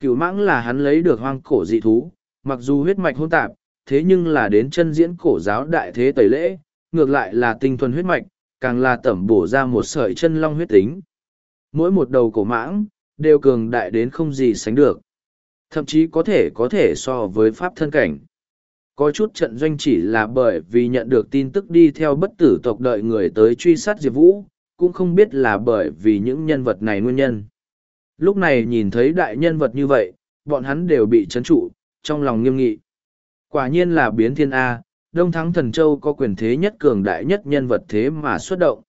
Cửu mãng là hắn lấy được hoang cổ dị thú, mặc dù huyết mạch hôn tạp, thế nhưng là đến chân diễn cổ giáo đại thế tẩy lễ, ngược lại là tinh thuần huyết mạch, càng là tẩm bổ ra một sợi chân long huyết tính. Mỗi một đầu cổ mãng, đều cường đại đến không gì sánh được. Thậm chí có thể có thể so với pháp thân cảnh. Có chút trận doanh chỉ là bởi vì nhận được tin tức đi theo bất tử tộc đợi người tới truy sát Diệp Vũ, cũng không biết là bởi vì những nhân vật này nguyên nhân. Lúc này nhìn thấy đại nhân vật như vậy, bọn hắn đều bị chấn trụ, trong lòng nghiêm nghị. Quả nhiên là biến thiên A, Đông Thắng Thần Châu có quyền thế nhất cường đại nhất nhân vật thế mà xuất động.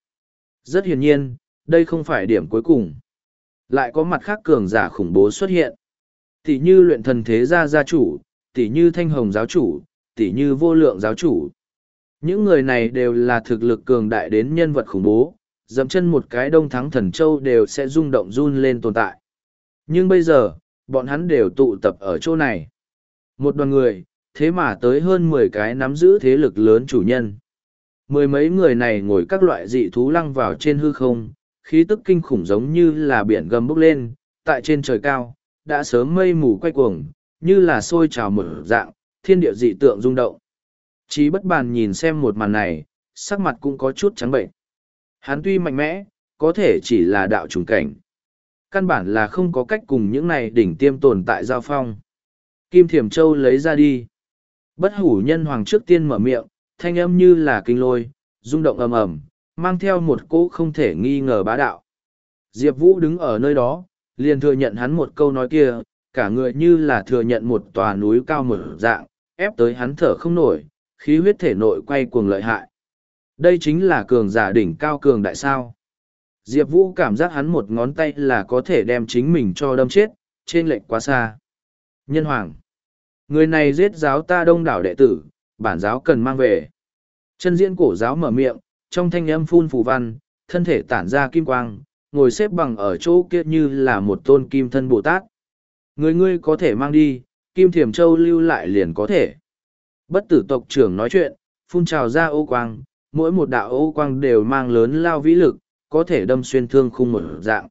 Rất hiển nhiên, đây không phải điểm cuối cùng. Lại có mặt khác cường giả khủng bố xuất hiện. Tỷ như luyện thần thế gia gia chủ, tỷ như thanh hồng giáo chủ, tỷ như vô lượng giáo chủ. Những người này đều là thực lực cường đại đến nhân vật khủng bố, dẫm chân một cái đông thắng thần châu đều sẽ rung động run lên tồn tại. Nhưng bây giờ, bọn hắn đều tụ tập ở chỗ này. Một đoàn người, thế mà tới hơn mười cái nắm giữ thế lực lớn chủ nhân. Mười mấy người này ngồi các loại dị thú lăng vào trên hư không, khí tức kinh khủng giống như là biển gầm bốc lên, tại trên trời cao, đã sớm mây mù quay cuồng, như là sôi trào mở dạng, thiên địa dị tượng rung động. Chí bất bàn nhìn xem một màn này, sắc mặt cũng có chút trắng bệnh. Hắn tuy mạnh mẽ, có thể chỉ là đạo trùng cảnh. Căn bản là không có cách cùng những này đỉnh tiêm tồn tại giao phong. Kim Thiểm Châu lấy ra đi. Bất hủ nhân hoàng trước tiên mở miệng, thanh âm như là kinh lôi, rung động ầm ầm, mang theo một cỗ không thể nghi ngờ bá đạo. Diệp Vũ đứng ở nơi đó, liền thừa nhận hắn một câu nói kia, cả người như là thừa nhận một tòa núi cao mở dạng, ép tới hắn thở không nổi, khí huyết thể nội quay cuồng lợi hại. Đây chính là cường giả đỉnh cao cường đại sao. Diệp Vũ cảm giác hắn một ngón tay là có thể đem chính mình cho đâm chết, trên lệnh quá xa. Nhân hoàng. Người này giết giáo ta đông đảo đệ tử, bản giáo cần mang về. Chân diễn cổ giáo mở miệng, trong thanh âm phun phù văn, thân thể tản ra kim quang, ngồi xếp bằng ở chỗ kia như là một tôn kim thân Bồ Tát. Người ngươi có thể mang đi, kim thiểm châu lưu lại liền có thể. Bất tử tộc trưởng nói chuyện, phun trào ra ô quang, mỗi một đạo ô quang đều mang lớn lao vĩ lực, có thể đâm xuyên thương khung một dạng.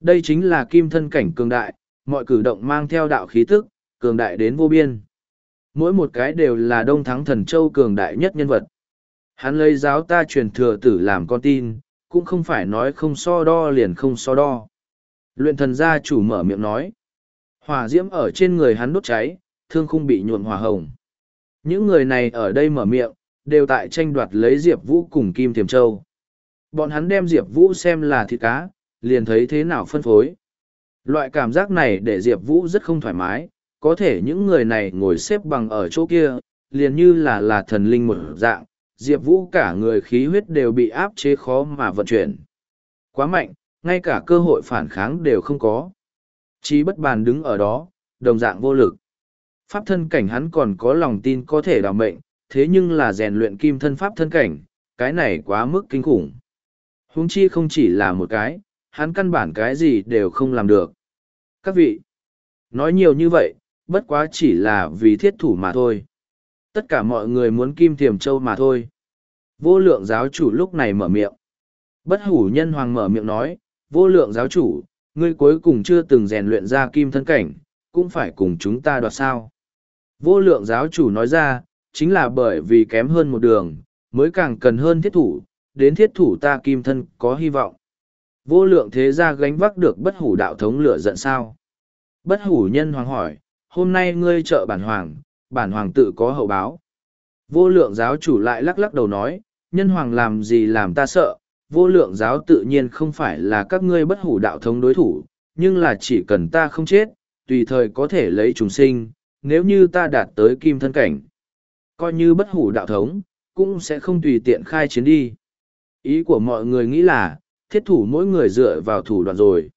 Đây chính là kim thân cảnh cường đại, mọi cử động mang theo đạo khí tức, cường đại đến vô biên. Mỗi một cái đều là đông thắng thần châu cường đại nhất nhân vật. Hắn lấy giáo ta truyền thừa tử làm con tin, cũng không phải nói không so đo liền không so đo. Luyện thần gia chủ mở miệng nói. Hỏa diễm ở trên người hắn đốt cháy, thương không bị nhuộm hỏa hồng. Những người này ở đây mở miệng, đều tại tranh đoạt lấy Diệp Vũ cùng Kim Thiềm Châu. Bọn hắn đem Diệp Vũ xem là thịt cá, liền thấy thế nào phân phối. Loại cảm giác này để Diệp Vũ rất không thoải mái, có thể những người này ngồi xếp bằng ở chỗ kia, liền như là là thần linh một dạng, Diệp Vũ cả người khí huyết đều bị áp chế khó mà vận chuyển. Quá mạnh, ngay cả cơ hội phản kháng đều không có. Chí bất bàn đứng ở đó, đồng dạng vô lực. Pháp thân cảnh hắn còn có lòng tin có thể đảm mệnh, thế nhưng là rèn luyện kim thân pháp thân cảnh, cái này quá mức kinh khủng. Huống chi không chỉ là một cái, hắn căn bản cái gì đều không làm được. Các vị, nói nhiều như vậy, bất quá chỉ là vì thiết thủ mà thôi. Tất cả mọi người muốn kim thiềm châu mà thôi. Vô lượng giáo chủ lúc này mở miệng. Bất hủ nhân hoàng mở miệng nói, vô lượng giáo chủ, ngươi cuối cùng chưa từng rèn luyện ra kim thân cảnh, cũng phải cùng chúng ta đoạt sao. Vô lượng giáo chủ nói ra, chính là bởi vì kém hơn một đường, mới càng cần hơn thiết thủ, đến thiết thủ ta kim thân có hy vọng. Vô lượng thế gia gánh vác được bất hủ đạo thống lửa giận sao? Bất hủ nhân hoàng hỏi, hôm nay ngươi trợ bản hoàng, bản hoàng tự có hậu báo. Vô lượng giáo chủ lại lắc lắc đầu nói, nhân hoàng làm gì làm ta sợ, vô lượng giáo tự nhiên không phải là các ngươi bất hủ đạo thống đối thủ, nhưng là chỉ cần ta không chết, tùy thời có thể lấy chúng sinh, nếu như ta đạt tới kim thân cảnh. Coi như bất hủ đạo thống, cũng sẽ không tùy tiện khai chiến đi. Ý của mọi người nghĩ là, thiết thủ mỗi người dựa vào thủ đoạn rồi.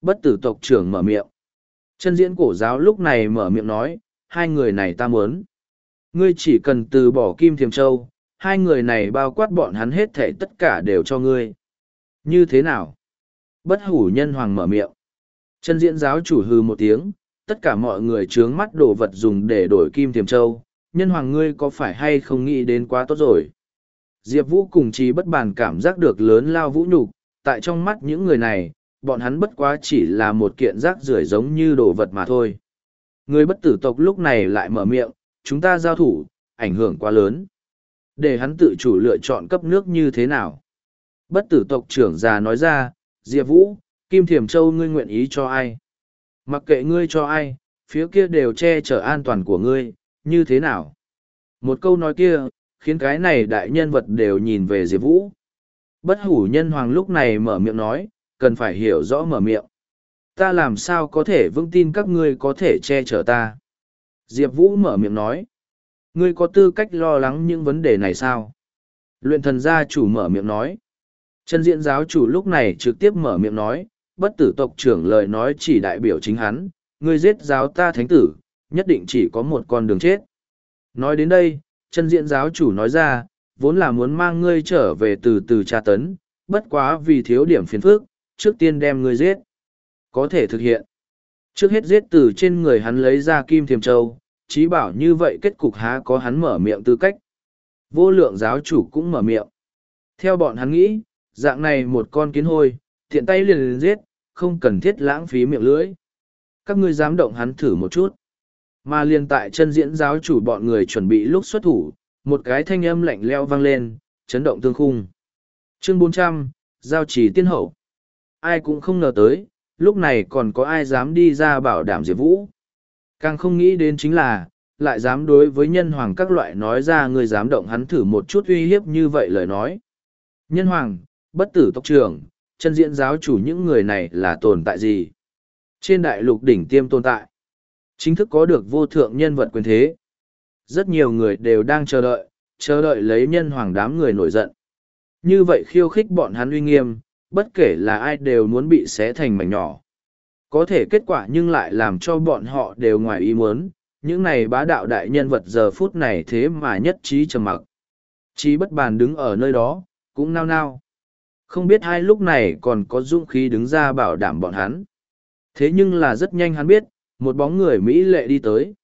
Bất tử tộc trưởng mở miệng. Chân diễn cổ giáo lúc này mở miệng nói, hai người này ta muốn. Ngươi chỉ cần từ bỏ kim thiềm châu, hai người này bao quát bọn hắn hết thể tất cả đều cho ngươi. Như thế nào? Bất hủ nhân hoàng mở miệng. Chân diễn giáo chủ hư một tiếng, tất cả mọi người trướng mắt đồ vật dùng để đổi kim thiềm châu. Nhân hoàng ngươi có phải hay không nghĩ đến quá tốt rồi? Diệp Vũ cùng trí bất bàn cảm giác được lớn lao vũ nhục tại trong mắt những người này, bọn hắn bất quá chỉ là một kiện rác rưởi giống như đồ vật mà thôi. Người bất tử tộc lúc này lại mở miệng, chúng ta giao thủ, ảnh hưởng quá lớn. Để hắn tự chủ lựa chọn cấp nước như thế nào. Bất tử tộc trưởng già nói ra, Diệp Vũ, Kim Thiểm Châu ngươi nguyện ý cho ai? Mặc kệ ngươi cho ai, phía kia đều che chở an toàn của ngươi, như thế nào? Một câu nói kia, khiến cái này đại nhân vật đều nhìn về Diệp Vũ. Bất hủ nhân hoàng lúc này mở miệng nói, cần phải hiểu rõ mở miệng. Ta làm sao có thể vững tin các ngươi có thể che chở ta? Diệp Vũ mở miệng nói. Ngươi có tư cách lo lắng những vấn đề này sao? Luyện thần gia chủ mở miệng nói. Chân diện giáo chủ lúc này trực tiếp mở miệng nói, bất tử tộc trưởng lời nói chỉ đại biểu chính hắn, ngươi giết giáo ta thánh tử, nhất định chỉ có một con đường chết. Nói đến đây, chân diện giáo chủ nói ra, vốn là muốn mang ngươi trở về từ từ tra tấn, bất quá vì thiếu điểm phiền phức, trước tiên đem ngươi giết. Có thể thực hiện. Trước hết giết từ trên người hắn lấy ra kim thiềm châu, chí bảo như vậy kết cục há có hắn mở miệng tư cách. Vô lượng giáo chủ cũng mở miệng. Theo bọn hắn nghĩ, dạng này một con kiến hôi, tiện tay liền liền giết, không cần thiết lãng phí miệng lưỡi. Các ngươi dám động hắn thử một chút. Mà liền tại chân diễn giáo chủ bọn người chuẩn bị lúc xuất thủ, một cái thanh âm lạnh leo vang lên, chấn động tương khung. Chương bốn trăm Giao chỉ tiên hậu. Ai cũng không ngờ tới, lúc này còn có ai dám đi ra bảo đảm Diệp Vũ. Càng không nghĩ đến chính là, lại dám đối với nhân hoàng các loại nói ra người dám động hắn thử một chút uy hiếp như vậy lời nói. Nhân hoàng, bất tử tộc trưởng, chân diễn giáo chủ những người này là tồn tại gì? Trên đại lục đỉnh tiêm tồn tại. Chính thức có được vô thượng nhân vật quyền thế. Rất nhiều người đều đang chờ đợi, chờ đợi lấy nhân hoàng đám người nổi giận. Như vậy khiêu khích bọn hắn uy nghiêm, bất kể là ai đều muốn bị xé thành mảnh nhỏ. Có thể kết quả nhưng lại làm cho bọn họ đều ngoài ý muốn, những này bá đạo đại nhân vật giờ phút này thế mà nhất trí trầm mặc. Chí bất bàn đứng ở nơi đó, cũng nao nao. Không biết hai lúc này còn có dũng khí đứng ra bảo đảm bọn hắn. Thế nhưng là rất nhanh hắn biết, một bóng người Mỹ lệ đi tới.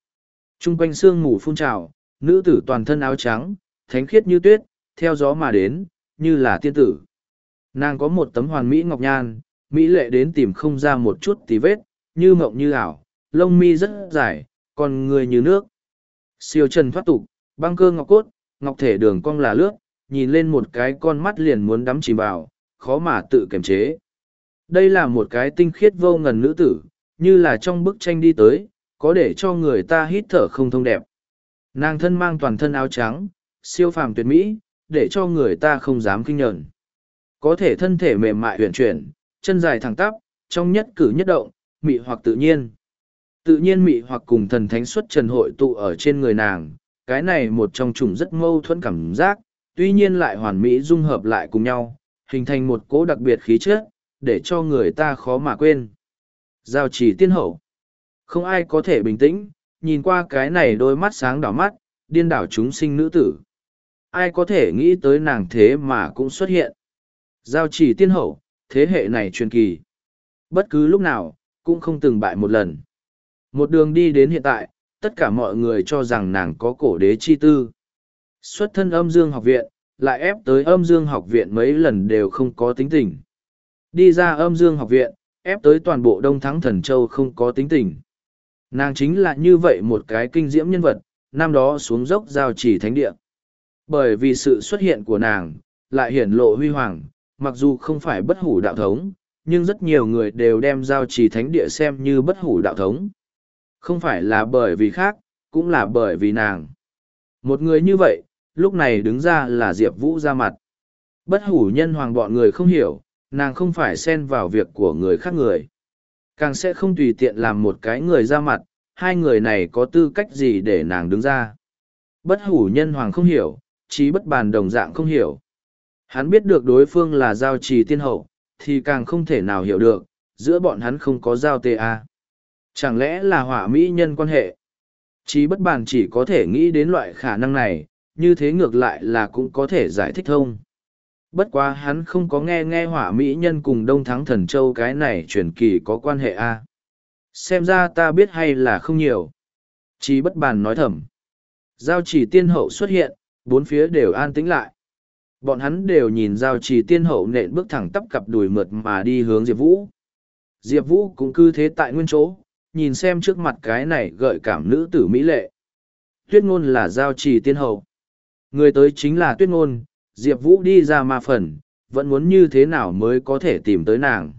Trung quanh sương mù phun trào, nữ tử toàn thân áo trắng, thánh khiết như tuyết, theo gió mà đến, như là tiên tử. Nàng có một tấm hoàn mỹ ngọc nhan, mỹ lệ đến tìm không ra một chút tí vết, như mộng như ảo, lông mi rất dài, còn người như nước. Siêu trần thoát tục, băng cơ ngọc cốt, ngọc thể đường cong là lướt, nhìn lên một cái con mắt liền muốn đắm chìm vào, khó mà tự kiềm chế. Đây là một cái tinh khiết vô ngần nữ tử, như là trong bức tranh đi tới, có để cho người ta hít thở không thông đẹp. Nàng thân mang toàn thân áo trắng, siêu phàm tuyệt mỹ, để cho người ta không dám kinh nhẫn. Có thể thân thể mềm mại huyền chuyển, chân dài thẳng tắp, trong nhất cử nhất động, mị hoặc tự nhiên. Tự nhiên mị hoặc cùng thần thánh xuất trần hội tụ ở trên người nàng, cái này một trong chủng rất mâu thuẫn cảm giác, tuy nhiên lại hoàn mỹ dung hợp lại cùng nhau, hình thành một cố đặc biệt khí chất, để cho người ta khó mà quên. Giao chỉ tiên hậu. Không ai có thể bình tĩnh, nhìn qua cái này đôi mắt sáng đỏ mắt, điên đảo chúng sinh nữ tử. Ai có thể nghĩ tới nàng thế mà cũng xuất hiện. Giao chỉ tiên hậu, thế hệ này truyền kỳ. Bất cứ lúc nào, cũng không từng bại một lần. Một đường đi đến hiện tại, tất cả mọi người cho rằng nàng có cổ đế chi tư. Xuất thân âm dương học viện, lại ép tới âm dương học viện mấy lần đều không có tính tình. Đi ra âm dương học viện, ép tới toàn bộ Đông Thắng Thần Châu không có tính tình. Nàng chính là như vậy một cái kinh diễm nhân vật, năm đó xuống dốc giao chỉ thánh địa. Bởi vì sự xuất hiện của nàng, lại hiển lộ huy hoàng, mặc dù không phải bất hủ đạo thống, nhưng rất nhiều người đều đem giao chỉ thánh địa xem như bất hủ đạo thống. Không phải là bởi vì khác, cũng là bởi vì nàng. Một người như vậy, lúc này đứng ra là Diệp Vũ ra mặt. Bất hủ nhân hoàng bọn người không hiểu, nàng không phải xen vào việc của người khác người. Càng sẽ không tùy tiện làm một cái người ra mặt, hai người này có tư cách gì để nàng đứng ra. Bất hủ nhân hoàng không hiểu, trí bất bàn đồng dạng không hiểu. Hắn biết được đối phương là giao trì tiên hậu, thì càng không thể nào hiểu được, giữa bọn hắn không có giao tê a. Chẳng lẽ là hỏa mỹ nhân quan hệ? Chí bất bàn chỉ có thể nghĩ đến loại khả năng này, như thế ngược lại là cũng có thể giải thích thông. Bất quá hắn không có nghe nghe hỏa mỹ nhân cùng Đông Thắng Thần Châu cái này truyền kỳ có quan hệ a Xem ra ta biết hay là không nhiều. Chí bất bàn nói thầm. Giao chỉ tiên hậu xuất hiện, bốn phía đều an tĩnh lại. Bọn hắn đều nhìn giao trì tiên hậu nện bước thẳng tắp cặp đùi mượt mà đi hướng Diệp Vũ. Diệp Vũ cũng cư thế tại nguyên chỗ, nhìn xem trước mặt cái này gợi cảm nữ tử mỹ lệ. Tuyết ngôn là giao trì tiên hậu. Người tới chính là tuyết ngôn, Diệp Vũ đi ra ma phần, vẫn muốn như thế nào mới có thể tìm tới nàng.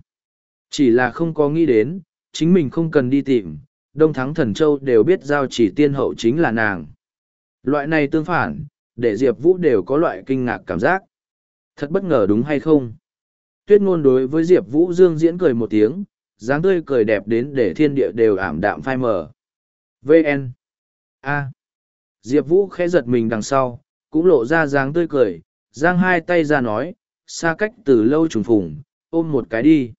Chỉ là không có nghĩ đến, chính mình không cần đi tìm, Đông Thắng Thần Châu đều biết giao chỉ tiên hậu chính là nàng. Loại này tương phản, để Diệp Vũ đều có loại kinh ngạc cảm giác. Thật bất ngờ đúng hay không? Tuyết ngôn đối với Diệp Vũ dương diễn cười một tiếng, dáng tươi cười đẹp đến để thiên địa đều ảm đạm phai mờ. VN A. Diệp Vũ khẽ giật mình đằng sau, cũng lộ ra dáng tươi cười, giang hai tay ra nói, xa cách từ lâu trùng phùng, ôm một cái đi.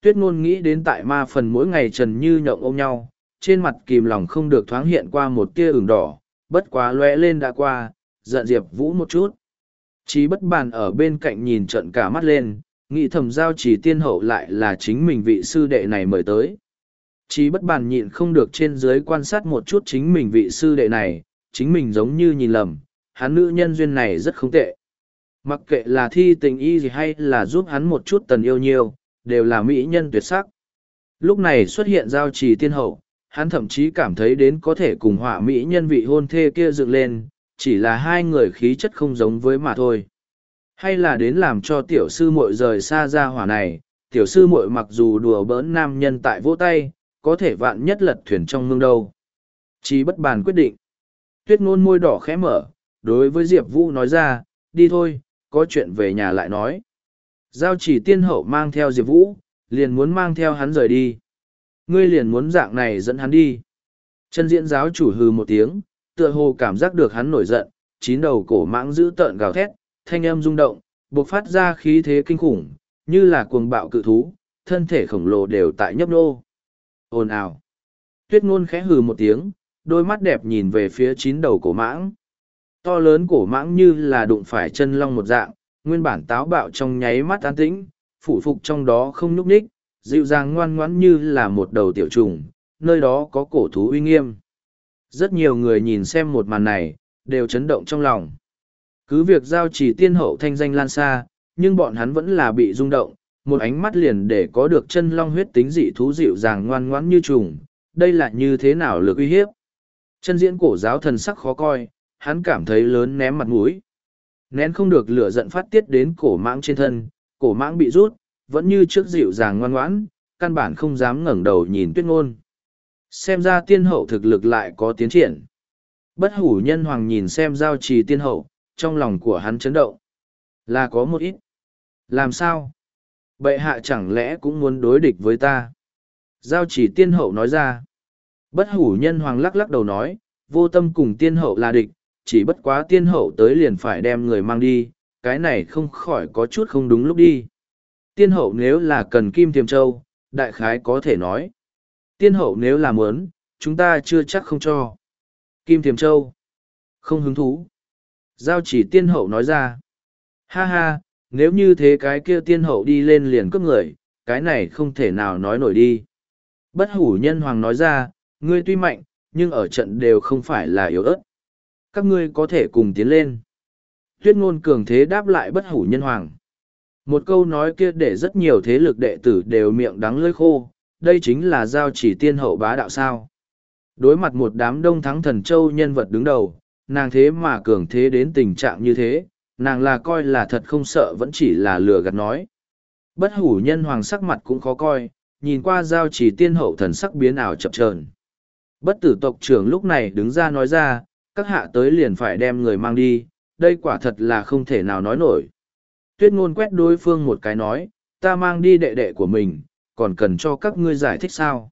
Tuyết ngôn nghĩ đến tại ma phần mỗi ngày trần như nhộng ôm nhau, trên mặt kìm lòng không được thoáng hiện qua một tia ửng đỏ, bất quá lóe lên đã qua, giận Diệp Vũ một chút. Chí bất bàn ở bên cạnh nhìn trận cả mắt lên, nghĩ thầm giao chỉ tiên hậu lại là chính mình vị sư đệ này mời tới. Chí bất bàn nhịn không được trên dưới quan sát một chút chính mình vị sư đệ này, chính mình giống như nhìn lầm, hắn nữ nhân duyên này rất không tệ. Mặc kệ là thi tình y gì hay là giúp hắn một chút tần yêu nhiều, đều là mỹ nhân tuyệt sắc. Lúc này xuất hiện giao trì tiên hậu, hắn thậm chí cảm thấy đến có thể cùng họa mỹ nhân vị hôn thê kia dựng lên, chỉ là hai người khí chất không giống với mà thôi. Hay là đến làm cho tiểu sư muội rời xa ra hỏa này, tiểu sư muội mặc dù đùa bỡn nam nhân tại vỗ tay, có thể vạn nhất lật thuyền trong mương đâu. Chí bất bàn quyết định. Tuyết ngôn môi đỏ khẽ mở, đối với Diệp Vũ nói ra, đi thôi, có chuyện về nhà lại nói. Giao chỉ tiên hậu mang theo Diệp Vũ, liền muốn mang theo hắn rời đi. Ngươi liền muốn dạng này dẫn hắn đi. Chân diễn giáo chủ hừ một tiếng, tựa hồ cảm giác được hắn nổi giận, chín đầu cổ mãng giữ tợn gào thét, thanh âm rung động, bộc phát ra khí thế kinh khủng, như là cuồng bạo cự thú, thân thể khổng lồ đều tại nhấp nô. Ồn ào. Tuyết ngôn khẽ hừ một tiếng, đôi mắt đẹp nhìn về phía chín đầu cổ mãng. To lớn cổ mãng như là đụng phải chân long một dạng, nguyên bản táo bạo trong nháy mắt an tĩnh, phủ phục trong đó không nhúc ních, dịu dàng ngoan ngoãn như là một đầu tiểu trùng, nơi đó có cổ thú uy nghiêm. Rất nhiều người nhìn xem một màn này, đều chấn động trong lòng. Cứ việc giao chỉ tiên hậu thanh danh lan xa, nhưng bọn hắn vẫn là bị rung động, một ánh mắt liền để có được chân long huyết tính dị thú dịu dàng ngoan ngoãn như trùng, đây là như thế nào lực uy hiếp. Chân diễn cổ giáo thần sắc khó coi, hắn cảm thấy lớn ném mặt mũi. Nén không được lửa giận phát tiết đến cổ mãng trên thân, cổ mãng bị rút, vẫn như trước dịu dàng ngoan ngoãn, căn bản không dám ngẩng đầu nhìn tuyết ngôn. Xem ra tiên hậu thực lực lại có tiến triển. Bất hủ nhân hoàng nhìn xem giao trì tiên hậu, trong lòng của hắn chấn động. Là có một ít. Làm sao? Bệ hạ chẳng lẽ cũng muốn đối địch với ta? Giao trì tiên hậu nói ra. Bất hủ nhân hoàng lắc lắc đầu nói, vô tâm cùng tiên hậu là địch, chỉ bất quá tiên hậu tới liền phải đem người mang đi, cái này không khỏi có chút không đúng lúc đi. Tiên hậu nếu là cần kim tiềm châu, đại khái có thể nói. Tiên hậu nếu làm ớn, chúng ta chưa chắc không cho. Kim Thiềm châu. Không hứng thú. Giao chỉ tiên hậu nói ra. Ha ha, nếu như thế cái kia tiên hậu đi lên liền cướp người, cái này không thể nào nói nổi đi. Bất hủ nhân hoàng nói ra, ngươi tuy mạnh, nhưng ở trận đều không phải là yếu ớt. Các ngươi có thể cùng tiến lên. Tuyết ngôn cường thế đáp lại bất hủ nhân hoàng. Một câu nói kia để rất nhiều thế lực đệ tử đều miệng đắng lưỡi khô, đây chính là giao chỉ tiên hậu bá đạo sao. Đối mặt một đám đông thắng thần châu nhân vật đứng đầu, nàng thế mà cường thế đến tình trạng như thế, nàng là coi là thật không sợ vẫn chỉ là lừa gạt nói. Bất hủ nhân hoàng sắc mặt cũng khó coi, nhìn qua giao chỉ tiên hậu thần sắc biến ảo chập trờn. Bất tử tộc trưởng lúc này đứng ra nói ra, các hạ tới liền phải đem người mang đi, đây quả thật là không thể nào nói nổi. Tuyết ngôn quét đối phương một cái nói, ta mang đi đệ đệ của mình, còn cần cho các ngươi giải thích sao?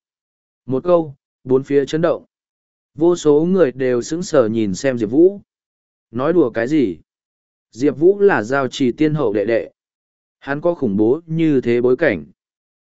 Một câu, bốn phía chấn động. Vô số người đều sững sờ nhìn xem Diệp Vũ. Nói đùa cái gì? Diệp Vũ là giao trì tiên hậu đệ đệ. Hắn có khủng bố như thế bối cảnh.